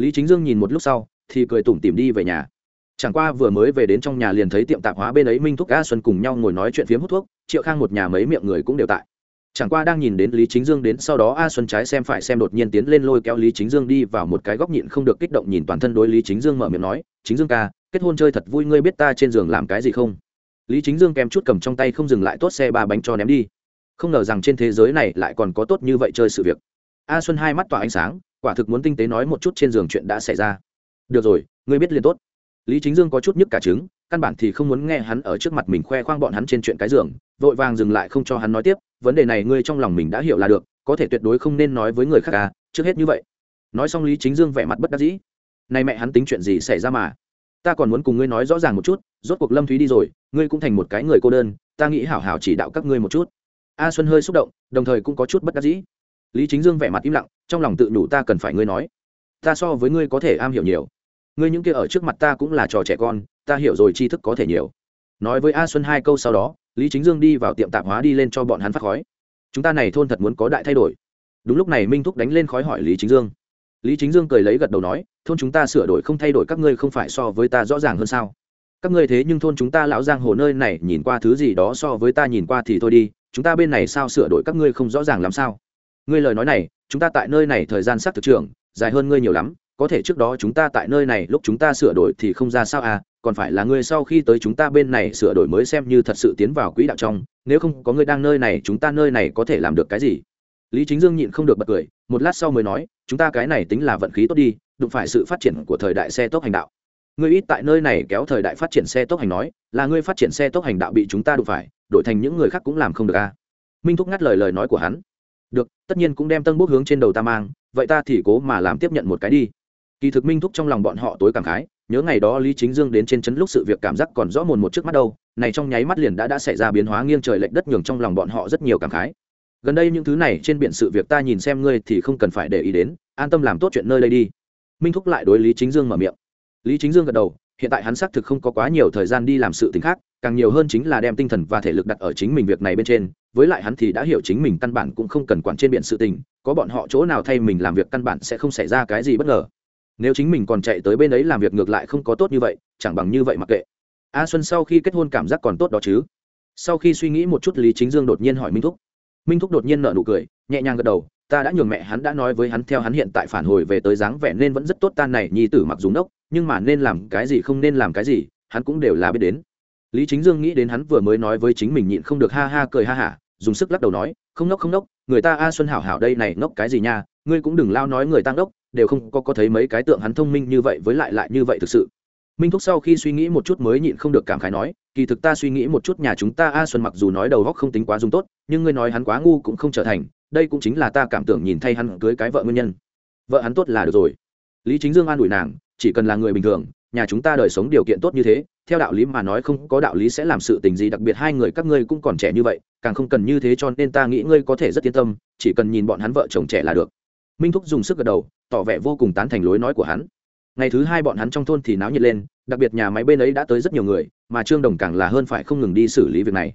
lý chính dương nhìn một lúc sau, thì cười tủm tìm đi về nhà. Chẳng qua vừa mới về đến trong nhà liền thấy tiệm tạp hóa bên ấy minh thúc a xuân cùng nhau ngồi nói chuyện phiếm hút thuốc, triệu khang một nhà mấy miệng người cũng đều tại. Chẳng qua đang nhìn đến lý chính dương đến sau đó a xuân trái xem phải xem đột nhiên tiến lên lôi kéo lý chính dương đi vào một cái góc nhịn không được kích động nhìn toàn thân đối lý chính dương mở miệng nói, chính dương ca, kết hôn chơi thật vui, ngươi biết ta trên giường làm cái gì không? Lý chính dương kèm chút cầm trong tay không dừng lại tốt xe ba bánh cho ném đi. Không ngờ rằng trên thế giới này lại còn có tốt như vậy chơi sự việc. A xuân hai mắt tỏa ánh sáng quả thực muốn tinh tế nói một chút trên giường chuyện đã xảy ra. Được rồi, ngươi biết liền tốt. Lý chính dương có chút nhức cả trứng, căn bản thì không muốn nghe hắn ở trước mặt mình khoe khoang bọn hắn trên chuyện cái giường, vội vàng dừng lại không cho hắn nói tiếp, vấn đề này ngươi trong lòng mình đã hiểu là được, có thể tuyệt đối không nên nói với người khác à trước hết như vậy. Nói xong lý chính dương vẻ mặt bất đắc dĩ. Nay mẹ hắn tính chuyện gì xảy ra mà? Ta còn muốn cùng ngươi nói rõ ràng một chút, rốt cuộc lâm thúy đi rồi, ngươi cũng thành một cái người cô đơn, ta nghĩ hảo hảo chỉ đạo các ngươi một chút. A xuân hơi xúc động, đồng thời cũng có chút bất đắc dĩ lý chính dương vẻ mặt im lặng, trong lòng tự nhủ ta cần phải ngươi nói. Ta so với ngươi có thể am hiểu nhiều. Ngươi những kia ở trước mặt ta cũng là trò trẻ con, ta hiểu rồi tri thức có thể nhiều. Nói với a xuân hai câu sau đó, lý chính dương đi vào tiệm tạp hóa đi lên cho bọn hắn phát khói. Chúng ta này thôn thật muốn có đại thay đổi. Đúng lúc này minh thúc đánh lên khói hỏi lý chính dương. Lý chính dương cười lấy gật đầu nói, thôn chúng ta sửa đổi không thay đổi các ngươi không phải so với ta rõ ràng hơn sao? Các ngươi thế nhưng thôn chúng ta lão giang hồ nơi này nhìn qua thứ gì đó so với ta nhìn qua thì thôi đi, chúng ta bên này sao sửa đổi các ngươi không rõ ràng làm sao? Ngươi lời nói này, chúng ta tại nơi này thời gian xác thực trường, dài hơn ngươi nhiều lắm, có thể trước đó chúng ta tại nơi này, lúc chúng ta sửa đổi thì không ra sao à còn phải là ngươi sau khi tới chúng ta bên này sửa đổi mới xem như thật sự tiến vào quỹ đạo trong, nếu không có ngươi đang nơi này, chúng ta nơi này có thể làm được cái gì? Lý chính dương nhịn không được bật cười, một lát sau mới nói, chúng ta cái này tính là vận khí tốt đi, đụng phải sự phát triển của thời đại xe tốc hành đạo. Ngươi ít tại nơi này kéo thời đại phát triển xe tốc hành nói, là ngươi phát triển xe tốc hành đạo bị chúng ta đụng phải, đổi thành những người khác cũng làm không được a à. minh thúc ngắt lời lời nói của hắn được, tất nhiên cũng đem tân bút hướng trên đầu ta mang, vậy ta thì cố mà làm tiếp nhận một cái đi. Kỳ thực minh thúc trong lòng bọn họ tối cảm khái, nhớ ngày đó lý chính dương đến trên trấn lúc sự việc cảm giác còn rõ mồn một trước mắt đâu, này trong nháy mắt liền đã đã xảy ra biến hóa nghiêng trời lệch đất nhường trong lòng bọn họ rất nhiều cảm khái. Gần đây những thứ này trên biển sự việc ta nhìn xem ngươi thì không cần phải để ý đến, an tâm làm tốt chuyện nơi đây đi. Minh thúc lại đối lý chính dương mở miệng. Lý chính dương gật đầu, hiện tại hắn xác thực không có quá nhiều thời gian đi làm sự t khác càng nhiều hơn chính là đem tinh thần và thể lực đặt ở chính mình việc này bên trên, với lại hắn thì đã hiểu chính mình căn bản cũng không cần quản trên biển sự tình, có bọn họ chỗ nào thay mình làm việc căn bản sẽ không xảy ra cái gì bất ngờ. Nếu chính mình còn chạy tới bên ấy làm việc ngược lại không có tốt như vậy, chẳng bằng như vậy mặc kệ. A xuân sau khi kết hôn cảm giác còn tốt đó chứ? Sau khi suy nghĩ một chút, lý chính dương đột nhiên hỏi minh thúc. Minh thúc đột nhiên nợ nụ cười, nhẹ nhàng gật đầu, ta đã nhường mẹ hắn đã nói với hắn theo hắn hiện tại phản hồi về tới dáng vẻ nên vẫn rất tốt tan này nhi tử mặc dùng đốc nhưng mà nên làm cái gì không nên làm cái gì, hắn cũng đều là biết đến lý chính dương nghĩ đến hắn vừa mới nói với chính mình nhịn không được ha ha cười ha hả, dùng sức lắc đầu nói, không nốc không nốc, người ta a xuân hảo hảo đây này nốc cái gì nha, ngươi cũng đừng lao nói người ta đốc đều không có có thấy mấy cái tượng hắn thông minh như vậy với lại lại như vậy thực sự. Minh thúc sau khi suy nghĩ một chút mới nhịn không được cảm khái nói, kỳ thực ta suy nghĩ một chút nhà chúng ta a xuân mặc dù nói đầu góc không tính quá dùng tốt, nhưng ngươi nói hắn quá ngu cũng không trở thành, đây cũng chính là ta cảm tưởng nhìn thay hắn cưới cái vợ nguyên nhân. Vợ hắn tốt là được rồi. Lý chính dương an ủi nàng, chỉ cần là người bình thường, nhà chúng ta đời sống điều kiện tốt như thế theo đạo lý mà nói không có đạo lý sẽ làm sự tình gì, đặc biệt hai người các ngươi cũng còn trẻ như vậy, càng không cần như thế cho nên ta nghĩ ngươi có thể rất yên tâm, chỉ cần nhìn bọn hắn vợ chồng trẻ là được. Minh thúc dùng sức gật đầu, tỏ vẻ vô cùng tán thành lối nói của hắn. Ngày thứ hai bọn hắn trong thôn thì náo nhiệt lên, đặc biệt nhà máy bên ấy đã tới rất nhiều người, mà trương đồng càng là hơn phải không ngừng đi xử lý việc này.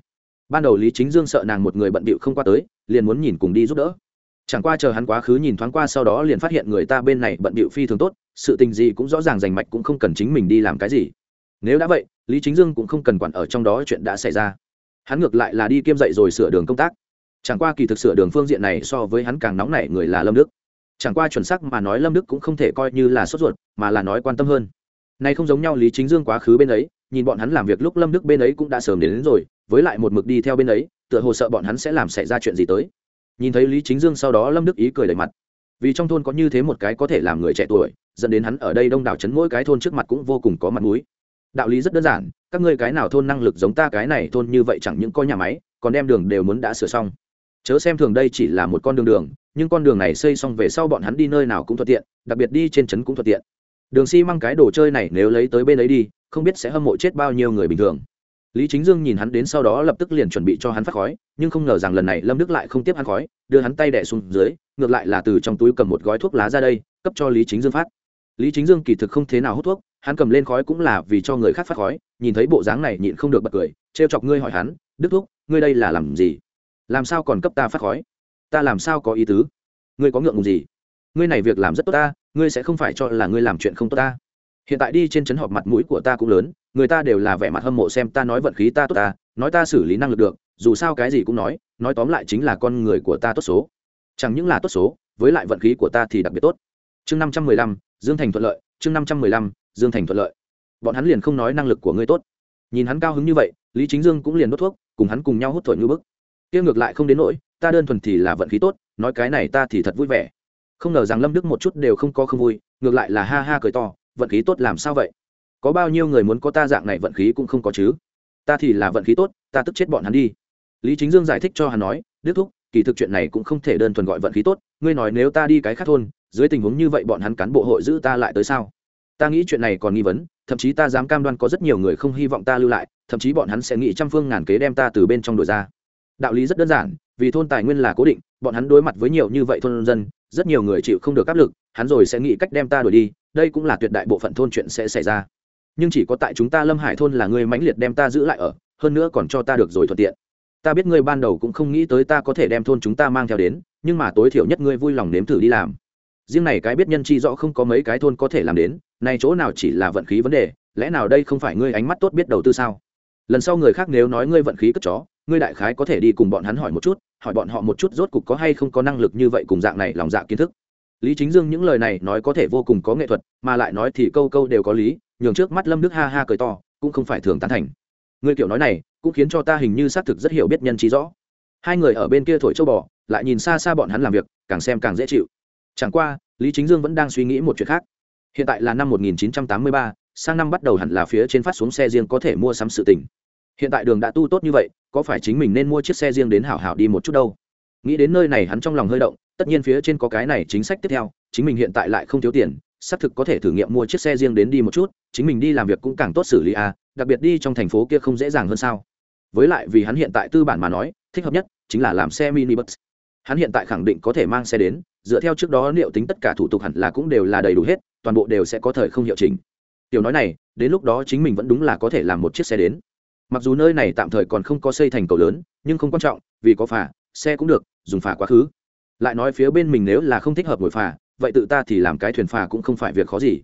Ban đầu lý chính dương sợ nàng một người bận bịu không qua tới, liền muốn nhìn cùng đi giúp đỡ. Chẳng qua chờ hắn quá khứ nhìn thoáng qua sau đó liền phát hiện người ta bên này bận bịu phi thường tốt, sự tình gì cũng rõ ràng rành mạch cũng không cần chính mình đi làm cái gì nếu đã vậy lý chính dương cũng không cần quản ở trong đó chuyện đã xảy ra. Hắn ngược lại là đi kiêm dậy rồi sửa đường công tác. Chẳng qua kỳ thực sửa đường phương diện này so với hắn càng nóng nảy người là lâm đức. Chẳng qua chuẩn xác mà nói lâm đức cũng không thể coi như là sốt ruột mà là nói quan tâm hơn. Nay không giống nhau lý chính dương quá khứ bên ấy nhìn bọn hắn làm việc lúc lâm đức bên ấy cũng đã sớm đến, đến rồi với lại một mực đi theo bên ấy tựa hồ sợ bọn hắn sẽ làm xảy ra chuyện gì tới. Nhìn thấy lý chính dương sau đó lâm đức ý cười đầy mặt. Vì trong thôn có như thế một cái có thể làm người trẻ tuổi dẫn đến hắn ở đây đông đảo chấn mỗi cái thôn trước mặt cũng vô cùng có mặt mũi đạo lý rất đơn giản, các ngươi cái nào thôn năng lực giống ta cái này thôn như vậy chẳng những có nhà máy, còn đem đường đều muốn đã sửa xong. Chớ xem thường đây chỉ là một con đường đường, nhưng con đường này xây xong về sau bọn hắn đi nơi nào cũng thuận tiện, đặc biệt đi trên trấn cũng thuận tiện. Đường xi、si、măng cái đồ chơi này nếu lấy tới bên ấy đi, không biết sẽ hâm mộ chết bao nhiêu người bình thường. Lý chính dương nhìn hắn đến sau đó lập tức liền chuẩn bị cho hắn phát khói, nhưng không ngờ rằng lần này lâm đức lại không tiếp hắn khói, đưa hắn tay đẻ xuống dưới, ngược lại là từ trong túi cầm một gói thuốc lá ra đây, cấp cho lý chính dương phát. Lý chính dương kỳ thực không thế nào hút thuốc hắn cầm lên khói cũng là vì cho người khác phát khói nhìn thấy bộ dáng này nhịn không được bật cười trêu chọc ngươi hỏi hắn đức thúc, ngươi đây là làm gì? Làm sao còn cấp ta phát khói? Ta làm sao có ý tứ? Ngươi có ngượng ngùng gì? Ngươi này việc làm rất tốt ta ngươi sẽ không phải cho là ngươi làm chuyện không tốt ta. Hiện tại đi trên trấn họp mặt mũi của ta cũng lớn người ta đều là vẻ mặt hâm mộ xem ta nói vận khí ta tốt ta nói ta xử lý năng lực được dù sao cái gì cũng nói nói tóm lại chính là con người của ta tốt số. Chẳng những là tốt số với lại vận khí của ta thì đặc biệt tốt. Chương năm trăm mười lăm dương thành thuận lợi chương năm trăm mười lăm dương thành thuận lợi. Bọn hắn liền không nói năng lực của ngươi tốt. Nhìn hắn cao hứng như vậy, lý chính dương cũng liền đốt thuốc, cùng hắn cùng nhau hút thổi như bức. Kia ngược lại không đến nỗi, ta đơn thuần thì là vận khí tốt, nói cái này ta thì thật vui vẻ. Không ngờ rằng lâm đức một chút đều không có không vui, ngược lại là ha ha cười to, vận khí tốt làm sao vậy? Có bao nhiêu người muốn có ta dạng này vận khí cũng không có chứ. Ta thì là vận khí tốt, ta tức chết bọn hắn đi. Lý chính dương giải thích cho hắn nói, đức thúc, kỳ thực chuyện này cũng không thể đơn thuần gọi vận khí tốt, ngươi nói nếu ta đi cái khác thôn, dưới tình huống như vậy bọn hắn cán bộ hội giữ ta lại tới sao? Ta nghĩ chuyện này còn nghi vấn, thậm chí ta dám cam đoan có rất nhiều người không hy vọng ta lưu lại, thậm chí bọn hắn sẽ nghĩ trăm phương ngàn kế đem ta từ bên trong đổi ra. Đạo lý rất đơn giản, vì thôn tài nguyên là cố định, bọn hắn đối mặt với nhiều như vậy thôn dân, rất nhiều người chịu không được áp lực, hắn rồi sẽ nghĩ cách đem ta đuổi đi, đây cũng là tuyệt đại bộ phận thôn chuyện sẽ xảy ra. Nhưng chỉ có tại chúng ta lâm hải thôn là người mãnh liệt đem ta giữ lại ở, hơn nữa còn cho ta được rồi thuận tiện. Ta biết ngươi ban đầu cũng không nghĩ tới ta có thể đem thôn chúng ta mang theo đến, nhưng mà tối thiểu nhất ngươi vui lòng nếm thử đi làm. Riêng này cái biết nhân chi rõ không có mấy cái thôn có thể làm đến này chỗ nào chỉ là vận khí vấn đề, lẽ nào đây không phải ngươi ánh mắt tốt biết đầu tư sao? Lần sau người khác nếu nói ngươi vận khí cất chó, ngươi đại khái có thể đi cùng bọn hắn hỏi một chút, hỏi bọn họ một chút rốt cục có hay không có năng lực như vậy cùng dạng này lòng dạ kiến thức. Lý chính dương những lời này nói có thể vô cùng có nghệ thuật, mà lại nói thì câu câu đều có lý, nhường trước mắt lâm đức ha ha cười to, cũng không phải thường tán thành. Ngươi kiểu nói này, cũng khiến cho ta hình như xác thực rất hiểu biết nhân trí rõ. Hai người ở bên kia thổi châu bò, lại nhìn xa xa bọn hắn làm việc, càng xem càng dễ chịu. Chẳng qua, lý chính dương vẫn đang suy nghĩ một chuyện khác hiện tại là năm 1983, sang năm bắt đầu hẳn là phía trên phát xuống xe riêng có thể mua sắm sự tình. Hiện tại đường đã tu tốt như vậy có phải chính mình nên mua chiếc xe riêng đến hảo hảo đi một chút đâu? Nghĩ đến nơi này hắn trong lòng hơi động tất nhiên phía trên có cái này chính sách tiếp theo chính mình hiện tại lại không thiếu tiền xác thực có thể thử nghiệm mua chiếc xe riêng đến đi một chút chính mình đi làm việc cũng càng tốt xử lý à đặc biệt đi trong thành phố kia không dễ dàng hơn sao. Với lại vì hắn hiện tại tư bản mà nói thích hợp nhất chính là làm xe mini bus hắn hiện tại khẳng định có thể mang xe đến dựa theo trước đó liệu tính tất cả thủ tục hẳn là cũng đều là đầy đủ hết, toàn bộ đều sẽ có thời không hiệu chỉnh. Tiểu nói này, đến lúc đó chính mình vẫn đúng là có thể làm một chiếc xe đến. Mặc dù nơi này tạm thời còn không có xây thành cầu lớn, nhưng không quan trọng, vì có phà, xe cũng được, dùng phà quá khứ. Lại nói phía bên mình nếu là không thích hợp ngồi phà, vậy tự ta thì làm cái thuyền phà cũng không phải việc khó gì.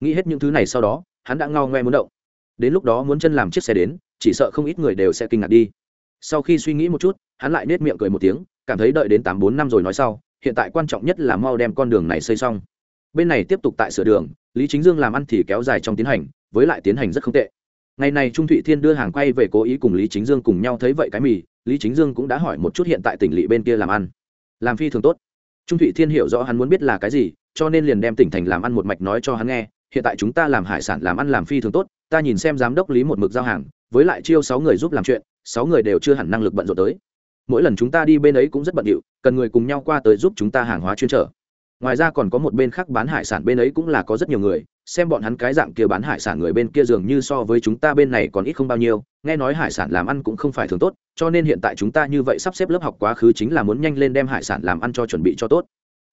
Nghĩ hết những thứ này sau đó, hắn đã ngao ngoe muốn động. Đến lúc đó muốn chân làm chiếc xe đến, chỉ sợ không ít người đều sẽ kinh ngạc đi. Sau khi suy nghĩ một chút, hắn lại nết miệng cười một tiếng, cảm thấy đợi đến tám bốn năm rồi nói sau hiện tại quan trọng nhất là mau đem con đường này xây xong. Bên này tiếp tục tại sửa đường, lý chính dương làm ăn thì kéo dài trong tiến hành, với lại tiến hành rất không tệ. Ngày này trung thụy thiên đưa hàng quay về cố ý cùng lý chính dương cùng nhau thấy vậy cái mì, lý chính dương cũng đã hỏi một chút hiện tại tỉnh lỵ bên kia làm ăn. Làm phi thường tốt. Trung thụy thiên hiểu rõ hắn muốn biết là cái gì, cho nên liền đem tỉnh thành làm ăn một mạch nói cho hắn nghe, hiện tại chúng ta làm hải sản làm ăn làm phi thường tốt, ta nhìn xem giám đốc lý một mực giao hàng, với lại chiêu sáu người giúp làm chuyện, sáu người đều chưa hẳn năng lực bận rộn tới mỗi lần chúng ta đi bên ấy cũng rất bận điệu, cần người cùng nhau qua tới giúp chúng ta hàng hóa chuyên trở. Ngoài ra còn có một bên khác bán hải sản bên ấy cũng là có rất nhiều người, xem bọn hắn cái dạng kia bán hải sản người bên kia dường như so với chúng ta bên này còn ít không bao nhiêu, nghe nói hải sản làm ăn cũng không phải thường tốt, cho nên hiện tại chúng ta như vậy sắp xếp lớp học quá khứ chính là muốn nhanh lên đem hải sản làm ăn cho chuẩn bị cho tốt.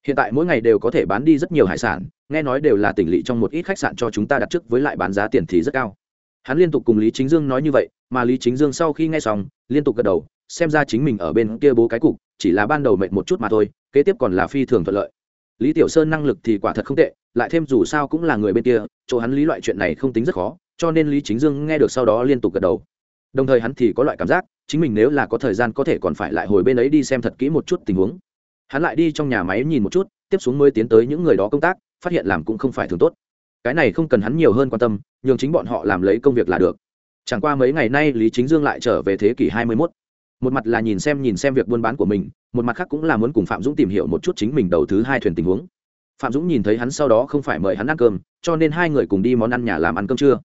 Hiện tại mỗi ngày đều có thể bán đi rất nhiều hải sản, nghe nói đều là tỉnh lỵ trong một ít khách sạn cho chúng ta đặt trước với lại bán giá tiền thì rất cao. Hắn liên tục cùng lý chính dương nói như vậy, mà lý chính dương sau khi nghe xong, liên tục gật đầu xem ra chính mình ở bên kia bố cái cục, chỉ là ban đầu mệt một chút mà thôi, kế tiếp còn là phi thường thuận lợi. Lý tiểu sơn năng lực thì quả thật không tệ, lại thêm dù sao cũng là người bên kia, chỗ hắn lý loại chuyện này không tính rất khó, cho nên lý chính dương nghe được sau đó liên tục gật đầu. Đồng thời hắn thì có loại cảm giác, chính mình nếu là có thời gian có thể còn phải lại hồi bên ấy đi xem thật kỹ một chút tình huống. Hắn lại đi trong nhà máy nhìn một chút, tiếp xuống mới tiến tới những người đó công tác, phát hiện làm cũng không phải thường tốt. Cái này không cần hắn nhiều hơn quan tâm, nhường chính bọn họ làm lấy công việc là được. Chẳng qua mấy ngày nay lý chính dương lại trở về thế kỷ hai mươi mốt một mặt là nhìn xem nhìn xem việc buôn bán của mình, một mặt khác cũng là muốn cùng phạm dũng tìm hiểu một chút chính mình đầu thứ hai thuyền tình huống. Phạm dũng nhìn thấy hắn sau đó không phải mời hắn ăn cơm, cho nên hai người cùng đi món ăn nhà làm ăn cơm trưa.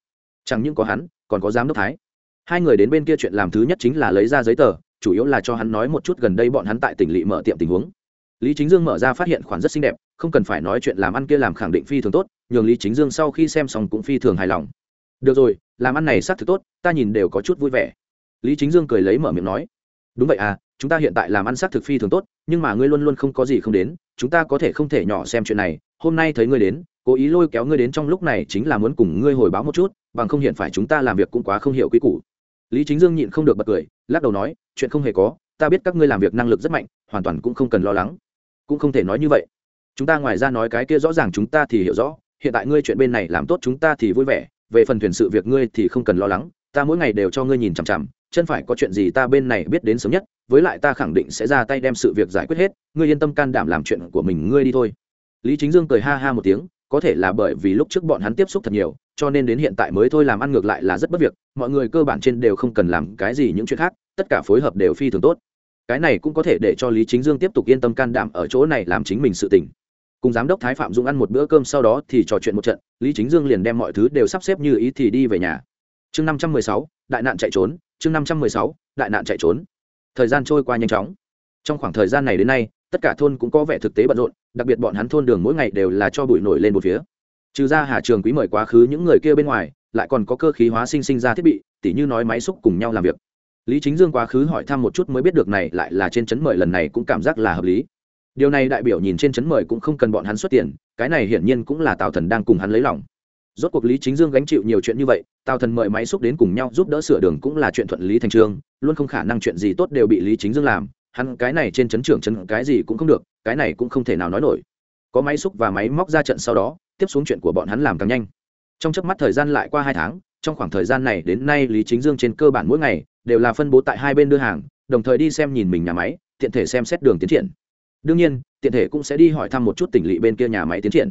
Chẳng những có hắn, còn có giám đốc thái. Hai người đến bên kia chuyện làm thứ nhất chính là lấy ra giấy tờ, chủ yếu là cho hắn nói một chút gần đây bọn hắn tại tỉnh lỵ mở tiệm tình huống. Lý chính dương mở ra phát hiện khoản rất xinh đẹp, không cần phải nói chuyện làm ăn kia làm khẳng định phi thường tốt, nhường lý chính dương sau khi xem xong cũng phi thường hài lòng. Được rồi, làm ăn này xác thực tốt, ta nhìn đều có chút vui vẻ. Lý chính dương cười lấy mở miệng nói đúng vậy à chúng ta hiện tại làm ăn xác thực phi thường tốt, nhưng mà ngươi luôn luôn không có gì không đến, chúng ta có thể không thể nhỏ xem chuyện này, hôm nay thấy ngươi đến, cố ý lôi kéo ngươi đến trong lúc này chính là muốn cùng ngươi hồi báo một chút, bằng không hiện phải chúng ta làm việc cũng quá không hiểu quy củ. Lý chính dương nhịn không được bật cười, lắc đầu nói, chuyện không hề có, ta biết các ngươi làm việc năng lực rất mạnh, hoàn toàn cũng không cần lo lắng. Cũng không thể nói như vậy. Chúng ta ngoài ra nói cái kia rõ ràng chúng ta thì hiểu rõ, hiện tại ngươi chuyện bên này làm tốt chúng ta thì vui vẻ, về phần thuyền sự việc ngươi thì không cần lo lắng, ta mỗi ngày đều cho ngươi nhìn chằm chằm chân phải có chuyện gì ta bên này biết đến sớm nhất, với lại ta khẳng định sẽ ra tay đem sự việc giải quyết hết, ngươi yên tâm can đảm làm chuyện của mình, ngươi đi thôi. Lý chính dương cười ha ha một tiếng, có thể là bởi vì lúc trước bọn hắn tiếp xúc thật nhiều, cho nên đến hiện tại mới thôi làm ăn ngược lại là rất bất việc, mọi người cơ bản trên đều không cần làm cái gì những chuyện khác, tất cả phối hợp đều phi thường tốt. Cái này cũng có thể để cho lý chính dương tiếp tục yên tâm can đảm ở chỗ này làm chính mình sự tỉnh cùng giám đốc thái phạm dũng ăn một bữa cơm sau đó thì trò chuyện một trận, lý chính dương liền đem mọi thứ đều sắp xếp như ý thì đi về nhà. Chương năm trăm mười sáu, đại nạn chạy trốn chương năm trăm mười sáu, đại nạn chạy trốn. Thời gian trôi qua nhanh chóng. Trong khoảng thời gian này đến nay, tất cả thôn cũng có vẻ thực tế bận rộn, đặc biệt bọn hắn thôn đường mỗi ngày đều là cho bụi nổi lên một phía. Trừ ra hà trường quý mời quá khứ những người kia bên ngoài, lại còn có cơ khí hóa sinh sinh ra thiết bị, tỉ như nói máy xúc cùng nhau làm việc. Lý chính dương quá khứ hỏi thăm một chút mới biết được này lại là trên chấn mời lần này cũng cảm giác là hợp lý. Điều này đại biểu nhìn trên chấn mời cũng không cần bọn hắn xuất tiền, cái này hiển nhiên cũng là tào thần đang cùng hắn lấy lòng rốt cuộc lý chính dương gánh chịu nhiều chuyện như vậy, tào thần mời máy xúc đến cùng nhau giúp đỡ sửa đường cũng là chuyện thuận lý thành trương luôn không khả năng chuyện gì tốt đều bị lý chính dương làm, hắn cái này trên chấn trưởng chấn cái gì cũng không được, cái này cũng không thể nào nói nổi. Có máy xúc và máy móc ra trận sau đó, tiếp xuống chuyện của bọn hắn làm càng nhanh. Trong chớp mắt thời gian lại qua hai tháng, trong khoảng thời gian này đến nay lý chính dương trên cơ bản mỗi ngày đều là phân bố tại hai bên đưa hàng, đồng thời đi xem nhìn mình nhà máy, tiện thể xem xét đường tiến triển. Đương nhiên, tiện thể cũng sẽ đi hỏi thăm một chút tỉnh lỵ bên kia nhà máy tiến triển.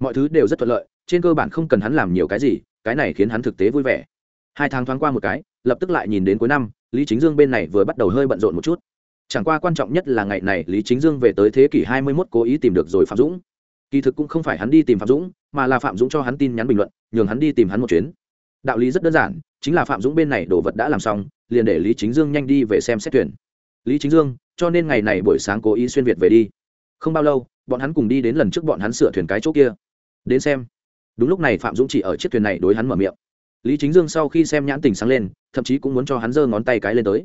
Mọi thứ đều rất thuận lợi trên cơ bản không cần hắn làm nhiều cái gì, cái này khiến hắn thực tế vui vẻ. Hai tháng thoáng qua một cái, lập tức lại nhìn đến cuối năm, lý chính dương bên này vừa bắt đầu hơi bận rộn một chút. Chẳng qua quan trọng nhất là ngày này lý chính dương về tới thế kỷ hai mươi 21 cố ý tìm được rồi phạm dũng. Kỳ thực cũng không phải hắn đi tìm phạm dũng, mà là phạm dũng cho hắn tin nhắn bình luận, nhường hắn đi tìm hắn một chuyến. Đạo lý rất đơn giản, chính là phạm dũng bên này đồ vật đã làm xong, liền để lý chính dương nhanh đi về xem xét tuyển. Lý chính dương, cho nên ngày này buổi sáng cố ý xuyên việt về đi. Không bao lâu, bọn hắn cùng đi đến lần trước bọn hắn sửa thuyền cái chỗ kia. Đến xem đúng lúc này phạm dũng chỉ ở chiếc thuyền này đối hắn mở miệng. Lý chính dương sau khi xem nhãn tình sáng lên, thậm chí cũng muốn cho hắn giơ ngón tay cái lên tới.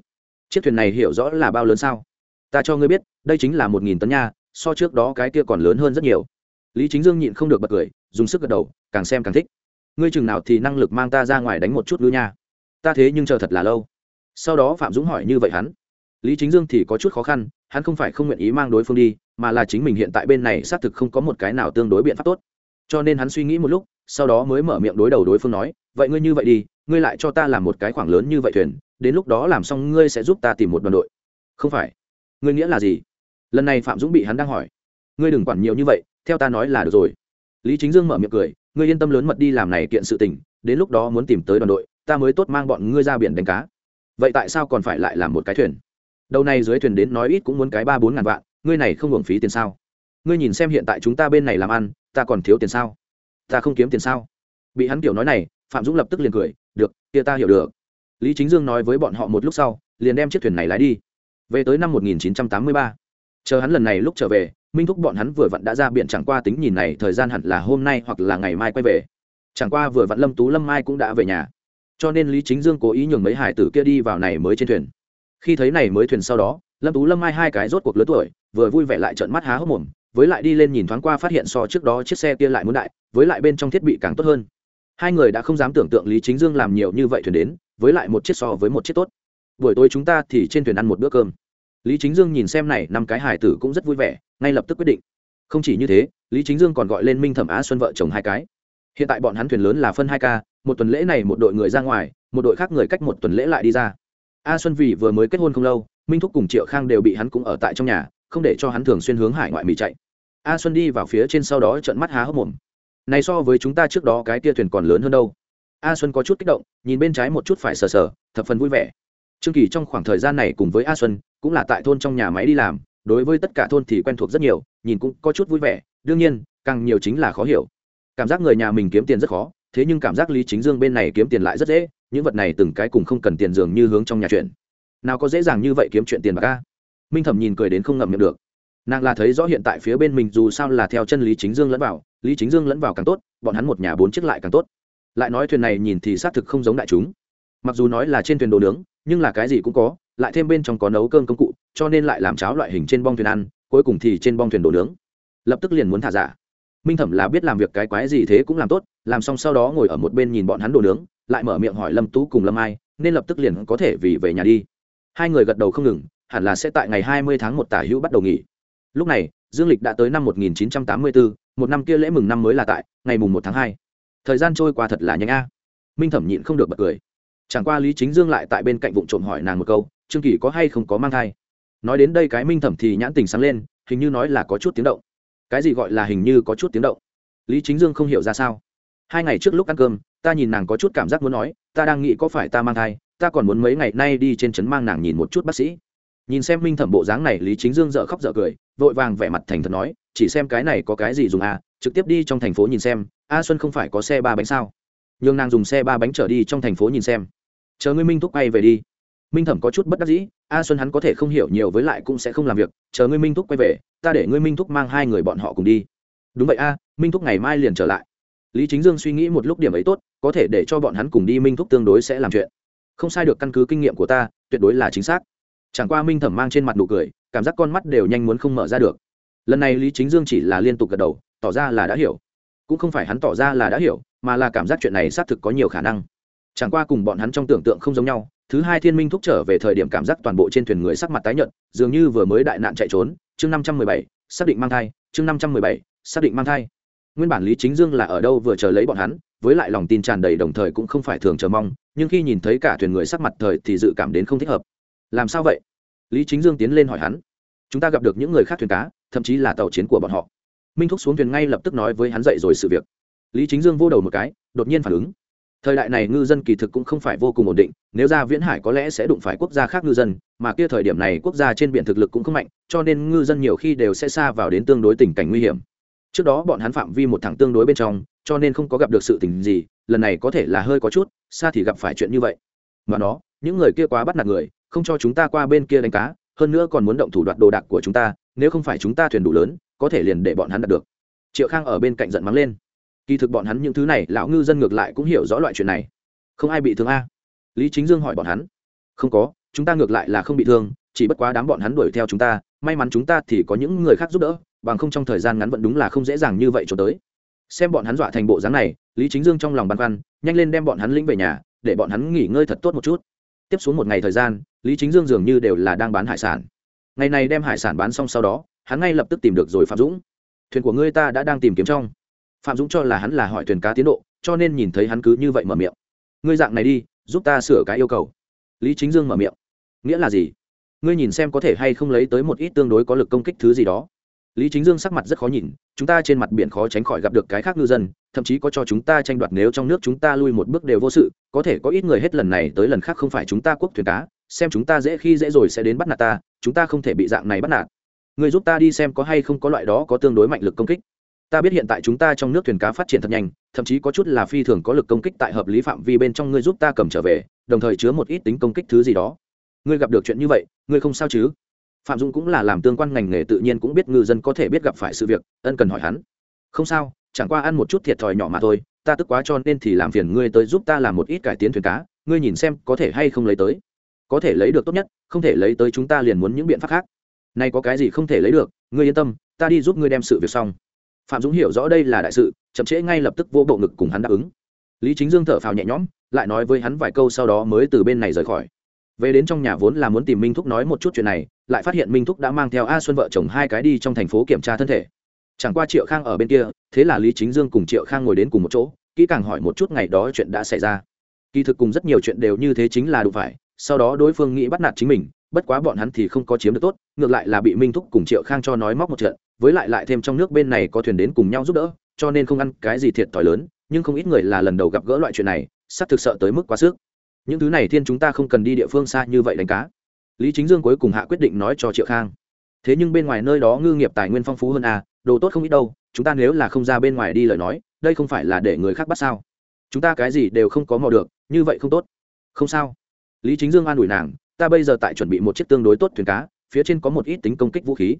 Chiếc thuyền này hiểu rõ là bao lớn sao? Ta cho ngươi biết, đây chính là một nghìn tấn nha, so trước đó cái kia còn lớn hơn rất nhiều. Lý chính dương nhịn không được bật cười, dùng sức gật đầu, càng xem càng thích. Ngươi chừng nào thì năng lực mang ta ra ngoài đánh một chút ngư nha. Ta thế nhưng chờ thật là lâu. Sau đó phạm dũng hỏi như vậy hắn. Lý chính dương thì có chút khó khăn, hắn không phải không nguyện ý mang đối phương đi, mà là chính mình hiện tại bên này xác thực không có một cái nào tương đối biện pháp tốt cho nên hắn suy nghĩ một lúc, sau đó mới mở miệng đối đầu đối phương nói, vậy ngươi như vậy đi, ngươi lại cho ta làm một cái khoảng lớn như vậy thuyền, đến lúc đó làm xong ngươi sẽ giúp ta tìm một đoàn đội. Không phải. Ngươi nghĩa là gì? Lần này phạm dũng bị hắn đang hỏi. Ngươi đừng quản nhiều như vậy, theo ta nói là được rồi. Lý chính dương mở miệng cười, ngươi yên tâm lớn mật đi làm này kiện sự tình, đến lúc đó muốn tìm tới đoàn đội, ta mới tốt mang bọn ngươi ra biển đánh cá. Vậy tại sao còn phải lại làm một cái thuyền? Đầu này dưới thuyền đến nói ít cũng muốn cái ba bốn ngàn vạn, ngươi này không hưởng phí tiền sao? Ngươi nhìn xem hiện tại chúng ta bên này làm ăn, ta còn thiếu tiền sao? Ta không kiếm tiền sao? Bị hắn kiểu nói này, phạm dũng lập tức liền cười, được, kia ta hiểu được. Lý chính dương nói với bọn họ một lúc sau, liền đem chiếc thuyền này lái đi. Về tới năm 1983. chờ hắn lần này lúc trở về, minh thúc bọn hắn vừa vặn đã ra biển, chẳng qua tính nhìn này thời gian hẳn là hôm nay hoặc là ngày mai quay về. Chẳng qua vừa vặn lâm tú lâm mai cũng đã về nhà. Cho nên lý chính dương cố ý nhường mấy hải tử kia đi vào này mới trên thuyền. Khi thấy này mới thuyền sau đó, lâm tú lâm mai hai cái rốt cuộc lớn tuổi, vừa vui vẻ lại trợn mắt há hốc mồm với lại đi lên nhìn thoáng qua phát hiện so trước đó chiếc xe kia lại muốn đại, với lại bên trong thiết bị càng tốt hơn. Hai người đã không dám tưởng tượng lý chính dương làm nhiều như vậy thuyền đến, với lại một chiếc so với một chiếc tốt. Buổi tối chúng ta thì trên thuyền ăn một bữa cơm. Lý chính dương nhìn xem này, năm cái hải tử cũng rất vui vẻ, ngay lập tức quyết định. Không chỉ như thế, lý chính dương còn gọi lên minh thẩm á xuân vợ chồng hai cái. Hiện tại bọn hắn thuyền lớn là phân hai ca, một tuần lễ này một đội người ra ngoài, một đội khác người cách một tuần lễ lại đi ra. A xuân vì vừa mới kết hôn không lâu, minh thúc cùng triệu khang đều bị hắn cũng ở tại trong nhà không để cho hắn thường xuyên hướng hải ngoại mỹ chạy. A xuân đi vào phía trên sau đó trận mắt há hốc mồm. Này so với chúng ta trước đó cái tia thuyền còn lớn hơn đâu. A xuân có chút kích động, nhìn bên trái một chút phải sờ sờ, thập phần vui vẻ. Trương kỳ trong khoảng thời gian này cùng với a xuân, cũng là tại thôn trong nhà máy đi làm, đối với tất cả thôn thì quen thuộc rất nhiều, nhìn cũng có chút vui vẻ, đương nhiên, càng nhiều chính là khó hiểu. Cảm giác người nhà mình kiếm tiền rất khó, thế nhưng cảm giác lý chính dương bên này kiếm tiền lại rất dễ, những vật này từng cái cùng không cần tiền dường như hướng trong nhà chuyện. Nào có dễ dàng như vậy kiếm chuyện tiền bạc ca minh thẩm nhìn cười đến không ngậm miệng được. Nàng là thấy rõ hiện tại phía bên mình dù sao là theo chân lý chính dương lẫn vào, lý chính dương lẫn vào càng tốt, bọn hắn một nhà bốn chiếc lại càng tốt. Lại nói thuyền này nhìn thì xác thực không giống đại chúng. Mặc dù nói là trên thuyền đồ nướng, nhưng là cái gì cũng có, lại thêm bên trong có nấu cơm công cụ, cho nên lại làm cháo loại hình trên bong thuyền ăn, cuối cùng thì trên bong thuyền đồ nướng. Lập tức liền muốn thả giả. Minh thẩm là biết làm việc cái quái gì thế cũng làm tốt, làm xong sau đó ngồi ở một bên nhìn bọn hắn đồ nướng, lại mở miệng hỏi lâm tú cùng lâm ai, nên lập tức liền có thể vì về nhà đi. Hai người gật đầu không ngừng hẳn là sẽ tại ngày hai mươi tháng một tả hữu bắt đầu nghỉ. Lúc này, dương lịch đã tới năm một nghìn chín trăm tám mươi bốn một năm kia lễ mừng năm mới là tại ngày mùng một tháng hai. Thời gian trôi qua thật là nhanh a. Minh thẩm nhịn không được bật cười. Chẳng qua lý chính dương lại tại bên cạnh vụng trộm hỏi nàng một câu, trương kỳ có hay không có mang thai? Nói đến đây cái minh thẩm thì nhãn tình sáng lên, hình như nói là có chút tiếng động. Cái gì gọi là hình như có chút tiếng động? Lý chính dương không hiểu ra sao. Hai ngày trước lúc ăn cơm, ta nhìn nàng có chút cảm giác muốn nói, ta đang nghĩ có phải ta mang thai, ta còn muốn mấy ngày nay đi trên trấn mang nàng nhìn một chút bác sĩ nhìn xem minh thẩm bộ dáng này, lý chính dương dợ khóc dợ cười, vội vàng vẻ mặt thành thật nói, chỉ xem cái này có cái gì dùng à trực tiếp đi trong thành phố nhìn xem, a xuân không phải có xe ba bánh sao? Nhường nàng dùng xe ba bánh trở đi trong thành phố nhìn xem. Chờ ngươi minh thúc quay về đi. Minh thẩm có chút bất đắc dĩ, a xuân hắn có thể không hiểu nhiều với lại cũng sẽ không làm việc, chờ ngươi minh thúc quay về, ta để ngươi minh thúc mang hai người bọn họ cùng đi. Đúng vậy a, minh thúc ngày mai liền trở lại. Lý chính dương suy nghĩ một lúc điểm ấy tốt, có thể để cho bọn hắn cùng đi minh thúc tương đối sẽ làm chuyện. Không sai được căn cứ kinh nghiệm của ta, tuyệt đối là chính xác chẳng qua minh thẩm mang trên mặt nụ cười, cảm giác con mắt đều nhanh muốn không mở ra được. Lần này lý chính dương chỉ là liên tục gật đầu, tỏ ra là đã hiểu. Cũng không phải hắn tỏ ra là đã hiểu, mà là cảm giác chuyện này xác thực có nhiều khả năng. Chẳng qua cùng bọn hắn trong tưởng tượng không giống nhau, thứ hai thiên minh thúc trở về thời điểm cảm giác toàn bộ trên thuyền người sắc mặt tái nhợt, dường như vừa mới đại nạn chạy trốn, chương năm trăm mười bảy, xác định mang thai, chương năm trăm mười bảy, xác định mang thai. Nguyên bản lý chính dương là ở đâu vừa chờ lấy bọn hắn, với lại lòng tin tràn đầy đồng thời cũng không phải thường chờ mong, nhưng khi nhìn thấy cả thuyền người sắc mặt thời thì dự cảm đến không thích hợp làm sao vậy? Lý chính dương tiến lên hỏi hắn. Chúng ta gặp được những người khác thuyền cá, thậm chí là tàu chiến của bọn họ. Minh thúc xuống thuyền ngay lập tức nói với hắn dậy rồi sự việc. Lý chính dương vô đầu một cái, đột nhiên phản ứng. Thời đại này ngư dân kỳ thực cũng không phải vô cùng ổn định, nếu ra viễn hải có lẽ sẽ đụng phải quốc gia khác ngư dân, mà kia thời điểm này quốc gia trên biển thực lực cũng không mạnh, cho nên ngư dân nhiều khi đều sẽ xa vào đến tương đối tình cảnh nguy hiểm. Trước đó bọn hắn phạm vi một thẳng tương đối bên trong, cho nên không có gặp được sự tình gì, lần này có thể là hơi có chút, xa thì gặp phải chuyện như vậy. Mà nó, những người kia quá bắt nạt người không cho chúng ta qua bên kia đánh cá, hơn nữa còn muốn động thủ đoạt đồ đạc của chúng ta, nếu không phải chúng ta thuyền đủ lớn, có thể liền để bọn hắn đạt được. Triệu khang ở bên cạnh giận mắng lên. Kỳ thực bọn hắn những thứ này, lão ngư dân ngược lại cũng hiểu rõ loại chuyện này. Không ai bị thương a. Lý chính dương hỏi bọn hắn. Không có, chúng ta ngược lại là không bị thương, chỉ bất quá đám bọn hắn đuổi theo chúng ta, may mắn chúng ta thì có những người khác giúp đỡ, bằng không trong thời gian ngắn vẫn đúng là không dễ dàng như vậy cho tới. Xem bọn hắn dọa thành bộ dáng này, lý chính dương trong lòng băn khoăn, nhanh lên đem bọn hắn lĩnh về nhà, để bọn hắn nghỉ ngơi thật tốt một chút tiếp xuống một ngày thời gian, lý chính dương dường như đều là đang bán hải sản. Ngày này đem hải sản bán xong sau đó, hắn ngay lập tức tìm được rồi phạm dũng. Thuyền của ngươi ta đã đang tìm kiếm trong. Phạm dũng cho là hắn là hỏi thuyền cá tiến độ, cho nên nhìn thấy hắn cứ như vậy mở miệng. Ngươi dạng này đi, giúp ta sửa cái yêu cầu. Lý chính dương mở miệng. Nghĩa là gì? Ngươi nhìn xem có thể hay không lấy tới một ít tương đối có lực công kích thứ gì đó lý chính dương sắc mặt rất khó nhìn, chúng ta trên mặt biển khó tránh khỏi gặp được cái khác ngư dân, thậm chí có cho chúng ta tranh đoạt nếu trong nước chúng ta lui một bước đều vô sự, có thể có ít người hết lần này tới lần khác không phải chúng ta quốc thuyền cá, xem chúng ta dễ khi dễ rồi sẽ đến bắt nạt ta, chúng ta không thể bị dạng này bắt nạt. Người giúp ta đi xem có hay không có loại đó có tương đối mạnh lực công kích. Ta biết hiện tại chúng ta trong nước thuyền cá phát triển thật nhanh, thậm chí có chút là phi thường có lực công kích tại hợp lý phạm vi bên trong ngươi giúp ta cầm trở về, đồng thời chứa một ít tính công kích thứ gì đó. Ngươi gặp được chuyện như vậy ngươi không sao chứ? Phạm dũng cũng là làm tương quan ngành nghề tự nhiên cũng biết ngư dân có thể biết gặp phải sự việc, ân cần hỏi hắn. Không sao, chẳng qua ăn một chút thiệt thòi nhỏ mà thôi, ta tức quá cho nên thì làm phiền ngươi tới giúp ta làm một ít cải tiến thuyền cá, ngươi nhìn xem có thể hay không lấy tới. Có thể lấy được tốt nhất, không thể lấy tới chúng ta liền muốn những biện pháp khác. Nay có cái gì không thể lấy được, ngươi yên tâm, ta đi giúp ngươi đem sự việc xong. Phạm dũng hiểu rõ đây là đại sự, chậm trễ ngay lập tức vô bộ ngực cùng hắn đáp ứng. Lý chính dương thở phào nhẹ nhõm, lại nói với hắn vài câu sau đó mới từ bên này rời khỏi về đến trong nhà vốn là muốn tìm minh thúc nói một chút chuyện này, lại phát hiện minh thúc đã mang theo a xuân vợ chồng hai cái đi trong thành phố kiểm tra thân thể. Chẳng qua triệu khang ở bên kia, thế là lý chính dương cùng triệu khang ngồi đến cùng một chỗ, kỹ càng hỏi một chút ngày đó chuyện đã xảy ra. Kỳ thực cùng rất nhiều chuyện đều như thế chính là đủ phải, sau đó đối phương nghĩ bắt nạt chính mình, bất quá bọn hắn thì không có chiếm được tốt, ngược lại là bị minh thúc cùng triệu khang cho nói móc một trận, với lại lại thêm trong nước bên này có thuyền đến cùng nhau giúp đỡ, cho nên không ăn cái gì thiệt thòi lớn, nhưng không ít người là lần đầu gặp gỡ loại chuyện này sắp thực sợ tới mức quá sức những thứ này thiên chúng ta không cần đi địa phương xa như vậy đánh cá. Lý chính dương cuối cùng hạ quyết định nói cho triệu khang. Thế nhưng bên ngoài nơi đó ngư nghiệp tài nguyên phong phú hơn à đồ tốt không ít đâu, chúng ta nếu là không ra bên ngoài đi lời nói, đây không phải là để người khác bắt sao? Chúng ta cái gì đều không có mò được, như vậy không tốt. Không sao. Lý chính dương an ủi nàng, ta bây giờ tại chuẩn bị một chiếc tương đối tốt thuyền cá, phía trên có một ít tính công kích vũ khí.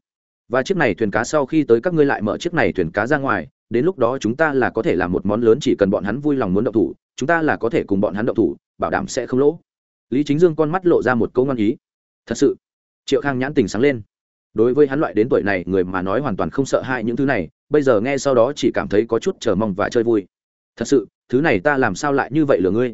Và chiếc này thuyền cá sau khi tới các ngươi lại mở chiếc này thuyền cá ra ngoài, đến lúc đó chúng ta là có thể làm một món lớn chỉ cần bọn hắn vui lòng muốn động thủ, chúng ta là có thể cùng bọn hắn động thủ bảo đảm sẽ không lỗ. Lý chính dương con mắt lộ ra một câu ngon ý. Thật sự, triệu khang nhãn tình sáng lên. Đối với hắn loại đến tuổi này, người mà nói hoàn toàn không sợ hãi những thứ này, bây giờ nghe sau đó chỉ cảm thấy có chút chờ mong và chơi vui. Thật sự, thứ này ta làm sao lại như vậy lừa ngươi?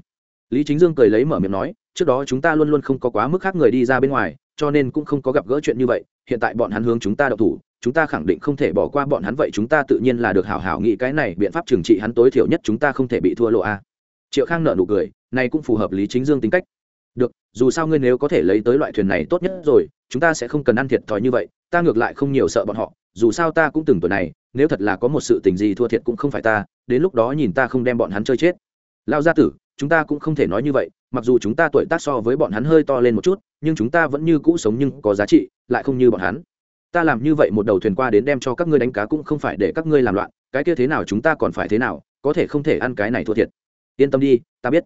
Lý chính dương cười lấy mở miệng nói, trước đó chúng ta luôn luôn không có quá mức khác người đi ra bên ngoài, cho nên cũng không có gặp gỡ chuyện như vậy, hiện tại bọn hắn hướng chúng ta đậu thủ, chúng ta khẳng định không thể bỏ qua bọn hắn, vậy chúng ta tự nhiên là được hảo hảo nghĩ cái này, biện pháp trừng trị hắn tối thiểu nhất chúng ta không thể bị thua lộ a. Triệu khang nợ nụ cười này cũng phù hợp lý chính dương tính cách. Được, dù sao ngươi nếu có thể lấy tới loại thuyền này tốt nhất rồi, chúng ta sẽ không cần ăn thiệt thòi như vậy, ta ngược lại không nhiều sợ bọn họ, dù sao ta cũng từng tuổi này, nếu thật là có một sự tình gì thua thiệt cũng không phải ta, đến lúc đó nhìn ta không đem bọn hắn chơi chết. Lao gia tử, chúng ta cũng không thể nói như vậy, mặc dù chúng ta tuổi tác so với bọn hắn hơi to lên một chút, nhưng chúng ta vẫn như cũ sống nhưng có giá trị, lại không như bọn hắn. Ta làm như vậy một đầu thuyền qua đến đem cho các ngươi đánh cá cũng không phải để các ngươi làm loạn, cái kia thế nào chúng ta còn phải thế nào, có thể không thể ăn cái này thua thiệt. Yên tâm đi, ta biết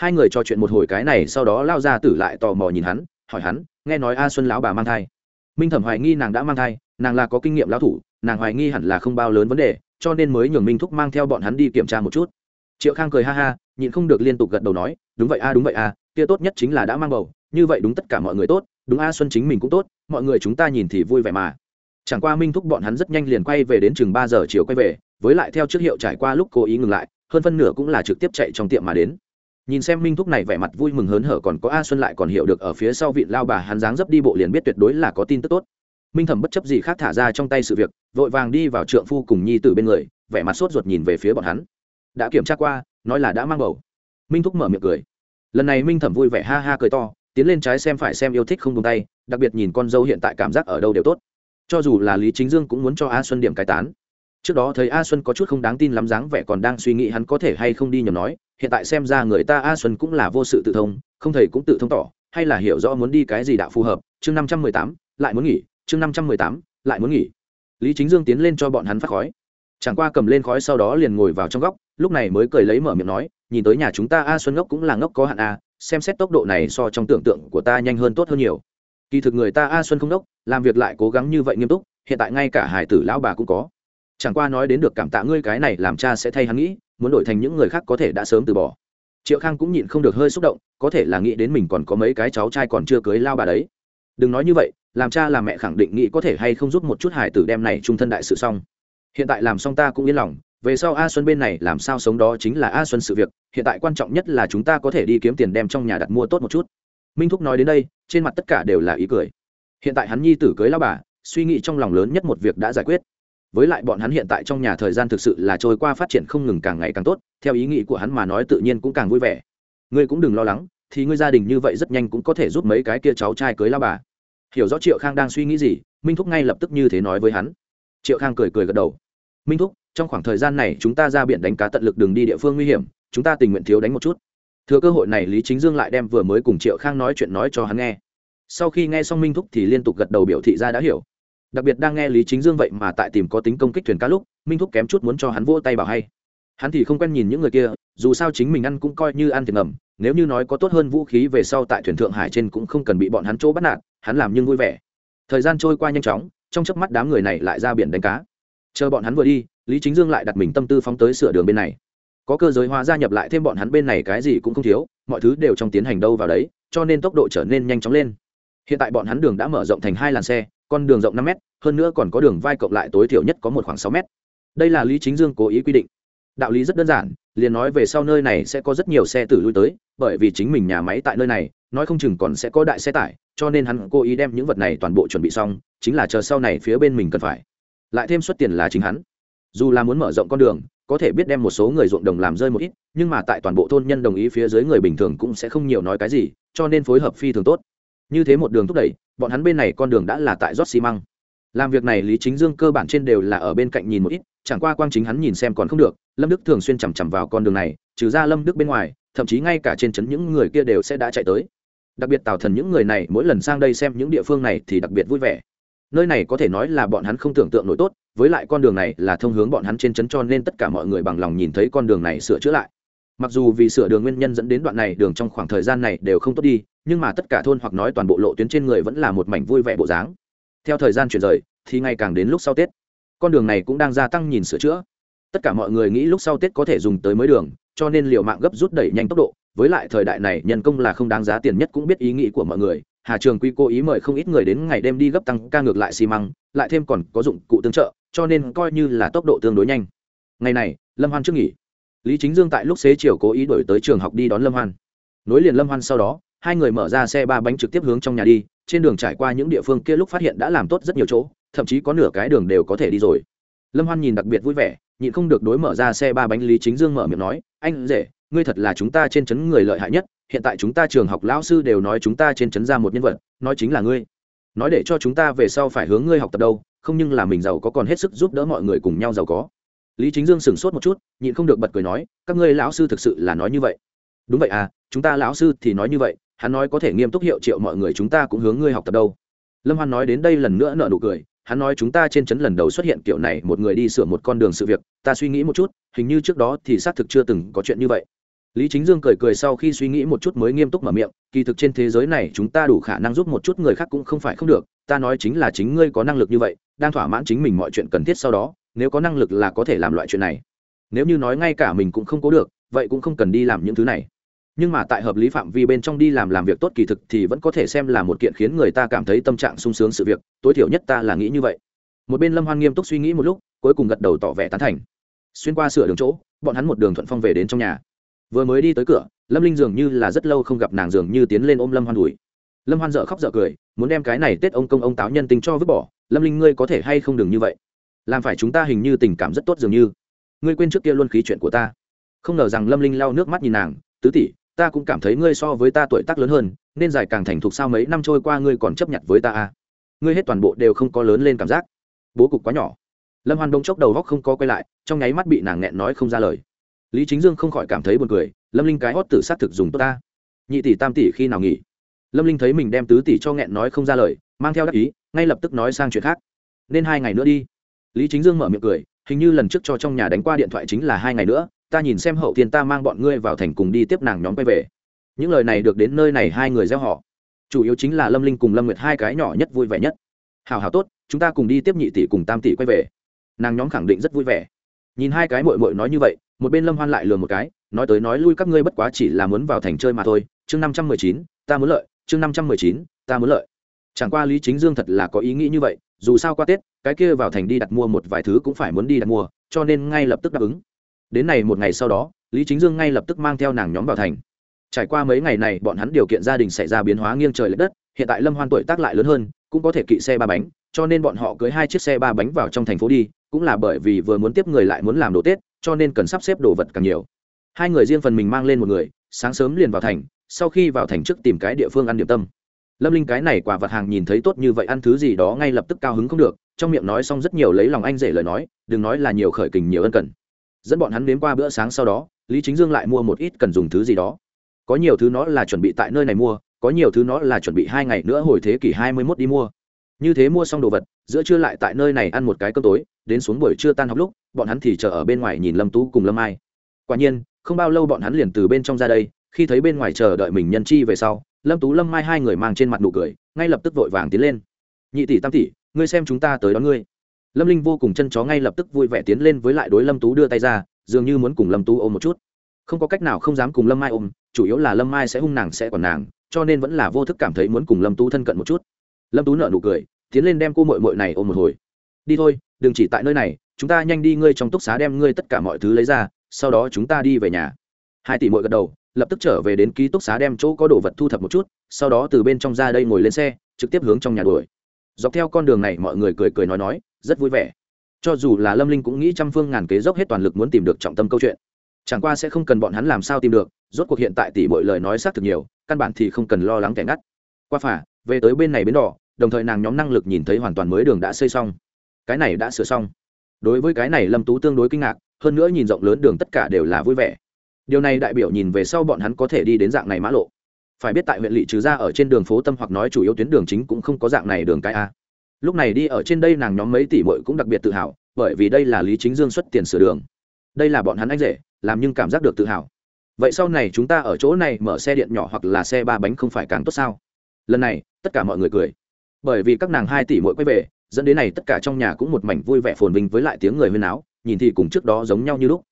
hai người trò chuyện một hồi cái này, sau đó lao ra tử lại tò mò nhìn hắn, hỏi hắn, nghe nói a xuân lão bà mang thai? Minh thẩm hoài nghi nàng đã mang thai, nàng là có kinh nghiệm lão thủ, nàng hoài nghi hẳn là không bao lớn vấn đề, cho nên mới nhường minh thúc mang theo bọn hắn đi kiểm tra một chút. Triệu khang cười ha ha, nhịn không được liên tục gật đầu nói, đúng vậy a, đúng vậy a, kia tốt nhất chính là đã mang bầu, như vậy đúng tất cả mọi người tốt, đúng a xuân chính mình cũng tốt, mọi người chúng ta nhìn thì vui vẻ mà. Chẳng qua minh thúc bọn hắn rất nhanh liền quay về đến chừng ba giờ chiều quay về, với lại theo trước hiệu trải qua lúc cố ý ngừng lại, hơn phân nửa cũng là trực tiếp chạy trong tiệm mà đến nhìn xem minh thúc này vẻ mặt vui mừng hớn hở còn có a xuân lại còn hiểu được ở phía sau vị lao bà hắn dáng dấp đi bộ liền biết tuyệt đối là có tin tức tốt. Minh thẩm bất chấp gì khác thả ra trong tay sự việc, vội vàng đi vào trượng phu cùng nhi tử bên người, vẻ mặt sốt ruột nhìn về phía bọn hắn. Đã kiểm tra qua, nói là đã mang bầu. Minh thúc mở miệng cười. Lần này minh thẩm vui vẻ ha ha cười to, tiến lên trái xem phải xem yêu thích không tung tay, đặc biệt nhìn con dâu hiện tại cảm giác ở đâu đều tốt. Cho dù là lý chính dương cũng muốn cho a xuân điểm cai tán. Trước đó thấy a xuân có chút không đáng tin lắm dáng vẻ còn đang suy nghĩ hắn có thể hay không đi nhầm nói hiện tại xem ra người ta a xuân cũng là vô sự tự thông, không thầy cũng tự thông tỏ, hay là hiểu rõ muốn đi cái gì đạo phù hợp, chương năm trăm mười tám, lại muốn nghỉ, chương năm trăm mười tám, lại muốn nghỉ. Lý chính dương tiến lên cho bọn hắn phát khói. Chẳng qua cầm lên khói sau đó liền ngồi vào trong góc, lúc này mới cười lấy mở miệng nói, nhìn tới nhà chúng ta a xuân ngốc cũng là ngốc có hạn a, xem xét tốc độ này so trong tưởng tượng của ta nhanh hơn tốt hơn nhiều. Kỳ thực người ta a xuân không ngốc, làm việc lại cố gắng như vậy nghiêm túc, hiện tại ngay cả hải tử lão bà cũng có chẳng qua nói đến được cảm tạ ngươi cái này làm cha sẽ thay hắn nghĩ, muốn đổi thành những người khác có thể đã sớm từ bỏ. Triệu khang cũng nhịn không được hơi xúc động, có thể là nghĩ đến mình còn có mấy cái cháu trai còn chưa cưới lao bà đấy. Đừng nói như vậy, làm cha làm mẹ khẳng định nghĩ có thể hay không giúp một chút hải tử đem này trung thân đại sự xong. Hiện tại làm xong ta cũng yên lòng, về sau a xuân bên này làm sao sống đó chính là a xuân sự việc, hiện tại quan trọng nhất là chúng ta có thể đi kiếm tiền đem trong nhà đặt mua tốt một chút. Minh thúc nói đến đây, trên mặt tất cả đều là ý cười. Hiện tại hắn nhi tử cưới lao bà, suy nghĩ trong lòng lớn nhất một việc đã giải quyết với lại bọn hắn hiện tại trong nhà thời gian thực sự là trôi qua phát triển không ngừng càng ngày càng tốt, theo ý nghĩ của hắn mà nói tự nhiên cũng càng vui vẻ. Ngươi cũng đừng lo lắng, thì ngươi gia đình như vậy rất nhanh cũng có thể giúp mấy cái kia cháu trai cưới la bà. Hiểu rõ triệu khang đang suy nghĩ gì, minh thúc ngay lập tức như thế nói với hắn. Triệu khang cười cười gật đầu. Minh thúc, trong khoảng thời gian này chúng ta ra biển đánh cá tận lực đường đi địa phương nguy hiểm, chúng ta tình nguyện thiếu đánh một chút. Thừa cơ hội này lý chính dương lại đem vừa mới cùng triệu khang nói chuyện nói cho hắn nghe. Sau khi nghe xong minh thúc thì liên tục gật đầu biểu thị ra đã hiểu đặc biệt đang nghe lý chính dương vậy mà tại tìm có tính công kích thuyền cá lúc, minh thúc kém chút muốn cho hắn vỗ tay bảo hay. Hắn thì không quen nhìn những người kia, dù sao chính mình ăn cũng coi như ăn thiệt ngầm, nếu như nói có tốt hơn vũ khí về sau tại thuyền thượng hải trên cũng không cần bị bọn hắn chỗ bắt nạt, hắn làm nhưng vui vẻ. Thời gian trôi qua nhanh chóng, trong chớp mắt đám người này lại ra biển đánh cá. Chờ bọn hắn vừa đi, lý chính dương lại đặt mình tâm tư phóng tới sửa đường bên này. Có cơ giới hóa gia nhập lại thêm bọn hắn bên này cái gì cũng không thiếu, mọi thứ đều trong tiến hành đâu vào đấy, cho nên tốc độ trở nên nhanh chóng lên. Hiện tại bọn hắn đường đã mở rộng thành hai làn xe con đường rộng năm m hơn nữa còn có đường vai cộng lại tối thiểu nhất có một khoảng sáu m đây là lý chính dương cố ý quy định. Đạo lý rất đơn giản, liền nói về sau nơi này sẽ có rất nhiều xe tử lui tới, bởi vì chính mình nhà máy tại nơi này, nói không chừng còn sẽ có đại xe tải, cho nên hắn cố ý đem những vật này toàn bộ chuẩn bị xong, chính là chờ sau này phía bên mình cần phải. Lại thêm suất tiền là chính hắn. Dù là muốn mở rộng con đường, có thể biết đem một số người ruộng đồng làm rơi một ít, nhưng mà tại toàn bộ thôn nhân đồng ý phía dưới người bình thường cũng sẽ không nhiều nói cái gì, cho nên phối hợp phi thường tốt như thế một đường thúc đẩy, bọn hắn bên này con đường đã là tại rót xi măng. Làm việc này lý chính dương cơ bản trên đều là ở bên cạnh nhìn một ít, chẳng qua quang chính hắn nhìn xem còn không được, lâm đức thường xuyên chằm chằm vào con đường này, trừ ra lâm đức bên ngoài, thậm chí ngay cả trên trấn những người kia đều sẽ đã chạy tới. Đặc biệt tào thần những người này mỗi lần sang đây xem những địa phương này thì đặc biệt vui vẻ. Nơi này có thể nói là bọn hắn không tưởng tượng nổi tốt, với lại con đường này là thông hướng bọn hắn trên trấn cho nên tất cả mọi người bằng lòng nhìn thấy con đường này sửa chữa lại. Mặc dù vì sửa đường nguyên nhân dẫn đến đoạn này đường trong khoảng thời gian này đều không tốt đi nhưng mà tất cả thôn hoặc nói toàn bộ lộ tuyến trên người vẫn là một mảnh vui vẻ bộ dáng. Theo thời gian chuyển rời, thì ngày càng đến lúc sau tết. Con đường này cũng đang gia tăng nhìn sửa chữa. Tất cả mọi người nghĩ lúc sau tết có thể dùng tới mới đường, cho nên liệu mạng gấp rút đẩy nhanh tốc độ. Với lại thời đại này, nhân công là không đáng giá tiền nhất cũng biết ý nghĩ của mọi người. Hà trường quy cố ý mời không ít người đến ngày đêm đi gấp tăng ca ngược lại xi măng, lại thêm còn có dụng cụ tương trợ, cho nên coi như là tốc độ tương đối nhanh. Ngày này, lâm hoan trước nghỉ. Lý chính dương tại lúc xế chiều cố ý đổi tới trường học đi đón lâm hoan. Nối liền lâm hoan sau đó hai người mở ra xe ba bánh trực tiếp hướng trong nhà đi, trên đường trải qua những địa phương kia lúc phát hiện đã làm tốt rất nhiều chỗ, thậm chí có nửa cái đường đều có thể đi rồi. Lâm hoan nhìn đặc biệt vui vẻ, nhịn không được đối mở ra xe ba bánh lý chính dương mở miệng nói, anh rể, ngươi thật là chúng ta trên trấn người lợi hại nhất, hiện tại chúng ta trường học lão sư đều nói chúng ta trên trấn ra một nhân vật, nói chính là ngươi. Nói để cho chúng ta về sau phải hướng ngươi học tập đâu, không nhưng là mình giàu có còn hết sức giúp đỡ mọi người cùng nhau giàu có. Lý chính dương sửng sốt một chút, nhịn không được bật cười nói, các ngươi lão sư thực sự là nói như vậy. Đúng vậy à chúng ta lão sư thì nói như vậy hắn nói có thể nghiêm túc hiệu triệu mọi người chúng ta cũng hướng ngươi học tập đâu. Lâm hoan nói đến đây lần nữa nợ nụ cười, hắn nói chúng ta trên trấn lần đầu xuất hiện kiểu này, một người đi sửa một con đường sự việc, ta suy nghĩ một chút, hình như trước đó thì xác thực chưa từng có chuyện như vậy. Lý chính dương cười cười sau khi suy nghĩ một chút mới nghiêm túc mở miệng, kỳ thực trên thế giới này chúng ta đủ khả năng giúp một chút người khác cũng không phải không được, ta nói chính là chính ngươi có năng lực như vậy, đang thỏa mãn chính mình mọi chuyện cần thiết sau đó, nếu có năng lực là có thể làm loại chuyện này. Nếu như nói ngay cả mình cũng không cố được, vậy cũng không cần đi làm những thứ này nhưng mà tại hợp lý phạm vi bên trong đi làm làm việc tốt kỳ thực thì vẫn có thể xem là một kiện khiến người ta cảm thấy tâm trạng sung sướng sự việc, tối thiểu nhất ta là nghĩ như vậy. Một bên lâm hoan nghiêm túc suy nghĩ một lúc, cuối cùng gật đầu tỏ vẻ tán thành. Xuyên qua sửa đường chỗ, bọn hắn một đường thuận phong về đến trong nhà. Vừa mới đi tới cửa, lâm linh dường như là rất lâu không gặp nàng dường như tiến lên ôm lâm hoan đùi lâm hoan dợ khóc dợ cười, muốn đem cái này tết ông công ông táo nhân tình cho vứt bỏ. Lâm linh ngươi có thể hay không đừng như vậy? Làm phải chúng ta hình như tình cảm rất tốt dường như. Ngươi quên trước kia luôn khí chuyện của ta. Không ngờ rằng lâm linh lau nước mắt nhìn nàng, tứ tỷ ta cũng cảm thấy ngươi so với ta tuổi tác lớn hơn, nên dài càng thành thục sao mấy năm trôi qua ngươi còn chấp nhận với ta à? Ngươi hết toàn bộ đều không có lớn lên cảm giác. Bố cục quá nhỏ. Lâm hoan đông chốc đầu góc không có quay lại, trong nháy mắt bị nàng nghẹn nói không ra lời. Lý chính dương không khỏi cảm thấy buồn cười, lâm linh cái hót tử s á t thực dùng tốt ta. Nhị tỷ tam tỷ khi nào nghỉ? Lâm linh thấy mình đem tứ tỷ cho nghẹn nói không ra lời, mang theo đắc ý, ngay lập tức nói sang chuyện khác. Nên hai ngày nữa đi. Lý chính dương mở miệng cười, hình như lần trước cho trong nhà đánh qua điện thoại chính là hai ngày nữa ta nhìn xem hậu thiên ta mang bọn ngươi vào thành cùng đi tiếp nàng nhóm quay về. Những lời này được đến nơi này hai người gieo họ. Chủ yếu chính là lâm linh cùng lâm nguyệt hai cái nhỏ nhất vui vẻ nhất. Hào hào tốt, chúng ta cùng đi tiếp nhị tỷ cùng tam tỷ quay về. Nàng nhóm khẳng định rất vui vẻ. Nhìn hai cái mội mội nói như vậy, một bên lâm hoan lại lừa một cái, nói tới nói lui các ngươi bất quá chỉ là muốn vào thành chơi mà thôi. Chương năm trăm mười chín, ta muốn lợi. Chương năm trăm mười chín, ta muốn lợi. Chẳng qua lý chính dương thật là có ý nghĩ như vậy, dù sao qua tết, cái kia vào thành đi đặt mua một vài thứ cũng phải muốn đi đặt mua, cho nên ngay lập tức đáp ứng đến này một ngày sau đó, lý chính dương ngay lập tức mang theo nàng nhóm vào thành. Trải qua mấy ngày này, bọn hắn điều kiện gia đình xảy ra biến hóa nghiêng trời l ệ đất, hiện tại lâm hoan tuổi tác lại lớn hơn, cũng có thể kỵ xe ba bánh, cho nên bọn họ cưới hai chiếc xe ba bánh vào trong thành phố đi, cũng là bởi vì vừa muốn tiếp người lại muốn làm đồ tết, cho nên cần sắp xếp đồ vật càng nhiều. Hai người riêng phần mình mang lên một người, sáng sớm liền vào thành, sau khi vào thành trước tìm cái địa phương ăn điểm tâm. Lâm linh cái này quả vật hàng nhìn thấy tốt như vậy ăn thứ gì đó ngay lập tức cao hứng không được, trong miệng nói xong rất nhiều lấy lòng anh rể lời nói, đừng nói là nhiều khởi kình nhiều ân cần dẫn bọn hắn đến qua bữa sáng sau đó, lý chính dương lại mua một ít cần dùng thứ gì đó. Có nhiều thứ nó là chuẩn bị tại nơi này mua, có nhiều thứ nó là chuẩn bị hai ngày nữa hồi thế kỷ hai mươi mốt đi mua. Như thế mua xong đồ vật, giữa trưa lại tại nơi này ăn một cái cơm tối, đến xuống buổi trưa tan học lúc, bọn hắn thì chờ ở bên ngoài nhìn lâm tú cùng lâm ai quả nhiên, không bao lâu bọn hắn liền từ bên trong ra đây, khi thấy bên ngoài chờ đợi mình nhân chi về sau, lâm tú, lâm mai hai người mang trên mặt nụ cười, ngay lập tức vội vàng tiến lên. Nhị tỷ, tam tỷ, ngươi xem chúng ta tới đón ngươi lâm linh vô cùng chân chó ngay lập tức vui vẻ tiến lên với lại đối lâm tú đưa tay ra, dường như muốn cùng lâm tú ôm một chút. Không có cách nào không dám cùng lâm mai ôm, chủ yếu là lâm mai sẽ hung nàng sẽ còn nàng, cho nên vẫn là vô thức cảm thấy muốn cùng lâm tú thân cận một chút. Lâm tú nợ nụ cười, tiến lên đem cô mội mội này ôm một hồi. Đi thôi, đừng chỉ tại nơi này, chúng ta nhanh đi ngươi trong túc xá đem ngươi tất cả mọi thứ lấy ra, sau đó chúng ta đi về nhà. Hai tỷ mội gật đầu, lập tức trở về đến ký túc xá đem chỗ có đồ vật thu thập một chút, sau đó từ bên trong ra đây ngồi lên xe, trực tiếp hướng trong nhà đuổi. Dọc theo con đường này mọi người cười cười nói nói rất vui vẻ. Cho dù là lâm linh cũng nghĩ trăm phương ngàn kế dốc hết toàn lực muốn tìm được trọng tâm câu chuyện. Chẳng qua sẽ không cần bọn hắn làm sao tìm được, rốt cuộc hiện tại tỷ mọi lời nói xác thực nhiều, căn bản thì không cần lo lắng kẻ ngắt. Qua phả về tới bên này bến đỏ, đồng thời nàng nhóm năng lực nhìn thấy hoàn toàn mới đường đã xây xong. Cái này đã sửa xong. Đối với cái này lâm tú tương đối kinh ngạc, hơn nữa nhìn rộng lớn đường tất cả đều là vui vẻ. Điều này đại biểu nhìn về sau bọn hắn có thể đi đến dạng này mã lộ. Phải biết tại huyện lỵ trừ ra ở trên đường phố tâm hoặc nói chủ yếu tuyến đường chính cũng không có dạng này đường cái a lúc này đi ở trên đây nàng nhóm mấy tỷ bội cũng đặc biệt tự hào, bởi vì đây là lý chính dương xuất tiền sửa đường. Đây là bọn hắn anh rể, làm nhưng cảm giác được tự hào. Vậy sau này chúng ta ở chỗ này mở xe điện nhỏ hoặc là xe ba bánh không phải càng tốt sao? Lần này, tất cả mọi người cười. Bởi vì các nàng hai tỷ mỗi quay về, dẫn đến này tất cả trong nhà cũng một mảnh vui vẻ phồn vinh với lại tiếng người huyên áo, nhìn thì cùng trước đó giống nhau như lúc.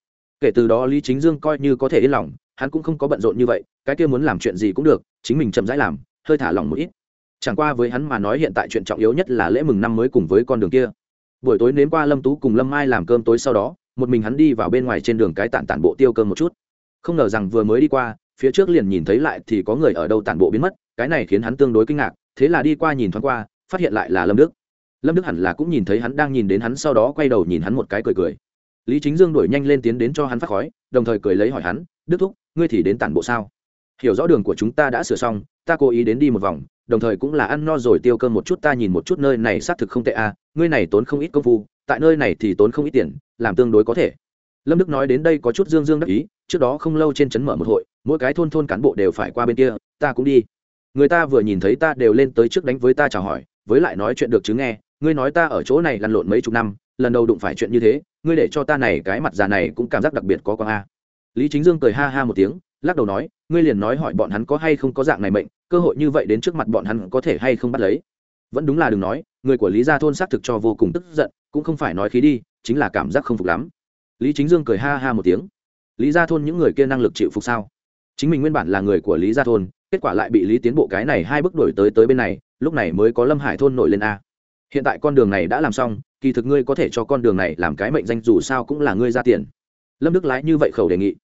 Kể từ đó lý chính dương coi như có thể yên lòng, hắn cũng không có bận rộn như vậy, cái kia muốn làm chuyện gì cũng được, chính mình chậm rãi làm, hơi thả lỏng một ít chẳng qua với hắn mà nói hiện tại chuyện trọng yếu nhất là lễ mừng năm mới cùng với con đường kia. Buổi tối nếm qua lâm tú cùng lâm mai làm cơm tối sau đó, một mình hắn đi vào bên ngoài trên đường cái tản tản bộ tiêu cơm một chút. Không ngờ rằng vừa mới đi qua, phía trước liền nhìn thấy lại thì có người ở đâu tản bộ biến mất, cái này khiến hắn tương đối kinh ngạc, thế là đi qua nhìn thoáng qua, phát hiện lại là lâm đức. Lâm đức hẳn là cũng nhìn thấy hắn đang nhìn đến hắn sau đó quay đầu nhìn hắn một cái cười cười. Lý chính dương đuổi nhanh lên tiến đến cho hắn phát khói, đồng thời cười lấy hỏi hắn, đức thúc, ngươi thì đến tản bộ sao? Hiểu rõ đường của chúng ta đã sửa xong, ta cố ý đến đi một vòng đồng thời cũng là ăn no rồi tiêu cơm một chút, ta nhìn một chút nơi này xác thực không tệ à ngươi này tốn không ít công phu, tại nơi này thì tốn không ít tiền, làm tương đối có thể. Lâm đức nói đến đây có chút dương dương đắc ý, trước đó không lâu trên trấn mở một hội, mỗi cái thôn thôn cán bộ đều phải qua bên kia, ta cũng đi. Người ta vừa nhìn thấy ta đều lên tới trước đánh với ta chào hỏi, với lại nói chuyện được chứ nghe, ngươi nói ta ở chỗ này lăn lộn mấy chục năm, lần đầu đụng phải chuyện như thế, ngươi để cho ta này cái mặt già này cũng cảm giác đặc biệt có con a. Lý chính dương cười ha ha một tiếng lắc đầu nói, ngươi liền nói hỏi bọn hắn có hay không có dạng này mệnh, cơ hội như vậy đến trước mặt bọn hắn có thể hay không bắt lấy? Vẫn đúng là đừng nói, người của lý gia thôn xác thực cho vô cùng tức giận, cũng không phải nói khí đi, chính là cảm giác không phục lắm. Lý chính dương cười ha ha một tiếng. Lý gia thôn những người kia năng lực chịu phục sao? Chính mình nguyên bản là người của lý gia thôn, kết quả lại bị lý tiến bộ cái này hai bước đổi tới tới bên này, lúc này mới có lâm hải thôn nổi lên a. Hiện tại con đường này đã làm xong, kỳ thực ngươi có thể cho con đường này làm cái mệnh danh dù sao cũng là ngươi ra tiền. Lâm đức lái như vậy khẩu đề nghị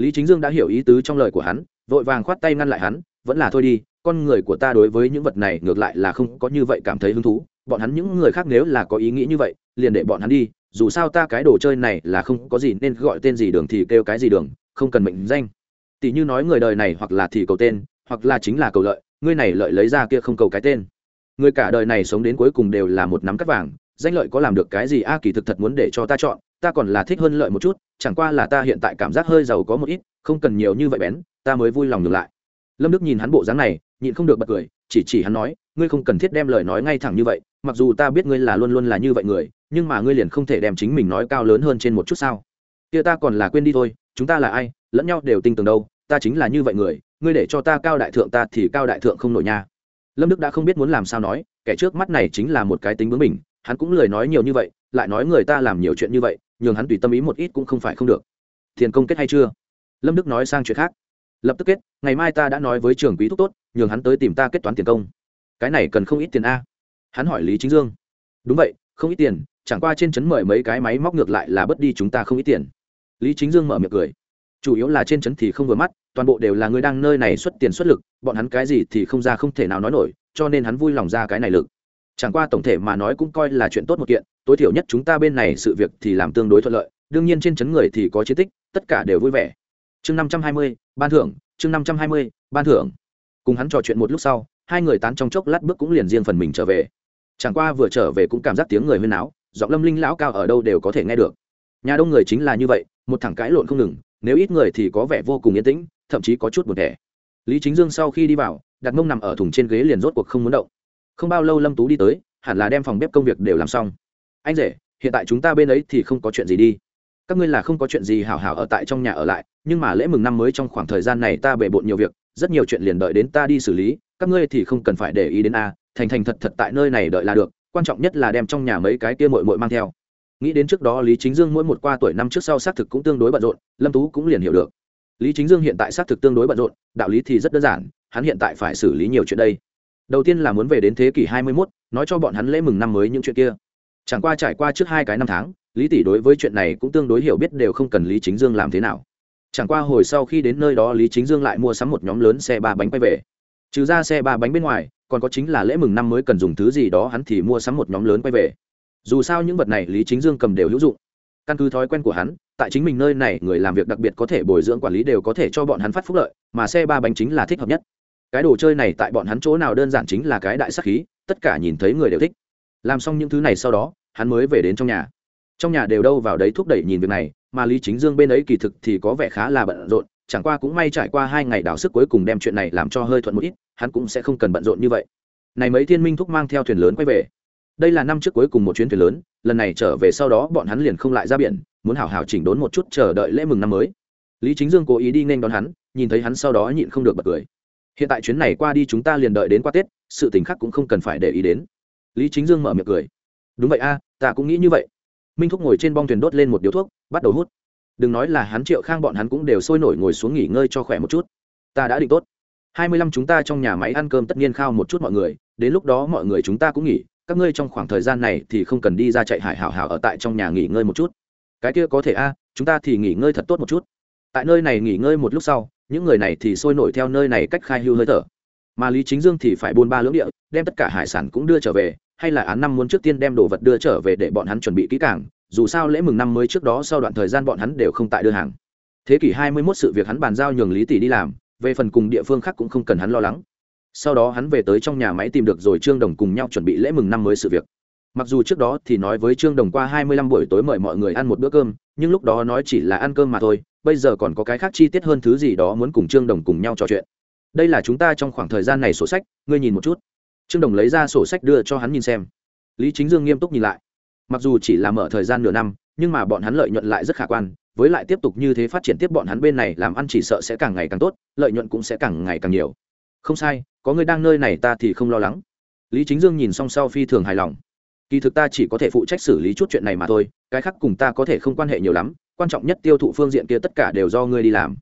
lý chính dương đã hiểu ý tứ trong lời của hắn, vội vàng khoát tay ngăn lại hắn, vẫn là thôi đi, con người của ta đối với những vật này ngược lại là không có như vậy cảm thấy hứng thú. Bọn hắn những người khác nếu là có ý nghĩ như vậy, liền để bọn hắn đi, dù sao ta cái đồ chơi này là không có gì nên gọi tên gì đường thì kêu cái gì đường, không cần mệnh danh. Tỷ như nói người đời này hoặc là thì cầu tên, hoặc là chính là cầu lợi ngươi này lợi lấy ra kia không cầu cái tên. Người cả đời này sống đến cuối cùng đều là một nắm cắt vàng, danh lợi có làm được cái gì a kỳ thực thật muốn để cho ta chọn ta còn là thích hơn lợi một chút, chẳng qua là ta hiện tại cảm giác hơi giàu có một ít, không cần nhiều như vậy bén, ta mới vui lòng ngược lại. Lâm đức nhìn hắn bộ dáng này, nhịn không được bật cười, chỉ chỉ hắn nói, ngươi không cần thiết đem lời nói ngay thẳng như vậy, mặc dù ta biết ngươi là luôn luôn là như vậy người, nhưng mà ngươi liền không thể đem chính mình nói cao lớn hơn trên một chút sao. Kia ta còn là quên đi thôi, chúng ta là ai, lẫn nhau đều tinh tường đâu, ta chính là như vậy người, ngươi để cho ta cao đại thượng ta thì cao đại thượng không nổi nha. Lâm đức đã không biết muốn làm sao nói, kẻ trước mắt này chính là một cái tính bướng mình hắn cũng lười nói nhiều như vậy, lại nói người ta làm nhiều chuyện như vậy nhường hắn tùy tâm ý một ít cũng không phải không được. Tiền công kết hay chưa? Lâm đức nói sang chuyện khác. Lập tức kết, ngày mai ta đã nói với trường quý thúc tốt, nhường hắn tới tìm ta kết toán tiền công. Cái này cần không ít tiền a? Hắn hỏi lý chính dương. Đúng vậy, không ít tiền, chẳng qua trên chấn mời mấy cái máy móc ngược lại là bớt đi chúng ta không ít tiền. Lý chính dương mở miệng cười. Chủ yếu là trên chấn thì không vừa mắt, toàn bộ đều là người đang nơi này xuất tiền xuất lực, bọn hắn cái gì thì không ra không thể nào nói nổi, cho nên hắn vui lòng ra cái này lực chẳng qua tổng thể mà nói cũng coi là chuyện tốt một kiện, tối thiểu nhất chúng ta bên này sự việc thì làm tương đối thuận lợi, đương nhiên trên chấn người thì có chiến tích, tất cả đều vui vẻ. Chương năm trăm hai mươi, ban thưởng, chương năm trăm hai mươi, ban thưởng. Cùng hắn trò chuyện một lúc sau, hai người tán trong chốc lát bước cũng liền riêng phần mình trở về. Chẳng qua vừa trở về cũng cảm giác tiếng người huyên náo, giọng lâm linh lão cao ở đâu đều có thể nghe được. Nhà đông người chính là như vậy, một thằng cãi lộn không ngừng, nếu ít người thì có vẻ vô cùng yên tĩnh, thậm chí có chút buồn thẻ lý chính dương sau khi đi vào, đặt mông nằm ở thùng trên ghế liền rốt cuộc không muốn động không bao lâu lâm tú đi tới, hẳn là đem phòng bếp công việc đều làm xong. Anh rể, hiện tại chúng ta bên ấy thì không có chuyện gì đi. Các ngươi là không có chuyện gì hảo hảo ở tại trong nhà ở lại, nhưng mà lễ mừng năm mới trong khoảng thời gian này ta bề bộn nhiều việc, rất nhiều chuyện liền đợi đến ta đi xử lý, các ngươi thì không cần phải để ý đến a, thành thành thật thật tại nơi này đợi là được, quan trọng nhất là đem trong nhà mấy cái kia mội mội mang theo. Nghĩ đến trước đó lý chính dương mỗi một qua tuổi năm trước sau xác thực cũng tương đối bận rộn, lâm tú cũng liền hiểu được. Lý chính dương hiện tại xác thực tương đối bận rộn, đạo lý thì rất đơn giản, hắn hiện tại phải xử lý nhiều chuyện đây đầu tiên là muốn về đến thế kỷ hai mươi 21, nói cho bọn hắn lễ mừng năm mới những chuyện kia. Chẳng qua trải qua trước hai cái năm tháng lý tỷ đối với chuyện này cũng tương đối hiểu biết đều không cần lý chính dương làm thế nào. Chẳng qua hồi sau khi đến nơi đó lý chính dương lại mua sắm một nhóm lớn xe ba bánh quay về. Trừ ra xe ba bánh bên ngoài còn có chính là lễ mừng năm mới cần dùng thứ gì đó hắn thì mua sắm một nhóm lớn quay về. Dù sao những vật này lý chính dương cầm đều hữu dụng. Căn cứ thói quen của hắn tại chính mình nơi này người làm việc đặc biệt có thể bồi dưỡng quản lý đều có thể cho bọn hắn phát phúc lợi mà xe ba bánh chính là thích hợp nhất cái đồ chơi này tại bọn hắn chỗ nào đơn giản chính là cái đại sắc khí, tất cả nhìn thấy người đều thích. Làm xong những thứ này sau đó, hắn mới về đến trong nhà. Trong nhà đều đâu vào đấy thúc đẩy nhìn việc này, mà lý chính dương bên ấy kỳ thực thì có vẻ khá là bận rộn, chẳng qua cũng may trải qua hai ngày đào sức cuối cùng đem chuyện này làm cho hơi thuận một ít, hắn cũng sẽ không cần bận rộn như vậy. Này mấy thiên minh thúc mang theo thuyền lớn quay về. Đây là năm trước cuối cùng một chuyến thuyền lớn, lần này trở về sau đó bọn hắn liền không lại ra biển, muốn hảo hảo chỉnh đốn một chút chờ đợi lễ mừng năm mới. Lý chính dương cố ý đi nên đón hắn, nhìn thấy hắn sau đó nhịn không được bật cười hiện tại chuyến này qua đi chúng ta liền đợi đến qua tết, sự tình khác cũng không cần phải để ý đến. Lý chính dương mở miệng cười. Đúng vậy a, ta cũng nghĩ như vậy. Minh thúc ngồi trên bong thuyền đốt lên một điếu thuốc, bắt đầu hút. Đừng nói là hắn triệu khang bọn hắn cũng đều sôi nổi ngồi xuống nghỉ ngơi cho khỏe một chút. Ta đã định tốt. Hai mươi lăm chúng ta trong nhà máy ăn cơm tất nhiên khao một chút mọi người, đến lúc đó mọi người chúng ta cũng nghỉ, các ngươi trong khoảng thời gian này thì không cần đi ra chạy hải hảo hảo ở tại trong nhà nghỉ ngơi một chút. Cái kia có thể a, chúng ta thì nghỉ ngơi thật tốt một chút. Tại nơi này nghỉ ngơi một lúc sau những người này thì sôi nổi theo nơi này cách khai hưu hơi thở. Mà lý chính dương thì phải buôn ba lưỡng địa, đem tất cả hải sản cũng đưa trở về, hay là án năm muốn trước tiên đem đồ vật đưa trở về để bọn hắn chuẩn bị kỹ càng, dù sao lễ mừng năm mới trước đó sau đoạn thời gian bọn hắn đều không tại đưa hàng. Thế kỷ hai mươi 21 sự việc hắn bàn giao nhường lý tỷ đi làm, về phần cùng địa phương khác cũng không cần hắn lo lắng. Sau đó hắn về tới trong nhà máy tìm được rồi trương đồng cùng nhau chuẩn bị lễ mừng năm mới sự việc. Mặc dù trước đó thì nói với trương đồng qua hai mươi lăm buổi tối mời mọi người ăn một bữa cơm, nhưng lúc đó nói chỉ là ăn cơm mà thôi bây giờ còn có cái khác chi tiết hơn thứ gì đó muốn cùng trương đồng cùng nhau trò chuyện. Đây là chúng ta trong khoảng thời gian này sổ sách, ngươi nhìn một chút. Trương đồng lấy ra sổ sách đưa cho hắn nhìn xem. Lý chính dương nghiêm túc nhìn lại. Mặc dù chỉ là mở thời gian nửa năm, nhưng mà bọn hắn lợi nhuận lại rất khả quan, với lại tiếp tục như thế phát triển tiếp bọn hắn bên này làm ăn chỉ sợ sẽ càng ngày càng tốt, lợi nhuận cũng sẽ càng ngày càng nhiều. Không sai, có người đang nơi này ta thì không lo lắng. Lý chính dương nhìn xong sau phi thường hài lòng. Kỳ thực ta chỉ có thể phụ trách xử lý chút chuyện này mà thôi, cái khác cùng ta có thể không quan hệ nhiều lắm quan trọng nhất tiêu thụ phương diện kia tất cả đều do ngươi đi làm.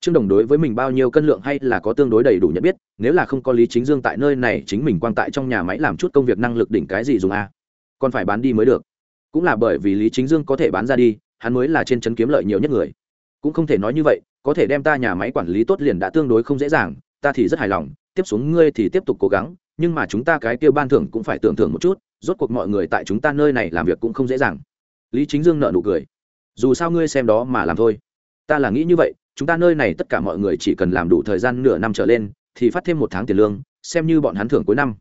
Trương đồng đối với mình bao nhiêu cân lượng hay là có tương đối đầy đủ nhận biết, nếu là không có lý chính dương tại nơi này, chính mình quan tại trong nhà máy làm chút công việc năng lực đỉnh cái gì dùng a? Còn phải bán đi mới được. Cũng là bởi vì lý chính dương có thể bán ra đi, hắn mới là trên trấn kiếm lợi nhiều nhất người. Cũng không thể nói như vậy, có thể đem ta nhà máy quản lý tốt liền đã tương đối không dễ dàng, ta thì rất hài lòng, tiếp xuống ngươi thì tiếp tục cố gắng, nhưng mà chúng ta cái kia ban thưởng cũng phải tưởng thưởng một chút, rốt cuộc mọi người tại chúng ta nơi này làm việc cũng không dễ dàng. Lý chính dương nợ nụ cười dù sao ngươi xem đó mà làm thôi. Ta là nghĩ như vậy, chúng ta nơi này tất cả mọi người chỉ cần làm đủ thời gian nửa năm trở lên, thì phát thêm một tháng tiền lương, xem như bọn hắn thưởng cuối năm.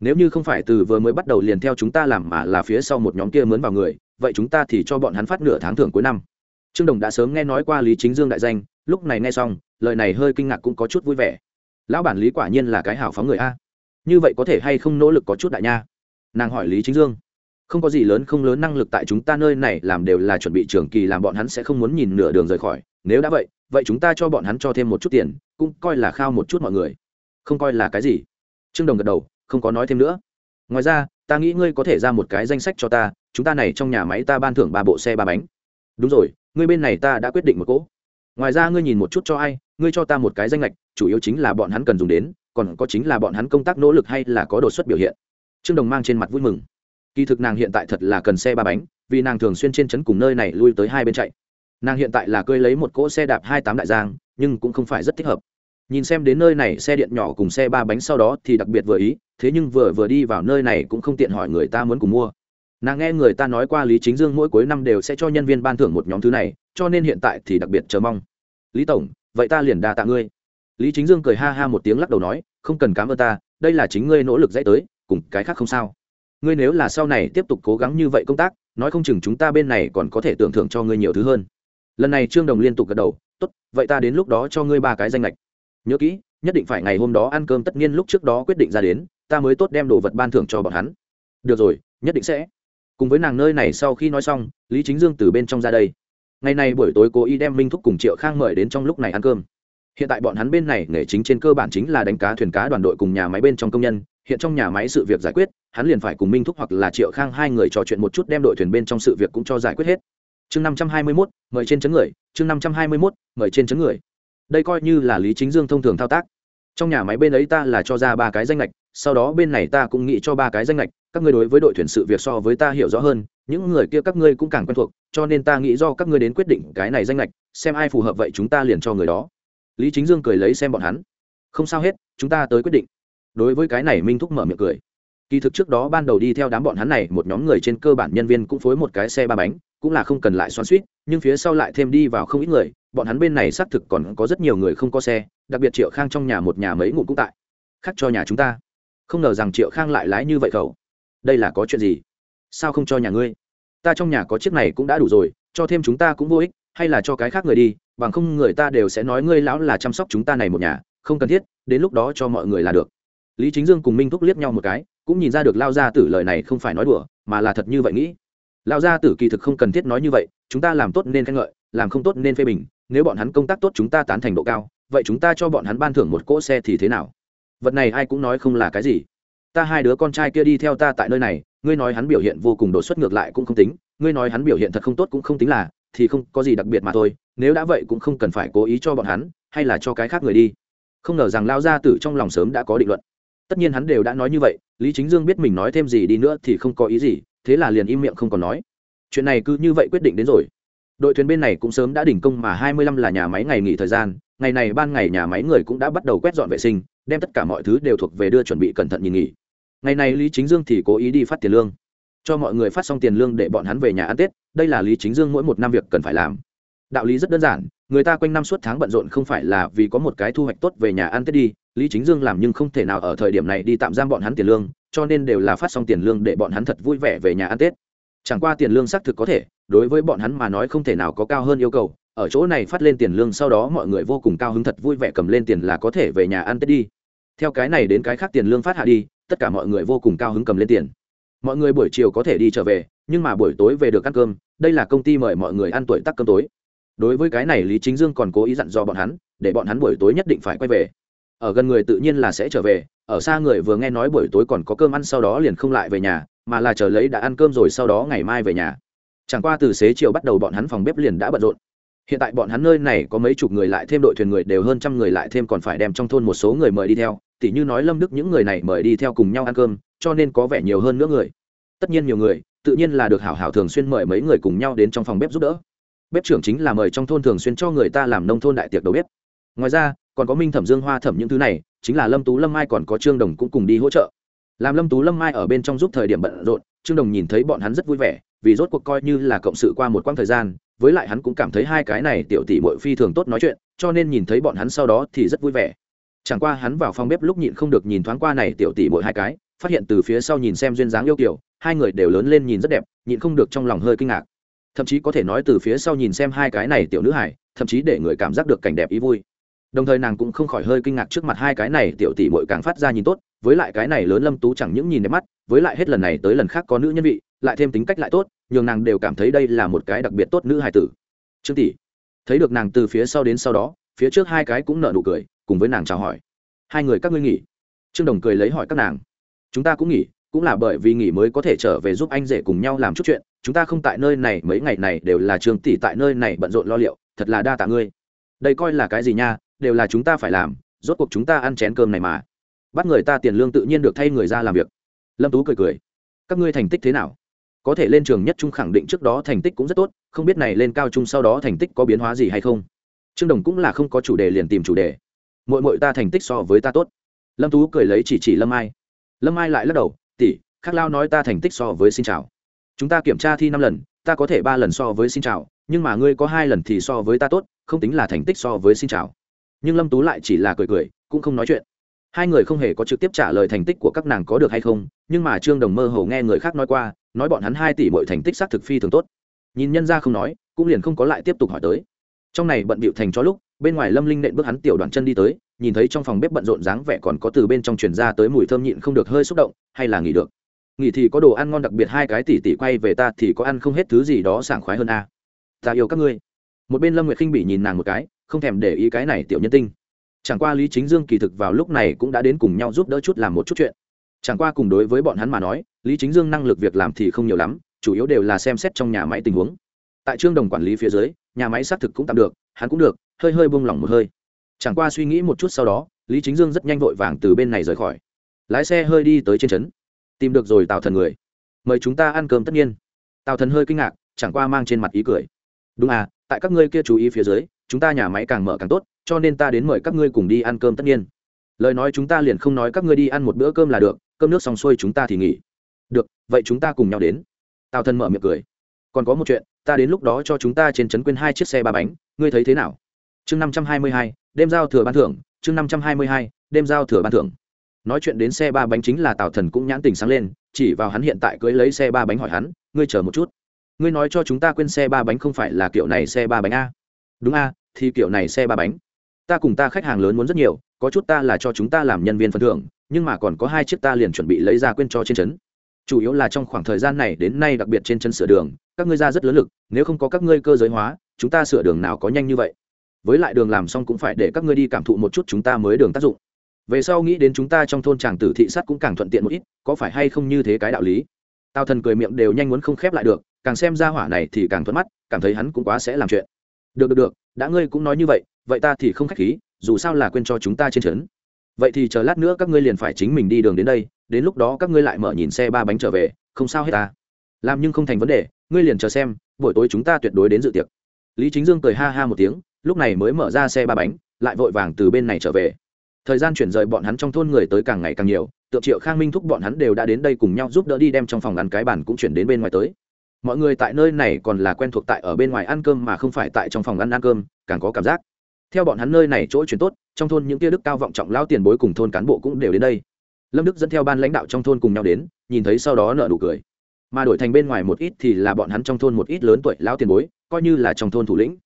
Nếu như không phải từ vừa mới bắt đầu liền theo chúng ta làm mà là phía sau một nhóm kia mướn vào người, vậy chúng ta thì cho bọn hắn phát nửa tháng thưởng cuối năm. Trương đồng đã sớm nghe nói qua lý chính dương đại danh, lúc này nghe xong, lời này hơi kinh ngạc cũng có chút vui vẻ. Lão bản lý quả nhiên là cái hảo phóng người a. Như vậy có thể hay không nỗ lực có chút đại nha? Nàng hỏi lý chính dương không có gì lớn, không lớn năng lực tại chúng ta nơi này làm đều là chuẩn bị trường kỳ, làm bọn hắn sẽ không muốn nhìn nửa đường rời khỏi. Nếu đã vậy vậy chúng ta cho bọn hắn cho thêm một chút tiền, cũng coi là khao một chút mọi người. Không coi là cái gì. Trương đồng gật đầu, không có nói thêm nữa. Ngoài ra, ta nghĩ ngươi có thể ra một cái danh sách cho ta, chúng ta này trong nhà máy ta ban thưởng ba bộ xe ba bánh. Đúng rồi, ngươi bên này ta đã quyết định một cỗ. Ngoài ra ngươi nhìn một chút cho ai, ngươi cho ta một cái danh lệch, chủ yếu chính là bọn hắn cần dùng đến, còn có chính là bọn hắn công tác nỗ lực hay là có đột xuất biểu hiện. Trương đồng mang trên mặt vui mừng kỳ thực nàng hiện tại thật là cần xe ba bánh, vì nàng thường xuyên trên trấn cùng nơi này lui tới hai bên chạy. Nàng hiện tại là cơi lấy một cỗ xe đạp hai tám đại giang, nhưng cũng không phải rất thích hợp. Nhìn xem đến nơi này xe điện nhỏ cùng xe ba bánh sau đó thì đặc biệt vừa ý, thế nhưng vừa vừa đi vào nơi này cũng không tiện hỏi người ta muốn cùng mua. Nàng nghe người ta nói qua lý chính dương mỗi cuối năm đều sẽ cho nhân viên ban thưởng một nhóm thứ này, cho nên hiện tại thì đặc biệt chờ mong. Lý tổng, vậy ta liền đa tạ ngươi. Lý chính dương cười ha ha một tiếng lắc đầu nói, không cần cám ơn ta, đây là chính ngươi nỗ lực dễ tới, cùng cái khác không sao ngươi nếu là sau này tiếp tục cố gắng như vậy công tác, nói không chừng chúng ta bên này còn có thể tưởng thưởng cho ngươi nhiều thứ hơn. Lần này trương đồng liên tục gật đầu, tốt, vậy ta đến lúc đó cho ngươi ba cái danh lệch nhớ kỹ, nhất định phải ngày hôm đó ăn cơm tất nhiên lúc trước đó quyết định ra đến, ta mới tốt đem đồ vật ban thưởng cho bọn hắn. Được rồi, nhất định sẽ. Cùng với nàng nơi này sau khi nói xong, lý chính dương từ bên trong ra đây. Ngày này buổi tối cố ý đem minh thúc cùng triệu khang mời đến trong lúc này ăn cơm. Hiện tại bọn hắn bên này nghề chính trên cơ bản chính là đánh cá thuyền cá đoàn đội cùng nhà máy bên trong công nhân hiện trong nhà máy sự việc giải quyết, hắn liền phải cùng minh thúc hoặc là triệu khang hai người trò chuyện một chút đem đội thuyền bên trong sự việc cũng cho giải quyết hết. Chương năm trăm hai mươi mốt, mời trên chấn người. Chương năm trăm hai mươi mốt, mời trên chấn người. Đây coi như là lý chính dương thông thường thao tác. Trong nhà máy bên ấy ta là cho ra ba cái danh lệch sau đó bên này ta cũng nghĩ cho ba cái danh lệch các ngươi đối với đội thuyền sự việc so với ta hiểu rõ hơn, những người kia các ngươi cũng càng quen thuộc, cho nên ta nghĩ do các ngươi đến quyết định cái này danh lệch xem ai phù hợp vậy chúng ta liền cho người đó. Lý chính dương cười lấy xem bọn hắn. Không sao hết, chúng ta tới quyết định đối với cái này minh thúc mở miệng cười kỳ thực trước đó ban đầu đi theo đám bọn hắn này một nhóm người trên cơ bản nhân viên cũng phối một cái xe ba bánh cũng là không cần lại xoắn suýt nhưng phía sau lại thêm đi vào không ít người bọn hắn bên này xác thực còn có rất nhiều người không có xe đặc biệt triệu khang trong nhà một nhà mấy ngủ cũng tại khác cho nhà chúng ta không ngờ rằng triệu khang lại lái như vậy khẩu đây là có chuyện gì sao không cho nhà ngươi ta trong nhà có chiếc này cũng đã đủ rồi cho thêm chúng ta cũng vô ích hay là cho cái khác người đi bằng không người ta đều sẽ nói ngươi lão là chăm sóc chúng ta này một nhà không cần thiết đến lúc đó cho mọi người là được lý chính dương cùng minh thúc liếc nhau một cái, cũng nhìn ra được lao gia tử lời này không phải nói đùa, mà là thật như vậy nghĩ. Lao gia tử kỳ thực không cần thiết nói như vậy, chúng ta làm tốt nên khen ngợi, làm không tốt nên phê bình, nếu bọn hắn công tác tốt chúng ta tán thành độ cao, vậy chúng ta cho bọn hắn ban thưởng một cỗ xe thì thế nào? Vật này ai cũng nói không là cái gì. Ta hai đứa con trai kia đi theo ta tại nơi này, ngươi nói hắn biểu hiện vô cùng đột xuất ngược lại cũng không tính, ngươi nói hắn biểu hiện thật không tốt cũng không tính là, thì không có gì đặc biệt mà thôi, nếu đã vậy cũng không cần phải cố ý cho bọn hắn, hay là cho cái khác người đi. Không ngờ rằng lao gia tử trong lòng sớm đã có định luận tất nhiên hắn đều đã nói như vậy, lý chính dương biết mình nói thêm gì đi nữa thì không có ý gì, thế là liền im miệng không còn nói. Chuyện này cứ như vậy quyết định đến rồi. Đội thuyền bên này cũng sớm đã đình công mà hai mươi lăm là nhà máy ngày nghỉ thời gian, ngày này ban ngày nhà máy người cũng đã bắt đầu quét dọn vệ sinh, đem tất cả mọi thứ đều thuộc về đưa chuẩn bị cẩn thận nhìn nghỉ. Ngày này lý chính dương thì cố ý đi phát tiền lương. Cho mọi người phát xong tiền lương để bọn hắn về nhà ăn tết, đây là lý chính dương mỗi một năm việc cần phải làm. Đạo lý rất đơn giản, người ta quanh năm suốt tháng bận rộn không phải là vì có một cái thu hoạch tốt về nhà ăn tết đi lý chính dương làm nhưng không thể nào ở thời điểm này đi tạm giam bọn hắn tiền lương, cho nên đều là phát xong tiền lương để bọn hắn thật vui vẻ về nhà ăn tết. Chẳng qua tiền lương xác thực có thể, đối với bọn hắn mà nói không thể nào có cao hơn yêu cầu, ở chỗ này phát lên tiền lương sau đó mọi người vô cùng cao hứng thật vui vẻ cầm lên tiền là có thể về nhà ăn tết đi. Theo cái này đến cái khác tiền lương phát hạ đi, tất cả mọi người vô cùng cao hứng cầm lên tiền. Mọi người buổi chiều có thể đi trở về, nhưng mà buổi tối về được ăn cơm, đây là công ty mời mọi người ăn tuổi tắc cơm tối. Đối với cái này lý chính dương còn cố ý dặn dò bọn hắn, để bọn hắn buổi tối nhất định phải quay về ở gần người tự nhiên là sẽ trở về, ở xa người vừa nghe nói buổi tối còn có cơm ăn sau đó liền không lại về nhà, mà là chờ lấy đã ăn cơm rồi sau đó ngày mai về nhà. Chẳng qua từ xế chiều bắt đầu bọn hắn phòng bếp liền đã bận rộn. Hiện tại bọn hắn nơi này có mấy chục người lại thêm đội thuyền người đều hơn trăm người lại thêm còn phải đem trong thôn một số người mời đi theo, tỉ như nói lâm đức những người này mời đi theo cùng nhau ăn cơm, cho nên có vẻ nhiều hơn nữa người. Tất nhiên nhiều người, tự nhiên là được hảo hảo thường xuyên mời mấy người cùng nhau đến trong phòng bếp giúp đỡ. Bếp trưởng chính là mời trong thôn thường xuyên cho người ta làm nông thôn đại tiệc đầu bếp. Ngoài ra còn có minh thẩm dương hoa thẩm những thứ này, chính là lâm tú lâm mai còn có trương đồng cũng cùng đi hỗ trợ. Làm lâm tú lâm mai ở bên trong giúp thời điểm bận rộn, trương đồng nhìn thấy bọn hắn rất vui vẻ, vì rốt cuộc coi như là cộng sự qua một quãng thời gian, với lại hắn cũng cảm thấy hai cái này tiểu tỷ bội phi thường tốt nói chuyện, cho nên nhìn thấy bọn hắn sau đó thì rất vui vẻ. Chẳng qua hắn vào phòng bếp lúc nhịn không được nhìn thoáng qua này tiểu tỷ bội hai cái, phát hiện từ phía sau nhìn xem duyên dáng yêu kiểu hai người đều lớn lên nhìn rất đẹp, nhịn không được trong lòng hơi kinh ngạc. Thậm chí có thể nói từ phía sau nhìn xem hai cái này tiểu nữ hải thậm chí để người cảm giác được cảnh đẹp ý vui đồng thời nàng cũng không khỏi hơi kinh ngạc trước mặt hai cái này tiểu tỷ bội càng phát ra nhìn tốt, với lại cái này lớn lâm tú chẳng những nhìn đẹp mắt, với lại hết lần này tới lần khác có nữ nhân vị, lại thêm tính cách lại tốt, nhường nàng đều cảm thấy đây là một cái đặc biệt tốt nữ hài tử. Trương tỷ, thấy được nàng từ phía sau đến sau đó, phía trước hai cái cũng nợ nụ cười, cùng với nàng chào hỏi. Hai người các ngươi nghỉ. Trương đồng cười lấy hỏi các nàng. Chúng ta cũng nghỉ, cũng là bởi vì nghỉ mới có thể trở về giúp anh rể cùng nhau làm chút chuyện, chúng ta không tại nơi này, mấy ngày này đều là trương tỷ tại nơi này bận rộn lo liệu, thật là đa tạ ngươi. Đây coi là cái gì nha đều là chúng ta phải làm, rốt cuộc chúng ta ăn chén cơm này mà. Bắt người ta tiền lương tự nhiên được thay người ra làm việc. Lâm tú cười cười. Các ngươi thành tích thế nào? Có thể lên trường nhất trung khẳng định trước đó thành tích cũng rất tốt, không biết này lên cao trung sau đó thành tích có biến hóa gì hay không? Trương đồng cũng là không có chủ đề liền tìm chủ đề. Mội mội ta thành tích so với ta tốt. Lâm tú cười lấy chỉ chỉ lâm ai lâm ai lại lắc đầu, tỷ, khắc lao nói ta thành tích so với xin chào. Chúng ta kiểm tra thi năm lần, ta có thể ba lần so với xin chào, nhưng mà ngươi có hai lần thì so với ta tốt, không tính là thành tích so với xin chào nhưng lâm tú lại chỉ là cười cười, cũng không nói chuyện. Hai người không hề có trực tiếp trả lời thành tích của các nàng có được hay không, nhưng mà trương đồng mơ hồ nghe người khác nói qua, nói bọn hắn hai tỷ mọi thành tích xác thực phi thường tốt. Nhìn nhân ra không nói, cũng liền không có lại tiếp tục hỏi tới. Trong này bận bịu thành cho lúc, bên ngoài lâm linh nện bước hắn tiểu đoạn chân đi tới, nhìn thấy trong phòng bếp bận rộn dáng vẻ còn có từ bên trong truyền ra tới mùi thơm nhịn không được hơi xúc động, hay là nghỉ được. Nghỉ thì có đồ ăn ngon đặc biệt, hai cái tỷ tỷ quay về ta thì có ăn không hết thứ gì đó sảng khoái hơn a. Ta yêu các ngươi một bên lâm nguyệt khinh bị nhìn nàng một cái, không thèm để ý cái này tiểu nhân tinh. Chẳng qua lý chính dương kỳ thực vào lúc này cũng đã đến cùng nhau giúp đỡ chút làm một chút chuyện. Chẳng qua cùng đối với bọn hắn mà nói, lý chính dương năng lực việc làm thì không nhiều lắm, chủ yếu đều là xem xét trong nhà máy tình huống. Tại trương đồng quản lý phía dưới, nhà máy xác thực cũng tạm được, hắn cũng được, hơi hơi buông lỏng một hơi. Chẳng qua suy nghĩ một chút sau đó, lý chính dương rất nhanh vội vàng từ bên này rời khỏi. Lái xe hơi đi tới trên trấn. Tìm được rồi tào thần người. Mời chúng ta ăn cơm tất nhiên. Tào thần hơi kinh ngạc, chẳng qua mang trên mặt ý cười. Đúng à tại các ngươi kia chú ý phía dưới, chúng ta nhà máy càng mở càng tốt, cho nên ta đến mời các ngươi cùng đi ăn cơm tất nhiên. Lời nói chúng ta liền không nói các ngươi đi ăn một bữa cơm là được, cơm nước xong xuôi chúng ta thì nghỉ. Được, vậy chúng ta cùng nhau đến. Tào thần mở miệng cười. Còn có một chuyện, ta đến lúc đó cho chúng ta trên trấn quyên hai chiếc xe ba bánh, ngươi thấy thế nào? Chương năm trăm hai mươi hai, đêm giao thừa ban thưởng, chương năm trăm hai mươi hai, đêm giao thừa ban thưởng. Nói chuyện đến xe ba bánh chính là tào thần cũng nhãn tình sáng lên, chỉ vào hắn hiện tại cưới lấy xe ba bánh hỏi hắn, ngươi chờ một chút ngươi nói cho chúng ta quên xe ba bánh không phải là kiểu này xe ba bánh a? Đúng a, thì kiểu này xe ba bánh. Ta cùng ta khách hàng lớn muốn rất nhiều, có chút ta là cho chúng ta làm nhân viên phần thưởng, nhưng mà còn có hai chiếc ta liền chuẩn bị lấy ra quên cho trên trấn. Chủ yếu là trong khoảng thời gian này đến nay đặc biệt trên chân sửa đường, các ngươi ra rất lớn lực, nếu không có các ngươi cơ giới hóa, chúng ta sửa đường nào có nhanh như vậy? Với lại đường làm xong cũng phải để các ngươi đi cảm thụ một chút chúng ta mới đường tác dụng. Về sau nghĩ đến chúng ta trong thôn tràng tử thị sắt cũng càng thuận tiện một ít, có phải hay không như thế cái đạo lý? Tao thần cười miệng đều nhanh muốn không khép lại được càng xem ra hỏa này thì càng thuận mắt, cảm thấy hắn cũng quá sẽ làm chuyện. Được được được, đã ngươi cũng nói như vậy vậy ta thì không khách khí, dù sao là quên cho chúng ta trên trấn. Vậy thì chờ lát nữa các ngươi liền phải chính mình đi đường đến đây, đến lúc đó các ngươi lại mở nhìn xe ba bánh trở về, không sao hết ta. Làm nhưng không thành vấn đề, ngươi liền chờ xem, buổi tối chúng ta tuyệt đối đến dự tiệc. Lý chính dương cười ha ha một tiếng, lúc này mới mở ra xe ba bánh, lại vội vàng từ bên này trở về. Thời gian chuyển rời bọn hắn trong thôn người tới càng ngày càng nhiều tượng triệu khang minh thúc bọn hắn đều đã đến đây cùng nhau giúp đỡ đi đem trong phòng ăn cái bàn cũng chuyển đến bên ngoài tới mọi người tại nơi này còn là quen thuộc tại ở bên ngoài ăn cơm mà không phải tại trong phòng ăn ăn cơm, càng có cảm giác. Theo bọn hắn nơi này chỗ chuyển tốt, trong thôn những tia đức cao vọng trọng lao tiền bối cùng thôn cán bộ cũng đều đến đây. Lâm đức dẫn theo ban lãnh đạo trong thôn cùng nhau đến, nhìn thấy sau đó nợ nụ cười. Mà đổi thành bên ngoài một ít thì là bọn hắn trong thôn một ít lớn tuổi lao tiền bối, coi như là trong thôn thủ lĩnh.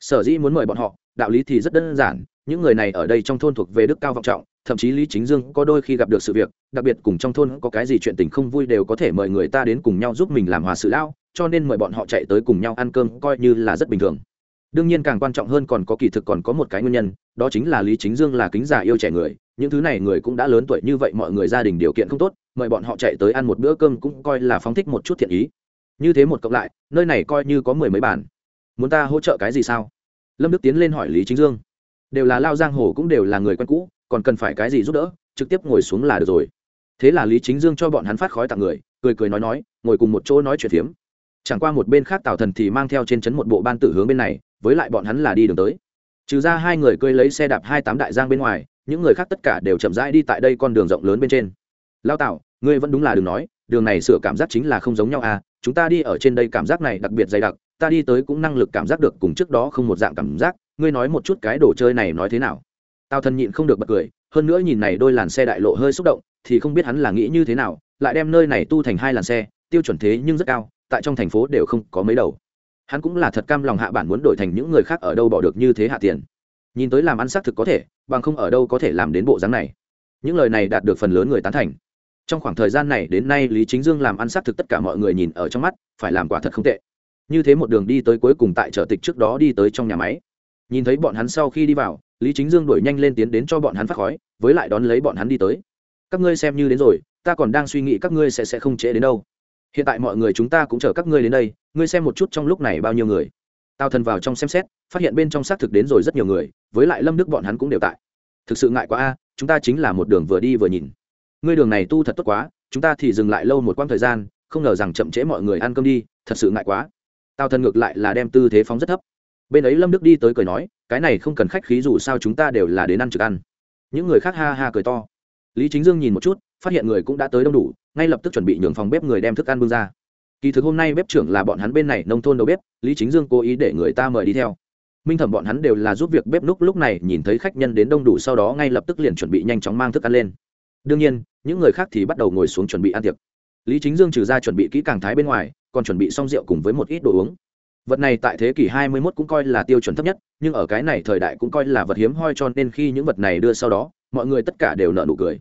Sở dĩ muốn mời bọn họ, đạo lý thì rất đơn giản, những người này ở đây trong thôn thuộc về đức cao vọng trọng thậm chí lý chính dương có đôi khi gặp được sự việc, đặc biệt cùng trong thôn có cái gì chuyện tình không vui đều có thể mời người ta đến cùng nhau giúp mình làm hòa sự lao cho nên mời bọn họ chạy tới cùng nhau ăn cơm coi như là rất bình thường. Đương nhiên càng quan trọng hơn còn có kỳ thực còn có một cái nguyên nhân, đó chính là lý chính dương là kính già yêu trẻ người, những thứ này người cũng đã lớn tuổi như vậy mọi người gia đình điều kiện không tốt, mời bọn họ chạy tới ăn một bữa cơm cũng coi là phóng thích một chút thiện ý. Như thế một cộng lại, nơi này coi như có mười mấy bản muốn ta hỗ trợ cái gì sao? Lâm đức tiến lên hỏi lý chính dương đều là lao giang hồ cũng đều là người quen cũ, còn cần phải cái gì giúp đỡ, trực tiếp ngồi xuống là được rồi. Thế là lý chính dương cho bọn hắn phát khói tặng người, cười cười nói nói, ngồi cùng một chỗ nói chuyện phiếm. Chẳng qua một bên khác tào thần thì mang theo trên trấn một bộ ban tử hướng bên này, với lại bọn hắn là đi đường tới. Trừ ra hai người cưỡi lấy xe đạp hai tám đại giang bên ngoài, những người khác tất cả đều chậm rãi đi tại đây con đường rộng lớn bên trên. Lao tạo ngươi vẫn đúng là đừng nói, đường này sửa cảm giác chính là không giống nhau à chúng ta đi ở trên đây cảm giác này đặc biệt dày đặc ta đi tới cũng năng lực cảm giác được cùng trước đó không một dạng cảm giác, ngươi nói một chút cái đồ chơi này nói thế nào? Tao thân nhịn không được bật cười, hơn nữa nhìn này đôi làn xe đại lộ hơi xúc động, thì không biết hắn là nghĩ như thế nào, lại đem nơi này tu thành hai làn xe, tiêu chuẩn thế nhưng rất cao, tại trong thành phố đều không có mấy đầu. Hắn cũng là thật cam lòng hạ bản muốn đổi thành những người khác ở đâu bỏ được như thế hạ tiền. Nhìn tới làm ăn xác thực có thể, bằng không ở đâu có thể làm đến bộ dáng này. Những lời này đạt được phần lớn người tán thành. Trong khoảng thời gian này đến nay lý chính dương làm ăn xác thực tất cả mọi người nhìn ở trong mắt, phải làm quả thật không tệ như thế một đường đi tới cuối cùng tại chợ tịch trước đó đi tới trong nhà máy. Nhìn thấy bọn hắn sau khi đi vào, lý chính dương đuổi nhanh lên tiến đến cho bọn hắn phát khói, với lại đón lấy bọn hắn đi tới. Các ngươi xem như đến rồi, ta còn đang suy nghĩ các ngươi sẽ sẽ không trễ đến đâu. Hiện tại mọi người chúng ta cũng chờ các ngươi đến đây, ngươi xem một chút trong lúc này bao nhiêu người. Tao thần vào trong xem xét, phát hiện bên trong xác thực đến rồi rất nhiều người, với lại lâm đức bọn hắn cũng đều tại. Thực sự ngại quá a, chúng ta chính là một đường vừa đi vừa nhìn. Ngươi đường này tu thật tốt quá, chúng ta thì dừng lại lâu một quãng thời gian, không ngờ rằng chậm trễ mọi người ăn cơm đi, thật sự ngại quá tào thần ngược lại là đem tư thế phóng rất thấp bên ấy lâm đức đi tới cười nói cái này không cần khách khí dù sao chúng ta đều là đến ăn trực ăn những người khác ha ha cười to lý chính dương nhìn một chút phát hiện người cũng đã tới đông đủ ngay lập tức chuẩn bị nhường phòng bếp người đem thức ăn bưng ra kỳ thực hôm nay bếp trưởng là bọn hắn bên này nông thôn đầu bếp lý chính dương cố ý để người ta mời đi theo minh thẩm bọn hắn đều là giúp việc bếp núc lúc này nhìn thấy khách nhân đến đông đủ sau đó ngay lập tức liền chuẩn bị nhanh chóng mang thức ăn lên đương nhiên những người khác thì bắt đầu ngồi xuống chuẩn bị ăn tiệc lý chính dương trừ ra chuẩn bị kỹ càng thái bên ngoài còn chuẩn bị xong rượu cùng với một ít đồ uống. Vật này tại thế kỷ 21 cũng coi là tiêu chuẩn thấp nhất, nhưng ở cái này thời đại cũng coi là vật hiếm hoi cho nên khi những vật này đưa sau đó, mọi người tất cả đều nợ nụ cười.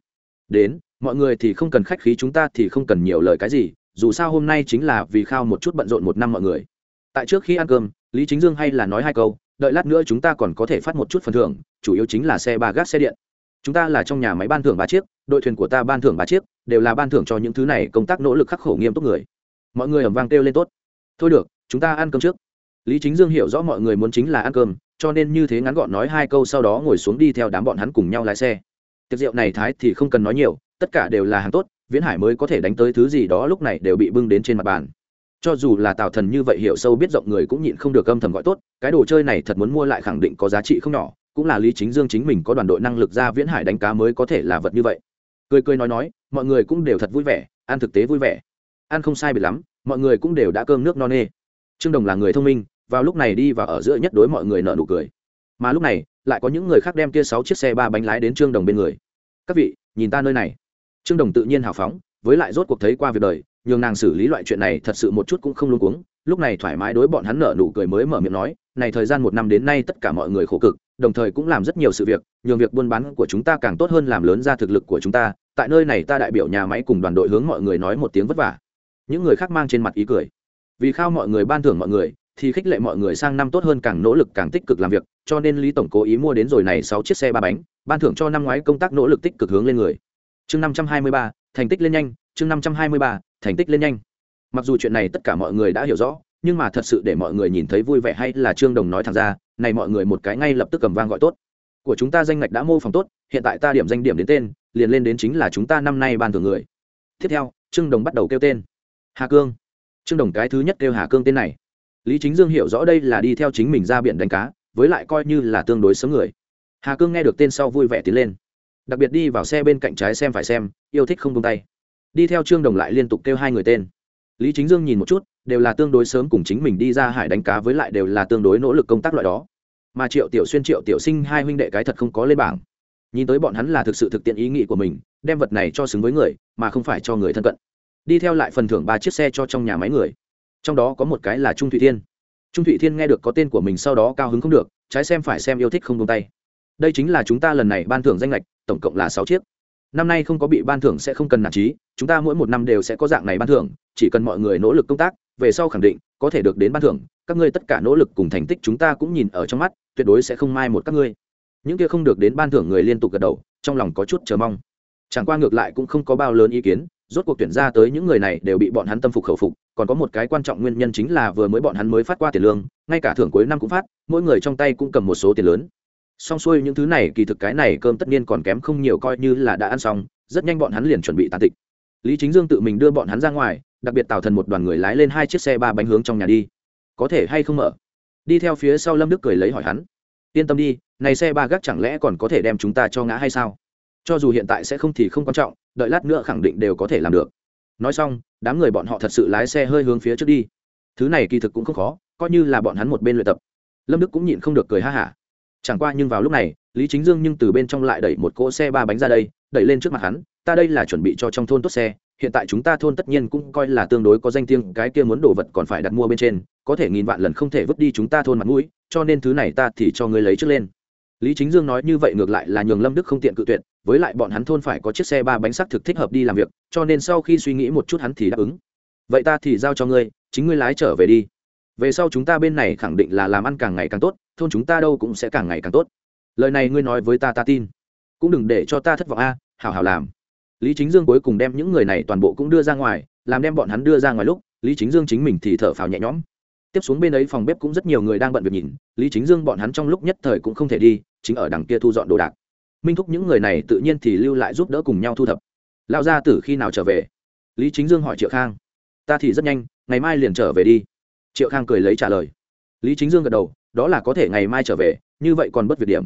Đến, mọi người thì không cần khách khí chúng ta thì không cần nhiều lời cái gì, dù sao hôm nay chính là vì khao một chút bận rộn một năm mọi người. Tại trước khi ăn cơm, lý chính dương hay là nói hai câu, đợi lát nữa chúng ta còn có thể phát một chút phần thưởng, chủ yếu chính là xe ba gác xe điện. Chúng ta là trong nhà máy ban thưởng ba chiếc, đội thuyền của ta ban thưởng ba chiếc, đều là ban thưởng cho những thứ này công tác nỗ lực khắc khổ nghiêm túc người mọi người ẩm vang kêu lên tốt. Thôi được, chúng ta ăn cơm trước. Lý chính dương hiểu rõ mọi người muốn chính là ăn cơm, cho nên như thế ngắn gọn nói hai câu sau đó ngồi xuống đi theo đám bọn hắn cùng nhau lái xe. Tiệc rượu này thái thì không cần nói nhiều, tất cả đều là hàng tốt, viễn hải mới có thể đánh tới thứ gì đó lúc này đều bị bưng đến trên mặt bàn. Cho dù là tào thần như vậy hiểu sâu biết rộng người cũng nhịn không được âm thầm gọi tốt, cái đồ chơi này thật muốn mua lại khẳng định có giá trị không nhỏ, cũng là lý chính dương chính mình có đoàn đội năng lực ra viễn hải đánh cá mới có thể là vật như vậy. Cười cười nói nói, mọi người cũng đều thật vui vẻ, ăn thực tế vui vẻ ăn không sai biệt lắm, mọi người cũng đều đã cơm nước no nê. Trương đồng là người thông minh, vào lúc này đi và ở giữa nhất đối mọi người nợ nụ cười. Mà lúc này, lại có những người khác đem kia sáu chiếc xe ba bánh lái đến trương đồng bên người. Các vị, nhìn ta nơi này. Trương đồng tự nhiên hào phóng, với lại rốt cuộc thấy qua việc đời, nhường nàng xử lý loại chuyện này thật sự một chút cũng không luôn cuống. Lúc này thoải mái đối bọn hắn nợ nụ cười mới mở miệng nói, này thời gian một năm đến nay tất cả mọi người khổ cực, đồng thời cũng làm rất nhiều sự việc, nhường việc buôn bán của chúng ta càng tốt hơn làm lớn ra thực lực của chúng ta. Tại nơi này ta đại biểu nhà máy cùng đoàn đội hướng mọi người nói một tiếng vất vả những người khác mang trên mặt ý cười. Vì khao mọi người ban thưởng mọi người, thì khích lệ mọi người sang năm tốt hơn càng nỗ lực càng tích cực làm việc, cho nên lý tổng cố ý mua đến rồi này sáu chiếc xe ba bánh, ban thưởng cho năm ngoái công tác nỗ lực tích cực hướng lên người. Chương năm trăm hai mươi ba, thành tích lên nhanh, chương năm trăm hai mươi ba, thành tích lên nhanh. Mặc dù chuyện này tất cả mọi người đã hiểu rõ, nhưng mà thật sự để mọi người nhìn thấy vui vẻ hay là trương đồng nói thẳng ra, này mọi người một cái ngay lập tức cầm vang gọi tốt. Của chúng ta danh ngạch đã mô phỏng tốt, hiện tại ta điểm danh điểm đến tên, liền lên đến chính là chúng ta năm nay ban thưởng người. Tiếp theo, trương đồng bắt đầu kêu tên hà cương. Trương đồng cái thứ nhất kêu hà cương tên này. Lý chính dương hiểu rõ đây là đi theo chính mình ra biển đánh cá, với lại coi như là tương đối sớm người. Hà cương nghe được tên sau vui vẻ tiến lên. Đặc biệt đi vào xe bên cạnh trái xem phải xem, yêu thích không tung tay. Đi theo trương đồng lại liên tục kêu hai người tên. Lý chính dương nhìn một chút, đều là tương đối sớm cùng chính mình đi ra hải đánh cá với lại đều là tương đối nỗ lực công tác loại đó. Mà triệu tiểu xuyên, triệu tiểu sinh hai huynh đệ cái thật không có lên bảng. Nhìn tới bọn hắn là thực sự thực tiện ý nghĩ của mình, đem vật này cho xứng với người, mà không phải cho người thân cận đi theo lại phần thưởng ba chiếc xe cho trong nhà máy người. Trong đó có một cái là trung thụy thiên. Trung thụy thiên nghe được có tên của mình sau đó cao hứng không được, trái xem phải xem yêu thích không tung tay. Đây chính là chúng ta lần này ban thưởng danh lệch, tổng cộng là sáu chiếc. Năm nay không có bị ban thưởng sẽ không cần nản trí, chúng ta mỗi một năm đều sẽ có dạng này ban thưởng, chỉ cần mọi người nỗ lực công tác, về sau khẳng định có thể được đến ban thưởng, các ngươi tất cả nỗ lực cùng thành tích chúng ta cũng nhìn ở trong mắt, tuyệt đối sẽ không mai một các ngươi. Những kia không được đến ban thưởng người liên tục gật đầu, trong lòng có chút chờ mong. Chẳng qua ngược lại cũng không có bao lớn ý kiến rốt cuộc tuyển ra tới những người này đều bị bọn hắn tâm phục khẩu phục, còn có một cái quan trọng nguyên nhân chính là vừa mới bọn hắn mới phát qua tiền lương, ngay cả thưởng cuối năm cũng phát, mỗi người trong tay cũng cầm một số tiền lớn. Xong xuôi những thứ này, kỳ thực cái này cơm tất nhiên còn kém không nhiều, coi như là đã ăn xong, rất nhanh bọn hắn liền chuẩn bị tàn tịch. Lý chính dương tự mình đưa bọn hắn ra ngoài, đặc biệt tạo thần một đoàn người lái lên hai chiếc xe ba bánh hướng trong nhà đi. Có thể hay không mở? Đi theo phía sau lâm đức cười lấy hỏi hắn. Yên tâm đi, này xe ba gác chẳng lẽ còn có thể đem chúng ta cho ngã hay sao? Cho dù hiện tại sẽ không thì không quan trọng đợi lát nữa khẳng định đều có thể làm được. Nói xong, đám người bọn họ thật sự lái xe hơi hướng phía trước đi. Thứ này kỳ thực cũng không khó, coi như là bọn hắn một bên luyện tập. Lâm đức cũng nhịn không được cười ha hả. Chẳng qua nhưng vào lúc này, lý chính dương nhưng từ bên trong lại đẩy một cỗ xe ba bánh ra đây, đẩy lên trước mặt hắn, ta đây là chuẩn bị cho trong thôn tốt xe, hiện tại chúng ta thôn tất nhiên cũng coi là tương đối có danh tiếng, cái kia muốn đồ vật còn phải đặt mua bên trên, có thể nghìn vạn lần không thể vứt đi chúng ta thôn mặt mũi, cho nên thứ này ta thì cho ngươi lấy trước lên lý chính dương nói như vậy ngược lại là nhường lâm đức không tiện cự tuyệt, với lại bọn hắn thôn phải có chiếc xe ba bánh sắc thực thích hợp đi làm việc, cho nên sau khi suy nghĩ một chút hắn thì đáp ứng. Vậy ta thì giao cho ngươi, chính ngươi lái trở về đi. Về sau chúng ta bên này khẳng định là làm ăn càng ngày càng tốt, thôn chúng ta đâu cũng sẽ càng ngày càng tốt. Lời này ngươi nói với ta ta tin. Cũng đừng để cho ta thất vọng a, hảo hảo làm. Lý chính dương cuối cùng đem những người này toàn bộ cũng đưa ra ngoài, làm đem bọn hắn đưa ra ngoài lúc, lý chính dương chính mình thì thở phào nhẹ nhõm tiếp xuống bên ấy phòng bếp cũng rất nhiều người đang bận việc nhìn, lý chính dương bọn hắn trong lúc nhất thời cũng không thể đi, chính ở đằng kia thu dọn đồ đạc. Minh thúc những người này tự nhiên thì lưu lại giúp đỡ cùng nhau thu thập. Lao ra từ khi nào trở về? Lý chính dương hỏi triệu khang. Ta thì rất nhanh, ngày mai liền trở về đi. Triệu khang cười lấy trả lời. Lý chính dương gật đầu, đó là có thể ngày mai trở về, như vậy còn bất việc điểm.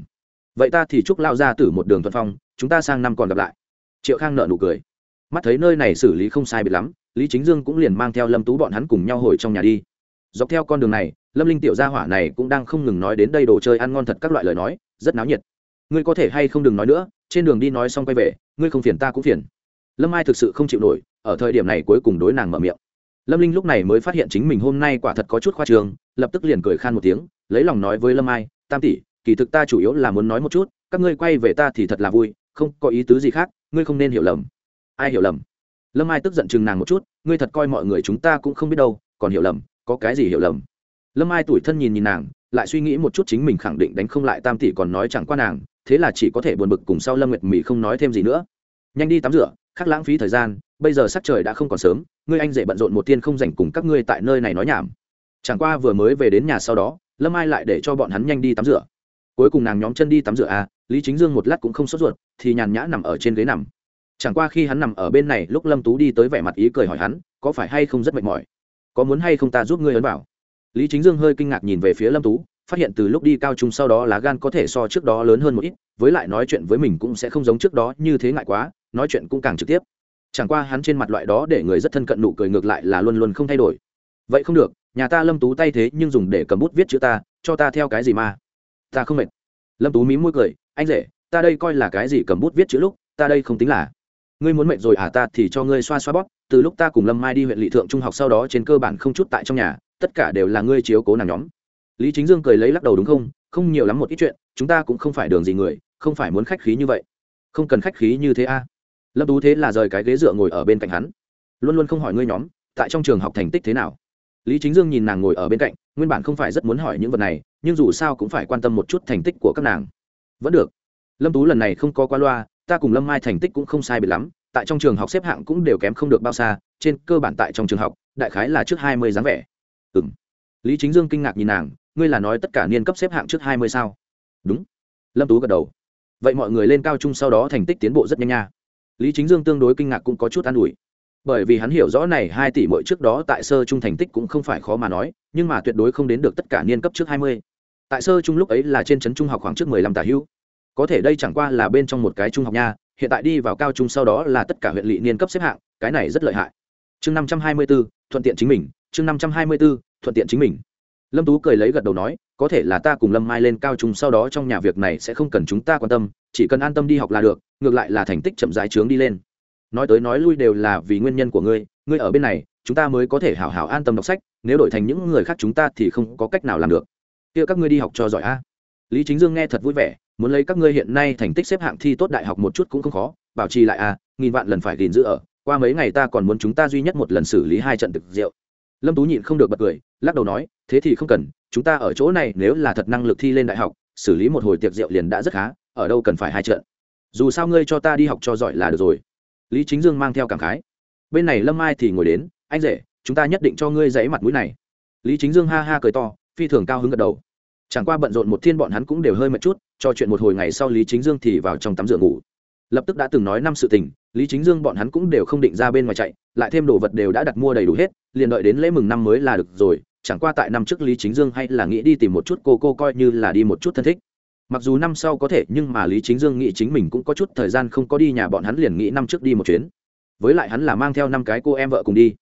Vậy ta thì chúc lao ra từ một đường thuận phong, chúng ta sang năm còn gặp lại. Triệu khang nợ nụ cười. Mắt thấy nơi này xử lý không sai biệt lắm, lý chính dương cũng liền mang theo lâm tú bọn hắn cùng nhau hồi trong nhà đi dọc theo con đường này, lâm linh tiểu gia hỏa này cũng đang không ngừng nói đến đây đồ chơi ăn ngon thật các loại lời nói, rất náo nhiệt. Ngươi có thể hay không đừng nói nữa, trên đường đi nói xong quay về, ngươi không phiền ta cũng phiền. Lâm ai thực sự không chịu nổi, ở thời điểm này cuối cùng đối nàng mở miệng. Lâm linh lúc này mới phát hiện chính mình hôm nay quả thật có chút khoa trường lập tức liền cười khan một tiếng, lấy lòng nói với lâm ai tam tỷ, kỳ thực ta chủ yếu là muốn nói một chút, các ngươi quay về ta thì thật là vui, không có ý tứ gì khác, ngươi không nên hiểu lầm. Ai hiểu lầm? Lâm ai tức giận chừng nàng một chút, ngươi thật coi mọi người chúng ta cũng không biết đâu, còn hiểu lầm có cái gì hiểu lầm. Lâm ai tủi thân nhìn nhìn nàng, lại suy nghĩ một chút chính mình khẳng định đánh không lại tam tỷ còn nói chẳng qua nàng, thế là chỉ có thể buồn bực cùng sau lâm nguyệt mỹ không nói thêm gì nữa. Nhanh đi tắm rửa khác lãng phí thời gian, bây giờ sắc trời đã không còn sớm, ngươi anh dễ bận rộn một tiên không dành cùng các ngươi tại nơi này nói nhảm. Chẳng qua vừa mới về đến nhà sau đó, lâm ai lại để cho bọn hắn nhanh đi tắm rửa. Cuối cùng nàng nhóm chân đi tắm rửa à lý chính dương một lát cũng không sốt ruột, thì nhàn nhã nằm ở trên ghế nằm. Chẳng qua khi hắn nằm ở bên này, lúc lâm tú đi tới vẻ mặt ý cười hỏi hắn, có phải hay không rất mệt mỏi? Có muốn hay không ta giúp ngươi ấn bảo lý chính dương hơi kinh ngạc nhìn về phía lâm tú, phát hiện từ lúc đi cao trung sau đó lá gan có thể so trước đó lớn hơn một ít, với lại nói chuyện với mình cũng sẽ không giống trước đó như thế ngại quá, nói chuyện cũng càng trực tiếp. Chẳng qua hắn trên mặt loại đó để người rất thân cận nụ cười ngược lại là luôn luôn không thay đổi. Vậy không được, nhà ta lâm tú tay thế nhưng dùng để cầm bút viết chữ ta, cho ta theo cái gì mà? Ta không mệt. Lâm tú mí môi cười, anh rể, ta đây coi là cái gì cầm bút viết chữ lúc, ta đây không tính là. Ngươi muốn mệt rồi à ta thì cho ngươi xoa xoa bóp từ lúc ta cùng lâm mai đi huyện lỵ thượng trung học sau đó trên cơ bản không chút tại trong nhà, tất cả đều là ngươi chiếu cố nàng nhóm. Lý chính dương cười lấy lắc đầu đúng không? Không nhiều lắm một ít chuyện, chúng ta cũng không phải đường gì người, không phải muốn khách khí như vậy. Không cần khách khí như thế a. Lâm tú thế là rời cái ghế dựa ngồi ở bên cạnh hắn. Luôn luôn không hỏi ngươi nhóm, tại trong trường học thành tích thế nào? Lý chính dương nhìn nàng ngồi ở bên cạnh, nguyên bản không phải rất muốn hỏi những vật này, nhưng dù sao cũng phải quan tâm một chút thành tích của các nàng. Vẫn được. Lâm tú lần này không có qua loa, ta cùng lâm mai thành tích cũng không sai biệt lắm tại trong trường học xếp hạng cũng đều kém không được bao xa, trên cơ bản tại trong trường học, đại khái là trước hai mươi dáng vẻ. Ừ m lý chính dương kinh ngạc nhìn nàng, ngươi là nói tất cả niên cấp xếp hạng trước hai mươi sao? Đúng. Lâm tú gật đầu. Vậy mọi người lên cao trung sau đó thành tích tiến bộ rất nhanh nha. Lý chính dương tương đối kinh ngạc cũng có chút an ủi. Bởi vì hắn hiểu rõ này hai tỷ mỗi trước đó tại sơ trung thành tích cũng không phải khó mà nói, nhưng mà tuyệt đối không đến được tất cả niên cấp trước hai mươi. Tại sơ trung lúc ấy là trên trấn trung học khoảng trước mười lăm tả hữu. Có thể đây chẳng qua là bên trong một cái trung học nha hiện tại đi vào cao trung sau đó là tất cả huyện lỵ niên cấp xếp hạng, cái này rất lợi hại. Chương năm trăm hai mươi b ố thuận tiện chính mình, chương năm trăm hai mươi b ố thuận tiện chính mình. Lâm tú cười lấy gật đầu nói, có thể là ta cùng lâm mai lên cao trung sau đó trong nhà việc này sẽ không cần chúng ta quan tâm, chỉ cần an tâm đi học là được, ngược lại là thành tích chậm rãi trướng đi lên. Nói tới nói lui đều là vì nguyên nhân của ngươi ngươi ở bên này, chúng ta mới có thể hảo hảo an tâm đọc sách, nếu đổi thành những người khác chúng ta thì không có cách nào làm được. Kia các ngươi đi học cho giỏi a. Lý chính dương nghe thật vui vẻ muốn lấy các ngươi hiện nay thành tích xếp hạng thi tốt đại học một chút cũng không khó, bảo trì lại a nghìn vạn lần phải gìn giữ ở, qua mấy ngày ta còn muốn chúng ta duy nhất một lần xử lý hai trận thực rượu. Lâm tú nhịn không được bật cười, lắc đầu nói, thế thì không cần, chúng ta ở chỗ này nếu là thật năng lực thi lên đại học, xử lý một hồi tiệc rượu liền đã rất khá, ở đâu cần phải hai trận. Dù sao ngươi cho ta đi học cho giỏi là được rồi. Lý chính dương mang theo cảm khái. Bên này lâm ai thì ngồi đến, anh rể, chúng ta nhất định cho ngươi dãy mặt mũi này. Lý chính dương ha ha cười to, phi thường cao hứng gật đầu chẳng qua bận rộn một thiên bọn hắn cũng đều hơi mệt chút, cho chuyện một hồi ngày sau lý chính dương thì vào trong tắm rửa ngủ. Lập tức đã từng nói năm sự tình, lý chính dương bọn hắn cũng đều không định ra bên ngoài chạy, lại thêm đồ vật đều đã đặt mua đầy đủ hết, liền đợi đến lễ mừng năm mới là được rồi, chẳng qua tại năm trước lý chính dương hay là nghĩ đi tìm một chút cô cô coi như là đi một chút thân thích. Mặc dù năm sau có thể, nhưng mà lý chính dương nghĩ chính mình cũng có chút thời gian không có đi nhà bọn hắn liền nghĩ năm trước đi một chuyến. Với lại hắn là mang theo năm cái cô em vợ cùng đi.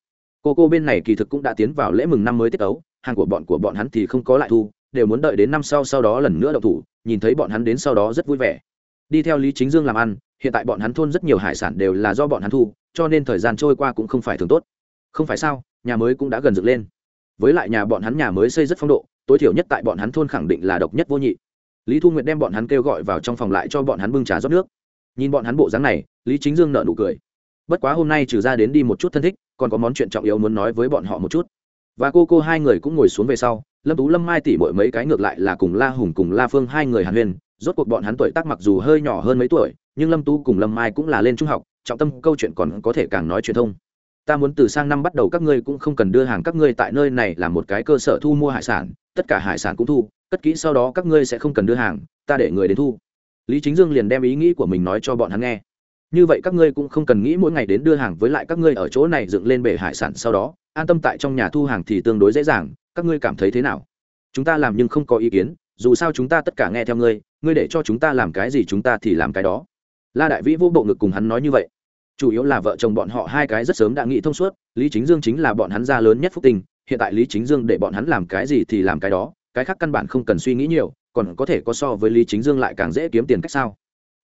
Cô cô bên này kỳ thực cũng đã tiến vào lễ mừng năm mới tiết ấu hàng của bọn của bọn hắn thì không có lại thu đều muốn đợi đến năm sau sau đó lần nữa đậu thủ, nhìn thấy bọn hắn đến sau đó rất vui vẻ. Đi theo lý chính dương làm ăn, hiện tại bọn hắn thôn rất nhiều hải sản đều là do bọn hắn thu, cho nên thời gian trôi qua cũng không phải thường tốt. Không phải sao, nhà mới cũng đã gần dựng lên. Với lại nhà bọn hắn nhà mới xây rất phong độ, tối thiểu nhất tại bọn hắn thôn khẳng định là độc nhất vô nhị. Lý thu nguyệt đem bọn hắn kêu gọi vào trong phòng lại cho bọn hắn bưng trà rót nước. Nhìn bọn hắn bộ dáng này, lý chính dương nợ nụ cười. Bất quá hôm nay trừ ra đến đi một chút thân thích, còn có món chuyện trọng yếu muốn nói với bọn họ một chút. Và cô cô hai người cũng ngồi xuống về sau lâm tú lâm mai tỉ mỗi mấy cái ngược lại là cùng la hùng cùng la phương hai người hàn huyên, rốt cuộc bọn hắn tuổi tác mặc dù hơi nhỏ hơn mấy tuổi, nhưng lâm tú cùng lâm mai cũng là lên trung học, trọng tâm câu chuyện còn có thể càng nói truyền thông. Ta muốn từ sang năm bắt đầu các ngươi cũng không cần đưa hàng các ngươi tại nơi này là một cái cơ sở thu mua hải sản, tất cả hải sản cũng thu, cất kỹ sau đó các ngươi sẽ không cần đưa hàng, ta để người đến thu. Lý chính dương liền đem ý nghĩ của mình nói cho bọn hắn nghe. Như vậy các ngươi cũng không cần nghĩ mỗi ngày đến đưa hàng với lại các ngươi ở chỗ này dựng lên bể hải sản sau đó, an tâm tại trong nhà thu hàng thì tương đối dễ dàng các ngươi cảm thấy thế nào? Chúng ta làm nhưng không có ý kiến, dù sao chúng ta tất cả nghe theo ngươi ngươi để cho chúng ta làm cái gì chúng ta thì làm cái đó. La đại vĩ vô bộ ngực cùng hắn nói như vậy. Chủ yếu là vợ chồng bọn họ hai cái rất sớm đã nghĩ thông suốt, lý chính dương chính là bọn hắn gia lớn nhất phúc tình, hiện tại lý chính dương để bọn hắn làm cái gì thì làm cái đó, cái khác căn bản không cần suy nghĩ nhiều, còn có thể có so với lý chính dương lại càng dễ kiếm tiền cách sao?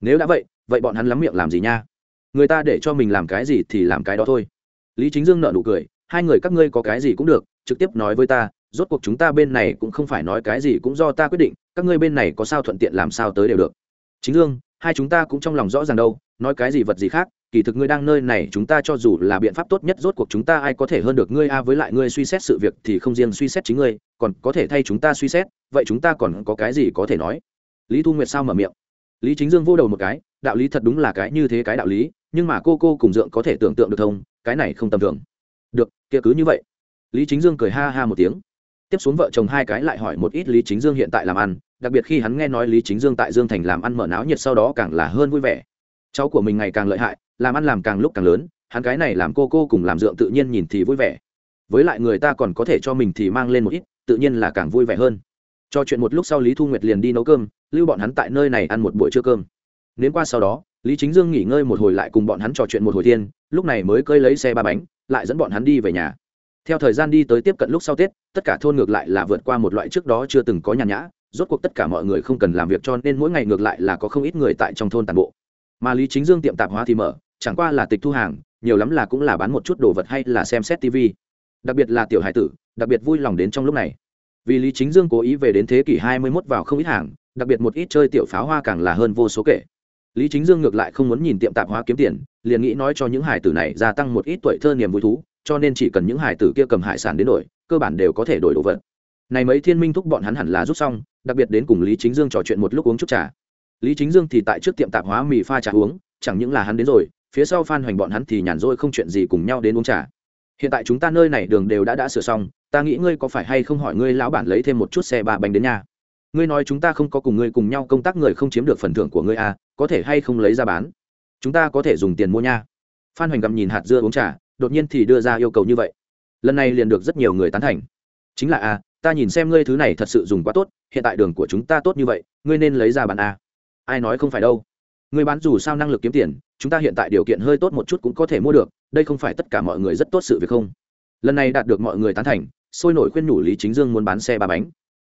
Nếu đã vậy vậy bọn hắn lắm miệng làm gì nha? Người ta để cho mình làm cái gì thì làm cái đó thôi. Lý chính dương nợ nụ cười, hai người các ngươi có cái gì cũng được, trực tiếp nói với ta rốt cuộc chúng ta bên này cũng không phải nói cái gì cũng do ta quyết định, các ngươi bên này có sao thuận tiện làm sao tới đều được. Chính dương, hai chúng ta cũng trong lòng rõ ràng đâu, nói cái gì vật gì khác, kỳ thực ngươi đang nơi này chúng ta cho dù là biện pháp tốt nhất rốt cuộc chúng ta ai có thể hơn được ngươi a, với lại ngươi suy xét sự việc thì không riêng suy xét chính ngươi, còn có thể thay chúng ta suy xét, vậy chúng ta còn có cái gì có thể nói? Lý thu nguyệt sao mở miệng? Lý chính dương vô đầu một cái, đạo lý thật đúng là cái như thế cái đạo lý, nhưng mà cô cô cùng dượng có thể tưởng tượng được thông cái này không tầm thường. Được, kia cứ như vậy. Lý chính dương cười ha ha một tiếng tiếp xuống vợ chồng hai cái lại hỏi một ít lý chính dương hiện tại làm ăn, đặc biệt khi hắn nghe nói lý chính dương tại dương thành làm ăn mở náo nhiệt sau đó càng là hơn vui vẻ. Cháu của mình ngày càng lợi hại, làm ăn làm càng lúc càng lớn, hắn cái này làm cô cô cùng làm dượng tự nhiên nhìn thì vui vẻ. Với lại người ta còn có thể cho mình thì mang lên một ít, tự nhiên là càng vui vẻ hơn. Cho chuyện một lúc sau lý thu nguyệt liền đi nấu cơm, lưu bọn hắn tại nơi này ăn một buổi trưa cơm. Nến qua sau đó, lý chính dương nghỉ ngơi một hồi lại cùng bọn hắn trò chuyện một hồi thiên, lúc này mới cơi lấy xe ba bánh, lại dẫn bọn hắn đi về nhà theo thời gian đi tới tiếp cận lúc sau tết, tất cả thôn ngược lại là vượt qua một loại trước đó chưa từng có nhàn nhã, rốt cuộc tất cả mọi người không cần làm việc cho nên mỗi ngày ngược lại là có không ít người tại trong thôn tàn bộ. Mà lý chính dương tiệm tạp hóa thì mở, chẳng qua là tịch thu hàng, nhiều lắm là cũng là bán một chút đồ vật hay là xem xét tv đặc biệt là tiểu hải tử, đặc biệt vui lòng đến trong lúc này. Vì lý chính dương cố ý về đến thế kỷ 21 vào không ít hàng, đặc biệt một ít chơi tiểu pháo hoa càng là hơn vô số kể. Lý chính dương ngược lại không muốn nhìn tiệm tạp hóa kiếm tiền, liền nghĩ nói cho những hải tử này gia tăng một ít tuổi thơ niềm vui thú cho nên chỉ cần những hải tử kia cầm hải sản đến đổi, cơ bản đều có thể đổi đồ vật. Này mấy thiên minh thúc bọn hắn hẳn là rút xong, đặc biệt đến cùng lý chính dương trò chuyện một lúc uống chút trà. Lý chính dương thì tại trước tiệm tạp hóa mì pha trà uống, chẳng những là hắn đến rồi, phía sau phan hoành bọn hắn thì nhàn rỗi không chuyện gì cùng nhau đến uống trà. Hiện tại chúng ta nơi này đường đều đã đã sửa xong, ta nghĩ ngươi có phải hay không hỏi ngươi lão bản lấy thêm một chút xe ba bánh đến nhà? Ngươi nói chúng ta không có cùng ngươi cùng nhau công tác người không chiếm được phần thưởng của ngươi à có thể hay không lấy ra bán? Chúng ta có thể dùng tiền mua nha. Phan hoành gặm nhìn hạt dưa uống trà đột nhiên thì đưa ra yêu cầu như vậy. Lần này liền được rất nhiều người tán thành. Chính là a ta nhìn xem ngươi thứ này thật sự dùng quá tốt, hiện tại đường của chúng ta tốt như vậy, ngươi nên lấy ra bán a. Ai nói không phải đâu. Ngươi bán dù sao năng lực kiếm tiền, chúng ta hiện tại điều kiện hơi tốt một chút cũng có thể mua được, đây không phải tất cả mọi người rất tốt sự việc không? Lần này đạt được mọi người tán thành, sôi nổi khuyên nhủ lý chính dương muốn bán xe ba bánh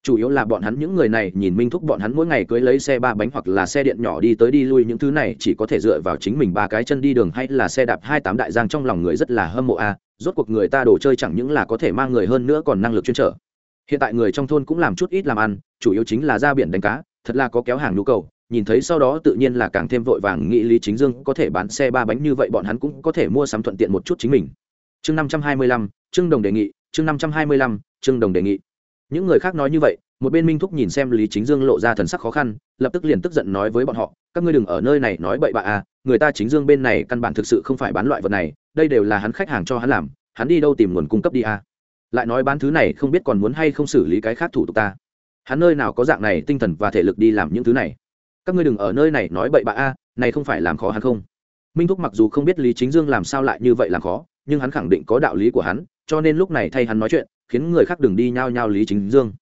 chủ yếu là bọn hắn những người này nhìn minh thúc bọn hắn mỗi ngày cưới lấy xe ba bánh hoặc là xe điện nhỏ đi tới đi lui, những thứ này chỉ có thể dựa vào chính mình ba cái chân đi đường hay là xe đạp hai tám đại giang trong lòng người rất là hâm mộ a, rốt cuộc người ta đồ chơi chẳng những là có thể mang người hơn nữa còn năng lực chuyên trở. Hiện tại người trong thôn cũng làm chút ít làm ăn, chủ yếu chính là ra biển đánh cá, thật là có kéo hàng nhu cầu, nhìn thấy sau đó tự nhiên là càng thêm vội vàng nghĩ lý chính dương có thể bán xe ba bánh như vậy bọn hắn cũng có thể mua sắm thuận tiện một chút chính mình. Chương năm trăm hai mươi lăm chương đồng đề nghị, chương năm trăm hai mươi lăm chương đồng đề nghị những người khác nói như vậy, một bên minh thúc nhìn xem lý chính dương lộ ra thần sắc khó khăn, lập tức liền tức giận nói với bọn họ, các ngươi đừng ở nơi này nói bậy bạ à người ta chính dương bên này căn bản thực sự không phải bán loại vật này, đây đều là hắn khách hàng cho hắn làm, hắn đi đâu tìm nguồn cung cấp đi à? Lại nói bán thứ này không biết còn muốn hay không xử lý cái khác thủ tục ta. Hắn nơi nào có dạng này tinh thần và thể lực đi làm những thứ này? Các ngươi đừng ở nơi này nói bậy bạ a này không phải làm khó hắn không? Minh thúc mặc dù không biết lý chính dương làm sao lại như vậy làm khó, nhưng hắn khẳng định có đạo lý của hắn, cho nên lúc này thay hắn nói chuyện khiến người khác đừng đi nhao nhao lý chính dương.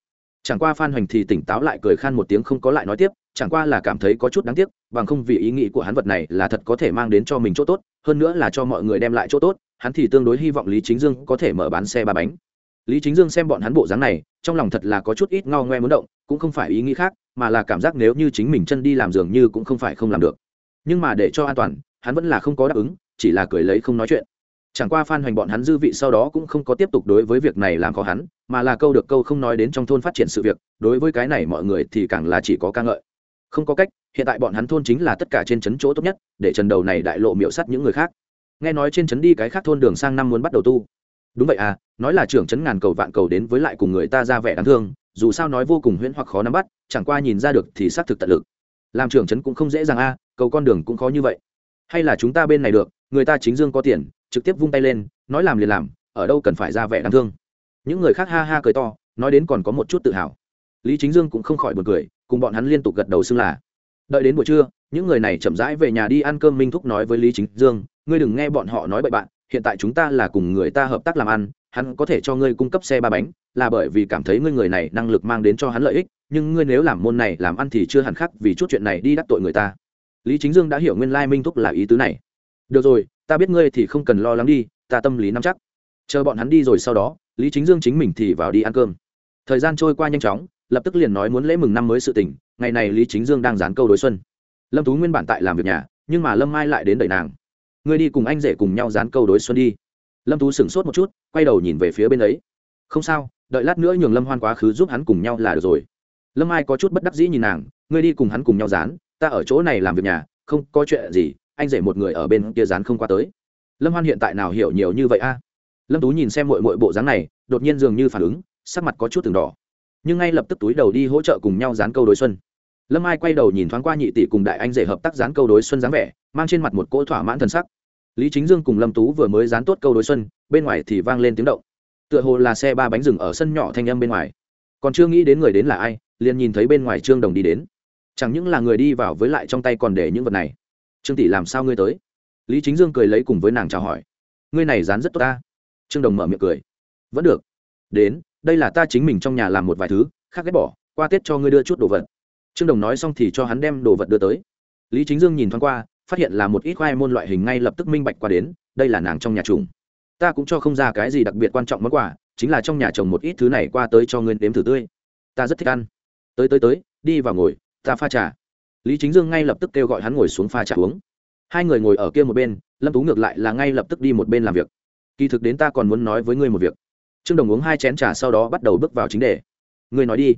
Chẳng qua phan hoành thì tỉnh táo lại cười khan một tiếng không có lại nói tiếp, chẳng qua là cảm thấy có chút đáng tiếc, bằng không vì ý nghĩ của hắn vật này là thật có thể mang đến cho mình chỗ tốt, hơn nữa là cho mọi người đem lại chỗ tốt, hắn thì tương đối hy vọng lý chính dương có thể mở bán xe ba bánh. Lý chính dương xem bọn hắn bộ dáng này, trong lòng thật là có chút ít ngao ngoe muốn động, cũng không phải ý nghĩ khác, mà là cảm giác nếu như chính mình chân đi làm dường như cũng không phải không làm được. Nhưng mà để cho an toàn, hắn vẫn là không có đáp ứng, chỉ là cười lấy không nói chuyện chẳng qua phan hoành bọn hắn dư vị sau đó cũng không có tiếp tục đối với việc này làm khó hắn, mà là câu được câu không nói đến trong thôn phát triển sự việc, đối với cái này mọi người thì càng là chỉ có ca ngợi. Không có cách, hiện tại bọn hắn thôn chính là tất cả trên trấn chỗ tốt nhất, để trần đầu này đại lộ miệu sắt những người khác. Nghe nói trên trấn đi cái khác thôn đường sang năm muốn bắt đầu tu. Đúng vậy à nói là trưởng trấn ngàn cầu vạn cầu đến với lại cùng người ta ra vẻ đáng thương, dù sao nói vô cùng huyễn hoặc khó nắm bắt, chẳng qua nhìn ra được thì xác thực tận lực. Làm trưởng trấn cũng không dễ dàng a, cầu con đường cũng khó như vậy. Hay là chúng ta bên này được, người ta chính dương có tiền trực tiếp vung tay lên, nói làm liền làm, ở đâu cần phải ra vẻ đáng thương. Những người khác ha ha cười to, nói đến còn có một chút tự hào. Lý chính dương cũng không khỏi buồn cười, cùng bọn hắn liên tục gật đầu xưng là. Đợi đến buổi trưa, những người này chậm rãi về nhà đi ăn cơm minh thúc nói với lý chính dương, ngươi đừng nghe bọn họ nói bậy bạn, hiện tại chúng ta là cùng người ta hợp tác làm ăn, hắn có thể cho ngươi cung cấp xe ba bánh, là bởi vì cảm thấy ngươi người này năng lực mang đến cho hắn lợi ích, nhưng ngươi nếu làm môn này làm ăn thì chưa hẳn khác vì chút chuyện này đi đắc tội người ta. Lý chính dương đã hiểu nguyên lai minh thúc là ý tứ này được rồi, ta biết ngươi thì không cần lo lắng đi, ta tâm lý nắm chắc. Chờ bọn hắn đi rồi sau đó, lý chính dương chính mình thì vào đi ăn cơm. Thời gian trôi qua nhanh chóng, lập tức liền nói muốn lễ mừng năm mới sự tình, ngày này lý chính dương đang dán câu đối xuân. Lâm tú nguyên bản tại làm việc nhà, nhưng mà lâm mai lại đến đợi nàng. Ngươi đi cùng anh rể cùng nhau dán câu đối xuân đi. Lâm tú sửng sốt một chút, quay đầu nhìn về phía bên ấy. Không sao, đợi lát nữa nhường lâm hoan quá khứ giúp hắn cùng nhau là được rồi. Lâm mai có chút bất đắc dĩ nhìn nàng, ngươi đi cùng hắn cùng nhau dán, ta ở chỗ này làm việc nhà, không có chuyện gì anh rể một người ở bên kia dán không qua tới. Lâm hoan hiện tại nào hiểu nhiều như vậy a? Lâm tú nhìn xem mội mội bộ dáng này, đột nhiên dường như phản ứng, sắc mặt có chút từng đỏ. Nhưng ngay lập tức túi đầu đi hỗ trợ cùng nhau dán câu đối xuân. Lâm ai quay đầu nhìn thoáng qua nhị tỷ cùng đại anh rể hợp tác dán câu đối xuân dáng vẻ, mang trên mặt một cỗ thỏa mãn t sắc. Lý chính dương cùng lâm tú vừa mới dán tốt câu đối xuân, bên ngoài thì vang lên tiếng động. Tựa hồ là xe ba bánh rừng ở sân nhỏ thanh âm bên ngoài. Còn chưa nghĩ đến người đến là ai, liền nhìn thấy bên ngoài trương đồng đi đến. Chẳng những là người đi vào với lại trong tay còn để những vật này trương tỷ làm sao ngươi tới? Lý chính dương cười lấy cùng với nàng chào hỏi. Ngươi này dán rất tốt ta. Trương đồng mở miệng cười. Vẫn được. Đến, đây là ta chính mình trong nhà làm một vài thứ, khác ghét bỏ, qua tết cho ngươi đưa chút đồ vật. Trương đồng nói xong thì cho hắn đem đồ vật đưa tới. Lý chính dương nhìn thoáng qua, phát hiện là một ít khoai môn loại hình ngay lập tức minh bạch qua đến, đây là nàng trong nhà trùng. Ta cũng cho không ra cái gì đặc biệt quan trọng món quà, chính là trong nhà trồng một ít thứ này qua tới cho ngươi đếm thử tươi. Ta rất thích ăn. Tới tới tới, đi vào ngồi, ta pha trà lý chính dương ngay lập tức kêu gọi hắn ngồi xuống pha trà uống. Hai người ngồi ở kia một bên, lâm tú ngược lại là ngay lập tức đi một bên làm việc. Kỳ thực đến ta còn muốn nói với ngươi một việc. Trương đồng uống hai chén trà sau đó bắt đầu bước vào chính đề. Ngươi nói đi.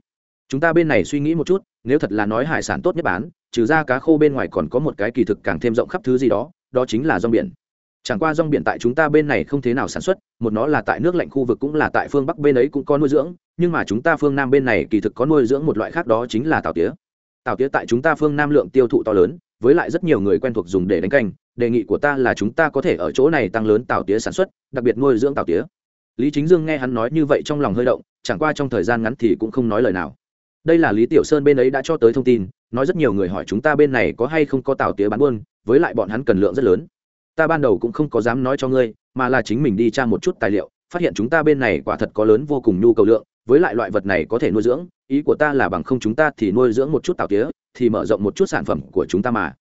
Chúng ta bên này suy nghĩ một chút, nếu thật là nói hải sản tốt nhất bán, trừ ra cá khô bên ngoài còn có một cái kỳ thực càng thêm rộng khắp thứ gì đó đó chính là rong biển. Chẳng qua rong biển tại chúng ta bên này không thế nào sản xuất, một nó là tại nước lạnh khu vực cũng là tại phương bắc bên ấy cũng có nuôi dưỡng, nhưng mà chúng ta phương nam bên này kỳ thực có nuôi dưỡng một loại khác đó chính là tảo tía tảo tía tại chúng ta phương nam lượng tiêu thụ to lớn, với lại rất nhiều người quen thuộc dùng để đánh canh, đề nghị của ta là chúng ta có thể ở chỗ này tăng lớn tảo tía sản xuất, đặc biệt nuôi dưỡng tảo tía lý chính dương nghe hắn nói như vậy trong lòng hơi động, chẳng qua trong thời gian ngắn thì cũng không nói lời nào. Đây là lý tiểu sơn bên ấy đã cho tới thông tin, nói rất nhiều người hỏi chúng ta bên này có hay không có tảo tía bán buôn, với lại bọn hắn cần lượng rất lớn. Ta ban đầu cũng không có dám nói cho ngươi, mà là chính mình đi tra một chút tài liệu, phát hiện chúng ta bên này quả thật có lớn vô cùng nhu cầu lượng, với lại loại vật này có thể nuôi dưỡng ý của ta là bằng không chúng ta thì nuôi dưỡng một chút tàu tía, thì mở rộng một chút sản phẩm của chúng ta mà.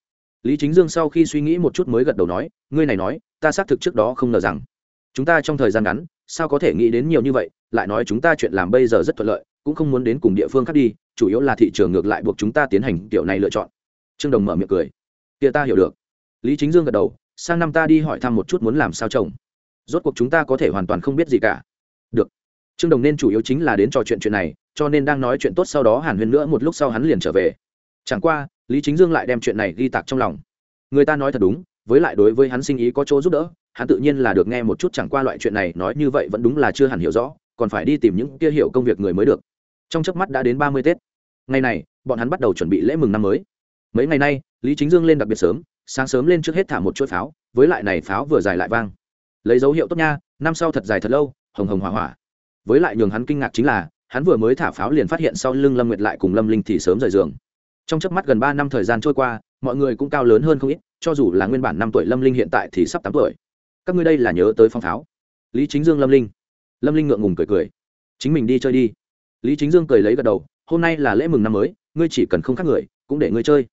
Lý chính dương sau khi suy nghĩ một chút mới gật đầu nói, ngươi này nói, ta xác thực trước đó không ngờ rằng, chúng ta trong thời gian ngắn, sao có thể nghĩ đến nhiều như vậy, lại nói chúng ta chuyện làm bây giờ rất thuận lợi, cũng không muốn đến cùng địa phương khác đi, chủ yếu là thị trường ngược lại buộc chúng ta tiến hành kiểu này lựa chọn. Trương đồng mở miệng cười. Kia ta hiểu được. Lý chính dương gật đầu, sang năm ta đi hỏi thăm một chút muốn làm sao chồng. rốt cuộc chúng ta có thể hoàn toàn không biết gì cả. Được. Trương đồng nên chủ yếu chính là đến trò chuyện chuyện này cho nên đang nói chuyện tốt sau đó hàn huyên nữa một lúc sau hắn liền trở về. Chẳng qua, lý chính dương lại đem chuyện này ghi tạc trong lòng. Người ta nói thật đúng, với lại đối với hắn sinh ý có chỗ giúp đỡ, hắn tự nhiên là được nghe một chút chẳng qua loại chuyện này nói như vậy vẫn đúng là chưa hẳn hiểu rõ, còn phải đi tìm những kia hiểu công việc người mới được. Trong chớp mắt đã đến ba mươi tết. Ngày này, bọn hắn bắt đầu chuẩn bị lễ mừng năm mới. Mấy ngày nay, lý chính dương lên đặc biệt sớm, sáng sớm lên trước hết thả một chuỗi pháo, với lại này pháo vừa dài lại vang. Lấy dấu hiệu tốt nha, năm sau thật dài thật lâu, hồng hồng hỏa hỏa. Với lại nhường hắn kinh ngạc chính là hắn vừa mới thả pháo liền phát hiện sau lưng lâm nguyệt lại cùng lâm linh thì sớm rời giường. Trong chớp mắt gần ba năm thời gian trôi qua, mọi người cũng cao lớn hơn không ít, cho dù là nguyên bản năm tuổi lâm linh hiện tại thì sắp tám tuổi. Các ngươi đây là nhớ tới phong pháo. Lý chính dương, lâm linh. Lâm linh ngượng ngùng cười cười. Chính mình đi chơi đi. Lý chính dương cười lấy gật đầu, hôm nay là lễ mừng năm mới, ngươi chỉ cần không khác người, cũng để ngươi chơi.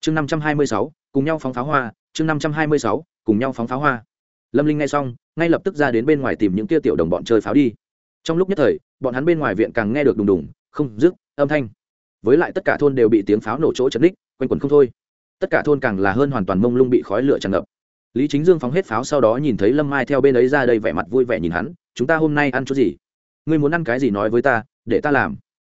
Chương năm trăm hai mươi sáu, cùng nhau phóng pháo hoa, chương năm trăm hai mươi sáu, cùng nhau phóng pháo hoa. Lâm linh nghe xong, ngay lập tức ra đến bên ngoài tìm những kia tiểu đồng bọn chơi pháo đi. Trong lúc nhất thời bọn hắn bên ngoài viện càng nghe được đùng đùng, không dứt, âm thanh. Với lại tất cả thôn đều bị tiếng pháo nổ chỗ chật ních, quanh quẩn không thôi. Tất cả thôn càng là hơn hoàn toàn mông lung bị khói lửa tràn ngập. Lý chính dương phóng hết pháo sau đó nhìn thấy lâm mai theo bên ấy ra đây vẻ mặt vui vẻ nhìn hắn, chúng ta hôm nay ăn chút gì? Ngươi muốn ăn cái gì nói với ta, để ta làm.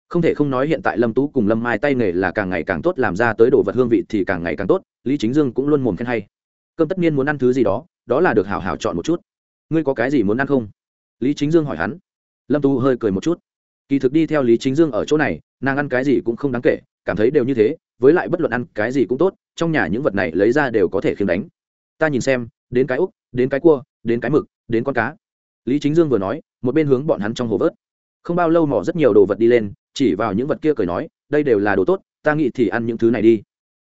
Không thể không nói hiện tại lâm tú cùng lâm mai tay nghề là càng ngày càng tốt, làm ra tới đồ vật hương vị thì càng ngày càng tốt, lý chính dương cũng luôn mồm khen hay. Cơm tất nhiên muốn ăn thứ gì đó đó là được hào hào chọn một chút. Ngươi có cái gì muốn ăn không? Lý chính dương hỏi hắn lâm tú hơi cười một chút. Kỳ thực đi theo lý chính dương ở chỗ này, nàng ăn cái gì cũng không đáng kể, cảm thấy đều như thế, với lại bất luận ăn cái gì cũng tốt, trong nhà những vật này lấy ra đều có thể khiêm đánh. Ta nhìn xem, đến cái úc đến cái cua, đến cái mực, đến con cá. Lý chính dương vừa nói, một bên hướng bọn hắn trong hồ vớt. Không bao lâu mỏ rất nhiều đồ vật đi lên, chỉ vào những vật kia cười nói, đây đều là đồ tốt, ta nghĩ thì ăn những thứ này đi.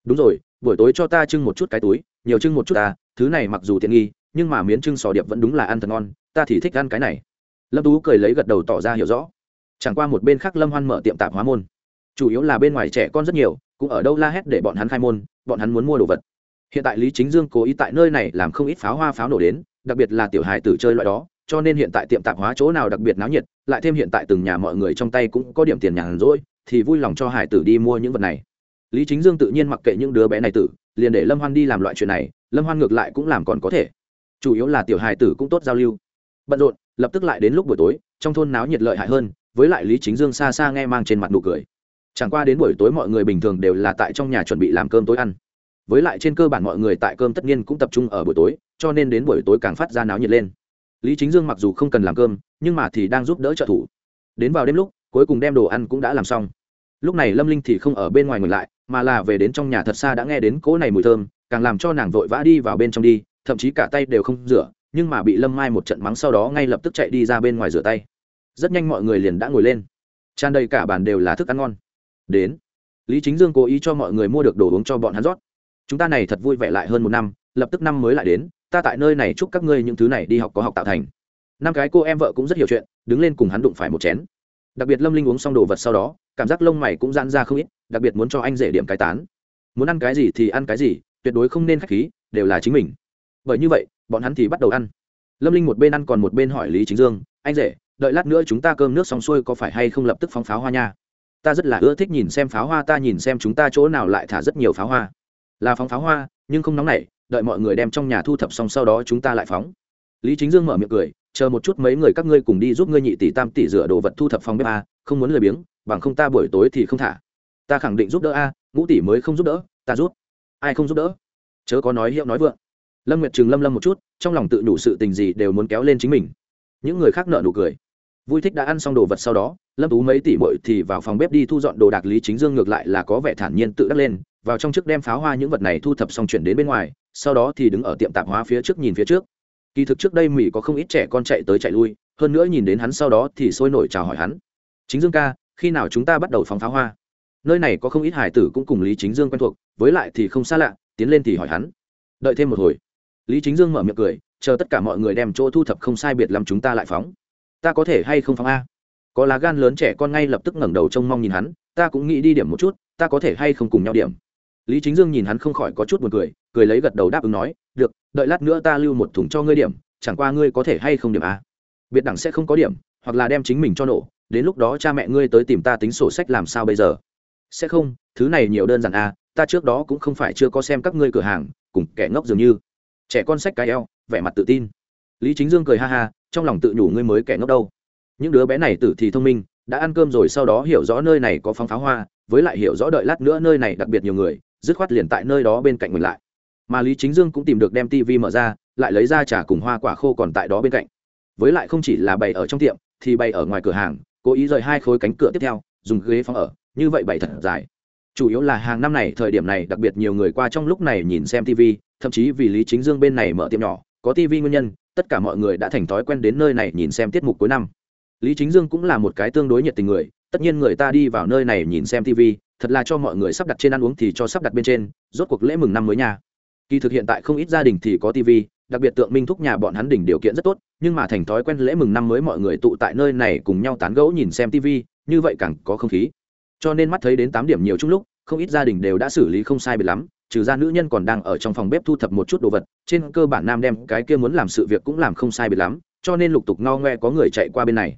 Đúng rồi, buổi tối cho ta trưng một chút cái túi, nhiều trưng một chút ta, thứ này mặc dù tiện nghi, nhưng mà miến trưng sò điệp vẫn đúng là ăn thật ngon, ta thì thích ăn cái này lâm tú cười lấy gật đầu tỏ ra hiểu rõ. Chẳng qua một bên khác lâm hoan mở tiệm tạp hóa môn. Chủ yếu là bên ngoài trẻ con rất nhiều, cũng ở đâu la hét để bọn hắn khai môn, bọn hắn muốn mua đồ vật. Hiện tại lý chính dương cố ý tại nơi này làm không ít pháo hoa pháo nổ đến, đặc biệt là tiểu hài tử chơi loại đó, cho nên hiện tại tiệm tạp hóa chỗ nào đặc biệt náo nhiệt, lại thêm hiện tại từng nhà mọi người trong tay cũng có điểm tiền nhàn rỗi, thì vui lòng cho hải tử đi mua những vật này. Lý chính dương tự nhiên mặc kệ những đứa bé này tử, liền để lâm hoan đi làm loại chuyện này, lâm hoan ngược lại cũng làm còn có thể. Chủ yếu là tiểu hài tử cũng tốt giao lưu. Bận rộn lập tức lại đến lúc buổi tối, trong thôn náo nhiệt lợi hại hơn, với lại lý chính dương xa xa nghe mang trên mặt nụ cười. Chẳng qua đến buổi tối mọi người bình thường đều là tại trong nhà chuẩn bị làm cơm tối ăn. Với lại trên cơ bản mọi người tại cơm tất nhiên cũng tập trung ở buổi tối, cho nên đến buổi tối càng phát ra náo nhiệt lên. Lý chính dương mặc dù không cần làm cơm, nhưng mà thì đang giúp đỡ trợ thủ. Đến vào đêm lúc, cuối cùng đem đồ ăn cũng đã làm xong. Lúc này lâm linh thì không ở bên ngoài ngừng lại, mà là về đến trong nhà thật xa đã nghe đến cỗ này mùi thơm, càng làm cho nàng vội vã đi vào bên trong đi, thậm chí cả tay đều không rửa nhưng mà bị lâm mai một trận mắng sau đó ngay lập tức chạy đi ra bên ngoài rửa tay. Rất nhanh mọi người liền đã ngồi lên. Tràn đầy cả bàn đều là thức ăn ngon. Đến, lý chính dương cố ý cho mọi người mua được đồ uống cho bọn hắn rót. Chúng ta này thật vui vẻ lại hơn một năm, lập tức năm mới lại đến, ta tại nơi này chúc các ngươi những thứ này đi học có học tạo thành. Năm cái cô em vợ cũng rất hiểu chuyện, đứng lên cùng hắn đụng phải một chén. Đặc biệt lâm linh uống xong đồ vật sau đó, cảm giác lông mày cũng giãn ra không ít, đặc biệt muốn cho anh rể điểm cái tán. Muốn ăn cái gì thì ăn cái gì, tuyệt đối không nên k h á c h khí, đều là chính mình. Bởi như vậy bọn hắn thì bắt đầu ăn. Lâm linh một bên ăn còn một bên hỏi lý chính dương, anh rể, đợi lát nữa chúng ta cơm nước xong xuôi có phải hay không lập tức phóng pháo hoa nha? Ta rất là ưa thích nhìn xem pháo hoa, ta nhìn xem chúng ta chỗ nào lại thả rất nhiều pháo hoa. Là phóng pháo hoa, nhưng không nóng nảy, đợi mọi người đem trong nhà thu thập xong sau đó chúng ta lại phóng. Lý chính dương mở miệng cười, chờ một chút mấy người các ngươi cùng đi giúp ngươi nhị tỷ tam tỷ rửa đồ vật thu thập phòng bếp a, không muốn lười biếng, bằng không ta buổi tối thì không thả. Ta khẳng định giúp đỡ a, ngũ tỷ mới không giúp đỡ, ta giúp. Ai không giúp đỡ? Chớ có nói hiệu nói vượng lâm nguyệt trường lâm lâm một chút, trong lòng tự đủ sự tình gì đều muốn kéo lên chính mình. Những người khác nợ nụ cười. Vui thích đã ăn xong đồ vật sau đó, lâm tú mấy tỷ bội thì vào phòng bếp đi thu dọn đồ đạc lý chính dương ngược lại là có vẻ thản nhiên tự đắc lên, vào trong trước đem pháo hoa những vật này thu thập xong chuyển đến bên ngoài, sau đó thì đứng ở tiệm tạp hóa phía trước nhìn phía trước. Kỳ thực trước đây mỹ có không ít trẻ con chạy tới chạy lui, hơn nữa nhìn đến hắn sau đó thì sôi nổi chào hỏi hắn. Chính dương ca, khi nào chúng ta bắt đầu phóng pháo hoa? Nơi này có không ít hải tử cũng cùng lý chính dương quen thuộc, với lại thì không xa lạ, tiến lên thì hỏi hắn. Đợi thêm một hồi lý chính dương mở miệng cười, chờ tất cả mọi người đem chỗ thu thập không sai biệt làm chúng ta lại phóng. Ta có thể hay không phóng a? Có lá gan lớn trẻ con ngay lập tức ngẩng đầu trông mong nhìn hắn, ta cũng nghĩ đi điểm một chút, ta có thể hay không cùng nhau điểm? Lý chính dương nhìn hắn không khỏi có chút buồn cười cười lấy gật đầu đáp ứng nói, được, đợi lát nữa ta lưu một thùng cho ngươi điểm, chẳng qua ngươi có thể hay không điểm a? Biệt đẳng sẽ không có điểm, hoặc là đem chính mình cho nổ, đến lúc đó cha mẹ ngươi tới tìm ta tính sổ sách làm sao bây giờ? Sẽ không, thứ này nhiều đơn giản a, ta trước đó cũng không phải chưa có xem các ngươi cửa hàng, cùng kẻ ngốc dường như trẻ con sách cái eo, vẻ mặt tự tin. Lý chính dương cười ha ha, trong lòng tự nhủ ngươi mới kẻ ngốc đâu. Những đứa bé này tử thì thông minh, đã ăn cơm rồi sau đó hiểu rõ nơi này có phóng pháo hoa, với lại hiểu rõ đợi lát nữa nơi này đặc biệt nhiều người, dứt khoát liền tại nơi đó bên cạnh mình lại. Mà lý chính dương cũng tìm được đem tv mở ra, lại lấy ra trà cùng hoa quả khô còn tại đó bên cạnh. Với lại không chỉ là bày ở trong tiệm, thì bày ở ngoài cửa hàng, cố ý rời hai khối cánh cửa tiếp theo, dùng ghế phóng ở, như vậy bày thật dài. Chủ yếu là hàng năm này, thời điểm này, đặc biệt nhiều người qua trong lúc này nhìn xem tv thậm chí vì lý chính dương bên này mở tiệm nhỏ, có tv nguyên nhân, tất cả mọi người đã thành thói quen đến nơi này nhìn xem tiết mục cuối năm. Lý chính dương cũng là một cái tương đối nhiệt tình người, tất nhiên người ta đi vào nơi này nhìn xem tv thật là cho mọi người sắp đặt trên ăn uống thì cho sắp đặt bên trên, rốt cuộc lễ mừng năm mới nha. Kỳ thực hiện tại không ít gia đình thì có tv đặc biệt tượng minh thúc nhà bọn hắn đỉnh điều kiện rất tốt, nhưng mà thành thói quen lễ mừng năm mới mọi người tụ tại nơi này cùng nhau tán gẫu nhìn xem tv như vậy càng có không khí. Cho nên mắt thấy đến tám điểm nhiều chung lúc, không ít gia đình đều đã xử lý không sai biệt lắm trừ ra nữ nhân còn đang ở trong phòng bếp thu thập một chút đồ vật, trên cơ bản nam đem cái kia muốn làm sự việc cũng làm không sai biệt lắm, cho nên lục tục no ngoe có người chạy qua bên này.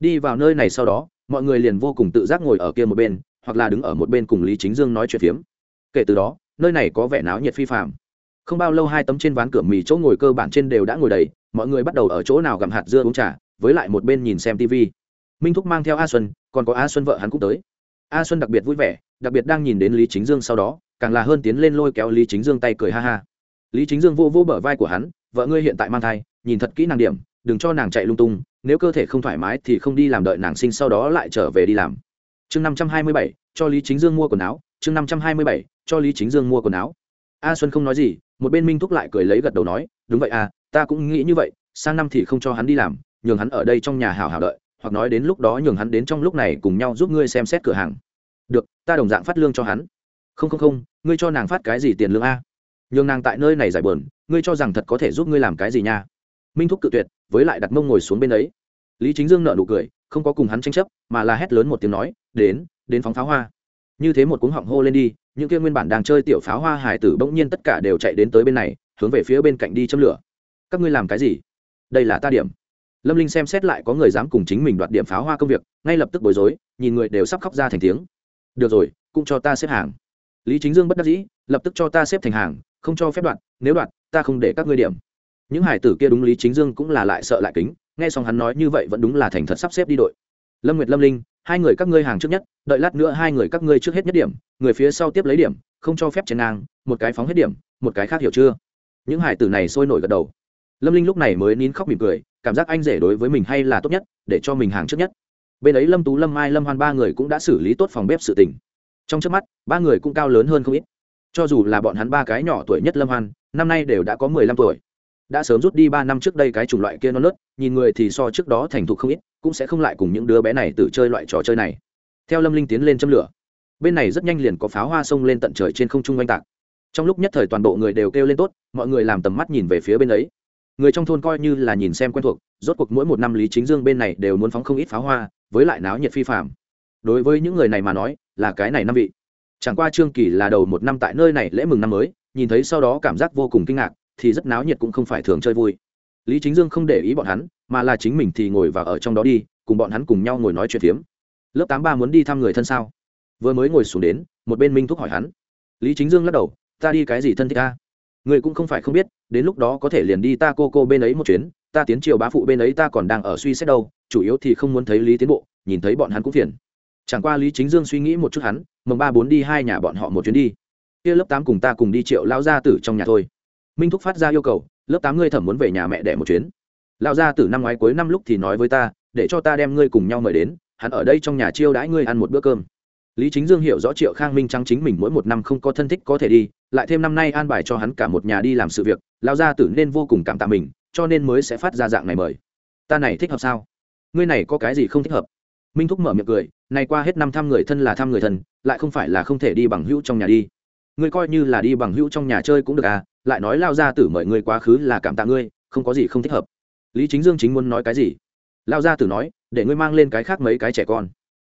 Đi vào nơi này sau đó, mọi người liền vô cùng tự giác ngồi ở kia một bên, hoặc là đứng ở một bên cùng lý chính dương nói chuyện phiếm. Kể từ đó, nơi này có vẻ náo nhiệt phi phạm không bao lâu hai tấm trên ván cửa mì chỗ ngồi cơ bản trên đều đã ngồi đầy, mọi người bắt đầu ở chỗ nào gặm hạt dưa uống trà, với lại một bên nhìn xem tv minh thúc mang theo a xuân, còn có a xuân vợ hắn cũng tới. A xuân đặc biệt vui vẻ, đặc biệt đang nhìn đến lý chính dương sau đó càng là hơn tiến lên lôi kéo lý chính dương tay cười ha ha. Lý chính dương vô vô bờ vai của hắn, vợ ngươi hiện tại mang thai, nhìn thật kỹ nàng điểm, đừng cho nàng chạy lung tung, nếu cơ thể không thoải mái thì không đi làm đợi nàng sinh sau đó lại trở về đi làm. Chương năm trăm hai mươi bảy, cho lý chính dương mua quần áo, chương năm trăm hai mươi bảy, cho lý chính dương mua quần áo. A xuân không nói gì, một bên minh thúc lại cười lấy gật đầu nói, đúng vậy à ta cũng nghĩ như vậy, sang năm thì không cho hắn đi làm, nhường hắn ở đây trong nhà hào hào đợi, hoặc nói đến lúc đó nhường hắn đến trong lúc này cùng nhau giúp ngươi xem xét cửa hàng. Được, ta đồng dạng phát lương cho hắn không không không, ngươi cho nàng phát cái gì tiền lương a? Nhường nàng tại nơi này giải bờn ngươi cho rằng thật có thể giúp ngươi làm cái gì nha? Minh thúc cự tuyệt, với lại đặt mông ngồi xuống bên ấy. Lý chính dương nợ nụ cười, không có cùng hắn tranh chấp, mà là hét lớn một tiếng nói, đến đến phóng pháo hoa. Như thế một cuống họng hô lên đi, những kia nguyên bản đang chơi tiểu pháo hoa hải tử bỗng nhiên tất cả đều chạy đến tới bên này, hướng về phía bên cạnh đi châm lửa. Các ngươi làm cái gì? Đây là ta điểm. Lâm linh xem xét lại có người dám cùng chính mình đoạt điểm pháo hoa công việc, ngay lập tức bối rối, nhìn người đều sắp khóc ra thành tiếng. Được rồi, cũng cho ta xếp hàng lý chính dương bất đắc dĩ lập tức cho ta xếp thành hàng không cho phép đoạn. nếu đoạn, ta không để các ngươi điểm. Những hải tử kia đúng lý chính dương cũng là lại sợ lại kính nghe xong hắn nói như vậy vẫn đúng là thành thật sắp xếp đi đội. Lâm nguyệt lâm linh hai người các ngươi hàng trước nhất đợi lát nữa hai người các ngươi trước hết nhất điểm người phía sau tiếp lấy điểm không cho phép chèn ngang một cái phóng hết điểm một cái khác hiểu chưa? Những hải tử này sôi nổi gật đầu. Lâm linh lúc này mới nín khóc mỉm cười cảm giác anh rể đối với mình hay là tốt nhất để cho mình hàng trước nhất. Bên ấy lâm tú lâm mai lâm hoan ba người cũng đã xử lý tốt phòng bếp sự tình trong trước mắt, ba người cũng cao lớn hơn không ít. Cho dù là bọn hắn ba cái nhỏ tuổi nhất lâm hoan, năm nay đều đã có mười lăm tuổi. Đã sớm rút đi ba năm trước đây cái chủng loại kia non nớt, nhìn người thì so trước đó thành thục không ít, cũng sẽ không lại cùng những đứa bé này tự chơi loại trò chơi này. Theo lâm linh tiến lên châm lửa, bên này rất nhanh liền có pháo hoa sông lên tận trời trên không trung oanh tạc. Trong lúc nhất thời toàn bộ người đều kêu lên tốt, mọi người làm tầm mắt nhìn về phía bên ấy. Người trong thôn coi như là nhìn xem quen thuộc, rốt cuộc mỗi một năm lý chính dương bên này đều muốn phóng không ít pháo hoa, với lại náo nhiệt phi phạm đối với những người này mà nói là cái này năm vị. Chẳng qua trương kỳ là đầu một năm tại nơi này lễ mừng năm mới, nhìn thấy sau đó cảm giác vô cùng kinh ngạc, thì rất náo nhiệt cũng không phải thường chơi vui. Lý chính dương không để ý bọn hắn, mà là chính mình thì ngồi và ở trong đó đi, cùng bọn hắn cùng nhau ngồi nói chuyện phiếm. Lớp tám ba muốn đi thăm người thân sao? Vừa mới ngồi xuống đến, một bên minh thúc hỏi hắn. Lý chính dương lắc đầu, ta đi cái gì thân thích ta? Người cũng không phải không biết, đến lúc đó có thể liền đi ta cô cô bên ấy một chuyến, ta tiến triều bá phụ bên ấy ta còn đang ở suy xét đâu, chủ yếu thì không muốn thấy lý tiến bộ, nhìn thấy bọn hắn cũng phiền chẳng qua lý chính dương suy nghĩ một chút hắn, mồng ba bốn đi hai nhà bọn họ một chuyến đi. Kia lớp tám cùng ta cùng đi triệu lao gia tử trong nhà thôi. Minh thúc phát ra yêu cầu, lớp tám ngươi thẩm muốn về nhà mẹ đẻ một chuyến. Lao gia tử năm ngoái cuối năm lúc thì nói với ta, để cho ta đem ngươi cùng nhau mời đến, hắn ở đây trong nhà chiêu đãi ngươi ăn một bữa cơm. Lý chính dương hiểu rõ triệu khang minh trắng chính mình mỗi một năm không có thân thích có thể đi, lại thêm năm nay an bài cho hắn cả một nhà đi làm sự việc lao gia tử nên vô cùng cảm tạ mình, cho nên mới sẽ phát ra dạng này mời. Ta này thích hợp sao? Ngươi này có cái gì không thích hợp? Minh thúc mở miệng cười này qua hết năm thăm người thân là thăm người thân, lại không phải là không thể đi bằng hữu trong nhà đi. Ngươi coi như là đi bằng hữu trong nhà chơi cũng được à lại nói lao gia tử mời ngươi quá khứ là cảm tạ ngươi, không có gì không thích hợp. Lý chính dương chính muốn nói cái gì? Lao gia tử nói, để ngươi mang lên cái khác mấy cái trẻ con.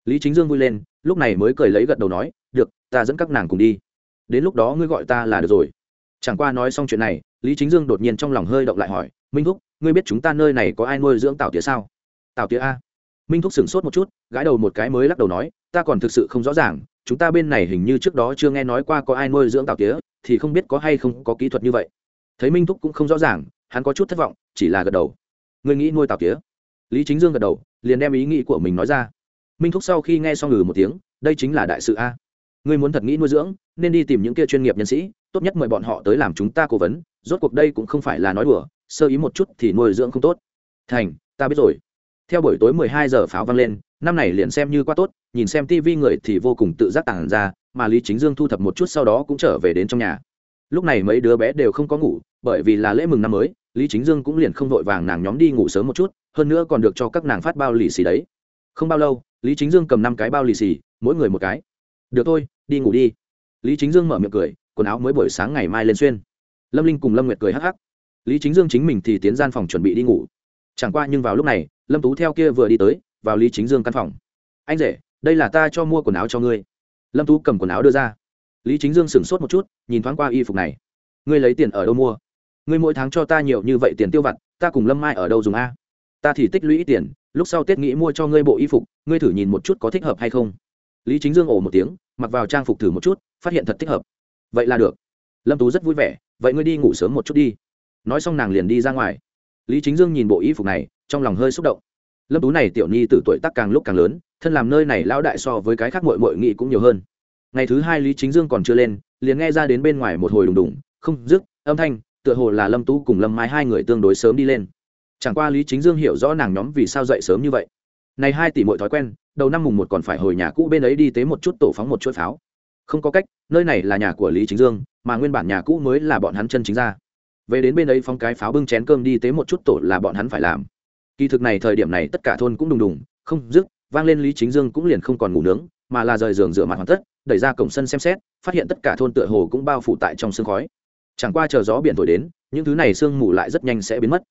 Lý chính dương vui lên, lúc này mới cười lấy gật đầu nói, được, ta dẫn các nàng cùng đi. Đến lúc đó ngươi gọi ta là được rồi. Chẳng qua nói xong chuyện này, lý chính dương đột nhiên trong lòng hơi động lại hỏi, minh thúc, ngươi biết chúng ta nơi này có ai nuôi dưỡng tảo tía sao? Tảo tía a minh thúc sửng sốt một chút, gãi đầu một cái mới lắc đầu nói, ta còn thực sự không rõ ràng, chúng ta bên này hình như trước đó chưa nghe nói qua có ai nuôi dưỡng tảo tía, thì không biết có hay không có kỹ thuật như vậy. Thấy minh thúc cũng không rõ ràng, hắn có chút thất vọng, chỉ là gật đầu. Ngươi nghĩ nuôi tảo tía? Lý chính dương gật đầu, liền đem ý nghĩ của mình nói ra. Minh thúc sau khi nghe xong ngừ một tiếng, đây chính là đại sự a. Ngươi muốn thật nghĩ nuôi dưỡng, nên đi tìm những kia chuyên nghiệp nhân sĩ, tốt nhất mời bọn họ tới làm chúng ta cố vấn, rốt cuộc đây cũng không phải là nói đùa, sơ ý một chút thì nuôi dưỡng không tốt. Thành, ta biết rồi theo buổi tối mười hai giờ pháo vang lên, năm này liền xem như quá tốt, nhìn xem tivi người thì vô cùng tự giác tàng ra, mà lý chính dương thu thập một chút sau đó cũng trở về đến trong nhà. Lúc này mấy đứa bé đều không có ngủ, bởi vì là lễ mừng năm mới, lý chính dương cũng liền không vội vàng nàng nhóm đi ngủ sớm một chút, hơn nữa còn được cho các nàng phát bao lì xì đấy. Không bao lâu, lý chính dương cầm năm cái bao lì xì, mỗi người một cái. Được thôi, đi ngủ đi. Lý chính dương mở miệng cười, quần áo mới buổi sáng ngày mai lên xuyên. Lâm linh cùng lâm nguyệt cười hắc hắc. Lý chính dương chính mình thì tiến gian phòng chuẩn bị đi ngủ chẳng qua nhưng vào lúc này, lâm tú theo kia vừa đi tới, vào lý chính dương căn phòng. Anh rể, đây là ta cho mua quần áo cho ngươi. Lâm tú cầm quần áo đưa ra. Lý chính dương sửng sốt một chút, nhìn thoáng qua y phục này. Ngươi lấy tiền ở đâu mua? Ngươi mỗi tháng cho ta nhiều như vậy tiền tiêu vặt, ta cùng lâm mai ở đâu dùng a? Ta thì tích lũy tiền, lúc sau tết nghĩ mua cho ngươi bộ y phục, ngươi thử nhìn một chút có thích hợp hay không. Lý chính dương ồ một tiếng, mặc vào trang phục thử một chút, phát hiện thật thích hợp. Vậy là được. Lâm tú rất vui vẻ, vậy ngươi đi ngủ sớm một chút đi. Nói xong nàng liền đi ra ngoài lý chính dương nhìn bộ y phục này, trong lòng hơi xúc động. Lâm tú này tiểu nhi từ tuổi tác càng lúc càng lớn, thân làm nơi này lão đại so với cái khác mội mội nghị cũng nhiều hơn. Ngày thứ hai lý chính dương còn chưa lên, liền nghe ra đến bên ngoài một hồi đùng đùng, không dứt, âm thanh, tựa hồ là lâm tú cùng lâm mai hai người tương đối sớm đi lên. Chẳng qua lý chính dương hiểu rõ nàng nhóm vì sao dậy sớm như vậy. Này hai tỷ mọi thói quen, đầu năm mùng một còn phải hồi nhà cũ bên ấy đi tế một chút tổ phóng một chuỗi pháo. Không có cách, nơi này là nhà của lý chính dương, mà nguyên bản nhà cũ mới là bọn hắn chân chính ra về đến bên ấy phong cái pháo bưng chén cơm đi tế một chút tổ là bọn hắn phải làm. Kỳ thực này thời điểm này tất cả thôn cũng đùng đùng, không dứt, vang lên lý chính dương cũng liền không còn ngủ nướng, mà là rời giường rửa mặt hoàn tất, đẩy ra cổng sân xem xét, phát hiện tất cả thôn tựa hồ cũng bao phủ tại trong sương khói. Chẳng qua chờ gió biển thổi đến, những thứ này sương mù lại rất nhanh sẽ biến mất.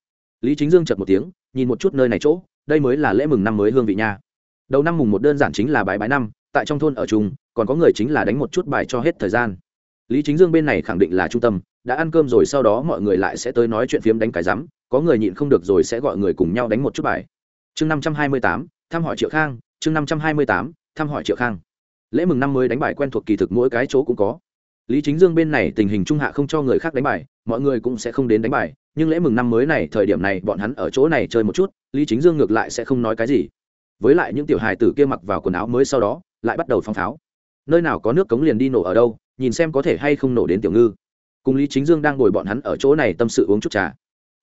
Lý chính dương chật một tiếng, nhìn một chút nơi này chỗ, đây mới là lễ mừng năm mới hương vị nha. Đầu năm mùng một đơn giản chính là bài bái năm, tại trong thôn ở chung, còn có người chính là đánh một chút bài cho hết thời gian. Lý chính dương bên này khẳng định là trung tâm đã ăn cơm rồi sau đó mọi người lại sẽ tới nói chuyện phiếm đánh cái rắm có người nhịn không được rồi sẽ gọi người cùng nhau đánh một chút bài. Chương năm trăm hai mươi tám, thăm hỏi triệu khang, chương năm trăm hai mươi tám, thăm hỏi triệu khang. Lễ mừng năm mới đánh bài quen thuộc kỳ thực mỗi cái chỗ cũng có. Lý chính dương bên này tình hình trung hạ không cho người khác đánh bài, mọi người cũng sẽ không đến đánh bài, nhưng lễ mừng năm mới này thời điểm này bọn hắn ở chỗ này chơi một chút, lý chính dương ngược lại sẽ không nói cái gì. Với lại những tiểu hài tử kia mặc vào quần áo mới sau đó, lại bắt đầu phong pháo. Nơi nào có nước cống liền đi nổ ở đâu, nhìn xem có thể hay không nổ đến tiểu ngư cùng lý chính dương đang ngồi bọn hắn ở chỗ này tâm sự uống chút trà.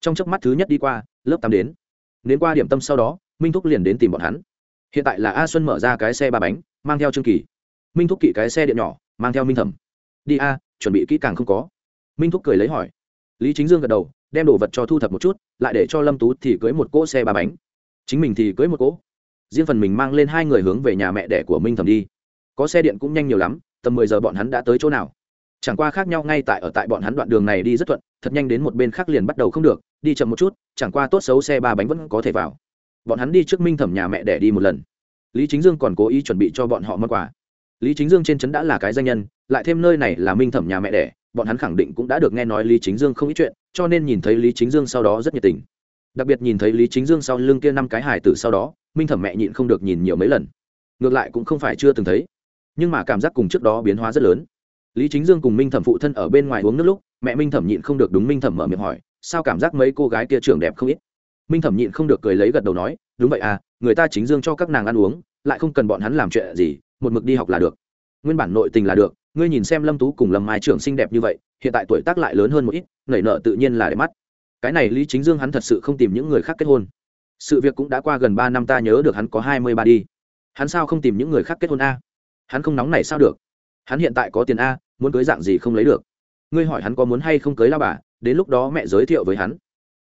Trong chớp mắt thứ nhất đi qua, lớp tám đến. Đến qua điểm tâm sau đó, minh thúc liền đến tìm bọn hắn. Hiện tại là a xuân mở ra cái xe ba bánh, mang theo trương kỳ. Minh thúc kỵ cái xe điện nhỏ, mang theo minh thẩm. Đi a, chuẩn bị kỹ càng không có. Minh thúc cười lấy hỏi. Lý chính dương gật đầu, đem đồ vật cho thu thập một chút, lại để cho lâm tú thì cưới một cỗ xe ba bánh. Chính mình thì cưới một cỗ. Riêng phần mình mang lên hai người hướng về nhà mẹ đẻ của minh thẩm đi. Có xe điện cũng nhanh nhiều lắm, tầm mười giờ bọn hắn đã tới chỗ nào? Chẳng qua khác nhau ngay tại ở tại bọn hắn đoạn đường này đi rất thuận, thật nhanh đến một bên khác liền bắt đầu không được, đi chậm một chút, chẳng qua tốt xấu xe ba bánh vẫn có thể vào. Bọn hắn đi trước minh thẩm nhà mẹ để đi một lần. Lý chính dương còn cố ý chuẩn bị cho bọn họ món quà. Lý chính dương trên trấn đã là cái danh nhân, lại thêm nơi này là minh thẩm nhà mẹ đẻ, bọn hắn khẳng định cũng đã được nghe nói lý chính dương không ít chuyện, cho nên nhìn thấy lý chính dương sau đó rất nhiệt tình. Đặc biệt nhìn thấy lý chính dương sau lưng kia năm cái hải tử sau đó, minh thẩm mẹ nhịn không được nhìn nhiều mấy lần. Ngược lại cũng không phải chưa từng thấy. Nhưng mà cảm giác cùng trước đó biến hóa rất lớn lý chính dương cùng minh thẩm phụ thân ở bên ngoài uống nước lúc, mẹ minh thẩm nhịn không được đúng minh thẩm mở miệng hỏi, sao cảm giác mấy cô gái kia trưởng đẹp không ít? Minh thẩm nhịn không được cười lấy gật đầu nói, đúng vậy à người ta chính dương cho các nàng ăn uống, lại không cần bọn hắn làm chuyện gì, một mực đi học là được. Nguyên bản nội tình là được, ngươi nhìn xem lâm tú cùng lâm mai trưởng xinh đẹp như vậy, hiện tại tuổi tác lại lớn hơn một ít, nảy nở tự nhiên là để mắt. Cái này lý chính dương hắn thật sự không tìm những người khác kết hôn. Sự việc cũng đã qua gần ba năm ta nhớ được hắn có hai mươi ba đi. Hắn sao không tìm những người khác kết hôn a? Hắn không nóng này sao được? Hắn hiện tại có tiền a muốn cưới dạng gì không lấy được. Ngươi hỏi hắn có muốn hay không cưới lao bà, đến lúc đó mẹ giới thiệu với hắn.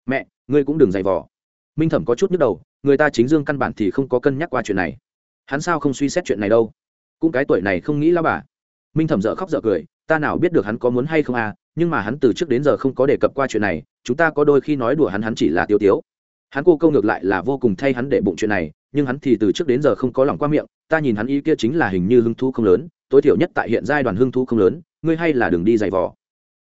Mẹ, ngươi cũng đừng dày vò. Minh thẩm có chút nhức đầu, người ta chính dương căn bản thì không có cân nhắc qua chuyện này. Hắn sao không suy xét chuyện này đâu? Cũng cái tuổi này không nghĩ lao bà. Minh thẩm dợ khóc dợ cười, ta nào biết được hắn có muốn hay không à nhưng mà hắn từ trước đến giờ không có đề cập qua chuyện này, chúng ta có đôi khi nói đùa hắn hắn chỉ là tiêu tiếu. Hắn cô câu ngược lại là vô cùng thay hắn để bụng chuyện này, nhưng hắn thì từ trước đến giờ không có lòng qua miệng, ta nhìn hắn ý kia chính là hình như hưng thu không lớn tối thiểu nhất tại hiện giai đoạn hưng thu không lớn, ngươi hay là đường đi dày vò.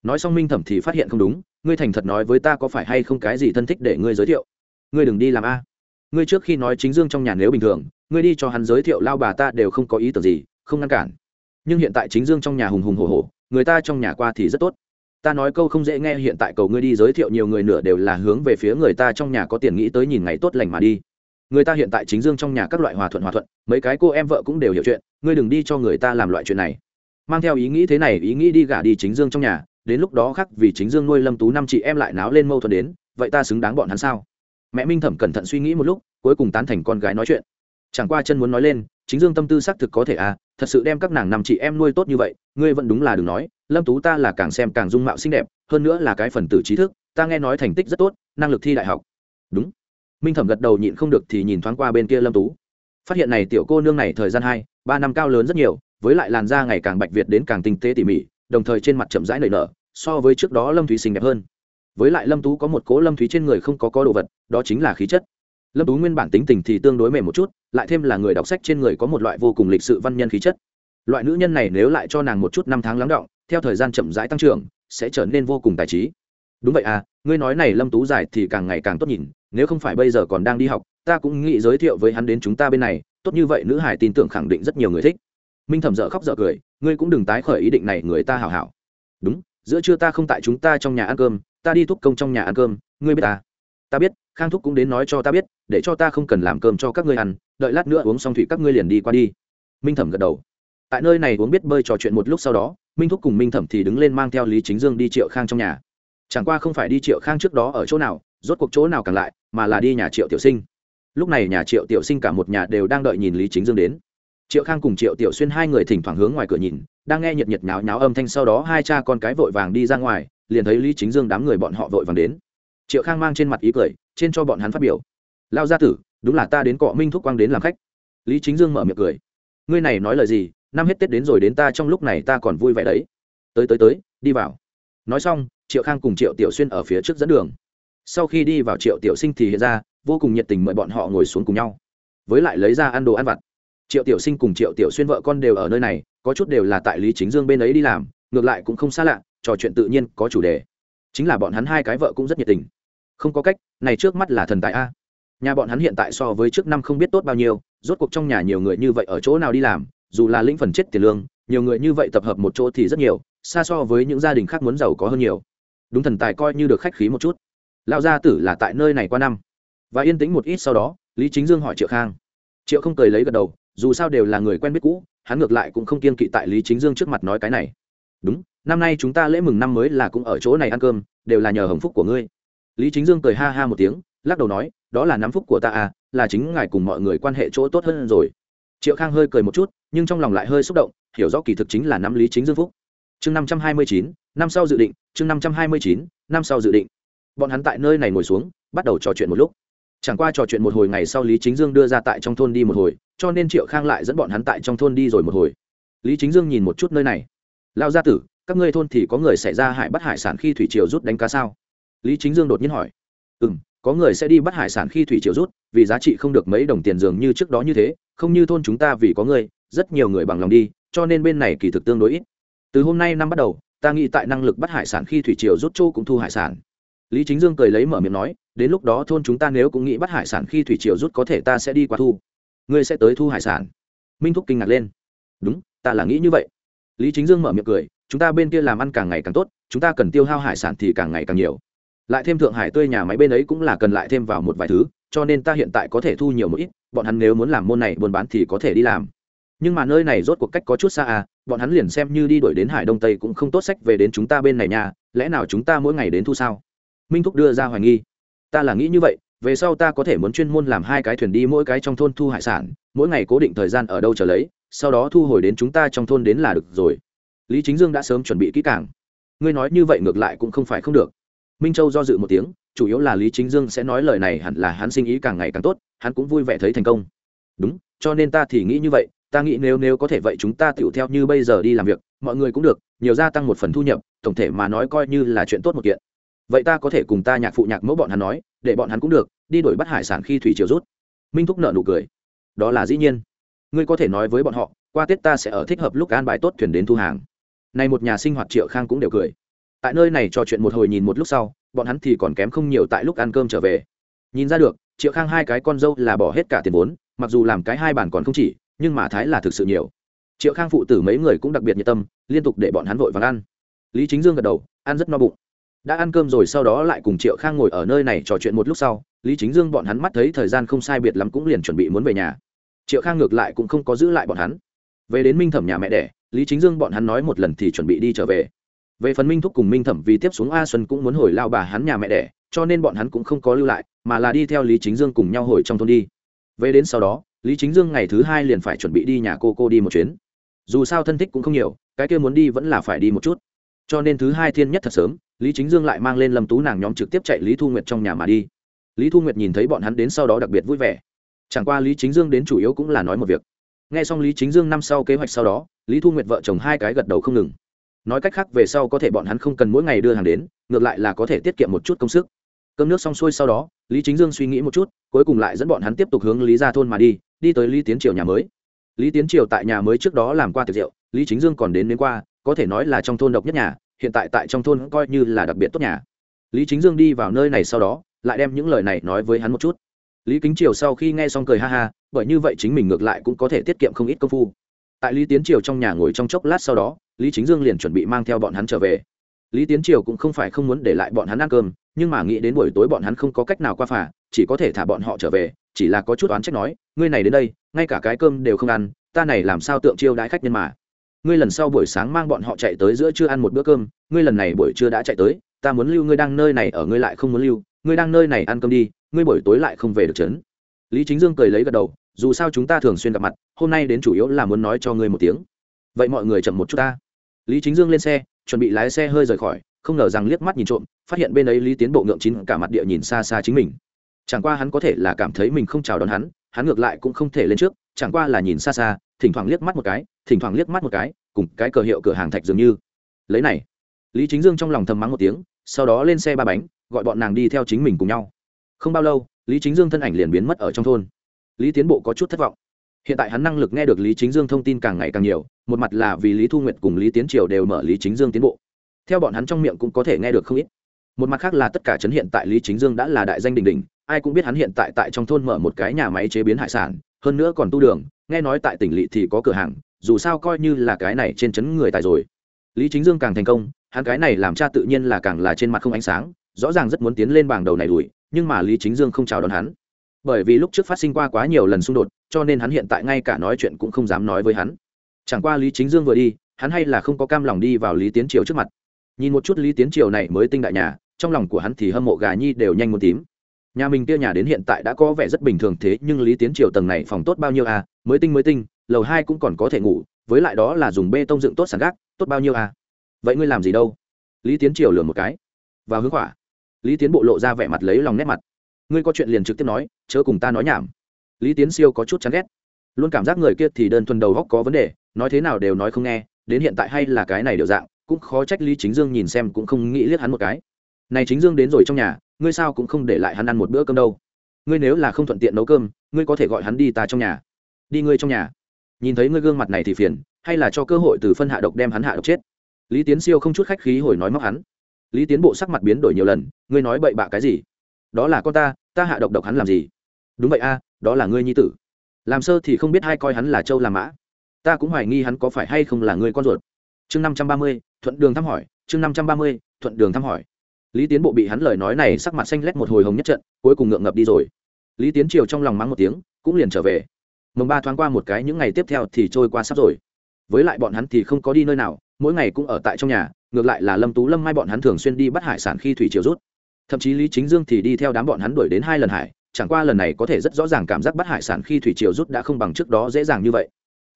Nói xong minh thẩm thì phát hiện không đúng, ngươi thành thật nói với ta có phải hay không cái gì thân thích để ngươi giới thiệu? Ngươi đừng đi làm a. Ngươi trước khi nói chính dương trong nhà nếu bình thường, ngươi đi cho hắn giới thiệu lao bà ta đều không có ý tưởng gì, không ngăn cản. Nhưng hiện tại chính dương trong nhà hùng hùng hổ hổ, người ta trong nhà qua thì rất tốt. Ta nói câu không dễ nghe, hiện tại cầu ngươi đi giới thiệu nhiều người nửa đều là hướng về phía người ta trong nhà có tiền nghĩ tới nhìn ngày tốt lành mà đi người ta hiện tại chính dương trong nhà các loại hòa thuận hòa thuận, mấy cái cô em vợ cũng đều hiểu chuyện, ngươi đừng đi cho người ta làm loại chuyện này. Mang theo ý nghĩ thế này, ý nghĩ đi gả đi chính dương trong nhà, đến lúc đó khác vì chính dương nuôi lâm tú năm chị em lại náo lên mâu thuẫn đến, vậy ta xứng đáng bọn hắn sao? Mẹ minh thẩm cẩn thận suy nghĩ một lúc, cuối cùng tán thành con gái nói chuyện. Chẳng qua chân muốn nói lên, chính dương tâm tư xác thực có thể à thật sự đem các nàng năm chị em nuôi tốt như vậy, ngươi vẫn đúng là đừng nói, lâm tú ta là càng xem càng dung mạo xinh đẹp, hơn nữa là cái phần tử trí thức, ta nghe nói thành tích rất tốt, năng lực thi đại học. Đúng minh thẩm gật đầu nhịn không được thì nhìn thoáng qua bên kia lâm tú. Phát hiện này tiểu cô nương này thời gian hai, ba năm cao lớn rất nhiều, với lại làn da ngày càng bạch việt đến càng tinh tế tỉ mỉ, đồng thời trên mặt chậm rãi nảy nở, so với trước đó lâm thúy xinh đẹp hơn. Với lại lâm tú có một cố lâm thúy trên người không có có đồ vật, đó chính là khí chất. Lâm tú nguyên bản tính tình thì tương đối mềm một chút, lại thêm là người đọc sách trên người có một loại vô cùng lịch sự văn nhân khí chất. Loại nữ nhân này nếu lại cho nàng một chút năm tháng lắng động, theo thời gian chậm rãi tăng trưởng, sẽ trở nên vô cùng tài trí đúng vậy à ngươi nói này lâm tú giải thì càng ngày càng tốt nhìn, nếu không phải bây giờ còn đang đi học, ta cũng nghĩ giới thiệu với hắn đến chúng ta bên này, tốt như vậy nữ hải tin tưởng khẳng định rất nhiều người thích. Minh thẩm dở khóc dở cười, ngươi cũng đừng tái khởi ý định này, người ta hảo hảo. Đúng, giữa trưa ta không tại chúng ta trong nhà ăn cơm, ta đi thúc công trong nhà ăn cơm, ngươi biết ta ta biết, khang thúc cũng đến nói cho ta biết, để cho ta không cần làm cơm cho các ngươi ăn, đợi lát nữa uống xong thủy các ngươi liền đi qua đi. Minh thẩm gật đầu. Tại nơi này uống biết bơi trò chuyện một lúc sau đó, minh thúc cùng minh thẩm thì đứng lên mang theo lý chính dương đi triệu khang trong nhà chẳng qua không phải đi triệu khang trước đó ở chỗ nào, rốt cuộc chỗ nào càng lại, mà là đi nhà triệu tiểu sinh. Lúc này nhà triệu tiểu sinh cả một nhà đều đang đợi nhìn lý chính dương đến. Triệu khang cùng triệu tiểu xuyên hai người thỉnh thoảng hướng ngoài cửa nhìn, đang nghe nhiệt nhiệt nháo nháo âm thanh sau đó hai cha con cái vội vàng đi ra ngoài, liền thấy lý chính dương đám người bọn họ vội vàng đến. Triệu khang mang trên mặt ý cười, trên cho bọn hắn phát biểu. Lao gia tử, đúng là ta đến cọ minh thúc quang đến làm khách. Lý chính dương mở miệng cười. Ngươi này nói lời gì, năm hết tết đến rồi đến ta trong lúc này ta còn vui vẻ đấy. Tới tới tới, đi vào. Nói xong triệu khang cùng triệu tiểu xuyên ở phía trước dẫn đường. Sau khi đi vào triệu tiểu sinh thì hiện ra, vô cùng nhiệt tình mời bọn họ ngồi xuống cùng nhau. Với lại lấy ra ăn đồ ăn vặt. Triệu tiểu sinh cùng triệu tiểu xuyên vợ con đều ở nơi này, có chút đều là tại lý chính dương bên ấy đi làm, ngược lại cũng không xa lạ, trò chuyện tự nhiên, có chủ đề. Chính là bọn hắn hai cái vợ cũng rất nhiệt tình. Không có cách, này trước mắt là thần tài a. Nhà bọn hắn hiện tại so với trước năm không biết tốt bao nhiêu, rốt cuộc trong nhà nhiều người như vậy ở chỗ nào đi làm, dù là lĩnh phần chết tiền lương, nhiều người như vậy tập hợp một chỗ thì rất nhiều, xa so với những gia đình khác muốn giàu có hơn nhiều đúng thần tài coi như được khách khí một chút. Lão gia tử là tại nơi này qua năm. Và yên tĩnh một ít sau đó, lý chính dương hỏi triệu khang. Triệu không cười lấy gật đầu, dù sao đều là người quen biết cũ, hắn ngược lại cũng không kiên kỵ tại lý chính dương trước mặt nói cái này. Đúng, năm nay chúng ta lễ mừng năm mới là cũng ở chỗ này ăn cơm, đều là nhờ hồng phúc của ngươi. Lý chính dương cười ha ha một tiếng, lắc đầu nói, đó là nắm phúc của ta à là chính ngài cùng mọi người quan hệ chỗ tốt hơn rồi. Triệu khang hơi cười một chút, nhưng trong lòng lại hơi xúc động, hiểu rõ kỳ thực chính là nắm lý chính dương phúc. Chương năm trăm hai mươi chín năm sau dự định, chương năm trăm hai mươi chín, năm sau dự định. Bọn hắn tại nơi này ngồi xuống, bắt đầu trò chuyện một lúc. Chẳng qua trò chuyện một hồi ngày sau lý chính dương đưa ra tại trong thôn đi một hồi, cho nên triệu khang lại dẫn bọn hắn tại trong thôn đi rồi một hồi. Lý chính dương nhìn một chút nơi này. Lao gia tử, các ngươi thôn thì có người xảy ra hại bắt hải sản khi thủy triều rút đánh cá sao? Lý chính dương đột nhiên hỏi. Ừ m có người sẽ đi bắt hải sản khi thủy triều rút, vì giá trị không được mấy đồng tiền dường như trước đó như thế, không như thôn chúng ta vì có người, rất nhiều người bằng lòng đi, cho nên bên này kỳ thực tương đối ít. Từ hôm nay năm bắt đầu ta nghĩ tại năng lực bắt hải sản khi thủy triều rút châu cũng thu hải sản. Lý chính dương cười lấy mở miệng nói, đến lúc đó thôn chúng ta nếu cũng nghĩ bắt hải sản khi thủy triều rút có thể ta sẽ đi qua thu. Ngươi sẽ tới thu hải sản. Minh thúc kinh ngạc lên. Đúng, ta là nghĩ như vậy. Lý chính dương mở miệng cười, chúng ta bên kia làm ăn càng ngày càng tốt, chúng ta cần tiêu hao hải sản thì càng ngày càng nhiều. Lại thêm thượng hải tươi nhà máy bên ấy cũng là cần lại thêm vào một vài thứ, cho nên ta hiện tại có thể thu nhiều một ít, bọn hắn nếu muốn làm môn này buôn bán thì có thể đi làm nhưng mà nơi này rốt cuộc cách có chút xa à bọn hắn liền xem như đi đuổi đến hải đông tây cũng không tốt sách về đến chúng ta bên này nhà, lẽ nào chúng ta mỗi ngày đến thu sao? Minh thúc đưa ra hoài nghi. Ta là nghĩ như vậy về sau ta có thể muốn chuyên môn làm hai cái thuyền đi mỗi cái trong thôn thu hải sản mỗi ngày cố định thời gian ở đâu trở lấy sau đó thu hồi đến chúng ta trong thôn đến là được rồi. Lý chính dương đã sớm chuẩn bị kỹ càng. Ngươi nói như vậy ngược lại cũng không phải không được. Minh châu do dự một tiếng chủ yếu là lý chính dương sẽ nói lời này hẳn là hắn sinh ý càng ngày càng tốt hắn cũng vui vẻ thấy thành công. Đúng cho nên ta thì nghĩ như vậy ta nghĩ nếu nếu có thể vậy chúng ta tựu theo như bây giờ đi làm việc, mọi người cũng được, nhiều gia tăng một phần thu nhập, tổng thể mà nói coi như là chuyện tốt một kiện. Vậy ta có thể cùng ta nhạc phụ nhạc mẫu bọn hắn nói, để bọn hắn cũng được, đi đổi bắt hải sản khi thủy triều rút. Minh thúc nợ nụ cười. Đó là dĩ nhiên. Ngươi có thể nói với bọn họ, qua tết ta sẽ ở thích hợp lúc an bài tốt thuyền đến thu hàng. Này một nhà sinh hoạt triệu khang cũng đều cười. Tại nơi này trò chuyện một hồi nhìn một lúc sau, bọn hắn thì còn kém không nhiều tại lúc ăn cơm trở về. Nhìn ra được, triệu khang hai cái con dâu là bỏ hết cả tiền vốn, mặc dù làm cái hai bản còn không chỉ nhưng mà thái là thực sự nhiều. Triệu khang phụ tử mấy người cũng đặc biệt nhiệt tâm, liên tục để bọn hắn vội vàng ăn. Lý chính dương gật đầu, ăn rất no bụng. Đã ăn cơm rồi sau đó lại cùng triệu khang ngồi ở nơi này trò chuyện một lúc sau, lý chính dương bọn hắn mắt thấy thời gian không sai biệt lắm cũng liền chuẩn bị muốn về nhà. Triệu khang ngược lại cũng không có giữ lại bọn hắn. Về đến minh thẩm nhà mẹ đẻ, lý chính dương bọn hắn nói một lần thì chuẩn bị đi trở về. Về phần minh thúc cùng minh thẩm vì tiếp xuống a xuân cũng muốn hồi lao bà hắn nhà mẹ đẻ, cho nên bọn hắn cũng không có lưu lại, mà là đi theo lý chính dương cùng nhau hồi trong thôn đi. Về đến sau đó lý chính dương ngày thứ hai liền phải chuẩn bị đi nhà cô cô đi một chuyến. Dù sao thân thích cũng không nhiều, cái kia muốn đi vẫn là phải đi một chút. Cho nên thứ hai thiên nhất thật sớm, lý chính dương lại mang lên lâm tú nàng nhóm trực tiếp chạy lý thu nguyệt trong nhà mà đi. Lý thu nguyệt nhìn thấy bọn hắn đến sau đó đặc biệt vui vẻ. Chẳng qua lý chính dương đến chủ yếu cũng là nói một việc. N g h e xong lý chính dương năm sau kế hoạch sau đó, lý thu nguyệt vợ chồng hai cái gật đầu không ngừng. Nói cách khác về sau có thể bọn hắn không cần mỗi ngày đưa hàng đến, ngược lại là có thể tiết kiệm một chút công sức. Cơm nước xong xuôi sau đó, lý chính dương suy nghĩ một chút, cuối cùng lại dẫn bọn hắn tiếp tục hướng lý ra thôn mà đi đi tới lý tiến triều nhà mới. Lý tiến triều tại nhà mới trước đó làm qua tiệc rượu, lý chính dương còn đến đến qua, có thể nói là trong thôn độc nhất nhà, hiện tại tại trong thôn coi như là đặc biệt tốt nhà. Lý chính dương đi vào nơi này sau đó, lại đem những lời này nói với hắn một chút. Lý kính triều sau khi nghe xong cười ha ha, bởi như vậy chính mình ngược lại cũng có thể tiết kiệm không ít công phu. Tại lý tiến triều trong nhà ngồi trong chốc lát sau đó, lý chính dương liền chuẩn bị mang theo bọn hắn trở về. Lý tiến triều cũng không phải không muốn để lại bọn hắn ăn cơm, nhưng mà nghĩ đến buổi tối bọn hắn không có cách nào qua phà, chỉ có thể thả bọn họ trở về chỉ là có chút oán trách nói, ngươi này đến đây, ngay cả cái cơm đều không ăn, ta này làm sao tượng chiêu đãi khách nhân mà? Ngươi lần sau buổi sáng mang bọn họ chạy tới giữa trưa ăn một bữa cơm, ngươi lần này buổi trưa đã chạy tới, ta muốn lưu ngươi đang nơi này ở ngươi lại không muốn lưu, ngươi đang nơi này ăn cơm đi, ngươi buổi tối lại không về được trấn lý chính dương cười lấy gật đầu, dù sao chúng ta thường xuyên gặp mặt, hôm nay đến chủ yếu là muốn nói cho ngươi một tiếng. Vậy mọi người chậm một chút ta. Lý chính dương lên xe, chuẩn bị lái xe hơi rời khỏi, không ngờ rằng liếc mắt nhìn trộm, phát hiện bên ấy lý tiến bộ ngượng chín cả mặt địa nhìn xa xa chính mình chẳng qua hắn có thể là cảm thấy mình không chào đón hắn hắn ngược lại cũng không thể lên trước, chẳng qua là nhìn xa xa, thỉnh thoảng liếc mắt một cái, thỉnh thoảng liếc mắt một cái, cùng cái cờ hiệu cửa hàng thạch dường như. Lấy này, lý chính dương trong lòng thầm mắng một tiếng, sau đó lên xe ba bánh, gọi bọn nàng đi theo chính mình cùng nhau. Không bao lâu, lý chính dương thân ảnh liền biến mất ở trong thôn. Lý tiến bộ có chút thất vọng. Hiện tại hắn năng lực nghe được lý chính dương thông tin càng ngày càng nhiều, một mặt là vì lý thu nguyệt cùng lý tiến triều đều mở lý chính dương tiến bộ. Theo bọn hắn trong miệng cũng có thể nghe được không ít. Một mặt khác là tất cả chấn hiện tại lý chính dương đã là đại danh đình đình ai cũng biết hắn hiện tại tại trong thôn mở một cái nhà máy chế biến hải sản, hơn nữa còn tu đường, nghe nói tại tỉnh lỵ thì có cửa hàng, dù sao coi như là cái này trên chấn người tài rồi. Lý chính dương càng thành công, hắn cái này làm cha tự nhiên là càng là trên mặt không ánh sáng, rõ ràng rất muốn tiến lên bảng đầu này đuổi, nhưng mà lý chính dương không chào đón hắn. Bởi vì lúc trước phát sinh qua quá nhiều lần xung đột, cho nên hắn hiện tại ngay cả nói chuyện cũng không dám nói với hắn. Chẳng qua lý chính dương vừa đi, hắn hay là không có cam lòng đi vào lý tiến triều trước mặt. Nhìn một chút lý tiến triều này mới tinh đại nhà, trong lòng của hắn thì hâm mộ gà nhi đều nhanh muốn tím nhà mình kia nhà đến hiện tại đã có vẻ rất bình thường thế, nhưng lý tiến triều tầng này phòng tốt bao nhiêu à? Mới tinh mới tinh, lầu hai cũng còn có thể ngủ, với lại đó là dùng bê tông dựng tốt sàn gác, tốt bao nhiêu à? Vậy ngươi làm gì đâu? Lý tiến triều lừa một cái. Và hướng quả. Lý tiến bộ lộ ra vẻ mặt lấy lòng nét mặt. Ngươi có chuyện liền trực tiếp nói, chớ cùng ta nói nhảm. Lý tiến siêu có chút chán ghét. Luôn cảm giác người kia thì đơn thuần đầu góc có vấn đề, nói thế nào đều nói không nghe, đến hiện tại hay là cái này đều dạng, cũng khó trách lý chính dương nhìn xem cũng không nghĩ liếc hắn một cái. Này chính dương đến rồi trong nhà ngươi sao cũng không để lại hắn ăn một bữa cơm đâu. Ngươi nếu là không thuận tiện nấu cơm, ngươi có thể gọi hắn đi ta trong nhà. Đi ngươi trong nhà. Nhìn thấy ngươi gương mặt này thì phiền, hay là cho cơ hội từ phân hạ độc đem hắn hạ độc chết. Lý tiến siêu không chút khách khí hồi nói móc hắn. Lý tiến bộ sắc mặt biến đổi nhiều lần, ngươi nói bậy bạ cái gì? Đó là con ta ta hạ độc độc hắn làm gì? Đúng vậy a, đó là ngươi nhi tử. Làm sơ thì không biết hai coi hắn là châu là mã. Ta cũng hoài nghi hắn có phải hay không là ngươi con ruột. Chương năm trăm ba mươi, thuận đường thăm hỏi, chương năm trăm ba mươi, thuận đường thăm hỏi lý tiến bộ bị hắn lời nói này sắc mặt xanh lét một hồi hồng nhất trận, cuối cùng ngượng ngập đi rồi. Lý tiến triều trong lòng mắng một tiếng, cũng liền trở về. Mồng ba thoáng qua một cái, những ngày tiếp theo thì trôi qua sắp rồi. Với lại bọn hắn thì không có đi nơi nào, mỗi ngày cũng ở tại trong nhà, ngược lại là lâm tú, lâm mai bọn hắn thường xuyên đi bắt hải sản khi thủy triều rút. Thậm chí lý chính dương thì đi theo đám bọn hắn đuổi đến hai lần hải, chẳng qua lần này có thể rất rõ ràng cảm giác bắt hải sản khi thủy triều rút đã không bằng trước đó dễ dàng như vậy.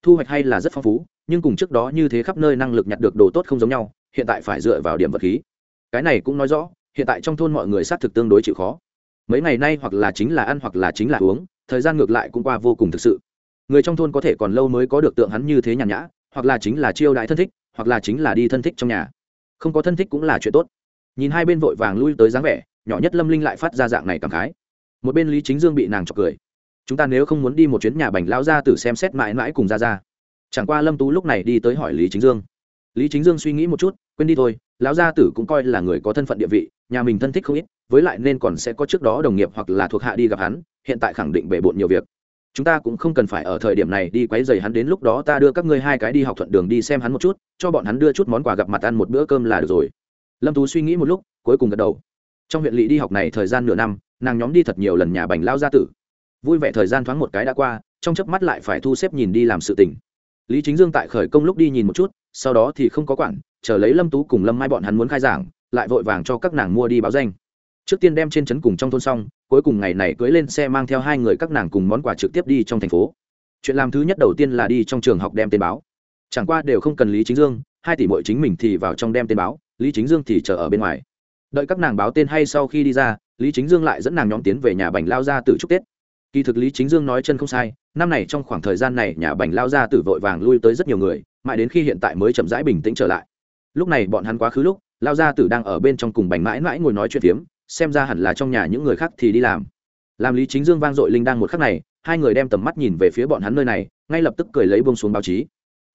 Thu hoạch hay là rất phong phú, nhưng cùng trước đó như thế khắp nơi năng lực nhặt được đồ tốt không giống nhau, hiện tại phải dựa vào điểm vật khí cái này cũng nói rõ, hiện tại trong thôn mọi người xác thực tương đối chịu khó. Mấy ngày nay hoặc là chính là ăn hoặc là chính là uống, thời gian ngược lại cũng qua vô cùng thực sự. Người trong thôn có thể còn lâu mới có được tượng hắn như thế nhàn nhã, hoặc là chính là chiêu đại thân thích, hoặc là chính là đi thân thích trong nhà. Không có thân thích cũng là chuyện tốt. Nhìn hai bên vội vàng lui tới dáng vẻ, nhỏ nhất lâm linh lại phát ra dạng này cảm khái. Một bên lý chính dương bị nàng chọc cười. Chúng ta nếu không muốn đi một chuyến nhà bành lao ra tử xem xét mãi mãi cùng ra ra. Chẳng qua lâm tú lúc này đi tới hỏi lý chính dương. Lý chính dương suy nghĩ một chút, quên đi thôi lão gia tử cũng coi là người có thân phận địa vị, nhà mình thân thích không ít, với lại nên còn sẽ có trước đó đồng nghiệp hoặc là thuộc hạ đi gặp hắn, hiện tại khẳng định bể bộn nhiều việc. Chúng ta cũng không cần phải ở thời điểm này đi quấy rầy hắn đến lúc đó ta đưa các ngươi hai cái đi học thuận đường đi xem hắn một chút, cho bọn hắn đưa chút món quà gặp mặt ăn một bữa cơm là được rồi. Lâm tú suy nghĩ một lúc, cuối cùng gật đầu. Trong huyện lỵ đi học này thời gian nửa năm, nàng nhóm đi thật nhiều lần nhà bành lao gia tử. Vui vẻ thời gian thoáng một cái đã qua, trong chớp mắt lại phải thu xếp nhìn đi làm sự tình. Lý chính dương tại khởi công lúc đi nhìn một chút, sau đó thì không có quản chờ lấy lâm tú cùng lâm mai bọn hắn muốn khai giảng, lại vội vàng cho các nàng mua đi báo danh. Trước tiên đem trên trấn cùng trong thôn xong, cuối cùng ngày này cưới lên xe mang theo hai người các nàng cùng món quà trực tiếp đi trong thành phố. Chuyện làm thứ nhất đầu tiên là đi trong trường học đem tên báo. Chẳng qua đều không cần lý chính dương, hai tỷ mội chính mình thì vào trong đem tên báo, lý chính dương thì chờ ở bên ngoài. Đợi các nàng báo tên hay sau khi đi ra, lý chính dương lại dẫn nàng nhóm tiến về nhà bành lao ra từ chúc tết. Kỳ thực lý chính dương nói chân không sai, năm này trong khoảng thời gian này nhà bành lao ra từ vội vàng lui tới rất nhiều người, mãi đến khi hiện tại mới chậm rãi bình tĩnh trở lại lúc này bọn hắn quá khứ lúc, lao gia tử đang ở bên trong cùng bành mãi mãi ngồi nói chuyện phiếm, xem ra hẳn là trong nhà những người khác thì đi làm. Làm lý chính dương vang dội linh đang một khắc này, hai người đem tầm mắt nhìn về phía bọn hắn nơi này, ngay lập tức cười lấy bông xuống báo chí.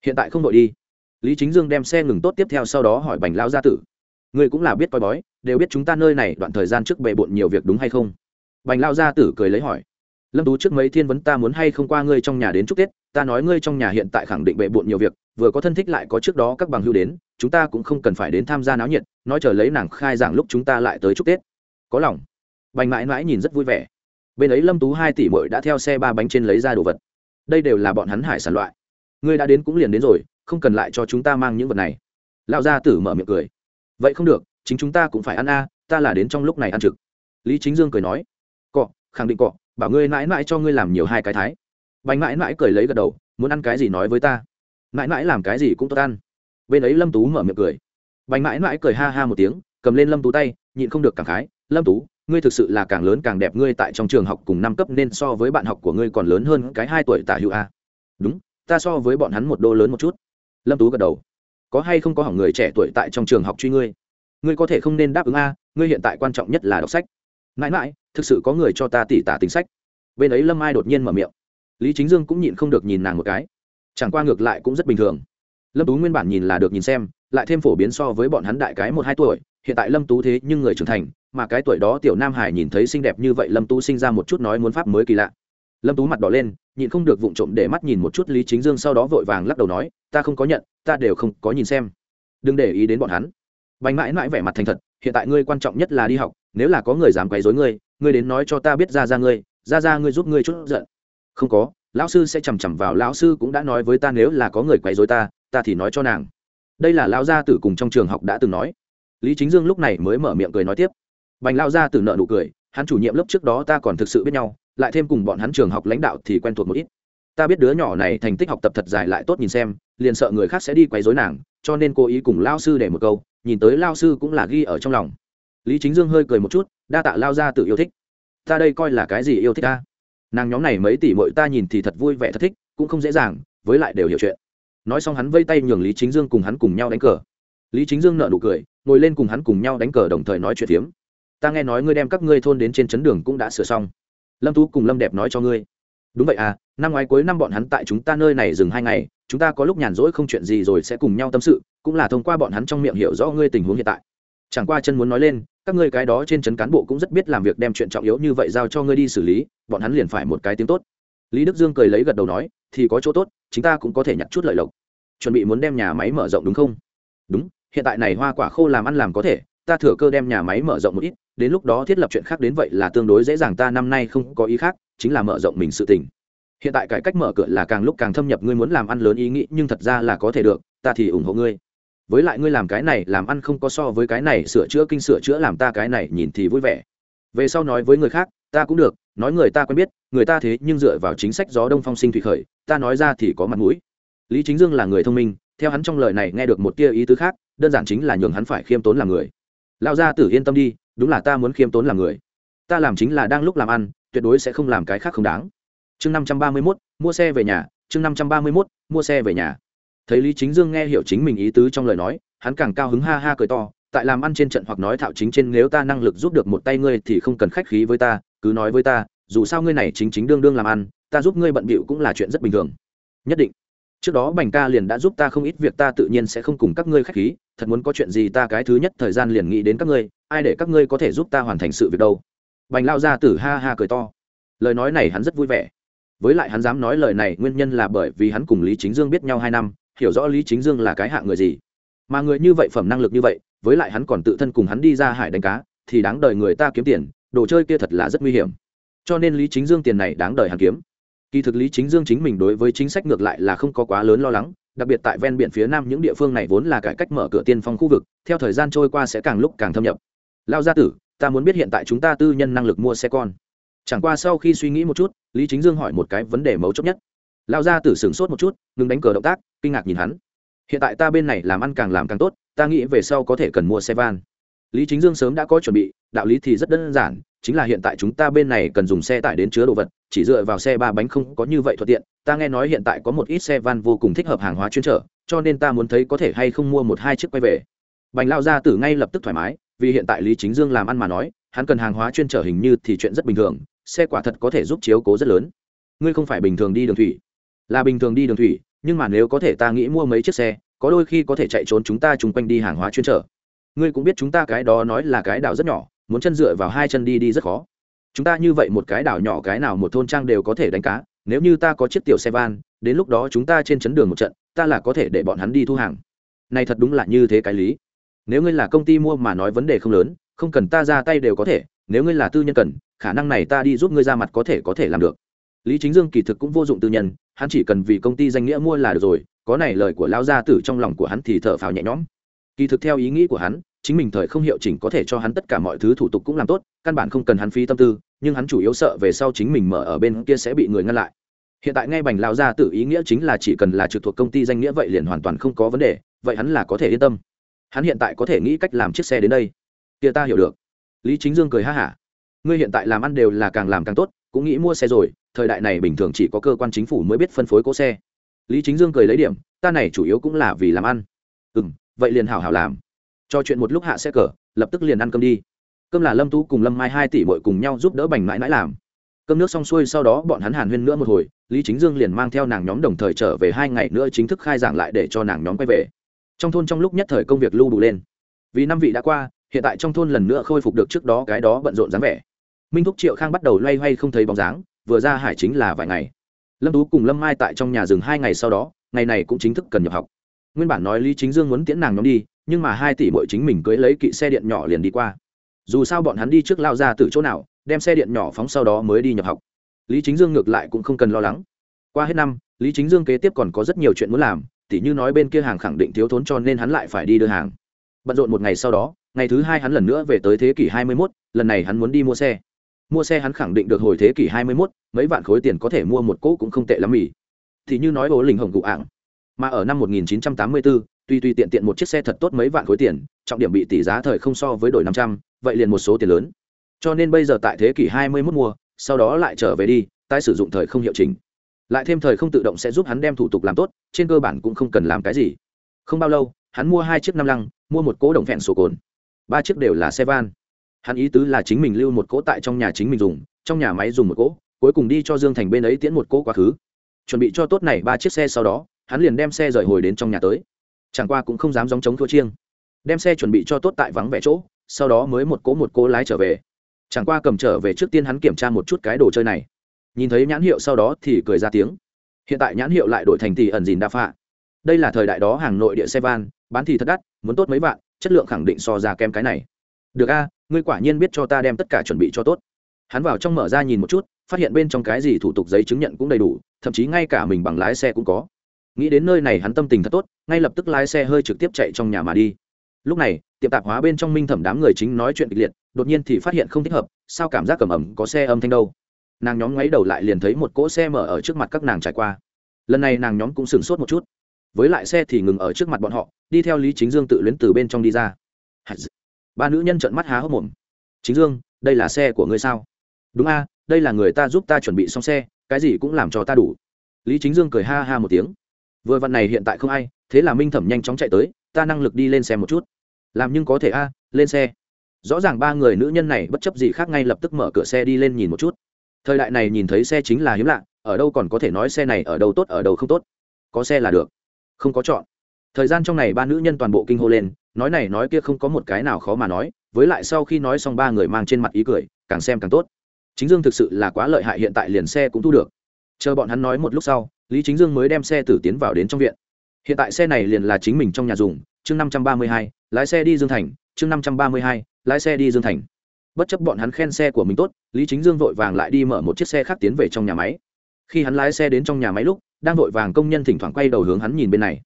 Hiện tại không đội đi. Lý chính dương đem xe ngừng tốt tiếp theo sau đó hỏi bành lao gia tử. Người cũng là biết coi bói, đều biết chúng ta nơi này đoạn thời gian trước bề bộn nhiều việc đúng hay không? Bành lao gia tử cười lấy hỏi. Lâm tú trước mấy thiên vấn ta muốn hay không qua ngươi trong nhà đến chúc tết, ta nói ngươi trong nhà hiện tại khẳng định bệ bộn nhiều việc, vừa có thân thích lại có trước đó các bằng hưu đến chúng ta cũng không cần phải đến tham gia náo nhiệt, nói chờ lấy nàng khai giảng lúc chúng ta lại tới chúc tết. Có lòng. Bành mãi mãi nhìn rất vui vẻ. Bên ấy lâm tú hai tỷ mội đã theo xe ba bánh trên lấy ra đồ vật. Đây đều là bọn hắn hải sản loại. Ngươi đã đến cũng liền đến rồi, không cần lại cho chúng ta mang những vật này. Lão gia tử mở miệng cười. Vậy không được, chính chúng ta cũng phải ăn a, ta là đến trong lúc này ăn trực. Lý chính dương cười nói. Cọ, khẳng định cọ, bảo ngươi mãi mãi cho ngươi làm nhiều hai cái thái. Bánh mãi mãi cười lấy gật đầu, muốn ăn cái gì nói với ta. Mãi mãi làm cái gì cũng tốt ăn bên ấy lâm tú mở miệng cười. Bánh mãi mãi cười ha ha một tiếng, cầm lên lâm tú tay, nhịn không được cảm khái, lâm tú, ngươi thực sự là càng lớn càng đẹp, ngươi tại trong trường học cùng năm cấp nên so với bạn học của ngươi còn lớn hơn cái hai tuổi tả hữu a. Đúng, ta so với bọn hắn một đô lớn một chút. Lâm tú gật đầu. Có hay không có hỏng người trẻ tuổi tại trong trường học truy ngươi? Ngươi có thể không nên đáp ứng a, ngươi hiện tại quan trọng nhất là đọc sách. Mãi mãi, thực sự có người cho ta tỉ tả tính sách. Bên ấy lâm ai đột nhiên mở miệng. Lý chính dương cũng nhịn không được nhìn nàng một cái. Chẳng qua ngược lại cũng rất bình thường lâm tú nguyên bản nhìn là được nhìn xem, lại thêm phổ biến so với bọn hắn đại cái một hai tuổi, hiện tại lâm tú thế nhưng người trưởng thành, mà cái tuổi đó tiểu nam hải nhìn thấy xinh đẹp như vậy lâm tú sinh ra một chút nói muốn pháp mới kỳ lạ. Lâm tú mặt đỏ lên, nhịn không được vụng trộm để mắt nhìn một chút lý chính dương sau đó vội vàng lắc đầu nói, ta không có nhận, ta đều không có nhìn xem. Đừng để ý đến bọn hắn. Bánh mãi mãi vẻ mặt thành thật, hiện tại ngươi quan trọng nhất là đi học, nếu là có người dám quấy dối ngươi ngươi đến nói cho ta biết ra ra ngươi, ra ra ngươi giúp ngươi chút giận. Không có, lão sư sẽ chằm chằm vào, lão sư cũng đã nói với ta nếu là có người quấy dối ta ta thì nói cho nàng. Đây là lão gia tử cùng trong trường học đã từng nói. Lý chính dương lúc này mới mở miệng cười nói tiếp. Bành lao gia tử nợ nụ cười, hắn chủ nhiệm lớp trước đó ta còn thực sự biết nhau, lại thêm cùng bọn hắn trường học lãnh đạo thì quen thuộc một ít. Ta biết đứa nhỏ này thành tích học tập thật dài lại tốt nhìn xem, liền sợ người khác sẽ đi quấy dối nàng, cho nên cố ý cùng lao sư để một câu, nhìn tới lao sư cũng là ghi ở trong lòng. Lý chính dương hơi cười một chút, đa tạ lao gia tử yêu thích. Ta đây coi là cái gì yêu thích ta? Nàng nhóm này mấy tỷ mội ta nhìn thì thật vui vẻ thật thích, cũng không dễ dàng, với lại đều hiểu chuyện nói xong hắn vây tay nhường lý chính dương cùng hắn cùng nhau đánh cờ. Lý chính dương nợ nụ cười, ngồi lên cùng hắn cùng nhau đánh cờ đồng thời nói chuyện phiếm. Ta nghe nói ngươi đem các ngươi thôn đến trên chấn đường cũng đã sửa xong. Lâm tú cùng lâm đẹp nói cho ngươi. Đúng vậy à năm ngoái cuối năm bọn hắn tại chúng ta nơi này dừng hai ngày, chúng ta có lúc nhàn rỗi không chuyện gì rồi sẽ cùng nhau tâm sự, cũng là thông qua bọn hắn trong miệng hiểu rõ ngươi tình huống hiện tại. Chẳng qua chân muốn nói lên, các ngươi cái đó trên trấn cán bộ cũng rất biết làm việc đem chuyện trọng yếu như vậy giao cho ngươi đi xử lý, bọn hắn liền phải một cái tiếng tốt. Lý đức dương cười lấy gật đầu nói, thì có chỗ tốt, chúng ta cũng có thể nhặt chút lợi lộc chuẩn bị muốn đem nhà máy mở rộng đúng không? Đúng, hiện tại này hoa quả khô làm ăn làm có thể, ta thừa cơ đem nhà máy mở rộng một ít, đến lúc đó thiết lập chuyện khác đến vậy là tương đối dễ dàng, ta năm nay không có ý khác, chính là mở rộng mình sự tình. Hiện tại cải cách mở cửa là càng lúc càng thâm nhập, ngươi muốn làm ăn lớn ý nghĩ, nhưng thật ra là có thể được, ta thì ủng hộ ngươi. Với lại ngươi làm cái này, làm ăn không có so với cái này, sửa chữa kinh sửa chữa làm ta cái này, nhìn thì vui vẻ. Về sau nói với người khác, ta cũng được, nói người ta quen biết, người ta thế nhưng dựa vào chính sách gió đông phong sinh thủy khởi, ta nói ra thì có mặt mũi lý chính dương là người thông minh, theo hắn trong lời này nghe được một tia ý tứ khác, đơn giản chính là nhường hắn phải khiêm tốn làm người. Lao gia tử yên tâm đi, đúng là ta muốn khiêm tốn làm người. Ta làm chính là đang lúc làm ăn, tuyệt đối sẽ không làm cái khác không đáng. Chương năm trăm ba mươi mốt, mua xe về nhà, chương năm trăm ba mươi mốt, mua xe về nhà. Thấy lý chính dương nghe hiểu chính mình ý tứ trong lời nói, hắn càng cao hứng ha ha cười to, tại làm ăn trên trận hoặc nói thạo chính trên nếu ta năng lực giúp được một tay ngươi thì không cần khách khí với ta, cứ nói với ta, dù sao ngươi này chính chính đương đương làm ăn, ta giúp ngươi bận bịu cũng là chuyện rất bình thường. Nhất định trước đó bành ca liền đã giúp ta không ít việc, ta tự nhiên sẽ không cùng các ngươi khách khí, thật muốn có chuyện gì ta cái thứ nhất thời gian liền nghĩ đến các ngươi, ai để các ngươi có thể giúp ta hoàn thành sự việc đâu. Bành lao ra tử ha ha cười to. Lời nói này hắn rất vui vẻ. Với lại hắn dám nói lời này nguyên nhân là bởi vì hắn cùng lý chính dương biết nhau hai năm, hiểu rõ lý chính dương là cái hạng người gì. Mà người như vậy phẩm năng lực như vậy, với lại hắn còn tự thân cùng hắn đi ra hải đánh cá, thì đáng đời người ta kiếm tiền, đồ chơi kia thật là rất nguy hiểm. Cho nên lý chính dương tiền này đáng đời hắn kiếm kỳ thực lý chính dương chính mình đối với chính sách ngược lại là không có quá lớn lo lắng, đặc biệt tại ven biển phía nam những địa phương này vốn là cải cách mở cửa tiên phong khu vực, theo thời gian trôi qua sẽ càng lúc càng thâm nhập. Lao gia tử, ta muốn biết hiện tại chúng ta tư nhân năng lực mua xe con. Chẳng qua sau khi suy nghĩ một chút, lý chính dương hỏi một cái vấn đề mấu chốt nhất. Lao gia tử sửng sốt một chút, ngừng đánh cờ động tác, kinh ngạc nhìn hắn. Hiện tại ta bên này làm ăn càng làm càng tốt, ta nghĩ về sau có thể cần mua xe van. Lý chính dương sớm đã có chuẩn bị, đạo lý thì rất đơn giản, chính là hiện tại chúng ta bên này cần dùng xe tải đến chứa đồ vật chỉ dựa vào xe ba bánh không có như vậy thuận tiện. Ta nghe nói hiện tại có một ít xe van vô cùng thích hợp hàng hóa chuyên trở, cho nên ta muốn thấy có thể hay không mua một hai chiếc quay về. Bành lao gia tử ngay lập tức thoải mái, vì hiện tại lý chính dương làm ăn mà nói, hắn cần hàng hóa chuyên trở hình như thì chuyện rất bình thường, xe quả thật có thể giúp chiếu cố rất lớn. Ngươi không phải bình thường đi đường thủy. Là bình thường đi đường thủy, nhưng mà nếu có thể ta nghĩ mua mấy chiếc xe, có đôi khi có thể chạy trốn chúng ta chung quanh đi hàng hóa chuyên trở. Ngươi cũng biết chúng ta cái đó nói là cái đảo rất nhỏ, muốn chân dựa vào hai chân đi đi rất khó chúng ta như vậy một cái đảo nhỏ cái nào một thôn trang đều có thể đánh cá, nếu như ta có chiếc tiểu xe van, đến lúc đó chúng ta trên chấn đường một trận, ta là có thể để bọn hắn đi thu hàng. Này thật đúng là như thế cái lý. Nếu ngươi là công ty mua mà nói vấn đề không lớn, không cần ta ra tay đều có thể, nếu ngươi là tư nhân cần, khả năng này ta đi giúp ngươi ra mặt có thể có thể làm được. Lý chính dương kỳ thực cũng vô dụng tư nhân, hắn chỉ cần vì công ty danh nghĩa mua là được rồi, có này lời của lao gia tử trong lòng của hắn thì thở phào nhẹ nhõm. Kỳ thực theo ý nghĩ của hắn chính mình thời không hiệu chỉnh có thể cho hắn tất cả mọi thứ thủ tục cũng làm tốt, căn bản không cần hắn phí tâm tư, nhưng hắn chủ yếu sợ về sau chính mình mở ở bên kia sẽ bị người ngăn lại. Hiện tại ngay bành lao ra tự ý nghĩa chính là chỉ cần là trực thuộc công ty danh nghĩa vậy liền hoàn toàn không có vấn đề, vậy hắn là có thể yên tâm. Hắn hiện tại có thể nghĩ cách làm chiếc xe đến đây. Kia ta hiểu được. Lý chính dương cười ha hả. Ngươi hiện tại làm ăn đều là càng làm càng tốt, cũng nghĩ mua xe rồi, thời đại này bình thường chỉ có cơ quan chính phủ mới biết phân phối cỗ xe. Lý chính dương cười lấy điểm, ta này chủ yếu cũng là vì làm ăn. Ừ m vậy liền hảo hảo làm cho chuyện một lúc hạ xe cờ, lập tức liền ăn cơm đi. Cơm là lâm tú cùng lâm mai hai tỷ bội cùng nhau giúp đỡ bành mãi mãi làm. Cơm nước xong xuôi sau đó bọn hắn hàn huyên nữa một hồi, lý chính dương liền mang theo nàng nhóm đồng thời trở về hai ngày nữa chính thức khai giảng lại để cho nàng nhóm quay về. Trong thôn trong lúc nhất thời công việc lưu đủ lên. Vì năm vị đã qua, hiện tại trong thôn lần nữa khôi phục được trước đó cái đó bận rộn dáng vẻ. Minh thúc triệu khang bắt đầu loay hoay không thấy bóng dáng, vừa ra hải chính là vài ngày. Lâm tú cùng lâm mai tại trong nhà rừng hai ngày sau đó, ngày này cũng chính thức cần nhập học. Nguyên bản nói lý chính dương muốn tiễn nàng nhóm đi nhưng mà hai tỷ bội chính mình cưới lấy kỵ xe điện nhỏ liền đi qua. Dù sao bọn hắn đi trước lao ra từ chỗ nào đem xe điện nhỏ phóng sau đó mới đi nhập học. Lý chính dương ngược lại cũng không cần lo lắng. Qua hết năm lý chính dương kế tiếp còn có rất nhiều chuyện muốn làm tỉ như nói bên kia hàng khẳng định thiếu thốn cho nên hắn lại phải đi đưa hàng. Bận rộn một ngày sau đó ngày thứ hai hắn lần nữa về tới thế kỷ hai mươi 21, lần này hắn muốn đi mua xe. Mua xe hắn khẳng định được hồi thế kỷ hai mươi 21, mấy vạn khối tiền có thể mua một cỗ cũng không tệ lắm mỉ thì như nói bố lình hồng cụ ạng mà ở năm 1984, tuy tuy tiện tiện một chiếc xe thật tốt mấy vạn khối tiền, trọng điểm bị tỷ giá thời không so với đổi năm trăm, vậy liền một số tiền lớn. Cho nên bây giờ tại thế kỷ hai mươi 21 mua, sau đó lại trở về đi, tái sử dụng thời không hiệu chỉnh. Lại thêm thời không tự động sẽ giúp hắn đem thủ tục làm tốt, trên cơ bản cũng không cần làm cái gì. Không bao lâu, hắn mua hai chiếc năm lăng, mua một cỗ đồng phẹn sổ cồn. Ba chiếc đều là xe van. Hắn ý tứ là chính mình lưu một cỗ tại trong nhà chính mình dùng, trong nhà máy dùng một cỗ, cuối cùng đi cho dương thành bên ấy tiễn một cỗ quá khứ. Chuẩn bị cho tốt này ba chiếc xe sau đó, hắn liền đem xe rời hồi đến trong nhà tới chẳng qua cũng không dám dòng chống thua chiêng. Đem xe chuẩn bị cho tốt tại vắng vẻ chỗ, sau đó mới một cỗ một cỗ lái trở về. Chẳng qua cầm trở về trước tiên hắn kiểm tra một chút cái đồ chơi này. Nhìn thấy nhãn hiệu sau đó thì cười ra tiếng. Hiện tại nhãn hiệu lại đổi thành thì ẩn dìn đa phạ. Đây là thời đại đó hàng nội địa xe van, bán thì thật đắt, muốn tốt mấy vạn, chất lượng khẳng định so ra kem cái này. Được a, ngươi quả nhiên biết cho ta đem tất cả chuẩn bị cho tốt. Hắn vào trong mở ra nhìn một chút, phát hiện bên trong cái gì thủ tục giấy chứng nhận cũng đầy đủ, thậm chí ngay cả mình bằng lái xe cũng có nghĩ đến nơi này hắn tâm tình thật tốt, ngay lập tức lái xe hơi trực tiếp chạy trong nhà mà đi. Lúc này, tiệm tạp hóa bên trong minh thẩm đám người chính nói chuyện kịch liệt, đột nhiên thì phát hiện không thích hợp, sao cảm giác cầm ẩm có xe âm thanh đâu. Nàng nhóm ngoáy đầu lại liền thấy một cỗ xe mở ở trước mặt các nàng trải qua. Lần này nàng nhóm cũng sửng sốt một chút. Với lại xe thì ngừng ở trước mặt bọn họ, đi theo lý chính dương tự luyến từ bên trong đi ra. Ba nữ nhân trợn mắt há hốc mồm. Chính dương, đây là xe của ngươi sao? Đúng a, đây là người ta giúp ta chuẩn bị xong xe, cái gì cũng làm cho ta đủ. Lý chính dương cười ha ha một tiếng vừa vặn này hiện tại không ai, thế là minh thẩm nhanh chóng chạy tới, ta năng lực đi lên xe một chút. Làm nhưng có thể a, lên xe. Rõ ràng ba người nữ nhân này bất chấp gì khác ngay lập tức mở cửa xe đi lên nhìn một chút. Thời đại này nhìn thấy xe chính là hiếm lạ, ở đâu còn có thể nói xe này ở đâu tốt, ở đâu không tốt. Có xe là được, không có chọn. Thời gian trong này ba nữ nhân toàn bộ kinh hô lên, nói này nói kia không có một cái nào khó mà nói, với lại sau khi nói xong ba người mang trên mặt ý cười, càng xem càng tốt. Chính dương thực sự là quá lợi hại, hiện tại liền xe cũng thu được. Chờ bọn hắn nói một lúc sau lý chính dương mới đem xe tử tiến vào đến trong viện. Hiện tại xe này liền là chính mình trong nhà dùng, chương năm trăm ba mươi hai, lái xe đi dương thành, chương năm trăm ba mươi hai, lái xe đi dương thành. Bất chấp bọn hắn khen xe của mình tốt, lý chính dương vội vàng lại đi mở một chiếc xe khác tiến về trong nhà máy. Khi hắn lái xe đến trong nhà máy lúc, đang vội vàng công nhân thỉnh thoảng quay đầu hướng hắn nhìn bên này.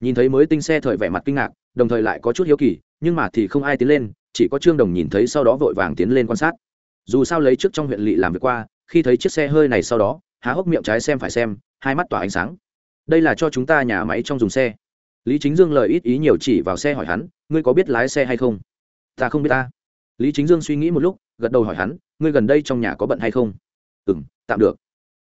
Nhìn thấy mới tinh xe thời vẻ mặt kinh ngạc, đồng thời lại có chút hiếu kỳ, nhưng mà thì không ai tiến lên, chỉ có trương đồng nhìn thấy sau đó vội vàng tiến lên quan sát. Dù sao lấy trước trong huyện lỵ làm việc qua, khi thấy chiếc xe hơi này sau đó há hốc miệng trái xem phải xem, hai mắt tỏa ánh sáng. Đây là cho chúng ta nhà máy trong dùng xe. Lý chính dương lời ít ý nhiều chỉ vào xe hỏi hắn, ngươi có biết lái xe hay không? Ta không biết ta. Lý chính dương suy nghĩ một lúc, gật đầu hỏi hắn, ngươi gần đây trong nhà có bận hay không? Ừ m tạm được.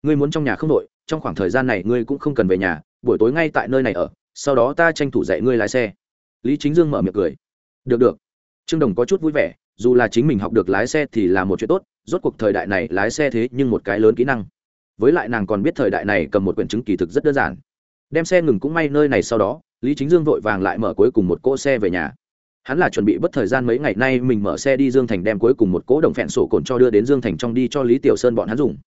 Ngươi muốn trong nhà không đội, trong khoảng thời gian này ngươi cũng không cần về nhà, buổi tối ngay tại nơi này ở, sau đó ta tranh thủ dạy ngươi lái xe. Lý chính dương mở miệng cười. Được được. Trương đồng có chút vui vẻ, dù là chính mình học được lái xe thì là một chuyện tốt, rốt cuộc thời đại này lái xe thế nhưng một cái lớn kỹ năng với lại nàng còn biết thời đại này cầm một quyển chứng kỳ thực rất đơn giản. Đem xe ngừng cũng may nơi này sau đó, lý chính dương vội vàng lại mở cuối cùng một cỗ xe về nhà. Hắn là chuẩn bị bất thời gian mấy ngày nay mình mở xe đi dương thành đem cuối cùng một cỗ đồng phẹn sổ cồn cho đưa đến dương thành trong đi cho lý tiểu sơn bọn hắn dùng.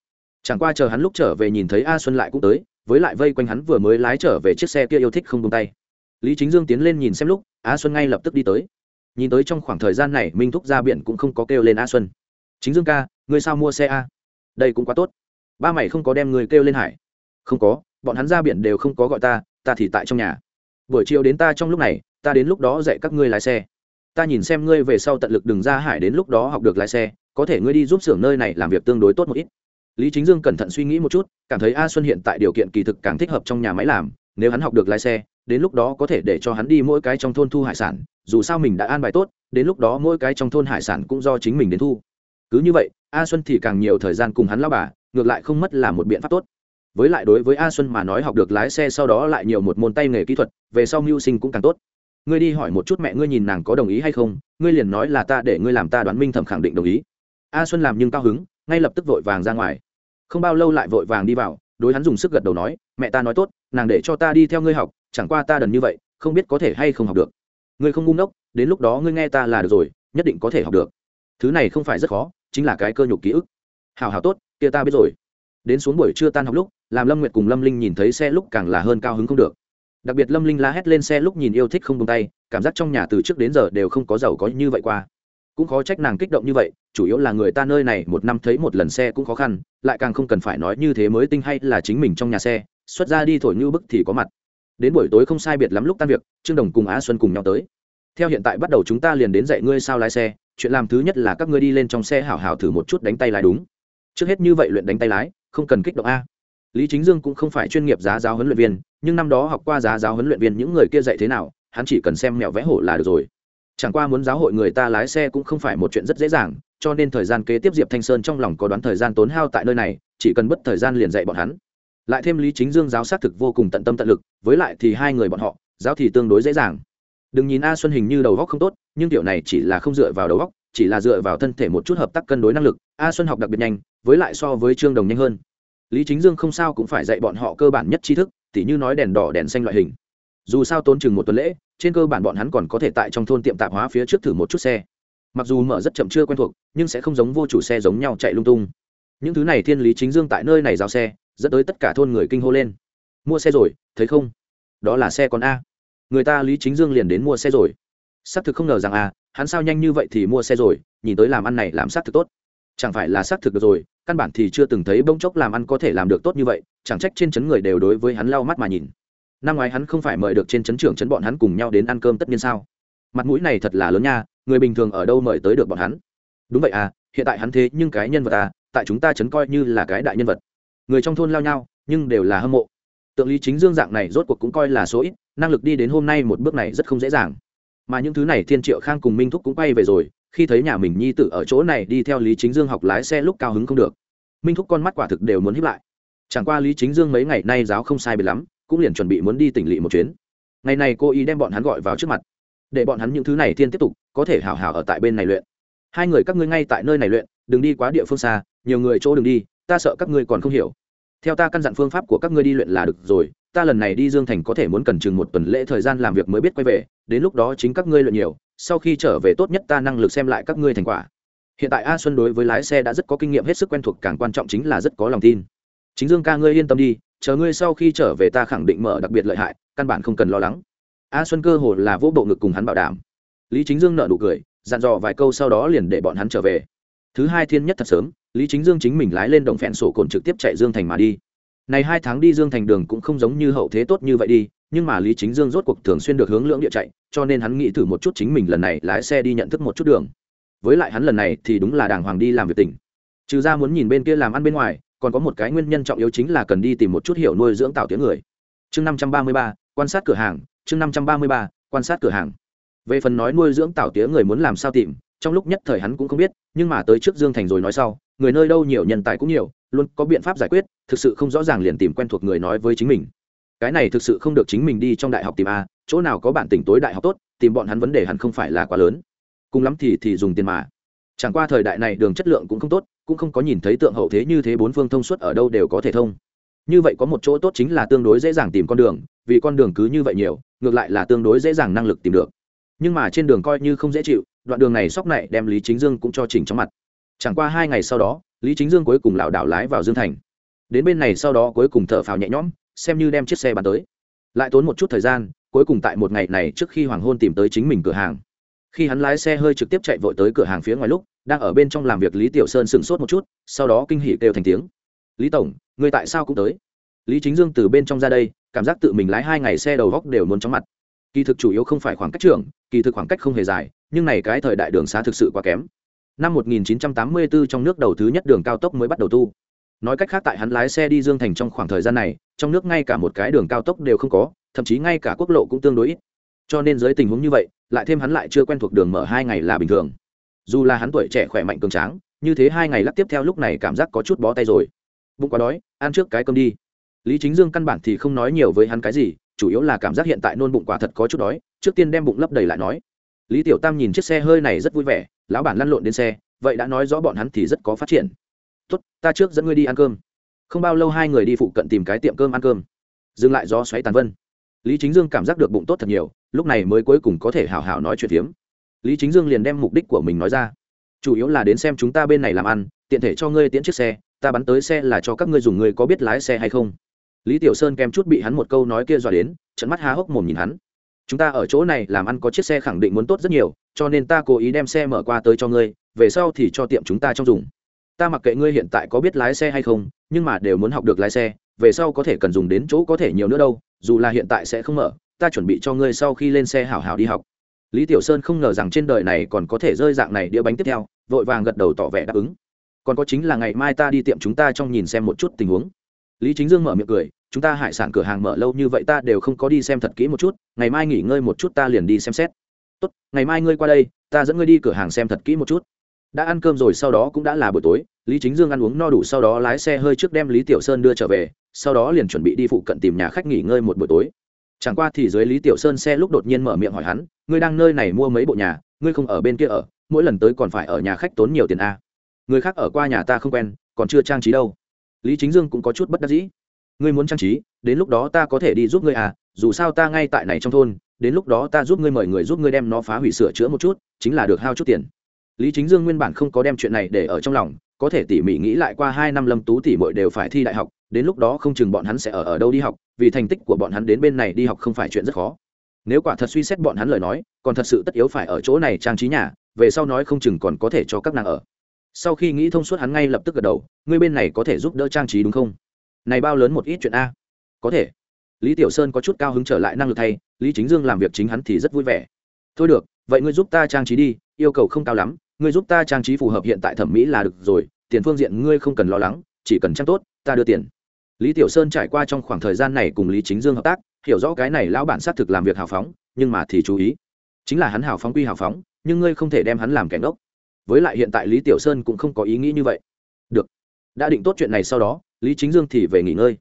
Chẳng qua chờ hắn lúc trở về nhìn thấy a xuân lại cũng tới, với lại vây quanh hắn vừa mới lái trở về chiếc xe kia yêu thích không tung tay. Lý chính dương tiến lên nhìn xem lúc, a xuân ngay lập tức đi tới. Nhìn tới trong khoảng thời gian này, minh thúc ra biển cũng không có kêu lên a xuân. Chính dương ca, ngươi sao mua xe a? Đây cũng quá tốt ba mày không có đem người kêu lên hải. Không có, bọn hắn ra biển đều không có gọi ta ta thì tại trong nhà. Buổi chiều đến ta trong lúc này, ta đến lúc đó dạy các ngươi lái xe. Ta nhìn xem ngươi về sau tận lực đừng ra hải đến lúc đó học được lái xe, có thể ngươi đi giúp xưởng nơi này làm việc tương đối tốt một ít. Lý chính dương cẩn thận suy nghĩ một chút, cảm thấy a xuân hiện tại điều kiện kỳ thực càng thích hợp trong nhà máy làm, nếu hắn học được lái xe, đến lúc đó có thể để cho hắn đi mỗi cái trong thôn thu hải sản, dù sao mình đã an bài tốt, đến lúc đó mỗi cái trong thôn hải sản cũng do chính mình đến thu. Cứ như vậy, a xuân thì càng nhiều thời gian cùng hắn lao bà ngược lại không mất là một biện pháp tốt. Với lại đối với a xuân mà nói học được lái xe sau đó lại nhiều một môn tay nghề kỹ thuật, về sau mưu sinh cũng càng tốt. Ngươi đi hỏi một chút mẹ ngươi nhìn nàng có đồng ý hay không, ngươi liền nói là ta để ngươi làm ta đoán minh thẩm khẳng định đồng ý. A xuân làm nhưng cao hứng, ngay lập tức vội vàng ra ngoài. Không bao lâu lại vội vàng đi vào, đối hắn dùng sức gật đầu nói, mẹ ta nói tốt, nàng để cho ta đi theo ngươi học, chẳng qua ta đần như vậy, không biết có thể hay không học được. Ngươi không ngu ngốc, đến lúc đó ngươi nghe ta là được rồi, nhất định có thể học được. Thứ này không phải rất khó, chính là cái cơ nhục ký ức. Hào hào tốt kia ta biết rồi. Đến xuống buổi trưa tan học lúc, làm lâm nguyệt cùng lâm linh nhìn thấy xe lúc càng là hơn cao hứng không được. Đặc biệt lâm linh la hét lên xe lúc nhìn yêu thích không tung tay, cảm giác trong nhà từ trước đến giờ đều không có giàu có như vậy qua. Cũng khó trách nàng kích động như vậy, chủ yếu là người ta nơi này một năm thấy một lần xe cũng khó khăn, lại càng không cần phải nói như thế mới tinh hay là chính mình trong nhà xe, xuất ra đi thổi như bức thì có mặt. Đến buổi tối không sai biệt lắm lúc tan việc, trương đồng cùng á xuân cùng nhau tới. Theo hiện tại bắt đầu chúng ta liền đến dạy ngươi sao lái xe, chuyện làm thứ nhất là các ngươi đi lên trong xe hảo hảo thử một chút đánh tay lái đúng trước hết như vậy luyện đánh tay lái, không cần kích động a. Lý chính dương cũng không phải chuyên nghiệp giá giáo huấn luyện viên, nhưng năm đó học qua giá giáo huấn luyện viên những người kia dạy thế nào, hắn chỉ cần xem mẹo vẽ hổ là được rồi. Chẳng qua muốn giáo hội người ta lái xe cũng không phải một chuyện rất dễ dàng, cho nên thời gian kế tiếp diệp thanh sơn trong lòng có đoán thời gian tốn hao tại nơi này, chỉ cần bất thời gian liền dạy bọn hắn. Lại thêm lý chính dương giáo xác thực vô cùng tận tâm tận lực, với lại thì hai người bọn họ, giáo thì tương đối dễ dàng. Đừng nhìn a xuân hình như đầu góc không tốt, nhưng điều này chỉ là không dựa vào đầu góc chỉ là dựa vào thân thể một chút hợp tác cân đối năng lực, a xuân học đặc biệt nhanh, với lại so với trương đồng nhanh hơn. Lý chính dương không sao cũng phải dạy bọn họ cơ bản nhất tri thức, tỉ như nói đèn đỏ, đèn xanh loại hình. Dù sao tốn chừng một tuần lễ, trên cơ bản bọn hắn còn có thể tại trong thôn tiệm tạp hóa phía trước thử một chút xe. Mặc dù mở rất chậm chưa quen thuộc, nhưng sẽ không giống vô chủ xe giống nhau chạy lung tung. Những thứ này thiên lý chính dương tại nơi này giao xe, dẫn tới tất cả thôn người kinh hô lên. Mua xe rồi, thấy không? Đó là xe con a. Người ta lý chính dương liền đến mua xe rồi xác thực không ngờ rằng à, hắn sao nhanh như vậy thì mua xe rồi nhìn tới làm ăn này làm xác thực tốt. Chẳng phải là xác thực được rồi căn bản thì chưa từng thấy bông chốc làm ăn có thể làm được tốt như vậy chẳng trách trên chấn người đều đối với hắn lau mắt mà nhìn. Năm ngoái hắn không phải mời được trên chấn trưởng chấn bọn hắn cùng nhau đến ăn cơm tất nhiên sao? Mặt mũi này thật là lớn nha người bình thường ở đâu mời tới được bọn hắn? Đúng vậy à hiện tại hắn thế nhưng cái nhân vật à tại chúng ta chấn coi như là cái đại nhân vật. Người trong thôn lao nhau nhưng đều là hâm mộ. Tượng lý chính dương dạng này rốt cuộc cũng coi là số ít năng lực đi đến hôm nay một bước này rất không dễ dàng mà những thứ này thiên triệu khang cùng minh thúc cũng quay về rồi, khi thấy nhà mình nhi tử ở chỗ này đi theo lý chính dương học lái xe lúc cao hứng không được. Minh thúc con mắt quả thực đều muốn hiếp lại. Chẳng qua lý chính dương mấy ngày nay giáo không sai biệt lắm, cũng liền chuẩn bị muốn đi tỉnh lỵ một chuyến. Ngày này cô ý đem bọn hắn gọi vào trước mặt. Để bọn hắn những thứ này thiên tiếp tục, có thể hào hào ở tại bên này luyện. Hai người các ngươi ngay tại nơi này luyện, đừng đi quá địa phương xa, nhiều người chỗ đừng đi, ta sợ các ngươi còn không hiểu. Theo ta căn dặn phương pháp của các ngươi đi luyện là được rồi ta lần này đi dương thành có thể muốn cần chừng một tuần lễ thời gian làm việc mới biết quay về, đến lúc đó chính các ngươi luyện nhiều, sau khi trở về tốt nhất ta năng lực xem lại các ngươi thành quả. Hiện tại a xuân đối với lái xe đã rất có kinh nghiệm, hết sức quen thuộc, càng quan trọng chính là rất có lòng tin. Chính dương ca ngươi yên tâm đi, chờ ngươi sau khi trở về ta khẳng định mở đặc biệt lợi hại, căn bản không cần lo lắng. A xuân cơ hồ là vỗ bộ ngực cùng hắn bảo đảm. Lý chính dương nợ nụ cười, dặn dò vài câu sau đó liền để bọn hắn trở về. Thứ hai thiên nhất thật sớm, lý chính dương chính mình lái lên đồng phẹn sổ cồn trực tiếp chạy dương thành mà đi này hai tháng đi dương thành đường cũng không giống như hậu thế tốt như vậy đi, nhưng mà lý chính dương rốt cuộc thường xuyên được hướng lưỡng địa chạy, cho nên hắn nghĩ thử một chút chính mình lần này lái xe đi nhận thức một chút đường. Với lại hắn lần này thì đúng là đàng hoàng đi làm việc tỉnh. Trừ ra muốn nhìn bên kia làm ăn bên ngoài, còn có một cái nguyên nhân trọng yếu chính là cần đi tìm một chút hiểu nuôi dưỡng tạo tiếng người. Chương năm trăm ba mươi ba, quan sát cửa hàng, chương năm trăm ba mươi ba, quan sát cửa hàng. Về phần nói nuôi dưỡng tạo tiếng người muốn làm sao tìm, trong lúc nhất thời hắn cũng không biết, nhưng mà tới trước dương thành rồi nói sau, người nơi đâu nhiều nhân tài cũng nhiều, luôn có biện pháp giải quyết thực sự không rõ ràng liền tìm quen thuộc người nói với chính mình. Cái này thực sự không được chính mình đi trong đại học tìm a, chỗ nào có bản tỉnh tối đại học tốt, tìm bọn hắn vấn đề hẳn không phải là quá lớn. Cùng lắm thì thì dùng tiền mà. Chẳng qua thời đại này đường chất lượng cũng không tốt, cũng không có nhìn thấy tượng hậu thế như thế bốn phương thông suốt ở đâu đều có thể thông. Như vậy có một chỗ tốt chính là tương đối dễ dàng tìm con đường, vì con đường cứ như vậy nhiều, ngược lại là tương đối dễ dàng năng lực tìm được. Nhưng mà trên đường coi như không dễ chịu, đoạn đường này sóc này đem lý chính dương cũng cho chỉnh trong mặt. Chẳng qua hai ngày sau đó, lý chính dương cuối cùng lảo đảo lái vào dương thành đến bên này sau đó cuối cùng thở phào nhẹ nhõm, xem như đem chiếc xe bán tới. Lại tốn một chút thời gian, cuối cùng tại một ngày này trước khi hoàng hôn tìm tới chính mình cửa hàng. Khi hắn lái xe hơi trực tiếp chạy vội tới cửa hàng phía ngoài lúc, đang ở bên trong làm việc lý tiểu sơn sửng sốt một chút, sau đó kinh hỉ kêu thành tiếng. Lý tổng, người tại sao cũng tới? Lý chính dương từ bên trong ra đây, cảm giác tự mình lái hai ngày xe đầu góc đều muốn chóng mặt. Kỳ thực chủ yếu không phải khoảng cách trưởng kỳ thực khoảng cách không hề dài, nhưng này cái thời đại đường xá thực sự quá kém. Năm 1984 trong nước đầu thứ nhất đường cao tốc mới bắt đầu tu nói cách khác tại hắn lái xe đi dương thành trong khoảng thời gian này, trong nước ngay cả một cái đường cao tốc đều không có, thậm chí ngay cả quốc lộ cũng tương đối ít. Cho nên dưới tình huống như vậy, lại thêm hắn lại chưa quen thuộc đường mở hai ngày là bình thường. Dù là hắn tuổi trẻ khỏe mạnh cường tráng, như thế hai ngày lắc tiếp theo lúc này cảm giác có chút bó tay rồi. Bụng quá đói, ăn trước cái cơm đi. Lý chính dương căn bản thì không nói nhiều với hắn cái gì, chủ yếu là cảm giác hiện tại nôn bụng quả thật có chút đói, trước tiên đem bụng lấp đầy lại nói. Lý tiểu tam nhìn chiếc xe hơi này rất vui vẻ, lão bản lăn lộn đến xe, vậy đã nói rõ bọn hắn thì rất có phát triển tốt, ta trước dẫn ngươi đi ăn cơm. Không bao lâu hai người đi phụ cận tìm cái tiệm cơm ăn cơm. Dừng lại gió xoáy tàn vân. Lý chính dương cảm giác được bụng tốt thật nhiều, lúc này mới cuối cùng có thể hào hào nói chuyện phiếm. Lý chính dương liền đem mục đích của mình nói ra. Chủ yếu là đến xem chúng ta bên này làm ăn, tiện thể cho ngươi tiễn chiếc xe, ta bắn tới xe là cho các ngươi dùng, ngươi có biết lái xe hay không? Lý tiểu sơn kèm chút bị hắn một câu nói kia dọa đến trận mắt há hốc mồm nhìn hắn. Chúng ta ở chỗ này làm ăn có chiếc xe khẳng định muốn tốt rất nhiều, cho nên ta cố ý đem xe mở qua tới cho ngươi, về sau thì cho tiệm chúng ta trong dùng ta mặc kệ ngươi hiện tại có biết lái xe hay không, nhưng mà đều muốn học được lái xe, về sau có thể cần dùng đến chỗ có thể nhiều nữa đâu, dù là hiện tại sẽ không mở, ta chuẩn bị cho ngươi sau khi lên xe hảo hảo đi học. Lý tiểu sơn không ngờ rằng trên đời này còn có thể rơi dạng này đĩa bánh tiếp theo, vội vàng gật đầu tỏ vẻ đáp ứng. Còn có chính là ngày mai ta đi tiệm chúng ta trong nhìn xem một chút tình huống. Lý chính dương mở miệng cười, chúng ta hải sản cửa hàng mở lâu như vậy ta đều không có đi xem thật kỹ một chút, ngày mai nghỉ ngơi một chút ta liền đi xem xét. Tốt, ngày mai ngươi qua đây, ta dẫn ngươi đi cửa hàng xem thật kỹ một chút đã ăn cơm rồi, sau đó cũng đã là buổi tối. Lý chính dương ăn uống no đủ, sau đó lái xe hơi trước đem lý tiểu sơn đưa trở về, sau đó liền chuẩn bị đi phụ cận tìm nhà khách nghỉ ngơi một buổi tối. Chẳng qua thì dưới lý tiểu sơn xe lúc đột nhiên mở miệng hỏi hắn, ngươi đang nơi này mua mấy bộ nhà? Ngươi không ở bên kia ở, mỗi lần tới còn phải ở nhà khách tốn nhiều tiền a? Người khác ở qua nhà ta không quen, còn chưa trang trí đâu. Lý chính dương cũng có chút bất đắc dĩ. Ngươi muốn trang trí, đến lúc đó ta có thể đi giúp ngươi à dù sao ta ngay tại này trong thôn, đến lúc đó ta giúp ngươi mời người giúp ngươi đem nó phá hủy sửa chữa một chút, chính là được hao chút tiền lý chính dương nguyên bản không có đem chuyện này để ở trong lòng, có thể tỉ mỉ nghĩ lại qua hai năm lâm tú tỉ mội đều phải thi đại học, đến lúc đó không chừng bọn hắn sẽ ở ở đâu đi học, vì thành tích của bọn hắn đến bên này đi học không phải chuyện rất khó. Nếu quả thật suy xét bọn hắn lời nói, còn thật sự tất yếu phải ở chỗ này trang trí nhà, về sau nói không chừng còn có thể cho các nàng ở. Sau khi nghĩ thông suốt hắn ngay lập tức gật đầu, ngươi bên này có thể giúp đỡ trang trí đúng không? Này bao lớn một ít chuyện a. Có thể. Lý tiểu sơn có chút cao hứng trở lại năng lực thay, lý chính dương làm việc chính hắn thì rất vui vẻ. Thôi được, vậy ngươi giúp ta trang trí đi, yêu cầu không cao lắm ngươi giúp ta trang trí phù hợp hiện tại thẩm mỹ là được rồi, tiền phương diện ngươi không cần lo lắng, chỉ cần trang tốt, ta đưa tiền. Lý tiểu sơn trải qua trong khoảng thời gian này cùng lý chính dương hợp tác, hiểu rõ cái này lão bản xác thực làm việc hào phóng, nhưng mà thì chú ý, chính là hắn hào phóng quy hào phóng, nhưng ngươi không thể đem hắn làm kẻ ngốc. Với lại hiện tại lý tiểu sơn cũng không có ý nghĩ như vậy. Được, đã định tốt chuyện này sau đó, lý chính dương thì về nghỉ ngơi.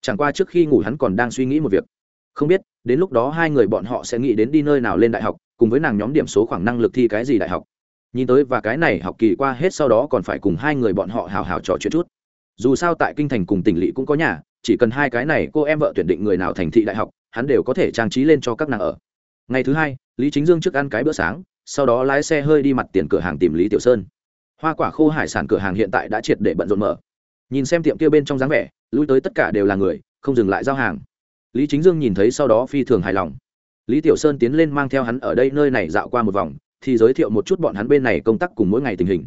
Chẳng qua trước khi ngủ hắn còn đang suy nghĩ một việc. Không biết, đến lúc đó hai người bọn họ sẽ nghĩ đến đi nơi nào lên đại học, cùng với nàng nhóm điểm số khoảng năng lực thi cái gì đại học nhìn tới và cái này học kỳ qua hết sau đó còn phải cùng hai người bọn họ hào hào trò chuyện chút. Dù sao tại kinh thành cùng tỉnh lỵ cũng có nhà, chỉ cần hai cái này cô em vợ tuyển định người nào thành thị đại học, hắn đều có thể trang trí lên cho các nàng ở. Ngày thứ hai, lý chính dương trước ăn cái bữa sáng, sau đó lái xe hơi đi mặt tiền cửa hàng tìm lý tiểu sơn. Hoa quả khô hải sản cửa hàng hiện tại đã triệt để bận rộn mở. Nhìn xem tiệm kia bên trong dáng vẻ, lui tới tất cả đều là người, không dừng lại giao hàng. Lý chính dương nhìn thấy sau đó phi thường hài lòng. Lý tiểu sơn tiến lên mang theo hắn ở đây nơi này dạo qua một vòng thì giới thiệu một chút bọn hắn bên này công tác cùng mỗi ngày tình hình.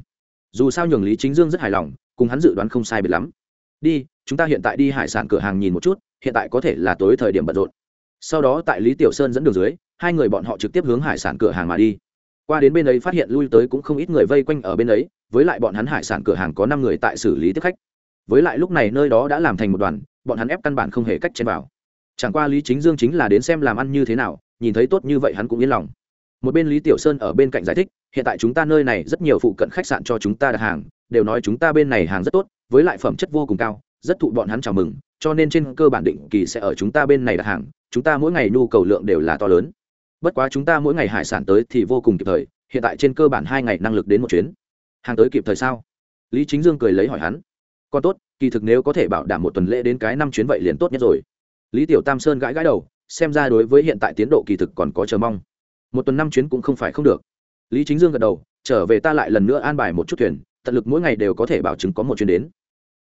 Dù sao nhường lý chính dương rất hài lòng, cùng hắn dự đoán không sai biệt lắm. Đi, chúng ta hiện tại đi hải sản cửa hàng nhìn một chút, hiện tại có thể là tối thời điểm bận rộn. Sau đó tại lý tiểu sơn dẫn đường dưới, hai người bọn họ trực tiếp hướng hải sản cửa hàng mà đi. Qua đến bên ấy phát hiện lui tới cũng không ít người vây quanh ở bên ấy, với lại bọn hắn hải sản cửa hàng có năm người tại xử lý tiếp khách. Với lại lúc này nơi đó đã làm thành một đoàn, bọn hắn ép căn bản không hề cách chen vào. Chẳng qua lý chính dương chính là đến xem làm ăn như thế nào, nhìn thấy tốt như vậy hắn cũng yên lòng một bên lý tiểu sơn ở bên cạnh giải thích, hiện tại chúng ta nơi này rất nhiều phụ cận khách sạn cho chúng ta đặt hàng, đều nói chúng ta bên này hàng rất tốt, với lại phẩm chất vô cùng cao, rất thụ bọn hắn chào mừng, cho nên trên cơ bản định kỳ sẽ ở chúng ta bên này đặt hàng, chúng ta mỗi ngày nhu cầu lượng đều là to lớn. Bất quá chúng ta mỗi ngày hải sản tới thì vô cùng kịp thời, hiện tại trên cơ bản hai ngày năng lực đến một chuyến. Hàng tới kịp thời sao? Lý chính dương cười lấy hỏi hắn. Còn tốt, kỳ thực nếu có thể bảo đảm một tuần lễ đến cái năm chuyến vậy liền tốt nhất rồi. Lý tiểu tam sơn gãi gãi đầu, xem ra đối với hiện tại tiến độ kỳ thực còn có chờ mong một tuần năm chuyến cũng không phải không được. Lý chính dương gật đầu, trở về ta lại lần nữa an bài một chút thuyền, tận lực mỗi ngày đều có thể bảo chứng có một chuyến đến.